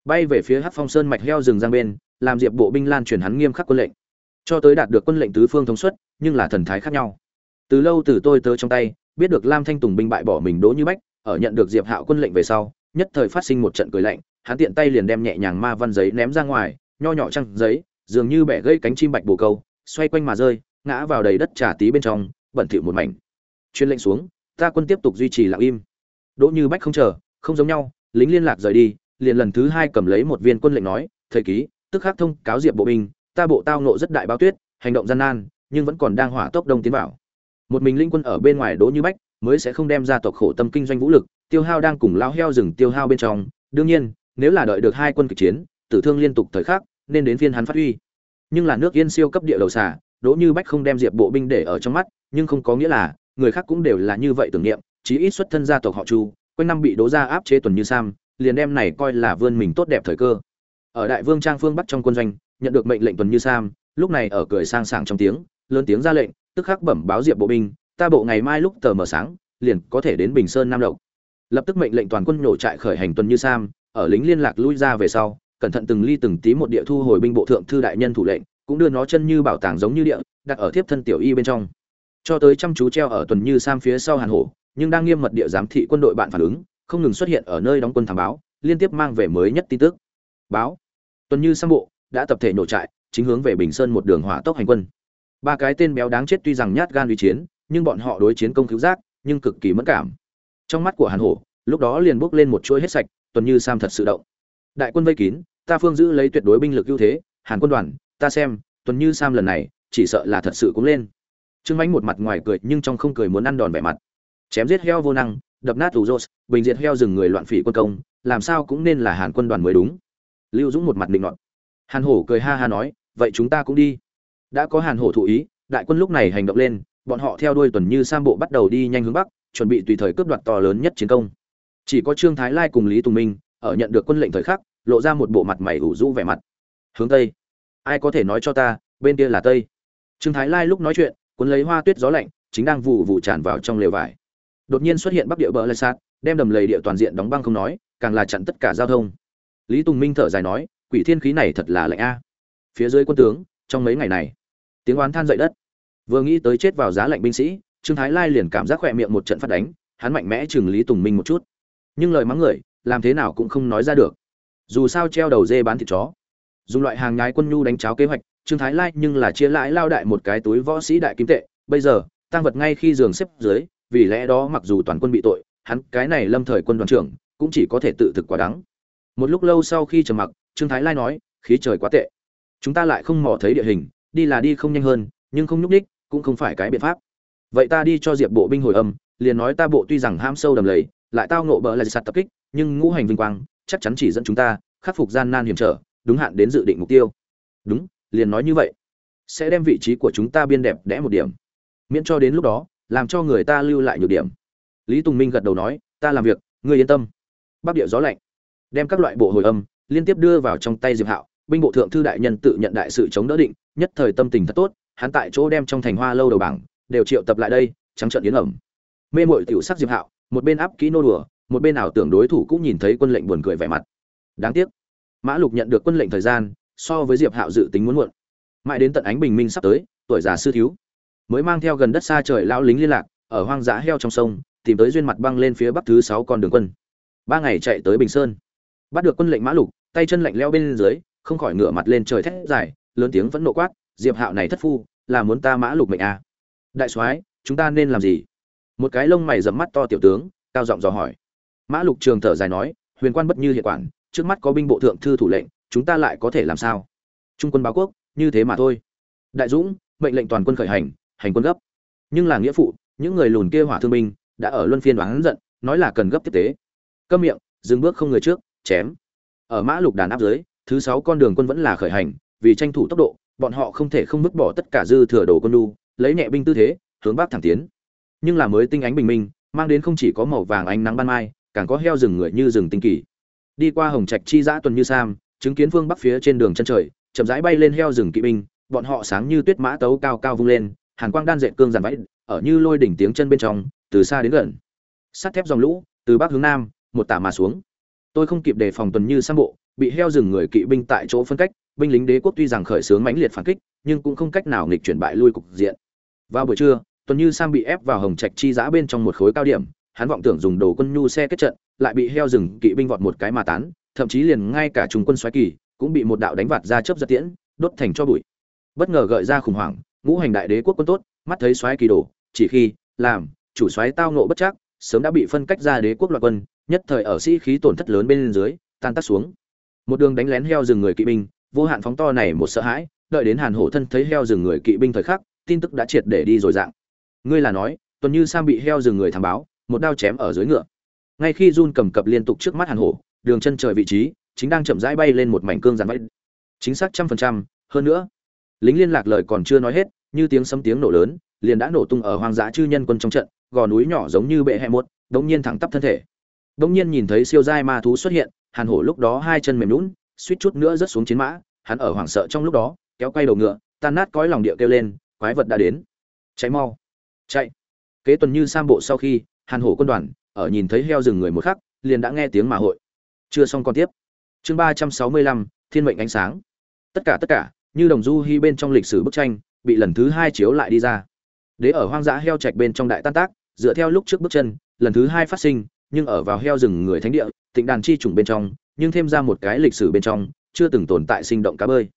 bay về phía hắc phong sơn mạch heo rừng giang bên, làm diệp bộ binh lan truyền hắn nghiêm khắc quân lệnh. Cho tới đạt được quân lệnh tứ phương thống suất, nhưng là thần thái khác nhau. Từ lâu từ tôi tớ trong tay, biết được lam thanh tùng binh bại bỏ mình đỗ như bách, ở nhận được diệp hạo quân lệnh về sau, nhất thời phát sinh một trận cười lạnh, hắn tiện tay liền đem nhẹ nhàng ma văn giấy ném ra ngoài, nho nhỏ trăng giấy dường như bẻ gây cánh chim bạch bồ câu, xoay quanh mà rơi, ngã vào đầy đất trà tí bên trong, bẩn thỉu một mảnh. Chuyên lệnh xuống, ta quân tiếp tục duy trì lặng im. Đỗ như bách không chờ, không giống nhau, lính liên lạc rời đi, liền lần thứ hai cầm lấy một viên quân lệnh nói, thời ký, tức khắc thông cáo diệp bộ binh, ta bộ tao nộ rất đại báo tuyết, hành động gian nan, nhưng vẫn còn đang hỏa tốc đông tiến vào. Một mình linh quân ở bên ngoài đỗ như bách mới sẽ không đem ra tộc khổ tâm kinh doanh vũ lực, tiêu hao đang cùng lao heo rừng tiêu hao bên trong. Đương nhiên, nếu là đợi được hai quân kịch chiến, tử thương liên tục thời khắc nên đến phiên hắn phát huy. Nhưng là nước yên siêu cấp địa đầu xà, đỗ như bách không đem diệp bộ binh để ở trong mắt, nhưng không có nghĩa là người khác cũng đều là như vậy tưởng niệm, chí ít xuất thân gia tộc họ chu, quanh năm bị đố ra áp chế tuần như sam, liền đem này coi là vươn mình tốt đẹp thời cơ. Ở đại vương trang phương bắc trong quân doanh, nhận được mệnh lệnh tuần như sam, lúc này ở cười sang sảng trong tiếng, lớn tiếng ra lệnh, tức khắc bẩm báo diệp bộ binh, ta bộ ngày mai lúc tờ mờ sáng, liền có thể đến bình sơn nam lộc. Lập tức mệnh lệnh toàn quân nổ trại khởi hành tuần như sam, ở lính liên lạc lui ra về sau cẩn thận từng ly từng tí một địa thu hồi binh bộ thượng thư đại nhân thủ lệnh, cũng đưa nó chân như bảo tàng giống như địa, đặt ở tiếp thân tiểu y bên trong. Cho tới chăm chú treo ở tuần như sam phía sau hàn hổ, nhưng đang nghiêm mật địa giám thị quân đội bạn phản ứng, không ngừng xuất hiện ở nơi đóng quân thám báo, liên tiếp mang về mới nhất tin tức. Báo. Tuần như sam bộ, đã tập thể nổ trại, chính hướng về bình sơn một đường hỏa tốc hành quân. Ba cái tên béo đáng chết tuy rằng nhát gan uy chiến, nhưng bọn họ đối chiến công cứu giác, nhưng cực kỳ mất cảm. Trong mắt của hàn hổ, lúc đó liền bốc lên một chuỗi hết sạch, tuần như sam thật sự động. Đại quân vây kín ta phương giữ lấy tuyệt đối binh lực ưu thế hàn quân đoàn ta xem tuần như sam lần này chỉ sợ là thật sự cũng lên. Trương mánh một mặt ngoài cười nhưng trong không cười muốn ăn đòn vẻ mặt. Chém giết heo vô năng đập nát ủ rốt, bình diệt heo rừng người loạn phỉ quân công làm sao cũng nên là hàn quân đoàn mới đúng. Lưu dũng một mặt định luận hàn hổ cười ha ha nói vậy chúng ta cũng đi. Đã có hàn hổ thụ ý đại quân lúc này hành động lên bọn họ theo đuôi tuần như sam bộ bắt đầu đi nhanh hướng bắc chuẩn bị tùy thời cướp đoạt to lớn nhất chiến công. Chỉ có trương thái lai cùng lý tùng minh ở nhận được quân lệnh thời khắc lộ ra một bộ mặt mày ủ rũ vẻ mặt. Hướng tây. Ai có thể nói cho ta, bên kia là tây? Trương thái lai lúc nói chuyện, cuốn lấy hoa tuyết gió lạnh, chính đang vụ vụ tràn vào trong lều vải. Đột nhiên xuất hiện bắc địa bờ lạch sát, đem đầm lầy địa toàn diện đóng băng không nói, càng là chặn tất cả giao thông. Lý tùng minh thở dài nói, quỷ thiên khí này thật là lạnh a. Phía dưới quân tướng, trong mấy ngày này, tiếng oán than dậy đất. Vừa nghĩ tới chết vào giá lạnh binh sĩ, trương thái lai liền cảm giác khỏe miệng một trận phát đánh, hắn mạnh mẽ chừng lý tùng minh một chút. Nhưng lời mắng người, làm thế nào cũng không nói ra được dù sao treo đầu dê bán thịt chó. Dùng loại hàng nhái quân nhu đánh cháo kế hoạch, trương thái lai nhưng là chia lãi lao đại một cái túi võ sĩ đại kim tệ. Bây giờ tăng vật ngay khi giường xếp dưới, vì lẽ đó mặc dù toàn quân bị tội, hắn cái này lâm thời quân đoàn trưởng cũng chỉ có thể tự thực quả đắng một lúc lâu sau khi trầm mặc, trương thái lai nói, khí trời quá tệ. Chúng ta lại không mò thấy địa hình, đi là đi không nhanh hơn, nhưng không nhúc ních cũng không phải cái biện pháp. Vậy ta đi cho diệp bộ binh hồi âm, liền nói ta bộ tuy rằng ham sâu đầm lầy, lại tao nộ bỡ là sạt tập kích, nhưng ngũ hành vinh quang chắc chắn chỉ dẫn chúng ta khắc phục gian nan hiểm trở, đúng hạn đến dự định mục tiêu. Đúng, liền nói như vậy. Sẽ đem vị trí của chúng ta biên đẹp đẽ một điểm. Miễn cho đến lúc đó, làm cho người ta lưu lại nhược điểm. Lý tùng minh gật đầu nói, ta làm việc, ngươi yên tâm. Bắc địa gió lạnh, đem các loại bộ hồi âm liên tiếp đưa vào trong tay diệp hạo, binh bộ thượng thư đại nhân tự nhận đại sự chống đỡ định, nhất thời tâm tình thật tốt, hắn tại chỗ đem trong thành hoa lâu đầu bảng đều triệu tập lại đây, trắng trợn yến ẩm. Mê mội tiểu sắc diệp hạo, một bên áp kỹ nô đùa một bên nào tưởng đối thủ cũng nhìn thấy quân lệnh buồn cười vẻ mặt. Đáng tiếc, mã lục nhận được quân lệnh thời gian, so với diệp hạo dự tính muốn muộn. Mãi đến tận ánh bình minh sắp tới, tuổi già sư thiếu, mới mang theo gần đất xa trời lao lính liên lạc, ở hoang dã heo trong sông, tìm tới duyên mặt băng lên phía bắc thứ sáu con đường quân. Ba ngày chạy tới bình sơn. Bắt được quân lệnh mã lục, tay chân lạnh leo bên dưới, không khỏi ngửa mặt lên trời thét dài, lớn tiếng vẫn nộ quát, diệp hạo này thất phu, là muốn ta mã lục mệnh à. đại soái, chúng ta nên làm gì? Một cái lông mày dẫm mắt to tiểu tướng, cao giọng dò hỏi mã lục trường thở dài nói, huyền quan bất như hiện quản, trước mắt có binh bộ thượng thư thủ lệnh, chúng ta lại có thể làm sao? Trung quân báo quốc, như thế mà thôi. Đại dũng, mệnh lệnh toàn quân khởi hành hành quân gấp. Nhưng là nghĩa phụ, những người lùn kia hỏa thương binh, đã ở luân phiên đoán giận, nói là cần gấp tiếp tế. Câm miệng, dừng bước không người trước, chém. Ở mã lục đàn áp dưới thứ sáu con đường quân vẫn là khởi hành, vì tranh thủ tốc độ, bọn họ không thể không vứt bỏ tất cả dư thừa đồ quân đu lấy nhẹ binh tư thế, hướng bắc thẳng tiến. Nhưng là mới tinh ánh bình minh, mang đến không chỉ có màu vàng ánh nắng ban mai càng có heo rừng người như rừng tinh kỳ. Đi qua hồng trạch chi giã tuần như sam, chứng kiến phương bắc phía trên đường chân trời, chậm rãi bay lên heo rừng kỵ binh, bọn họ sáng như tuyết mã tấu cao cao vung lên, hàn quang đan dệt cương giàn vẫy ở như lôi đỉnh tiếng chân bên trong, từ xa đến gần. Sắt thép dòng lũ, từ bắc hướng nam, một tả mà xuống. Tôi không kịp đề phòng tuần như sam bộ, bị heo rừng người kỵ binh tại chỗ phân cách, binh lính đế quốc tuy rằng khởi xướng mãnh liệt phản kích, nhưng cũng không cách nào nghịch chuyển bại lui cục diện. Vào buổi trưa, tuần như sam bị ép vào hồng trạch chi giã bên trong một khối cao điểm hắn vọng tưởng dùng đồ quân nhu xe kết trận, lại bị heo rừng kỵ binh vọt một cái mà tán, thậm chí liền ngay cả trung quân xoáy kỳ cũng bị một đạo đánh vạt ra chớp giật tiễn, đốt thành cho bụi. Bất ngờ gợi ra khủng hoảng, ngũ hành đại đế quốc quân tốt, mắt thấy xoáy kỳ đổ, chỉ khi, làm, chủ xoáy tao nộ bất chắc, sớm đã bị phân cách ra đế quốc loạn quân, nhất thời ở sĩ khí tổn thất lớn bên dưới, tan tác xuống. Một đường đánh lén heo rừng người kỵ binh, vô hạn phóng to này một sợ hãi, đợi đến hàn hổ thân thấy heo rừng người kỵ binh thời khắc, tin tức đã triệt để đi rồi dạng. Ngươi là nói, tuần như sam bị heo rừng người thám báo một đao chém ở dưới ngựa. Ngay khi run cầm cập liên tục trước mắt hàn hổ, đường chân trời vị trí chính đang chậm rãi bay lên một mảnh cương giàn vách. Chính xác trăm phần trăm, hơn nữa, lính liên lạc lời còn chưa nói hết, như tiếng sấm tiếng nổ lớn, liền đã nổ tung ở hoang dã chư nhân quân trong trận, gò núi nhỏ giống như bệ hẹ muốt đống nhiên thẳng tắp thân thể. Đống nhiên nhìn thấy siêu giai ma thú xuất hiện, hàn hổ lúc đó hai chân mềm lún suýt chút nữa rớt xuống chiến mã, hắn ở hoảng sợ trong lúc đó, kéo quay đầu ngựa, tan nát cõi lòng địa kêu lên, quái vật đã đến. Cháy mau. Chạy. Kế tuần như sam bộ sau khi hàn hổ quân đoàn, ở nhìn thấy heo rừng người một khắc, liền đã nghe tiếng mà hội. Chưa xong còn tiếp. Chương ba trăm sáu mươi lăm, thiên mệnh ánh sáng. Tất cả tất cả, như đồng du hy bên trong lịch sử bức tranh, bị lần thứ hai chiếu lại đi ra. Đế ở hoang dã heo trạch bên trong đại tan tác, dựa theo lúc trước bước chân, lần thứ hai phát sinh, nhưng ở vào heo rừng người thánh địa, tịnh đàn chi trùng bên trong, nhưng thêm ra một cái lịch sử bên trong, chưa từng tồn tại sinh động cá bơi.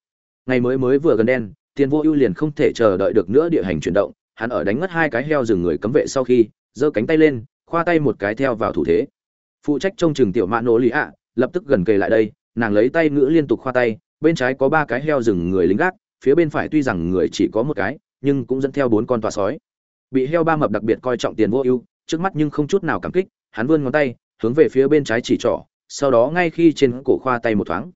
Ngày mới mới vừa gần đen tiền vô ưu liền không thể chờ đợi được nữa địa hành chuyển động, hắn ở đánh ngất hai cái heo rừng người cấm vệ sau khi giơ cánh tay lên, khoa tay một cái theo vào thủ thế. Phụ trách trông chừng tiểu mã nổ lì ạ, lập tức gần kề lại đây, nàng lấy tay ngữ liên tục khoa tay, bên trái có ba cái heo rừng người lính gác, phía bên phải tuy rằng người chỉ có một cái, nhưng cũng dẫn theo bốn con tòa sói. Bị heo ba mập đặc biệt coi trọng tiền vô ưu, trước mắt nhưng không chút nào cảm kích, hắn vươn ngón tay, hướng về phía bên trái chỉ trỏ, sau đó ngay khi trên cổ khoa tay một thoáng.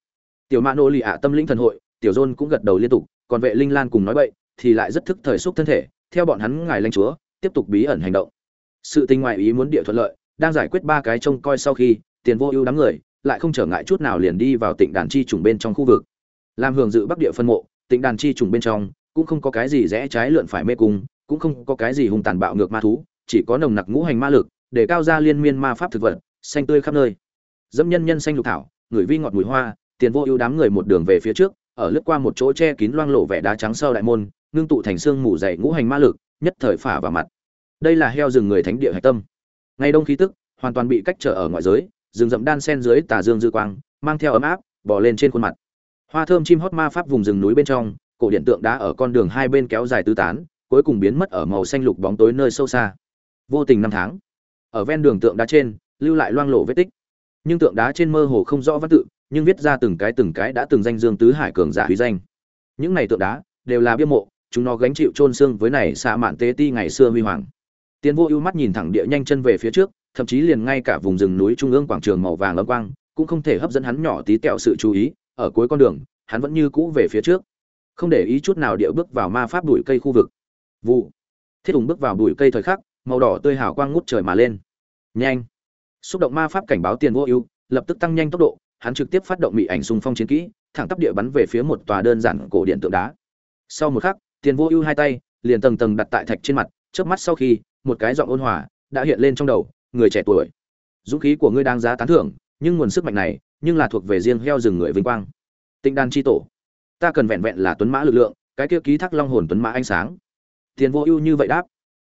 Tiểu mã nô lì ạ tâm linh thần hội, tiểu dôn cũng gật đầu liên tục, còn vệ linh lan cùng nói bậy, thì lại rất thức thời xúc thân thể, theo bọn hắn ngài lanh chúa, tiếp tục bí ẩn hành động sự tình ngoại ý muốn địa thuận lợi, đang giải quyết ba cái trông coi sau khi, tiền vô ưu đám người lại không trở ngại chút nào liền đi vào tỉnh đàn chi trùng bên trong khu vực. Làm hưởng dự bắc địa phân mộ tỉnh đàn chi trùng bên trong cũng không có cái gì rẽ trái lượn phải mê cung, cũng không có cái gì hung tàn bạo ngược ma thú, chỉ có nồng nặc ngũ hành ma lực, để cao ra liên miên ma pháp thực vật, xanh tươi khắp nơi. Dẫm nhân nhân xanh lục thảo, người vi ngọt mùi hoa, tiền vô ưu đám người một đường về phía trước, ở lướt qua một chỗ che kín loang lộ vẻ đá trắng sâu đại môn, ngưng tụ thành xương mù dày ngũ hành ma lực, nhất thời phả vào mặt đây là heo rừng người thánh địa hạch tâm. Ngày đông khí tức, hoàn toàn bị cách trở ở ngoại giới, rừng rậm đan sen dưới tà dương dư quang, mang theo ấm áp, bò lên trên khuôn mặt. Hoa thơm chim hót ma pháp vùng rừng núi bên trong, cổ điện tượng đá ở con đường hai bên kéo dài tứ tán, cuối cùng biến mất ở màu xanh lục bóng tối nơi sâu xa. Vô tình năm tháng, ở ven đường tượng đá trên, lưu lại loang lộ vết tích. Nhưng tượng đá trên mơ hồ không rõ văn tự, nhưng viết ra từng cái từng cái đã từng danh dương tứ hải cường giả huy danh. Những này tượng đá, đều là bia mộ, chúng nó gánh chịu trôn xương với này xạ mạn tế ti ngày xưa huy hoàng. Tiền vô ưu mắt nhìn thẳng địa nhanh chân về phía trước, thậm chí liền ngay cả vùng rừng núi trung ương quảng trường màu vàng ấm quang, cũng không thể hấp dẫn hắn nhỏ tí tẹo sự chú ý, ở cuối con đường, hắn vẫn như cũ về phía trước. Không để ý chút nào địa bước vào ma pháp bụi cây khu vực. Vụ. Thiết hùng bước vào bụi cây thời khắc, màu đỏ tươi hào quang ngút trời mà lên. Nhanh. Xúc động ma pháp cảnh báo tiền vô ưu, lập tức tăng nhanh tốc độ, hắn trực tiếp phát động mị ảnh xung phong chiến kỹ, thẳng tắp địa bắn về phía một tòa đơn giản cổ điện tượng đá. Sau một khắc tiền vô ưu hai tay, liền tầng tầng đặt tại thạch trên mặt, chớp mắt sau khi một cái giọng ôn hòa đã hiện lên trong đầu, người trẻ tuổi. Dũng khí của ngươi đang giá tán thưởng, nhưng nguồn sức mạnh này, nhưng là thuộc về riêng heo rừng người vinh quang. Tinh đan chi tổ, ta cần vẹn vẹn là tuấn mã lực lượng, cái kia ký thác long hồn tuấn mã ánh sáng. Tiền vô ưu như vậy đáp.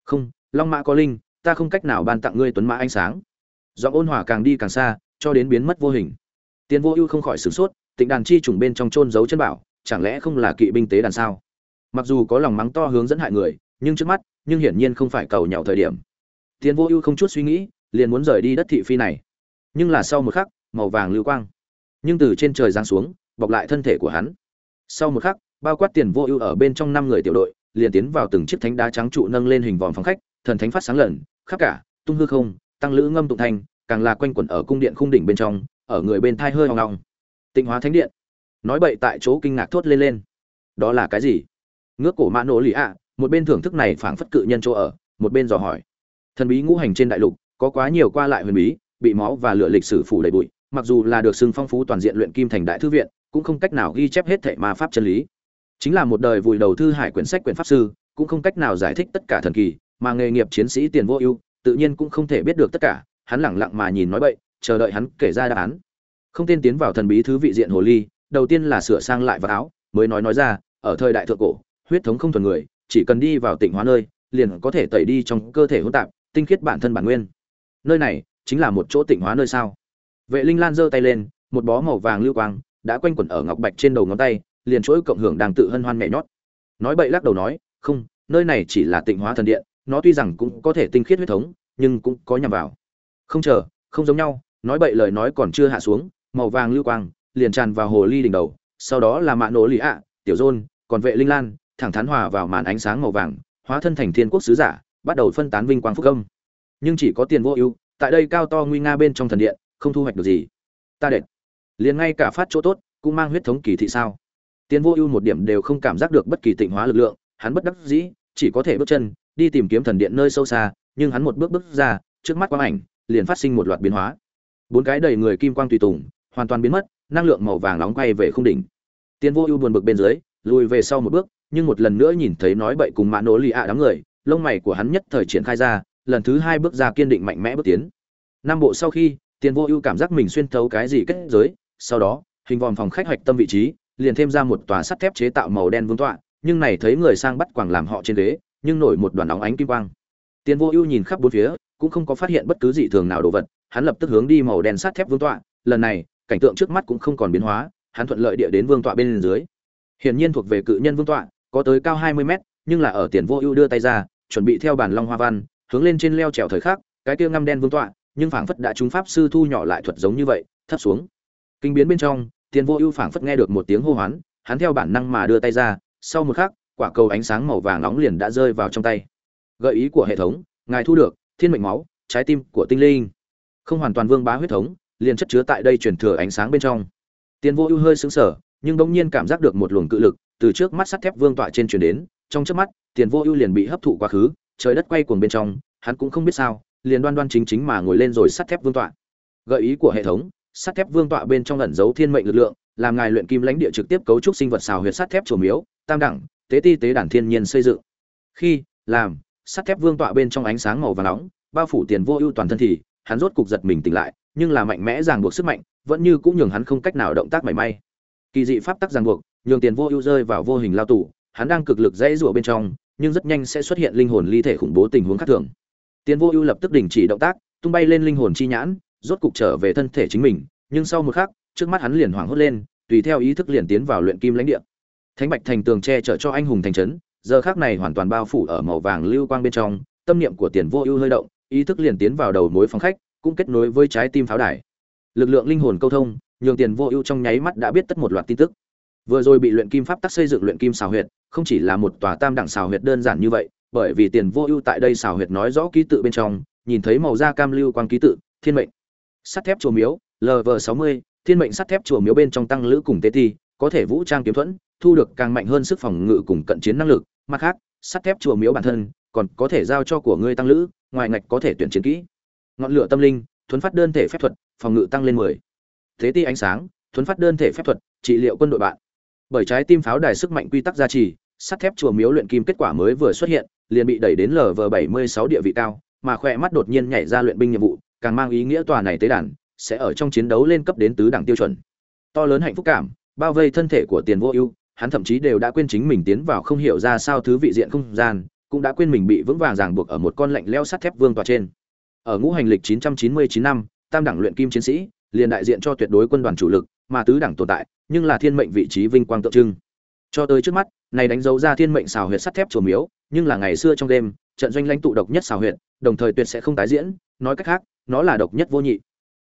Không, long mã có linh, ta không cách nào ban tặng ngươi tuấn mã ánh sáng. Giọng ôn hòa càng đi càng xa, cho đến biến mất vô hình. Tiền vô ưu không khỏi sửng sốt, tịnh đàn chi trùng bên trong trôn giấu chân bảo, chẳng lẽ không là kỵ binh tế đàn sao? Mặc dù có lòng mắng to hướng dẫn hại người nhưng trước mắt, nhưng hiển nhiên không phải cầu nhậu thời điểm. Tiền vô ưu không chút suy nghĩ, liền muốn rời đi đất thị phi này. Nhưng là sau một khắc, màu vàng lưu quang. Nhưng từ trên trời giáng xuống, bọc lại thân thể của hắn. Sau một khắc, bao quát tiền vô ưu ở bên trong năm người tiểu đội, liền tiến vào từng chiếc thánh đá trắng trụ nâng lên hình vòm phòng khách, thần thánh phát sáng lần, khắp cả, tung hư không, tăng lữ ngâm tụng thanh càng là quanh quẩn ở cung điện khung đỉnh bên trong, ở người bên thai hơi hoang long tịnh hóa thánh điện. Nói bậy tại chỗ kinh ngạc thốt lên lên. Đó là cái gì? Ngước cổ mã nổ lì ạ một bên thưởng thức này phảng phất cự nhân chỗ ở, một bên dò hỏi. Thần bí ngũ hành trên đại lục, có quá nhiều qua lại huyền bí, bị máu và lửa lịch sử phủ đầy bụi, mặc dù là được xưng phong phú toàn diện luyện kim thành đại thư viện, cũng không cách nào ghi chép hết thảy ma pháp chân lý. Chính là một đời vùi đầu thư hải quyển sách quyển pháp sư, cũng không cách nào giải thích tất cả thần kỳ, mà nghề nghiệp chiến sĩ tiền vô ưu, tự nhiên cũng không thể biết được tất cả, hắn lẳng lặng mà nhìn nói bậy, chờ đợi hắn kể ra đáp án. Không tiên tiến vào thần bí thứ vị diện hồ ly, đầu tiên là sửa sang lại vào áo, mới nói nói ra, ở thời đại thượng cổ, huyết thống không thuần người chỉ cần đi vào tịnh hóa nơi, liền có thể tẩy đi trong cơ thể hỗn tạp, tinh khiết bản thân bản nguyên. Nơi này chính là một chỗ tịnh hóa nơi sao? Vệ linh lan giơ tay lên, một bó màu vàng lưu quang đã quanh quẩn ở ngọc bạch trên đầu ngón tay, liền chuỗi cộng hưởng đang tự hân hoan mẹ nhót. Nói bậy lắc đầu nói, không, nơi này chỉ là tịnh hóa thần điện, nó tuy rằng cũng có thể tinh khiết huyết thống, nhưng cũng có nhằm vào. Không chờ, không giống nhau. Nói bậy lời nói còn chưa hạ xuống, màu vàng lưu quang liền tràn vào hồ ly đỉnh đầu, sau đó là mạ nổ lì ạ, tiểu dôn, còn vệ linh lan thẳng thắn hòa vào màn ánh sáng màu vàng, hóa thân thành thiên quốc sứ giả, bắt đầu phân tán vinh quang phúc công nhưng chỉ có tiền vô ưu, tại đây cao to nguy nga bên trong thần điện, không thu hoạch được gì. Ta đệt. Liền ngay cả phát chỗ tốt, cũng mang huyết thống kỳ thị sao. Tiền vô ưu một điểm đều không cảm giác được bất kỳ tịnh hóa lực lượng, hắn bất đắc dĩ, chỉ có thể bước chân, đi tìm kiếm thần điện nơi sâu xa, nhưng hắn một bước bước ra, trước mắt quang ảnh, liền phát sinh một loạt biến hóa. Bốn cái đầy người kim quang tùy tùng, hoàn toàn biến mất, năng lượng màu vàng nóng quay về không đỉnh. Tiền vô ưu buồn bực bên dưới, lùi về sau một bước nhưng một lần nữa nhìn thấy nói bậy cùng mã nỗ lì ạ đám người, lông mày của hắn nhất thời triển khai ra, lần thứ hai bước ra kiên định mạnh mẽ bước tiến. Năm bộ sau khi, tiền vô ưu cảm giác mình xuyên thấu cái gì kết giới, sau đó, hình vòm phòng khách hoạch tâm vị trí, liền thêm ra một tòa sắt thép chế tạo màu đen vương tọa, nhưng này thấy người sang bắt quàng làm họ trên ghế, nhưng nổi một đoàn óng ánh kim quang. Tiền vô ưu nhìn khắp bốn phía, cũng không có phát hiện bất cứ dị thường nào đồ vật, hắn lập tức hướng đi màu đen sắt thép vương tọa, lần này, cảnh tượng trước mắt cũng không còn biến hóa, hắn thuận lợi địa đến vương tọa bên dưới. Hiển nhiên thuộc về cự nhân vương tọa có tới cao 20 mét, nhưng là ở tiền vô ưu đưa tay ra, chuẩn bị theo bản long hoa văn, hướng lên trên leo trèo thời khắc, cái kia ngăm đen vương tọa, nhưng phảng phất đã chúng pháp sư thu nhỏ lại thuật giống như vậy, thấp xuống. Kinh biến bên trong, tiền vô ưu phảng phất nghe được một tiếng hô hoán, hắn theo bản năng mà đưa tay ra, sau một khắc, quả cầu ánh sáng màu vàng nóng liền đã rơi vào trong tay. Gợi ý của hệ thống, ngài thu được thiên mệnh máu, trái tim của tinh linh. Không hoàn toàn vương bá huyết thống, liền chất chứa tại đây truyền thừa ánh sáng bên trong. Tiền vô ưu hơi sững sờ, nhưng bỗng nhiên cảm giác được một luồng cự lực từ trước mắt sắt thép vương tọa trên truyền đến, trong chớp mắt, tiền vô ưu liền bị hấp thụ quá khứ, trời đất quay cuồng bên trong, hắn cũng không biết sao, liền đoan đoan chính chính mà ngồi lên rồi sắt thép vương tọa. Gợi ý của hệ thống, sắt thép vương tọa bên trong ẩn giấu thiên mệnh lực lượng, làm ngài luyện kim lãnh địa trực tiếp cấu trúc sinh vật xào huyệt sắt thép chủ miếu, tam đẳng, tế ti tế đàn thiên nhiên xây dựng. Khi, làm, sắt thép vương tọa bên trong ánh sáng màu vàng nóng, bao phủ tiền vô ưu toàn thân thì, hắn rốt cục giật mình tỉnh lại, nhưng là mạnh mẽ ràng buộc sức mạnh, vẫn như cũng nhường hắn không cách nào động tác mảy may. Kỳ dị pháp tắc ràng buộc nhường tiền vô ưu rơi vào vô hình lao tù, hắn đang cực lực dãy rủa bên trong, nhưng rất nhanh sẽ xuất hiện linh hồn ly thể khủng bố tình huống khác thường. Tiền vô ưu lập tức đình chỉ động tác, tung bay lên linh hồn chi nhãn, rốt cục trở về thân thể chính mình, nhưng sau một khắc, trước mắt hắn liền hoảng hốt lên, tùy theo ý thức liền tiến vào luyện kim lãnh địa. Thánh bạch thành tường che chở cho anh hùng thành trấn, giờ khác này hoàn toàn bao phủ ở màu vàng lưu quang bên trong, tâm niệm của tiền vô ưu hơi động, ý thức liền tiến vào đầu mối phòng khách, cũng kết nối với trái tim pháo đài. Lực lượng linh hồn câu thông, nhường tiền vô ưu trong nháy mắt đã biết tất một loạt tin tức vừa rồi bị luyện kim pháp tắc xây dựng luyện kim xào huyệt không chỉ là một tòa tam đẳng xào huyệt đơn giản như vậy bởi vì tiền vô ưu tại đây xào huyệt nói rõ ký tự bên trong nhìn thấy màu da cam lưu quang ký tự thiên mệnh. Sắt thép chùa miếu lv sáu mươi thiên mệnh sắt thép chùa miếu bên trong tăng lữ cùng tế thi, có thể vũ trang kiếm thuẫn thu được càng mạnh hơn sức phòng ngự cùng cận chiến năng lực. Mặt khác sắt thép chùa miếu bản thân còn có thể giao cho của ngươi tăng lữ ngoài ngạch có thể tuyển chiến kỹ. Ngọn lửa tâm linh thuấn phát đơn thể phép thuật phòng ngự tăng lên mười. Thế ti ánh sáng thuấn phát đơn thể phép thuật trị liệu quân đội bạn bởi trái tim pháo đài sức mạnh quy tắc gia trì sắt thép chùa miếu luyện kim kết quả mới vừa xuất hiện liền bị đẩy đến lv bảy mươi sáu địa vị cao mà khoe mắt đột nhiên nhảy ra luyện binh nhiệm vụ càng mang ý nghĩa tòa này tế đàn sẽ ở trong chiến đấu lên cấp đến tứ đẳng tiêu chuẩn. To lớn hạnh phúc cảm bao vây thân thể của tiền vô ưu hắn thậm chí đều đã quên chính mình tiến vào không hiểu ra sao thứ vị diện không gian cũng đã quên mình bị vững vàng ràng buộc ở một con lạnh leo sắt thép vương tòa trên. Ở ngũ hành lịch 999 năm tam đẳng luyện kim chiến sĩ liền đại diện cho tuyệt đối quân đoàn chủ lực, mà tứ đẳng tồn tại, nhưng là thiên mệnh vị trí vinh quang tượng trưng. Cho tới trước mắt, này đánh dấu ra thiên mệnh xào huyệt sắt thép chùa miếu, nhưng là ngày xưa trong đêm, trận doanh lãnh tụ độc nhất xào huyệt, đồng thời tuyệt sẽ không tái diễn, nói cách khác, nó là độc nhất vô nhị.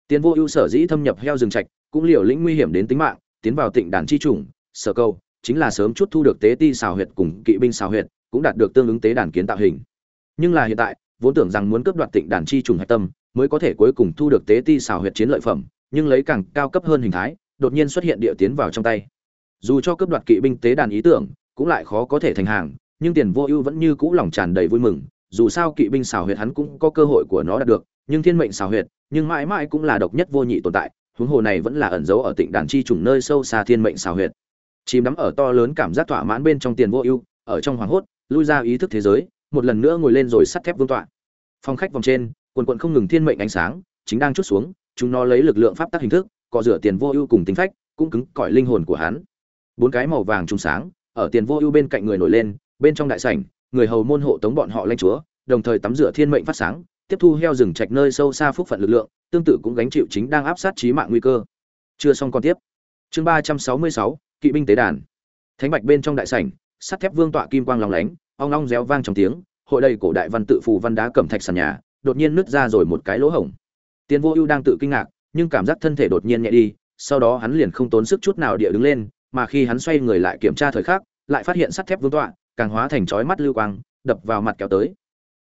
Tiên vô ưu sở dĩ thâm nhập heo rừng trạch, cũng liều lĩnh nguy hiểm đến tính mạng, tiến vào tịnh đàn chi trùng, sở câu, chính là sớm chút thu được tế ti xào huyệt cùng kỵ binh xào huyệt, cũng đạt được tương ứng tế đàn kiến tạo hình. Nhưng là hiện tại, vốn tưởng rằng muốn cướp đoạt tịnh đàn chi trùng hạch tâm, mới có thể cuối cùng thu được tế ti xào huyệt chiến lợi phẩm, nhưng lấy càng cao cấp hơn hình thái, đột nhiên xuất hiện địa tiến vào trong tay. dù cho cướp đoạt kỵ binh tế đàn ý tưởng, cũng lại khó có thể thành hàng, nhưng tiền vô ưu vẫn như cũ lòng tràn đầy vui mừng, dù sao kỵ binh xào huyệt hắn cũng có cơ hội của nó đạt được, nhưng thiên mệnh xào huyệt, nhưng mãi mãi cũng là độc nhất vô nhị tồn tại, huống hồ này vẫn là ẩn giấu ở tịnh đàn chi trùng nơi sâu xa thiên mệnh xào huyệt chìm đắm ở to lớn cảm giác thỏa mãn bên trong tiền vô ưu, ở trong hoàng hốt, lui ra ý thức thế giới, một lần nữa ngồi lên rồi sắt thép vương tọa phong khách vòng trên, quần quận không ngừng thiên mệnh ánh sáng, chính đang chút xuống, chúng nó lấy lực lượng pháp tắc hình thức cọ rửa tiền vô ưu cùng tính phách, cũng cứng cỏi linh hồn của hắn. Bốn cái màu vàng trùng sáng, ở tiền vô ưu bên cạnh người nổi lên, bên trong đại sảnh, người hầu môn hộ tống bọn họ lên chúa, đồng thời tắm rửa thiên mệnh phát sáng, tiếp thu heo rừng trạch nơi sâu xa phúc phận lực lượng, tương tự cũng gánh chịu chính đang áp sát chí mạng nguy cơ. Chưa xong còn tiếp. Chương ba trăm sáu mươi sáu, kỵ binh tế đàn. Thánh bạch bên trong đại sảnh, sắt thép vương tọa kim quang lòng lánh, ong ong réo vang trong tiếng, hội đầy cổ đại văn tự phù văn đá cẩm thạch sàn nhà, đột nhiên nứt ra rồi một cái lỗ hổng. Tiền vô ưu đang tự kinh ngạc nhưng cảm giác thân thể đột nhiên nhẹ đi, sau đó hắn liền không tốn sức chút nào địa đứng lên, mà khi hắn xoay người lại kiểm tra thời khắc, lại phát hiện sắt thép vương tọa, càng hóa thành chói mắt lưu quang, đập vào mặt kéo tới.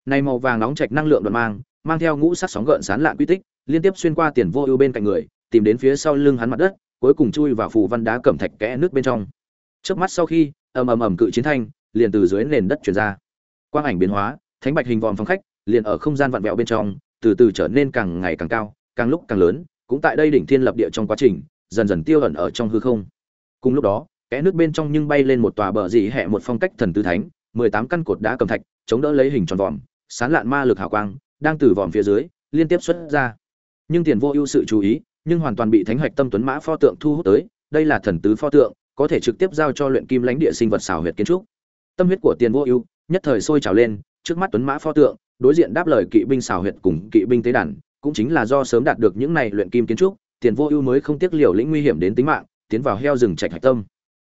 Này màu vàng nóng trạch năng lượng đột mang mang theo ngũ sắc sóng gợn sán lạn quy tích, liên tiếp xuyên qua tiền vô ưu bên cạnh người, tìm đến phía sau lưng hắn mặt đất, cuối cùng chui vào phù văn đá cẩm thạch kẽ nước bên trong. Chớp mắt sau khi, ầm ầm ầm cự chiến thanh, liền từ dưới nền đất truyền ra. Quang ảnh biến hóa, thánh bạch hình vòm phòng khách, liền ở không gian vặn vẹo bên trong, từ từ trở nên càng ngày càng cao, càng lúc càng lớn cũng tại đây đỉnh thiên lập địa trong quá trình, dần dần tiêu ẩn ở trong hư không. Cùng lúc đó, kẽ nước bên trong nhưng bay lên một tòa bờ dị hẹ một phong cách thần tứ thánh, mười tám căn cột đá cầm thạch, chống đỡ lấy hình tròn vòm, sán lạn ma lực hào quang, đang từ vòm phía dưới, liên tiếp xuất ra. Nhưng tiền vô ưu sự chú ý, nhưng hoàn toàn bị thánh hoạch tâm tuấn mã pho tượng thu hút tới, đây là thần tứ pho tượng, có thể trực tiếp giao cho luyện kim lãnh địa sinh vật xảo huyệt kiến trúc. Tâm huyết của tiền vô ưu, nhất thời sôi trào lên, trước mắt tuấn mã pho tượng, đối diện đáp lời kỵ binh xảo huyệt cùng kỵ binh tế đàn cũng chính là do sớm đạt được những này luyện kim kiến trúc, tiền vô ưu mới không tiếc liều lĩnh nguy hiểm đến tính mạng, tiến vào heo rừng trạch hạch tâm.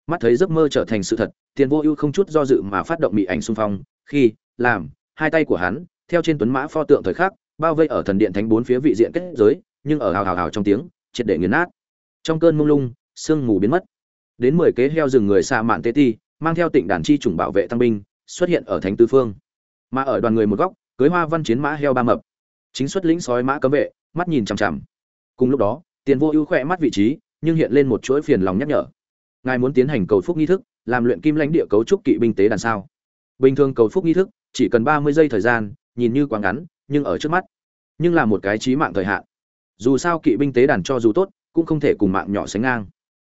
Mắt thấy giấc mơ trở thành sự thật, tiền vô ưu không chút do dự mà phát động mị ảnh xung phong, khi, làm, hai tay của hắn, theo trên tuấn mã pho tượng thời khắc, bao vây ở thần điện thánh bốn phía vị diện kết giới, nhưng ở hào hào hào trong tiếng, triệt để nghiền nát. Trong cơn mông lung, sương mù biến mất. Đến mười kế heo rừng người xa mạn tê ti, mang theo tịnh đàn chi chủng bảo vệ tăng binh, xuất hiện ở thánh tư phương. Mà ở đoàn người một góc, cưới hoa văn chiến mã heo ba mập chính xuất lĩnh sói mã cấm vệ, mắt nhìn chằm chằm. Cùng lúc đó, tiền vô ưu khỏe mắt vị trí, nhưng hiện lên một chuỗi phiền lòng nhắc nhở. Ngài muốn tiến hành cầu phúc nghi thức, làm luyện kim lãnh địa cấu trúc kỵ binh tế đàn sao? Bình thường cầu phúc nghi thức, chỉ cần ba mươi giây thời gian, nhìn như quá ngắn, nhưng ở trước mắt, nhưng là một cái trí mạng thời hạn. Dù sao kỵ binh tế đàn cho dù tốt, cũng không thể cùng mạng nhỏ sánh ngang.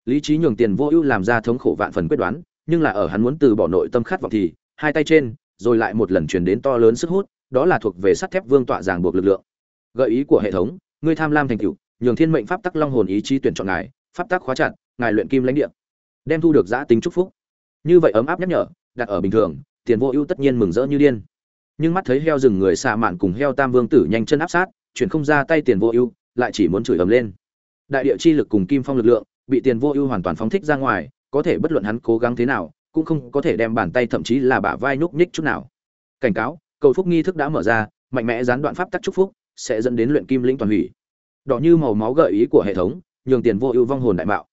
Lý trí nhường tiền vô ưu làm ra thống khổ vạn phần quyết đoán, nhưng là ở hắn muốn từ bỏ nội tâm khát vọng thì, hai tay trên, rồi lại một lần truyền đến to lớn sức hút đó là thuộc về sắt thép vương tọa ràng buộc lực lượng. Gợi ý của hệ thống, ngươi tham lam thành tựu, nhường thiên mệnh pháp tắc long hồn ý chí tuyển chọn ngài, pháp tắc khóa chặt, ngài luyện kim lãnh địa, đem thu được giã tính chúc phúc. Như vậy ấm áp nhắc nhở, đặt ở bình thường, tiền vô ưu tất nhiên mừng rỡ như điên. Nhưng mắt thấy heo rừng người xạ mạn cùng heo tam vương tử nhanh chân áp sát, chuyển không ra tay tiền vô ưu, lại chỉ muốn chửi ầm lên. Đại địa chi lực cùng kim phong lực lượng, bị tiền vô ưu hoàn toàn phóng thích ra ngoài, có thể bất luận hắn cố gắng thế nào, cũng không có thể đem bàn tay thậm chí là bả vai nhúc nhích chút nào. Cảnh cáo cầu phúc nghi thức đã mở ra, mạnh mẽ gián đoạn pháp tắc chúc phúc sẽ dẫn đến luyện kim lĩnh toàn hủy. Đỏ như màu máu gợi ý của hệ thống, nhường tiền vô ưu vong hồn đại mạo.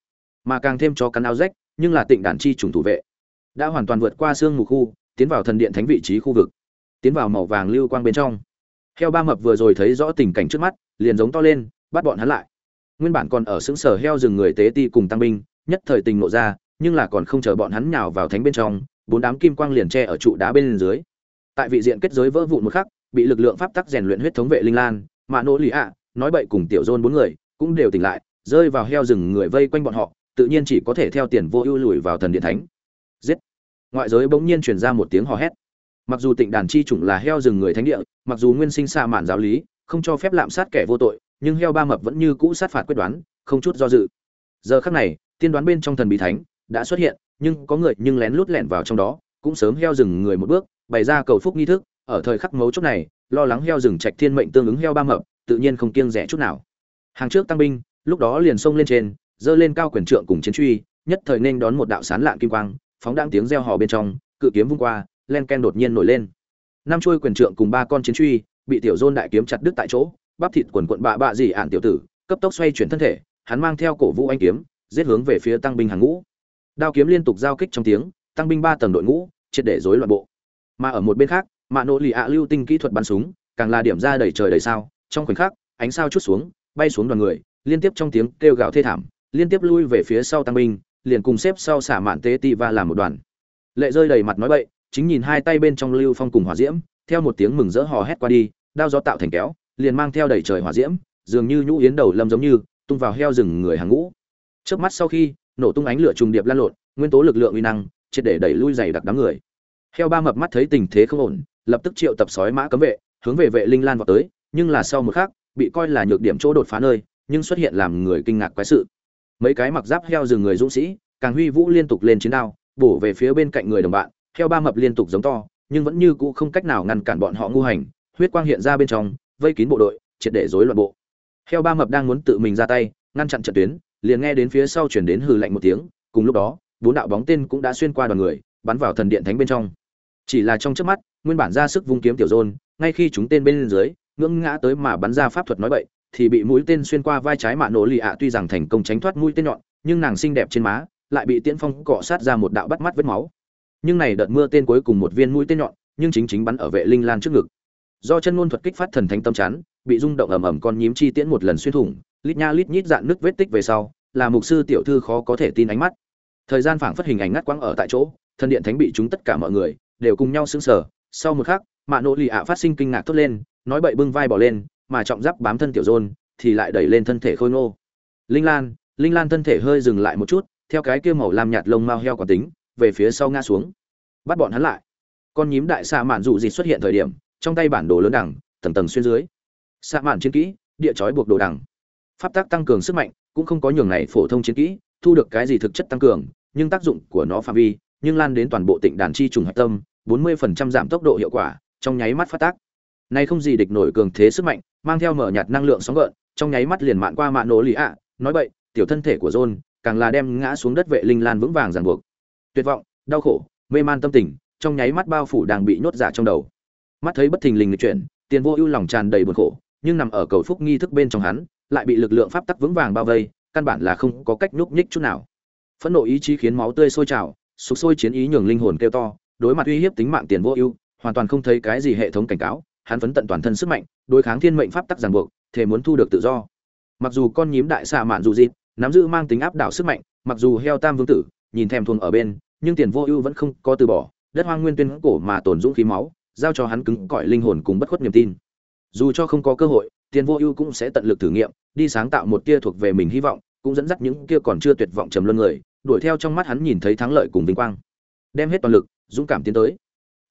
Mà càng thêm cho cắn áo rách, nhưng là tịnh đàn chi trùng thủ vệ. Đã hoàn toàn vượt qua xương mù khu, tiến vào thần điện thánh vị trí khu vực. Tiến vào màu vàng lưu quang bên trong. Heo ba mập vừa rồi thấy rõ tình cảnh trước mắt, liền giống to lên, bắt bọn hắn lại. Nguyên bản còn ở xứng sở heo rừng người tế ti cùng tăng binh, nhất thời tình nộ ra, nhưng là còn không chờ bọn hắn nhào vào thánh bên trong, bốn đám kim quang liền tre ở trụ đá bên dưới tại vị diện kết giới vỡ vụn một khắc, bị lực lượng pháp tắc rèn luyện huyết thống vệ linh lan mạ nỗ lì ạ, nói bậy cùng tiểu dôn bốn người, cũng đều tỉnh lại, rơi vào heo rừng người vây quanh bọn họ, tự nhiên chỉ có thể theo tiền vô ưu lùi vào thần điện thánh. Giết! Ngoại giới bỗng nhiên truyền ra một tiếng hò hét. Mặc dù tịnh đàn chi chủng là heo rừng người thánh địa, mặc dù nguyên sinh xa mạn giáo lý, không cho phép lạm sát kẻ vô tội, nhưng heo ba mập vẫn như cũ sát phạt quyết đoán, không chút do dự. Giờ khắc này, tiên đoán bên trong thần bí thánh đã xuất hiện, nhưng có người nhưng lén lút lẻn vào trong đó, cũng sớm heo rừng người một bước bày ra cầu phúc nghi thức, ở thời khắc mấu chốt này, lo lắng heo rừng trạch thiên mệnh tương ứng heo ba mập, tự nhiên không kiêng rẻ chút nào. Hàng trước tăng binh, lúc đó liền xông lên trên dơ lên cao quyền trượng cùng chiến truy, nhất thời nên đón một đạo sán lạn kim quang, phóng đang tiếng reo hò bên trong, cự kiếm vung qua, len ken đột nhiên nổi lên. Năm chuôi quyền trượng cùng ba con chiến truy, bị tiểu dôn đại kiếm chặt đứt tại chỗ, bắp thịt quần quận bạ bạ gì ạn tiểu tử, cấp tốc xoay chuyển thân thể, hắn mang theo cổ vũ anh kiếm, giết hướng về phía tăng binh hàng ngũ. Đao kiếm liên tục giao kích trong tiếng, tăng binh ba tầng đội ngũ, triệt để rối loạn bộ mà ở một bên khác, mạ nỗ lì ạ lưu tinh kỹ thuật bắn súng, càng là điểm ra đầy trời đầy sao. Trong khoảnh khắc, ánh sao chút xuống, bay xuống đoàn người, liên tiếp trong tiếng kêu gào thê thảm, liên tiếp lui về phía sau tăng binh, liền cùng xếp sau xả mạn tế ti và làm một đoàn. Lệ rơi đầy mặt nói bậy, chính nhìn hai tay bên trong lưu phong cùng hỏa diễm, theo một tiếng mừng rỡ hò hét qua đi, đao gió tạo thành kéo, liền mang theo đầy trời hỏa diễm, dường như nhũ yến đầu lâm giống như, tung vào heo rừng người hàng ngũ. Trước mắt sau khi, nổ tung ánh lửa trùng điệp lan lộn, nguyên tố lực lượng uy năng, triệt để đẩy lui dày đặc đám người heo ba mập mắt thấy tình thế không ổn, lập tức triệu tập sói mã cấm vệ, hướng về vệ linh lan vào tới, nhưng là sau một khắc, bị coi là nhược điểm chỗ đột phá nơi, nhưng xuất hiện làm người kinh ngạc quái sự. Mấy cái mặc giáp heo rừng người dũng sĩ, càng huy vũ liên tục lên chiến đao, bổ về phía bên cạnh người đồng bạn heo ba mập liên tục giống to, nhưng vẫn như cũ không cách nào ngăn cản bọn họ ngu hành, huyết quang hiện ra bên trong, vây kín bộ đội, triệt để rối loạn bộ. Heo ba mập đang muốn tự mình ra tay, ngăn chặn trận tuyến, liền nghe đến phía sau chuyển đến hừ lạnh một tiếng, cùng lúc đó, bốn đạo bóng tên cũng đã xuyên qua đoàn người, bắn vào thần điện thánh bên trong chỉ là trong chớp mắt, nguyên bản ra sức vung kiếm tiểu dôn, ngay khi chúng tên bên dưới, ngưỡng ngã tới mà bắn ra pháp thuật nói bậy, thì bị mũi tên xuyên qua vai trái mạ nổ lì ạ tuy rằng thành công tránh thoát mũi tên nhọn, nhưng nàng xinh đẹp trên má, lại bị tiễn phong cọ sát ra một đạo bắt mắt vết máu. Nhưng này đợt mưa tên cuối cùng một viên mũi tên nhọn, nhưng chính chính bắn ở vệ linh lan trước ngực. Do chân ngôn thuật kích phát thần thánh tâm chắn bị rung động ầm ầm con nhím chi tiễn một lần xuyên thủng, lít nha lít nhít dạn nước vết tích về sau, là mục sư tiểu thư khó có thể tin ánh mắt. Thời gian phảng phất hình ảnh ngắt quãng ở tại chỗ, thần điện thánh bị chúng tất cả mọi người đều cùng nhau sững sờ. Sau một khắc mạ nỗ lì ạ phát sinh kinh ngạc thốt lên nói bậy bưng vai bỏ lên mà trọng giáp bám thân tiểu rôn, thì lại đẩy lên thân thể khôi ngô. Linh lan linh lan thân thể hơi dừng lại một chút theo cái kia màu làm nhạt lông mao heo quả tính về phía sau ngã xuống. Bắt bọn hắn lại. Con nhím đại xạ mạn dụ dịt xuất hiện thời điểm trong tay bản đồ lớn đẳng tầng tầng xuyên dưới. Xạ mạn chiến kỹ địa chói buộc đồ đẳng pháp tác tăng cường sức mạnh cũng không có nhường này phổ thông chiến kỹ thu được cái gì thực chất tăng cường nhưng tác dụng của nó phạm vi nhưng lan đến toàn bộ tịnh đàn chi trùng hạch tâm 40% giảm tốc độ hiệu quả, trong nháy mắt phát tác. Này không gì địch nổi cường thế sức mạnh, mang theo mở nhạt năng lượng sóng gợn, trong nháy mắt liền mạn qua mạn nổ lì ạ. Nói vậy tiểu thân thể của john càng là đem ngã xuống đất vệ linh lan vững vàng ràng buộc. Tuyệt vọng, đau khổ, mê man tâm tình, trong nháy mắt bao phủ đang bị nhốt giả trong đầu. Mắt thấy bất thình lình lịch chuyển, tiền vô ưu lòng tràn đầy buồn khổ, nhưng nằm ở cầu phúc nghi thức bên trong hắn, lại bị lực lượng pháp tắc vững vàng bao vây, căn bản là không có cách nhúc nhích chút nào. Phẫn nộ ý chí khiến máu tươi sôi trào sục sôi chiến ý nhường linh hồn kêu to, đối mặt uy hiếp tính mạng tiền vô ưu, hoàn toàn không thấy cái gì hệ thống cảnh cáo, hắn phấn tận toàn thân sức mạnh, đối kháng thiên mệnh pháp tắc ràng buộc thể muốn thu được tự do. Mặc dù con nhím đại xạ mạn dù dịt nắm giữ mang tính áp đảo sức mạnh, mặc dù heo tam vương tử, nhìn thèm thuồng ở bên, nhưng tiền vô ưu vẫn không có từ bỏ, đất hoang nguyên tuyên cổ mà tổn dũng khí máu, giao cho hắn cứng cỏi linh hồn cùng bất khuất niềm tin. Dù cho không có cơ hội, tiền vô ưu cũng sẽ tận lực thử nghiệm, đi sáng tạo một tia thuộc về mình hy vọng, cũng dẫn dắt những kia còn chưa tuyệt vọng trầm luân người đuổi theo trong mắt hắn nhìn thấy thắng lợi cùng vinh quang. Đem hết toàn lực, dũng cảm tiến tới.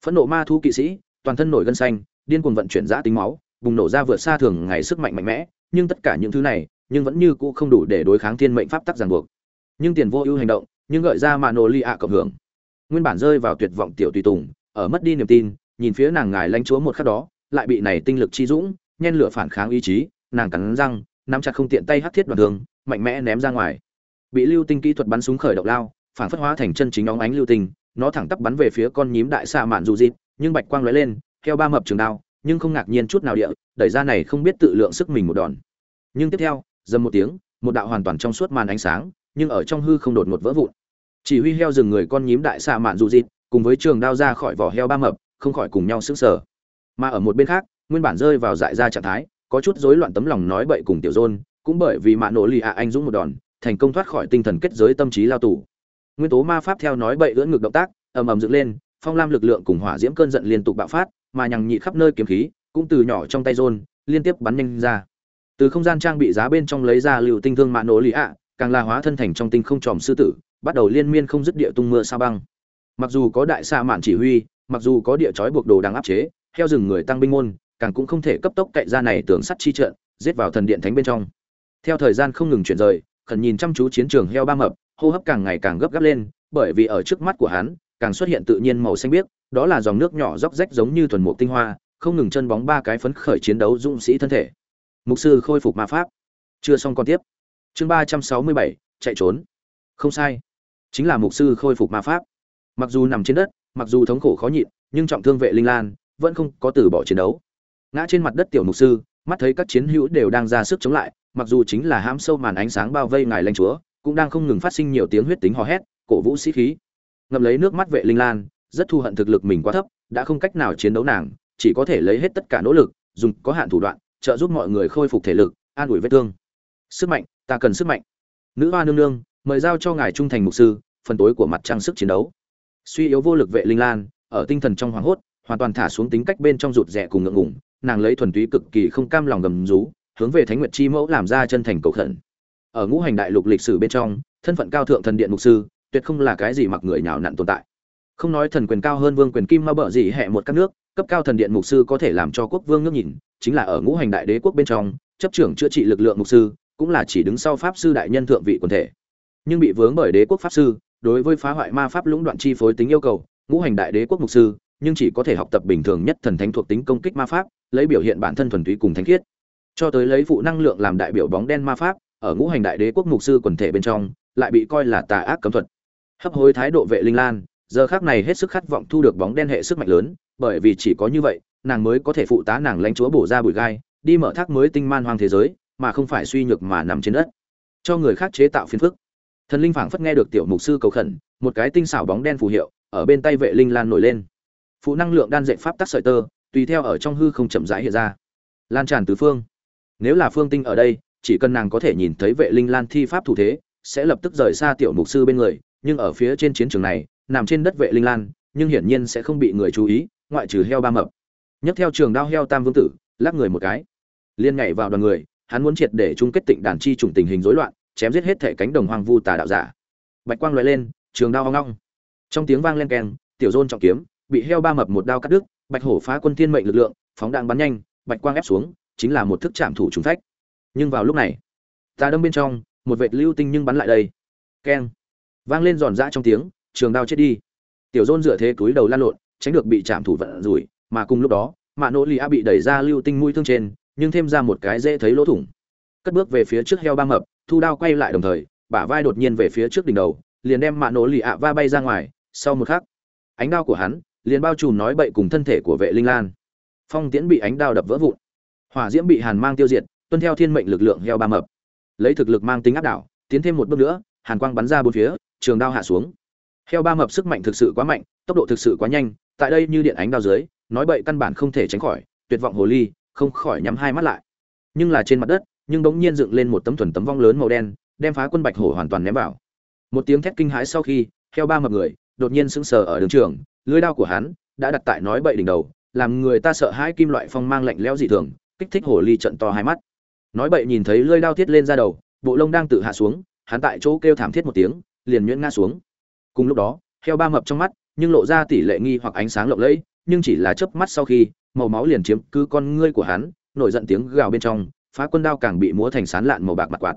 Phẫn nộ ma thu kỵ sĩ, toàn thân nổi gân xanh, điên cuồng vận chuyển giã tính máu, bùng nổ ra vượt xa thường ngày sức mạnh mạnh mẽ, nhưng tất cả những thứ này, nhưng vẫn như cũ không đủ để đối kháng thiên mệnh pháp tắc ràng buộc. Nhưng tiền vô ưu hành động, nhưng gợi ra mà nô ly ạ cộng hưởng. Nguyên bản rơi vào tuyệt vọng tiểu tùy tùng, ở mất đi niềm tin, nhìn phía nàng ngài lanh chúa một khắc đó, lại bị này tinh lực chi dũng, nhen lửa phản kháng ý chí, nàng cắn răng, nắm chặt không tiện tay hắt thiết đoạn đường, mạnh mẽ ném ra ngoài bị lưu tinh kỹ thuật bắn súng khởi động lao, phản phất hóa thành chân chính óng ánh lưu tinh, nó thẳng tắp bắn về phía con nhím đại xạ mạn dù dịt nhưng bạch quang lóe lên, theo ba mập trường đao, nhưng không ngạc nhiên chút nào địa, đẩy ra này không biết tự lượng sức mình một đòn. Nhưng tiếp theo, dầm một tiếng, một đạo hoàn toàn trong suốt màn ánh sáng, nhưng ở trong hư không đột ngột vỡ vụn. Chỉ huy heo dừng người con nhím đại xạ mạn dù dịt cùng với trường đao ra khỏi vỏ heo ba mập, không khỏi cùng nhau sững sờ. Mà ở một bên khác, nguyên bản rơi vào dại ra trạng thái, có chút rối loạn tấm lòng nói bậy cùng tiểu dôn, cũng bởi vì mạn nổ lì ạ anh dũng một đòn thành công thoát khỏi tinh thần kết giới tâm trí lao tù. Nguyên tố ma pháp theo nói bậy ưỡn ngực động tác, ầm ầm dựng lên, phong lam lực lượng cùng hỏa diễm cơn giận liên tục bạo phát, mà nhằng nhị khắp nơi kiếm khí cũng từ nhỏ trong tay rôn, liên tiếp bắn nhanh ra. Từ không gian trang bị giá bên trong lấy ra liệu tinh thương mạ nổ lì ạ, càng là hóa thân thành trong tinh không tròm sư tử, bắt đầu liên miên không dứt địa tung mưa sa băng. Mặc dù có đại xa mạn chỉ huy, mặc dù có địa chói buộc đồ đang áp chế theo rừng người tăng binh môn, càng cũng không thể cấp tốc cậy ra này tưởng sắt chi trận, giết vào thần điện thánh bên trong. Theo thời gian không ngừng chuyển rời khẩn nhìn chăm chú chiến trường heo ba mập, hô hấp càng ngày càng gấp gáp lên, bởi vì ở trước mắt của hắn, càng xuất hiện tự nhiên màu xanh biếc, đó là dòng nước nhỏ róc rách giống như thuần mục tinh hoa, không ngừng chân bóng ba cái phấn khởi chiến đấu dũng sĩ thân thể. Mục sư khôi phục ma pháp. Chưa xong còn tiếp. Chương ba trăm sáu mươi bảy, chạy trốn. Không sai. Chính là mục sư khôi phục ma pháp. Mặc dù nằm trên đất, mặc dù thống khổ khó nhịn, nhưng trọng thương vệ linh lan, vẫn không có từ bỏ chiến đấu. Ngã trên mặt đất tiểu mục sư, mắt thấy các chiến hữu đều đang ra sức chống lại mặc dù chính là hãm sâu màn ánh sáng bao vây ngài lãnh chúa, cũng đang không ngừng phát sinh nhiều tiếng huyết tính hò hét, cổ vũ sĩ khí. Ngậm lấy nước mắt vệ linh lan, rất thu hận thực lực mình quá thấp, đã không cách nào chiến đấu nàng, chỉ có thể lấy hết tất cả nỗ lực, dùng có hạn thủ đoạn, trợ giúp mọi người khôi phục thể lực, an ủi vết thương. Sức mạnh, ta cần sức mạnh. Nữ hoa nương nương, mời giao cho ngài trung thành mục sư, phần tối của mặt trang sức chiến đấu. Suy yếu vô lực vệ linh lan, ở tinh thần trong hoảng hốt, hoàn toàn thả xuống tính cách bên trong rụt rè cùng ngượng ngùng, nàng lấy thuần túy cực kỳ không cam lòng gầm rú hướng về thánh nguyệt chi mẫu làm ra chân thành cầu khẩn. Ở ngũ hành đại lục lịch sử bên trong, thân phận cao thượng thần điện mục sư, tuyệt không là cái gì mặc người nhào nặn tồn tại. Không nói thần quyền cao hơn vương quyền kim ma bợ gì hẹ một các nước, cấp cao thần điện mục sư có thể làm cho quốc vương nước nhìn, chính là ở ngũ hành đại đế quốc bên trong, chấp trưởng chữa trị lực lượng mục sư, cũng là chỉ đứng sau pháp sư đại nhân thượng vị quần thể. Nhưng bị vướng bởi đế quốc pháp sư, đối với phá hoại ma pháp lũng đoạn chi phối tính yêu cầu, ngũ hành đại đế quốc mục sư, nhưng chỉ có thể học tập bình thường nhất thần thánh thuộc tính công kích ma pháp, lấy biểu hiện bản thân thuần túy cùng thánh khiết cho tới lấy phụ năng lượng làm đại biểu bóng đen ma pháp, ở ngũ hành đại đế quốc mục sư quần thể bên trong, lại bị coi là tà ác cấm thuật. Hấp hối thái độ vệ linh lan, giờ khác này hết sức khát vọng thu được bóng đen hệ sức mạnh lớn, bởi vì chỉ có như vậy, nàng mới có thể phụ tá nàng lãnh chúa bổ ra bụi gai, đi mở thác mới tinh man hoang thế giới, mà không phải suy nhược mà nằm trên đất. Cho người khác chế tạo phiền phức. Thần linh phảng phất nghe được tiểu mục sư cầu khẩn, một cái tinh xảo bóng đen phù hiệu, ở bên tay vệ linh lan nổi lên. Phụ năng lượng đan dệt pháp tắc sợi tơ, tùy theo ở trong hư không chậm rãi hiện ra. Lan tràn tứ phương nếu là phương tinh ở đây, chỉ cần nàng có thể nhìn thấy vệ linh lan thi pháp thủ thế, sẽ lập tức rời xa tiểu mục sư bên người, nhưng ở phía trên chiến trường này, nằm trên đất vệ linh lan, nhưng hiển nhiên sẽ không bị người chú ý, ngoại trừ heo ba mập. Nhấc theo trường đao heo tam vương tử, lắc người một cái. Liên nhảy vào đoàn người, hắn muốn triệt để chung kết tịnh đàn chi trùng tình hình rối loạn, chém giết hết thể cánh đồng hoang vu tà đạo giả. Bạch quang loại lên, trường đao hoang ngong. Trong tiếng vang lên keng, tiểu dôn trọng kiếm, bị heo ba mập một đao cắt đứt, bạch hổ phá quân thiên mệnh lực lượng, phóng đạn bắn nhanh, bạch quang ép xuống chính là một thức chạm thủ trùng phách. Nhưng vào lúc này ta đâm bên trong, một vệt lưu tinh nhưng bắn lại đây. Keng. Vang lên giòn giã trong tiếng, trường đao chết đi. Tiểu dôn dựa thế túi đầu lan lộn, tránh được bị chạm thủ vận rủi, mà cùng lúc đó mạ nỗ lì a bị đẩy ra lưu tinh mũi thương trên, nhưng thêm ra một cái dễ thấy lỗ thủng. Cất bước về phía trước heo ba mập, thu đao quay lại đồng thời, bả vai đột nhiên về phía trước đỉnh đầu, liền đem mạ nỗ lì ạ va bay ra ngoài. Sau một khắc, ánh đao của hắn liền bao trùm nói bậy cùng thân thể của vệ linh lan. Phong tiễn bị ánh đao đập vỡ vụn hỏa diễm bị hàn mang tiêu diệt, tuân theo thiên mệnh lực lượng heo ba mập. Lấy thực lực mang tính áp đảo, tiến thêm một bước nữa, hàn quang bắn ra bốn phía, trường đao hạ xuống. Heo ba mập sức mạnh thực sự quá mạnh, tốc độ thực sự quá nhanh, tại đây như điện ánh đao dưới, nói bậy căn bản không thể tránh khỏi, tuyệt vọng hồ ly, không khỏi nhắm hai mắt lại. Nhưng là trên mặt đất, nhưng bỗng nhiên dựng lên một tấm thuần tấm vong lớn màu đen, đem phá quân bạch hổ hoàn toàn ném vào. Một tiếng thét kinh hãi sau khi, heo ba mập người, đột nhiên sững sờ ở đường trường lưỡi đao của hắn đã đặt tại nói bậy đỉnh đầu, làm người ta sợ hãi kim loại phong mang lạnh lẽo dị thường kích thích hồ ly trận to hai mắt. Nói bậy nhìn thấy lưỡi đao thiết lên ra đầu, bộ lông đang tự hạ xuống, hắn tại chỗ kêu thảm thiết một tiếng, liền nhuyễn ngã xuống. Cùng lúc đó, heo ba mập trong mắt, nhưng lộ ra tỷ lệ nghi hoặc ánh sáng lộng lẫy, nhưng chỉ là chớp mắt sau khi, màu máu liền chiếm cứ con ngươi của hắn, nổi giận tiếng gào bên trong, phá quân đao càng bị múa thành sán lạn màu bạc mặt quạt.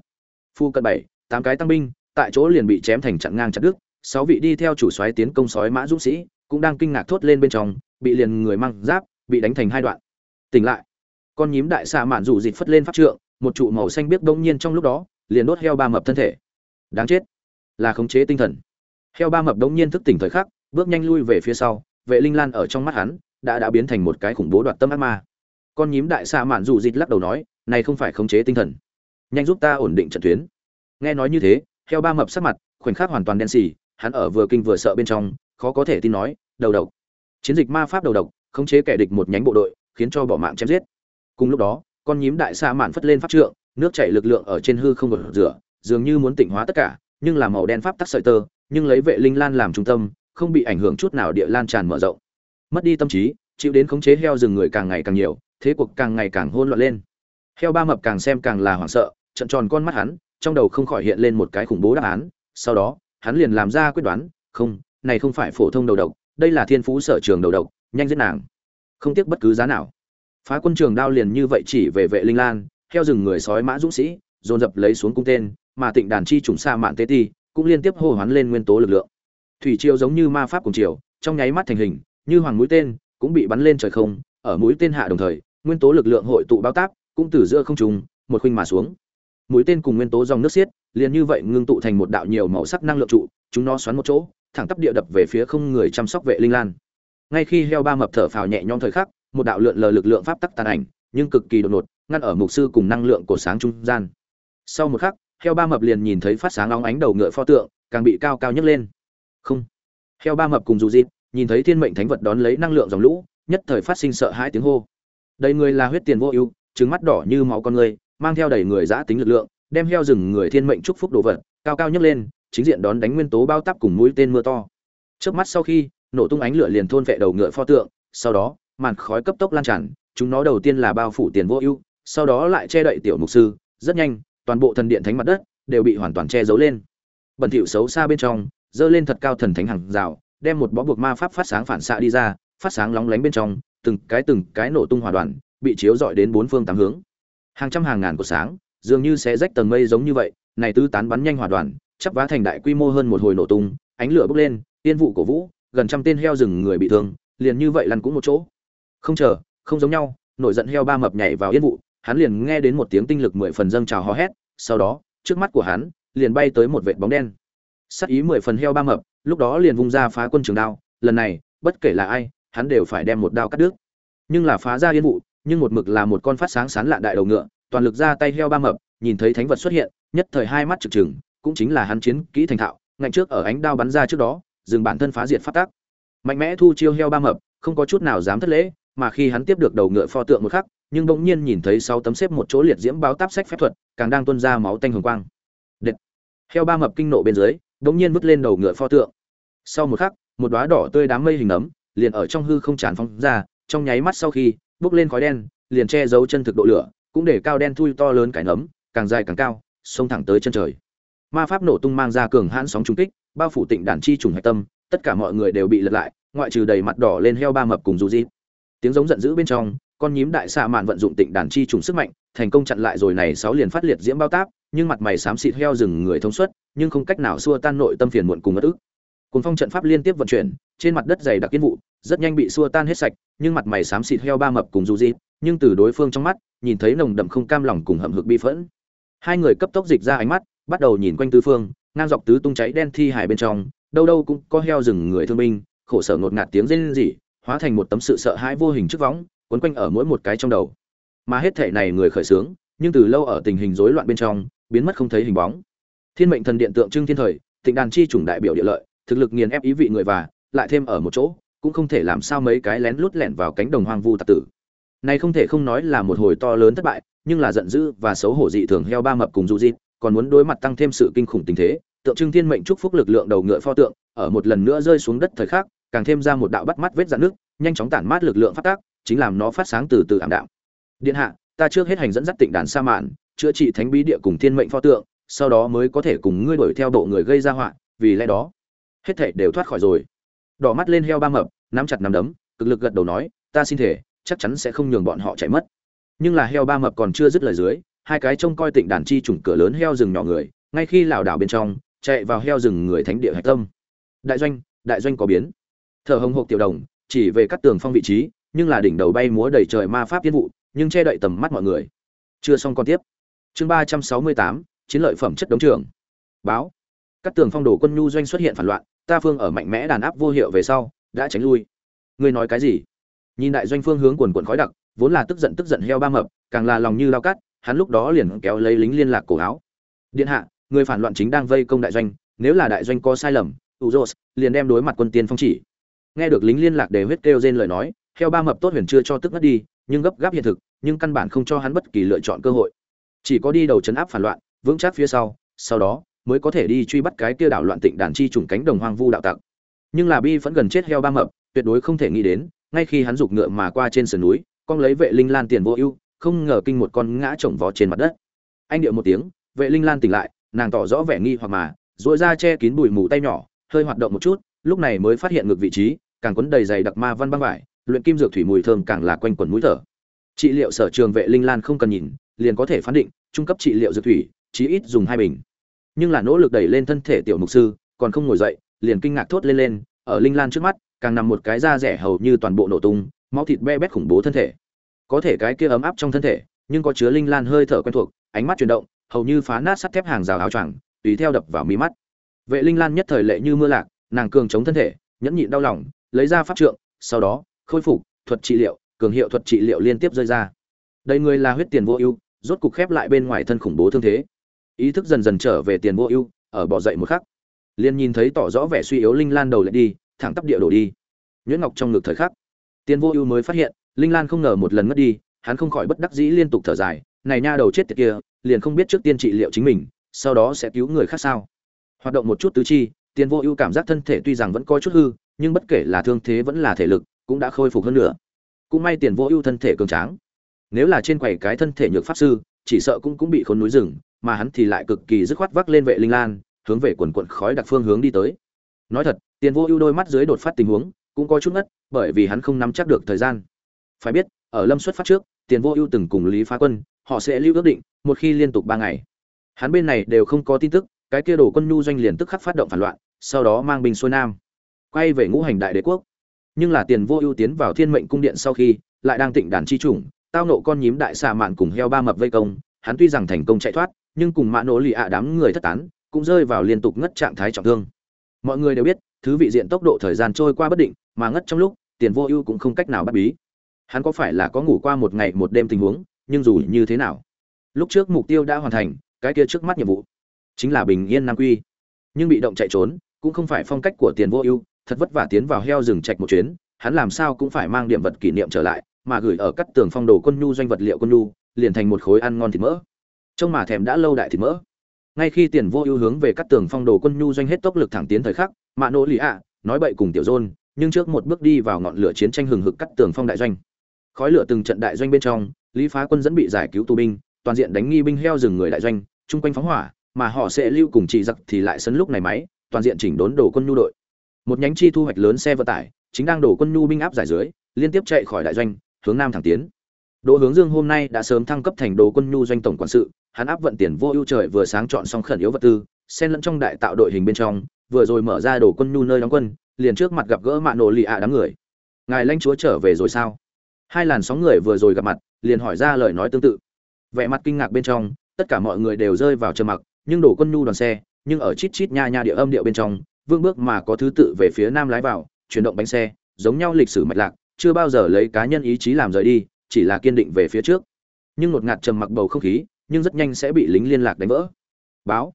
Phu cận bảy, tám cái tăng binh, tại chỗ liền bị chém thành chặn ngang chặt đứt, sáu vị đi theo chủ soái tiến công sói mã dũng sĩ, cũng đang kinh ngạc thốt lên bên trong, bị liền người mang giáp, bị đánh thành hai đoạn. Tỉnh lại con nhím đại xạ mạn rủ dịt phất lên pháp trượng, một trụ màu xanh biếc đông nhiên trong lúc đó, liền đốt heo ba mập thân thể. Đáng chết, là khống chế tinh thần. Heo ba mập đông nhiên thức tỉnh thời khắc, bước nhanh lui về phía sau, vệ linh lan ở trong mắt hắn, đã đã biến thành một cái khủng bố đoạt tâm ác ma. Con nhím đại xạ mạn rủ dịt lắc đầu nói, này không phải khống chế tinh thần. Nhanh giúp ta ổn định trận tuyến. Nghe nói như thế, heo ba mập sắc mặt, khoảnh khắc hoàn toàn đen xì, hắn ở vừa kinh vừa sợ bên trong, khó có thể tin nói, đầu độc. Chiến dịch ma pháp đầu độc, khống chế kẻ địch một nhánh bộ đội, khiến cho bỏ mạng chém giết cùng lúc đó, con nhím đại sa mạn phất lên pháp trượng, nước chảy lực lượng ở trên hư không gột rửa, dường như muốn tịnh hóa tất cả, nhưng là màu đen pháp tắc sợi tơ, nhưng lấy vệ linh lan làm trung tâm, không bị ảnh hưởng chút nào địa lan tràn mở rộng. Mất đi tâm trí, chịu đến khống chế heo rừng người càng ngày càng nhiều, thế cuộc càng ngày càng hôn loạn lên. Heo ba mập càng xem càng là hoảng sợ, trận tròn con mắt hắn, trong đầu không khỏi hiện lên một cái khủng bố đáp án, sau đó, hắn liền làm ra quyết đoán, không, này không phải phổ thông đầu độc, đây là thiên phú sở trường đầu độc, nhanh giết nàng. Không tiếc bất cứ giá nào phá quân trường đao liền như vậy chỉ về vệ linh lan, theo rừng người sói mã dũng sĩ, dồn dập lấy xuống cung tên, mà tịnh đàn chi trùng xa mạn tế ti cũng liên tiếp hô hoán lên nguyên tố lực lượng. Thủy triều giống như ma pháp cùng triều, trong nháy mắt thành hình, như hoàng mũi tên cũng bị bắn lên trời không, ở mũi tên hạ đồng thời, nguyên tố lực lượng hội tụ bao táp, cũng từ giữa không trùng một khuynh mà xuống. Mũi tên cùng nguyên tố dòng nước xiết, liền như vậy ngưng tụ thành một đạo nhiều màu sắc năng lượng trụ, chúng nó xoắn một chỗ, thẳng tắp địa đập về phía không người chăm sóc vệ linh lan. Ngay khi heo ba mập thở phào nhẹ nhõm thời khắc một đạo lượn lờ lực lượng pháp tắc tàn ảnh, nhưng cực kỳ đột ngột, ngăn ở mục sư cùng năng lượng của sáng trung gian. Sau một khắc, heo ba mập liền nhìn thấy phát sáng óng ánh đầu ngựa pho tượng, càng bị cao cao nhấc lên. Không. Heo ba mập cùng dù dịt nhìn thấy thiên mệnh thánh vật đón lấy năng lượng dòng lũ, nhất thời phát sinh sợ hãi tiếng hô. Đầy người là huyết tiền vô ưu, trứng mắt đỏ như máu con người, mang theo đầy người giã tính lực lượng, đem heo rừng người thiên mệnh chúc phúc đồ vật, cao cao nhấc lên, chính diện đón đánh nguyên tố bao tắp cùng mũi tên mưa to. Trước mắt sau khi, nổ tung ánh lửa liền thôn vệ đầu ngựa pho tượng, sau đó màn khói cấp tốc lan tràn, chúng nó đầu tiên là bao phủ tiền vô ưu, sau đó lại che đậy tiểu mục sư, rất nhanh, toàn bộ thần điện thánh mặt đất đều bị hoàn toàn che giấu lên. Bẩn thỉu xấu xa bên trong, dơ lên thật cao thần thánh hàng rào, đem một bó buộc ma pháp phát sáng phản xạ đi ra, phát sáng lóng lánh bên trong, từng cái từng cái nổ tung hòa đoàn, bị chiếu dọi đến bốn phương tám hướng. Hàng trăm hàng ngàn của sáng, dường như sẽ rách tầng mây giống như vậy, này tứ tán bắn nhanh hòa đoàn, chắp vá thành đại quy mô hơn một hồi nổ tung, ánh lửa bốc lên, tiên vụ cổ vũ, gần trăm tên heo rừng người bị thương, liền như vậy lăn cũng một chỗ không chờ, không giống nhau, nổi giận heo ba mập nhảy vào yên vụ, hắn liền nghe đến một tiếng tinh lực mười phần dâng trào hò hét, sau đó, trước mắt của hắn, liền bay tới một vệt bóng đen. Sắc ý mười phần heo ba mập, lúc đó liền vung ra phá quân trường đao, lần này, bất kể là ai, hắn đều phải đem một đao cắt đứt. Nhưng là phá ra yên vụ, nhưng một mực là một con phát sáng sán lạ đại đầu ngựa, toàn lực ra tay heo ba mập, nhìn thấy thánh vật xuất hiện, nhất thời hai mắt trực trừng, cũng chính là hắn chiến kỹ thành thạo, ngạnh trước ở ánh đao bắn ra trước đó, dừng bản thân phá diệt phát tác mạnh mẽ thu chiêu heo ba mập, không có chút nào dám thất lễ mà khi hắn tiếp được đầu ngựa pho tượng một khắc, nhưng bỗng nhiên nhìn thấy sáu tấm xếp một chỗ liệt diễm báo táp sách phép thuật, càng đang tuôn ra máu tanh hồng quang Đệt. heo ba mập kinh nộ bên dưới, bỗng nhiên vứt lên đầu ngựa pho tượng sau một khắc, một đóa đỏ tươi đám mây hình nấm liền ở trong hư không tràn phóng ra, trong nháy mắt sau khi, bốc lên khói đen, liền che giấu chân thực độ lửa, cũng để cao đen thui to lớn cái nấm, càng dài càng cao, xông thẳng tới chân trời ma pháp nổ tung mang ra cường hãn sóng trung kích, bao phủ tịnh đàn chi trùng hạch tâm, tất cả mọi người đều bị lật lại, ngoại trừ đầy mặt đỏ lên heo ba mập cùng dù dịp tiếng giống giận dữ bên trong, con nhím đại xạ mạn vận dụng tịnh đàn chi trùng sức mạnh, thành công chặn lại rồi này sáu liền phát liệt diễm bao táp, nhưng mặt mày xám xịt heo rừng người thông suốt nhưng không cách nào xua tan nội tâm phiền muộn cùng ngất ức. Cùng phong trận pháp liên tiếp vận chuyển, trên mặt đất dày đặc kiên vụ, rất nhanh bị xua tan hết sạch, nhưng mặt mày xám xịt heo ba mập cùng du di nhưng từ đối phương trong mắt, nhìn thấy nồng đậm không cam lòng cùng hậm hực bi phẫn. Hai người cấp tốc dịch ra ánh mắt, bắt đầu nhìn quanh tứ phương, ngang dọc tứ tung cháy đen thi hải bên trong, đâu đâu cũng có heo rừng người thương binh, khổ sở ngột ngạt tiếng rên rỉ hóa thành một tấm sự sợ hãi vô hình trước võng, quấn quanh ở mỗi một cái trong đầu. Mà hết thể này người khởi sướng nhưng từ lâu ở tình hình rối loạn bên trong, biến mất không thấy hình bóng. Thiên mệnh thần điện tượng trưng thiên thời, tịnh đàn chi chủng đại biểu địa lợi, thực lực nghiền ép ý vị người và, lại thêm ở một chỗ, cũng không thể làm sao mấy cái lén lút lẻn vào cánh đồng hoang vu tạc tử. Này không thể không nói là một hồi to lớn thất bại, nhưng là giận dữ và xấu hổ dị thường heo ba mập cùng du dịt, còn muốn đối mặt tăng thêm sự kinh khủng tình thế, tượng trưng thiên mệnh chúc phúc lực lượng đầu ngựa pho tượng, ở một lần nữa rơi xuống đất thời khắc càng thêm ra một đạo bắt mắt vết dạn nước, nhanh chóng tản mát lực lượng phát tác, chính làm nó phát sáng từ từ ảm đạm. Điện hạ, ta trước hết hành dẫn dắt tịnh đàn sa mạn, chữa trị thánh bí địa cùng thiên mệnh pho tượng, sau đó mới có thể cùng ngươi đuổi theo bộ người gây ra họa, vì lẽ đó, hết thảy đều thoát khỏi rồi. Đỏ mắt lên heo ba mập, nắm chặt nắm đấm, cực lực gật đầu nói, ta xin thể, chắc chắn sẽ không nhường bọn họ chạy mất. Nhưng là heo ba mập còn chưa dứt lời dưới, hai cái trông coi tịnh đàn chi trùng cửa lớn heo rừng nhỏ người, ngay khi lảo đảo bên trong, chạy vào heo rừng người thánh địa hạch tâm. Đại doanh đại doanh có biến thở hồng hộc tiểu đồng, chỉ về các tường phong vị trí, nhưng là đỉnh đầu bay múa đầy trời ma pháp tiên vụ, nhưng che đậy tầm mắt mọi người. Chưa xong còn tiếp. Chương ba trăm sáu mươi tám, chiến lợi phẩm chất đống trường. Báo. Các tường phong đồ quân nhu doanh xuất hiện phản loạn, ta phương ở mạnh mẽ đàn áp vô hiệu về sau, đã tránh lui. Ngươi nói cái gì? Nhìn đại doanh phương hướng quần quần khói đặc, vốn là tức giận tức giận heo ba mập, càng là lòng như lao cắt, hắn lúc đó liền kéo lấy lính liên lạc cổ áo. Điện hạ, người phản loạn chính đang vây công đại doanh, nếu là đại doanh có sai lầm, uzos liền đem đối mặt quân tiên phong chỉ nghe được lính liên lạc để huyết kêu trên lời nói theo ba mập tốt huyền chưa cho tức ngất đi, nhưng gấp gáp hiện thực, nhưng căn bản không cho hắn bất kỳ lựa chọn cơ hội. Chỉ có đi đầu chấn áp phản loạn, vững chắc phía sau sau đó mới có thể đi truy bắt cái kia đảo loạn tịnh đàn chi trùng cánh đồng hoang vu đạo tặc. Nhưng là bi vẫn gần chết heo ba mập, tuyệt đối không thể nghĩ đến, ngay khi hắn giục ngựa mà qua trên sườn núi, con lấy vệ linh lan tiền vô ưu, không ngờ kinh một con ngã chồng vó trên mặt đất. Anh điệu một tiếng, vệ linh lan tỉnh lại, nàng tỏ rõ vẻ nghi hoặc mà dội ra che kín bụi mù tay nhỏ, hơi hoạt động một chút lúc này mới phát hiện ngược vị trí, càng quấn đầy dày đặc ma văn băng vải, luyện kim dược thủy mùi thơm càng là quanh quẩn mũi thở. Trị liệu sở trường vệ linh lan không cần nhìn, liền có thể phán định, trung cấp trị liệu dược thủy, chí ít dùng hai bình. Nhưng là nỗ lực đẩy lên thân thể tiểu mục sư, còn không ngồi dậy, liền kinh ngạc thốt lên lên, ở linh lan trước mắt, càng nằm một cái da rẻ hầu như toàn bộ nổ tung, máu thịt be bét khủng bố thân thể. Có thể cái kia ấm áp trong thân thể, nhưng có chứa linh lan hơi thở quen thuộc, ánh mắt chuyển động, hầu như phá nát sắt thép hàng rào áo choàng, tùy theo đập vào mí mắt. Vệ linh lan nhất thời lệ như mưa lạc nàng cường chống thân thể, nhẫn nhịn đau lòng, lấy ra pháp trượng, sau đó, khôi phục thuật trị liệu, cường hiệu thuật trị liệu liên tiếp rơi ra. Đây người là huyết tiền vô ưu, rốt cục khép lại bên ngoài thân khủng bố thương thế. Ý thức dần dần trở về tiền vô ưu, ở bỏ dậy một khắc, liền nhìn thấy tỏ rõ vẻ suy yếu linh lan đầu lại đi, thẳng tắp địa đổ đi. Nhuyễn ngọc trong ngực thời khắc, tiền vô ưu mới phát hiện, linh lan không ngờ một lần mất đi, hắn không khỏi bất đắc dĩ liên tục thở dài, này nha đầu chết tiệt kia, liền không biết trước tiên trị liệu chính mình, sau đó sẽ cứu người khác sao? Hoạt động một chút tứ chi tiền vô ưu cảm giác thân thể tuy rằng vẫn có chút hư, nhưng bất kể là thương thế vẫn là thể lực, cũng đã khôi phục hơn nữa. Cũng may tiền vô ưu thân thể cường tráng. Nếu là trên quầy cái thân thể nhược pháp sư, chỉ sợ cũng cũng bị khốn núi rừng, mà hắn thì lại cực kỳ dứt khoát vác lên vệ linh lan, hướng về quần quận khói đặc phương hướng đi tới. Nói thật, tiền vô ưu đôi mắt dưới đột phát tình huống cũng có chút ngất, bởi vì hắn không nắm chắc được thời gian. Phải biết, ở lâm xuất phát trước, tiền vô ưu từng cùng lý phá quân, họ sẽ lưu ước định, một khi liên tục ba ngày. Hắn bên này đều không có tin tức cái kia đổ quân nhu doanh liền tức khắc phát động phản loạn, sau đó mang binh xuôi nam, quay về ngũ hành đại đế quốc. Nhưng là tiền vô ưu tiến vào thiên mệnh cung điện sau khi, lại đang tịnh đàn chi chủng, tao nộ con nhím đại xà mạn cùng heo ba mập vây công, hắn tuy rằng thành công chạy thoát, nhưng cùng mã nỗ lì ạ đám người thất tán, cũng rơi vào liên tục ngất trạng thái trọng thương. Mọi người đều biết, thứ vị diện tốc độ thời gian trôi qua bất định, mà ngất trong lúc, tiền vô ưu cũng không cách nào bắt bí. Hắn có phải là có ngủ qua một ngày một đêm tình huống, nhưng dù như thế nào, lúc trước mục tiêu đã hoàn thành, cái kia trước mắt nhiệm vụ chính là bình yên nam quy. Nhưng bị động chạy trốn, cũng không phải phong cách của tiền vô ưu, thật vất vả tiến vào heo rừng trạch một chuyến, hắn làm sao cũng phải mang điểm vật kỷ niệm trở lại, mà gửi ở các tường phong đồ quân nhu doanh vật liệu quân nhu, liền thành một khối ăn ngon thịt mỡ. Trông mà thèm đã lâu đại thịt mỡ. Ngay khi tiền vô ưu hướng về các tường phong đồ quân nhu doanh hết tốc lực thẳng tiến thời khắc, mạ nỗ lì ạ, nói bậy cùng tiểu dôn, nhưng trước một bước đi vào ngọn lửa chiến tranh hừng hực cắt tường phong đại doanh. Khói lửa từng trận đại doanh bên trong, lý phá quân dẫn bị giải cứu tù binh, toàn diện đánh nghi binh heo rừng người đại doanh, chung quanh phóng hỏa mà họ sẽ lưu cùng chị giặc thì lại sấn lúc này máy, toàn diện chỉnh đốn đồ quân nhu đội. Một nhánh chi thu hoạch lớn xe vận tải, chính đang đổ quân nhu binh áp giải dưới, liên tiếp chạy khỏi đại doanh, hướng nam thẳng tiến. Đỗ hướng dương hôm nay đã sớm thăng cấp thành đồ quân nhu doanh tổng quản sự, hắn áp vận tiền vô ưu trời vừa sáng chọn xong khẩn yếu vật tư, xen lẫn trong đại tạo đội hình bên trong, vừa rồi mở ra đồ quân nhu nơi đóng quân, liền trước mặt gặp gỡ mạ nổ lì ạ đám người. Ngài lãnh chúa trở về rồi sao? Hai làn sóng người vừa rồi gặp mặt, liền hỏi ra lời nói tương tự. Vẻ mặt kinh ngạc bên trong, tất cả mọi người đều rơi vào trầm mặc nhưng đổ quân nhu đoàn xe, nhưng ở chít chít nha nha địa âm điệu bên trong, vương bước mà có thứ tự về phía nam lái vào, chuyển động bánh xe, giống nhau lịch sử mạch lạc, chưa bao giờ lấy cá nhân ý chí làm rời đi, chỉ là kiên định về phía trước. Nhưng một ngạt trầm mặc bầu không khí, nhưng rất nhanh sẽ bị lính liên lạc đánh vỡ. Báo.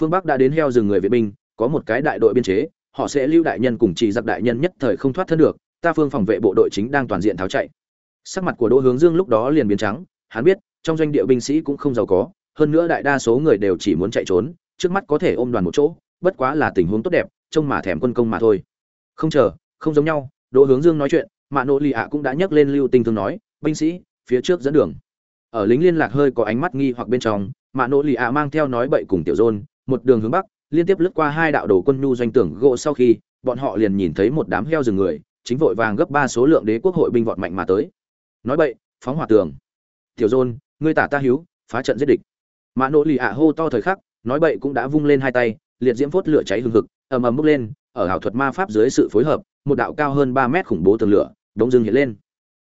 Phương bắc đã đến heo rừng người vệ binh, có một cái đại đội biên chế, họ sẽ lưu đại nhân cùng chỉ giặc đại nhân nhất thời không thoát thân được, ta phương phòng vệ bộ đội chính đang toàn diện tháo chạy. Sắc mặt của đỗ hướng dương lúc đó liền biến trắng, hắn biết, trong doanh địa binh sĩ cũng không giàu có hơn nữa đại đa số người đều chỉ muốn chạy trốn, trước mắt có thể ôm đoàn một chỗ, bất quá là tình huống tốt đẹp, trông mà thèm quân công mà thôi. Không chờ, không giống nhau, đỗ hướng dương nói chuyện, mạ nỗ lì ạ cũng đã nhắc lên lưu tinh thương nói, binh sĩ, phía trước dẫn đường. Ở lính liên lạc hơi có ánh mắt nghi hoặc bên trong, mạ nỗ lì ạ mang theo nói bậy cùng tiểu dôn, một đường hướng bắc, liên tiếp lướt qua hai đạo đồ quân nhu doanh tưởng gỗ sau khi, bọn họ liền nhìn thấy một đám heo rừng người, chính vội vàng gấp ba số lượng đế quốc hội binh vọt mạnh mà tới. Nói bậy, phóng hỏa tường. Tiểu dôn, ngươi tả ta hiếu phá trận giết địch mã nỗ lì ạ hô to thời khắc, nói bậy cũng đã vung lên hai tay, liệt diễm phốt lửa cháy hừng hực, ầm ầm bốc lên, ở ảo thuật ma pháp dưới sự phối hợp, một đạo cao hơn ba mét khủng bố tường lửa đống dưng hiện lên.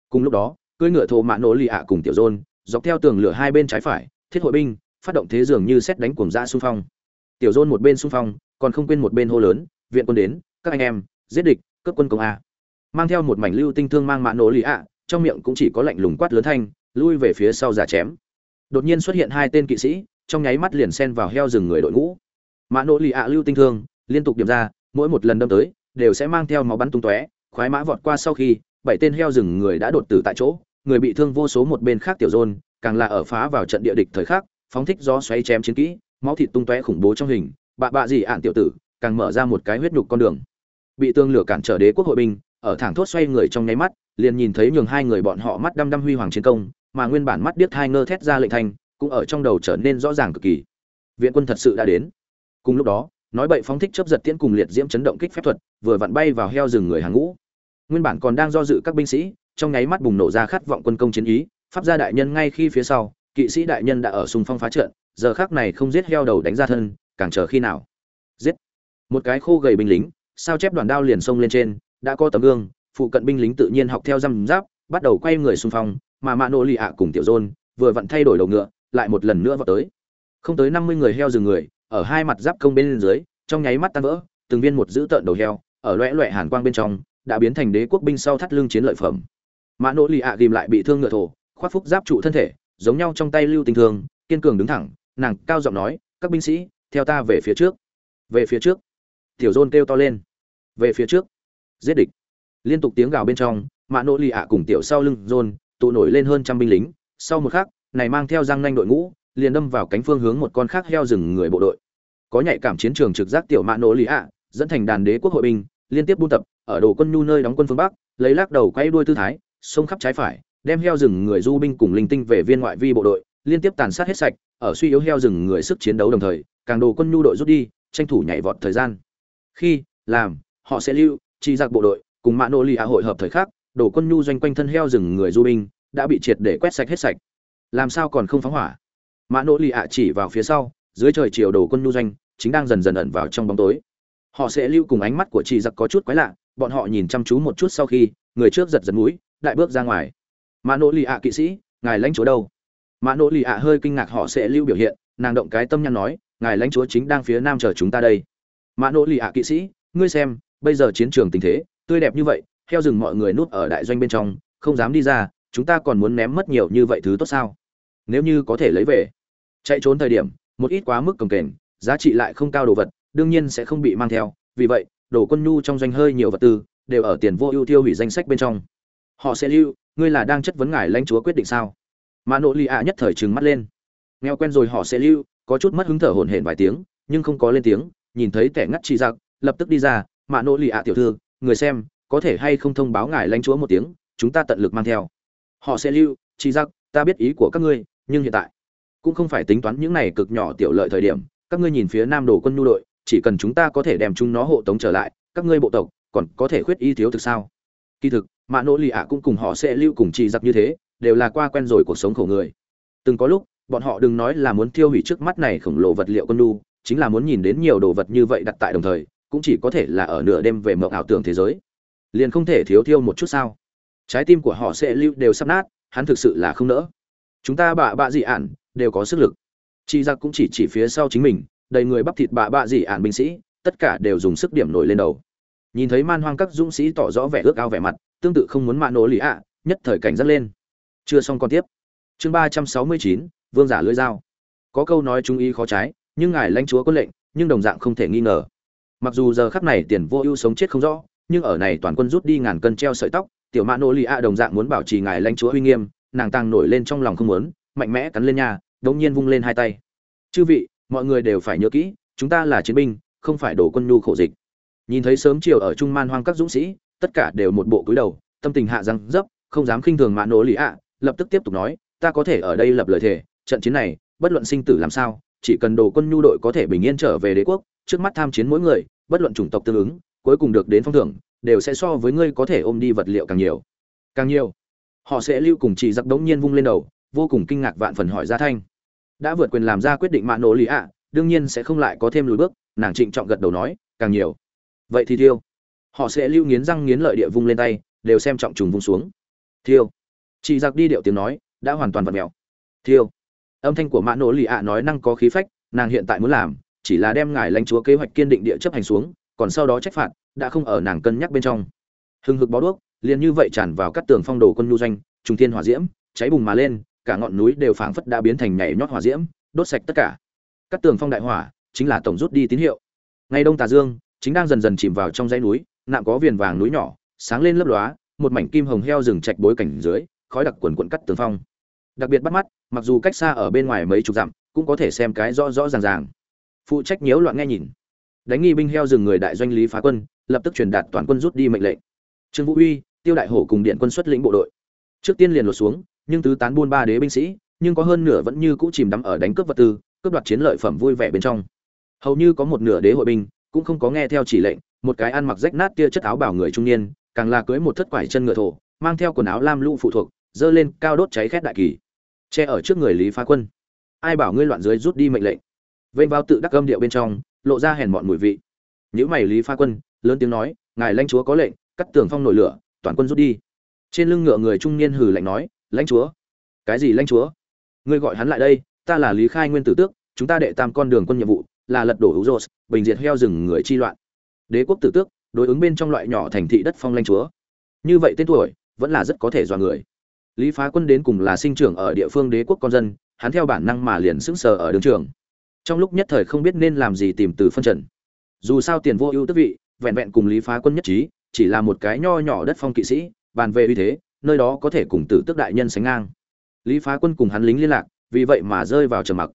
Cùng lúc đó, cưỡi ngựa thổ mã nỗ lì ạ cùng tiểu dôn, dọc theo tường lửa hai bên trái phải, thiết hội binh, phát động thế dường như xét đánh cuồng ra xung phong. Tiểu dôn một bên xung phong, còn không quên một bên hô lớn, viện quân đến, các anh em, giết địch, cướp quân công a. Mang theo một mảnh lưu tinh thương mang mã nổ lì ạ, trong miệng cũng chỉ có lạnh lùng quát lớn thanh, lui về phía sau giả chém đột nhiên xuất hiện hai tên kỵ sĩ, trong nháy mắt liền xen vào heo rừng người đội ngũ. Mã nỗ lì ạ lưu tinh thương, liên tục điểm ra, mỗi một lần đâm tới, đều sẽ mang theo máu bắn tung tóe, khoái mã vọt qua sau khi, bảy tên heo rừng người đã đột tử tại chỗ, người bị thương vô số một bên khác tiểu dôn càng là ở phá vào trận địa địch thời khắc, phóng thích gió xoáy chém chiến kỹ, máu thịt tung tóe khủng bố trong hình, bạ bạ gì ạn tiểu tử, càng mở ra một cái huyết nhục con đường. Bị tương lửa cản trở đế quốc hội binh, ở thẳng thốt xoay người trong nháy mắt, liền nhìn thấy nhường hai người bọn họ mắt đăm đăm huy hoàng chiến công mà nguyên bản mắt điếc hai ngơ thét ra lệnh thanh, cũng ở trong đầu trở nên rõ ràng cực kỳ. Viện quân thật sự đã đến. Cùng lúc đó, nói bậy phóng thích chấp giật tiễn cùng liệt diễm chấn động kích phép thuật, vừa vặn bay vào heo rừng người hàng ngũ. Nguyên bản còn đang do dự các binh sĩ, trong nháy mắt bùng nổ ra khát vọng quân công chiến ý, pháp gia đại nhân ngay khi phía sau, kỵ sĩ đại nhân đã ở xung phong phá trận, giờ khác này không giết heo đầu đánh ra thân, càng chờ khi nào? Giết. Một cái khô gầy binh lính, sao chép đoàn đao liền xông lên trên, đã có tấm gương, phụ cận binh lính tự nhiên học theo răm giáp, bắt đầu quay người xung phong mà mạ nổ lì ạ cùng tiểu dôn vừa vặn thay đổi đầu ngựa, lại một lần nữa vào tới. Không tới năm mươi người heo rừng người, ở hai mặt giáp công bên dưới, trong nháy mắt tan vỡ, từng viên một giữ tợn đầu heo, ở loẹ loẹ hàn quang bên trong, đã biến thành đế quốc binh sau thắt lưng chiến lợi phẩm. Mạ nỗ lì ạ ghìm lại bị thương ngựa thổ, khoác phúc giáp trụ thân thể, giống nhau trong tay lưu tình thương, kiên cường đứng thẳng, nàng cao giọng nói, các binh sĩ, theo ta về phía trước. Về phía trước? Tiểu dôn kêu to lên. Về phía trước. Giết địch. Liên tục tiếng gào bên trong, mạ nỗ lì ạ cùng tiểu sau lưng dôn tụ nổi lên hơn trăm binh lính. Sau một khắc, này mang theo răng nanh đội ngũ, liền đâm vào cánh phương hướng một con khác heo rừng người bộ đội. Có nhạy cảm chiến trường trực giác tiểu mạ nổ lì ạ, dẫn thành đàn đế quốc hội binh, liên tiếp buôn tập, ở đồ quân nhu nơi đóng quân phương bắc, lấy lắc đầu quay đuôi tư thái sông khắp trái phải, đem heo rừng người du binh cùng linh tinh về viên ngoại vi bộ đội, liên tiếp tàn sát hết sạch, ở suy yếu heo rừng người sức chiến đấu đồng thời, càng đồ quân nhu đội rút đi, tranh thủ nhảy vọt thời gian. Khi, làm, họ sẽ lưu, chi giặc bộ đội, cùng mạ nô lì ạ hội hợp thời khắc đổ quân nhu doanh quanh thân heo rừng người du binh, đã bị triệt để quét sạch hết sạch. Làm sao còn không phóng hỏa? Mã Nỗ lì ạ chỉ vào phía sau, dưới trời chiều đổ quân nhu doanh chính đang dần dần ẩn vào trong bóng tối. Họ sẽ lưu cùng ánh mắt của chị giặc có chút quái lạ, bọn họ nhìn chăm chú một chút sau khi, người trước giật giật mũi, đại bước ra ngoài. Mã Nỗ lì ạ kỵ sĩ, ngài lãnh chúa đâu? Mã Nỗ lì ạ hơi kinh ngạc họ sẽ lưu biểu hiện, nàng động cái tâm nhăn nói, ngài lãnh chúa chính đang phía nam chờ chúng ta đây. Mã Nỗ lì ạ kỵ sĩ, ngươi xem, bây giờ chiến trường tình thế, tươi đẹp như vậy theo rừng mọi người núp ở đại doanh bên trong, không dám đi ra, chúng ta còn muốn ném mất nhiều như vậy thứ tốt sao? Nếu như có thể lấy về. Chạy trốn thời điểm, một ít quá mức cồng kềnh, giá trị lại không cao đồ vật, đương nhiên sẽ không bị mang theo. Vì vậy, đồ quân nhu trong doanh hơi nhiều vật tư, đều ở tiền vô ưu tiêu hủy danh sách bên trong. Họ sẽ lưu, ngươi là đang chất vấn ngài lãnh chúa quyết định sao? Mà nội lì ạ nhất thời trừng mắt lên. Nghèo quen rồi họ sẽ lưu, có chút mất hứng thở hổn hển vài tiếng, nhưng không có lên tiếng, nhìn thấy kẻ ngắt chi giặc, lập tức đi ra. Mà nội lì ạ tiểu thư, người xem có thể hay không thông báo ngài lãnh chúa một tiếng, chúng ta tận lực mang theo. Họ sẽ lưu, chi giặc ta biết ý của các ngươi, nhưng hiện tại cũng không phải tính toán những này cực nhỏ tiểu lợi thời điểm. Các ngươi nhìn phía nam đồ quân nhu đội, chỉ cần chúng ta có thể đem chúng nó hộ tống trở lại, các ngươi bộ tộc còn có thể khuyết y thiếu thực sao? Kỳ thực mạ nỗ lì ạ cũng cùng họ sẽ lưu cùng chi giặc như thế, đều là qua quen rồi cuộc sống khổ người. Từng có lúc, bọn họ đừng nói là muốn tiêu hủy trước mắt này khổng lồ vật liệu quân nhu, chính là muốn nhìn đến nhiều đồ vật như vậy đặt tại đồng thời, cũng chỉ có thể là ở nửa đêm về mộng ảo tưởng thế giới liền không thể thiếu thiêu một chút sao? Trái tim của họ sẽ lưu đều sắp nát, hắn thực sự là không nỡ. Chúng ta bạ bạ dị ản đều có sức lực. Chị giặc cũng chỉ chỉ phía sau chính mình, đầy người bắp thịt bạ bạ dị ản binh sĩ, tất cả đều dùng sức điểm nổi lên đầu. Nhìn thấy man hoang các dũng sĩ tỏ rõ vẻ ước ao vẻ mặt, tương tự không muốn mạ nổ lì ạ, nhất thời cảnh giác lên. Chưa xong còn tiếp. Chương ba trăm sáu mươi chín, vương giả lưỡi dao. Có câu nói trung ý khó trái, nhưng ngài lãnh chúa có lệnh, nhưng đồng dạng không thể nghi ngờ. Mặc dù giờ khắc này tiền vô ưu sống chết không rõ nhưng ở này toàn quân rút đi ngàn cân treo sợi tóc, tiểu mã nô lì a đồng dạng muốn bảo trì ngài lãnh chúa uy nghiêm, nàng tăng nổi lên trong lòng không muốn, mạnh mẽ cắn lên nhà đống nhiên vung lên hai tay. Chư vị, mọi người đều phải nhớ kỹ, chúng ta là chiến binh, không phải đổ quân nhu khổ dịch. Nhìn thấy sớm chiều ở trung man hoang các dũng sĩ, tất cả đều một bộ cúi đầu, tâm tình hạ răng dấp, không dám khinh thường mã nô lì a lập tức tiếp tục nói, ta có thể ở đây lập lời thề, trận chiến này, bất luận sinh tử làm sao, chỉ cần đồ quân nhu đội có thể bình yên trở về đế quốc, trước mắt tham chiến mỗi người, bất luận chủng tộc tương ứng cuối cùng được đến phong thưởng, đều sẽ so với ngươi có thể ôm đi vật liệu càng nhiều. Càng nhiều, họ sẽ lưu cùng chị giặc đống nhiên vung lên đầu, vô cùng kinh ngạc vạn phần hỏi ra thanh. Đã vượt quyền làm ra quyết định mạ nổ lì ạ, đương nhiên sẽ không lại có thêm lùi bước, nàng trịnh trọng gật đầu nói, càng nhiều. Vậy thì thiêu. Họ sẽ lưu nghiến răng nghiến lợi địa vung lên tay, đều xem trọng trùng vung xuống. Thiêu. Chị giặc đi điệu tiếng nói, đã hoàn toàn vặt mèo. Thiêu. Âm thanh của mã nổ lì ạ nói năng có khí phách, nàng hiện tại muốn làm, chỉ là đem ngài lãnh chúa kế hoạch kiên định địa chấp hành xuống còn sau đó trách phạt, đã không ở nàng cân nhắc bên trong. Hừng hực bó đuốc, liền như vậy tràn vào các tường phong đồ quân nhu doanh trung thiên hỏa diễm, cháy bùng mà lên, cả ngọn núi đều phảng phất đã biến thành nhảy nhót hỏa diễm, đốt sạch tất cả. Các tường phong đại hỏa, chính là tổng rút đi tín hiệu. Ngày đông tà dương, chính đang dần dần chìm vào trong dãy núi, nạm có viền vàng núi nhỏ, sáng lên lấp lóa, một mảnh kim hồng heo rừng trạch bối cảnh dưới, khói đặc quần quận cắt tường phong. Đặc biệt bắt mắt, mặc dù cách xa ở bên ngoài mấy chục dặm, cũng có thể xem cái rõ rõ ràng ràng. Phụ trách nhiễu loạn nghe nhìn đánh nghi binh heo rừng người đại doanh lý phá quân, lập tức truyền đạt toàn quân rút đi mệnh lệnh. Trương vũ uy, tiêu đại hổ cùng điện quân xuất lĩnh bộ đội. Trước tiên liền lột xuống, nhưng tứ tán buôn ba đế binh sĩ, nhưng có hơn nửa vẫn như cũ chìm đắm ở đánh cướp vật tư, cướp đoạt chiến lợi phẩm vui vẻ bên trong. Hầu như có một nửa đế hội binh cũng không có nghe theo chỉ lệnh, một cái ăn mặc rách nát tia chất áo bảo người trung niên, càng là cưới một thất quải chân ngựa thổ, mang theo quần áo lam lũ phụ thuộc dơ lên cao đốt cháy khét đại kỳ. Che ở trước người lý phá quân. Ai bảo ngươi loạn dưới rút đi mệnh lệnh? Vênh vào tự đắc âm điệu bên trong lộ ra hèn mọn mùi vị. Nhữ mày lý phá quân, lớn tiếng nói, ngài lãnh chúa có lệnh, cắt tường phong nổi lửa, toàn quân rút đi. Trên lưng ngựa người trung niên hừ lạnh nói, lãnh chúa? Cái gì lãnh chúa? Ngươi gọi hắn lại đây, ta là lý khai nguyên tử tước, chúng ta đệ tam con đường quân nhiệm vụ, là lật đổ hữu rột bình diệt heo rừng người chi loạn. Đế quốc tử tước, đối ứng bên trong loại nhỏ thành thị đất phong lãnh chúa. Như vậy tên tuổi, vẫn là rất có thể dọa người. Lý phá quân đến cùng là sinh trưởng ở địa phương đế quốc con dân, hắn theo bản năng mà liền sững sờ ở đường trường trong lúc nhất thời không biết nên làm gì tìm từ phân trần. Dù sao tiền vô ưu tức vị, vẹn vẹn cùng lý phá quân nhất trí, chỉ là một cái nho nhỏ đất phong kỵ sĩ, bàn về uy thế, nơi đó có thể cùng tử tức đại nhân sánh ngang. Lý phá quân cùng hắn lính liên lạc, vì vậy mà rơi vào trầm mặc.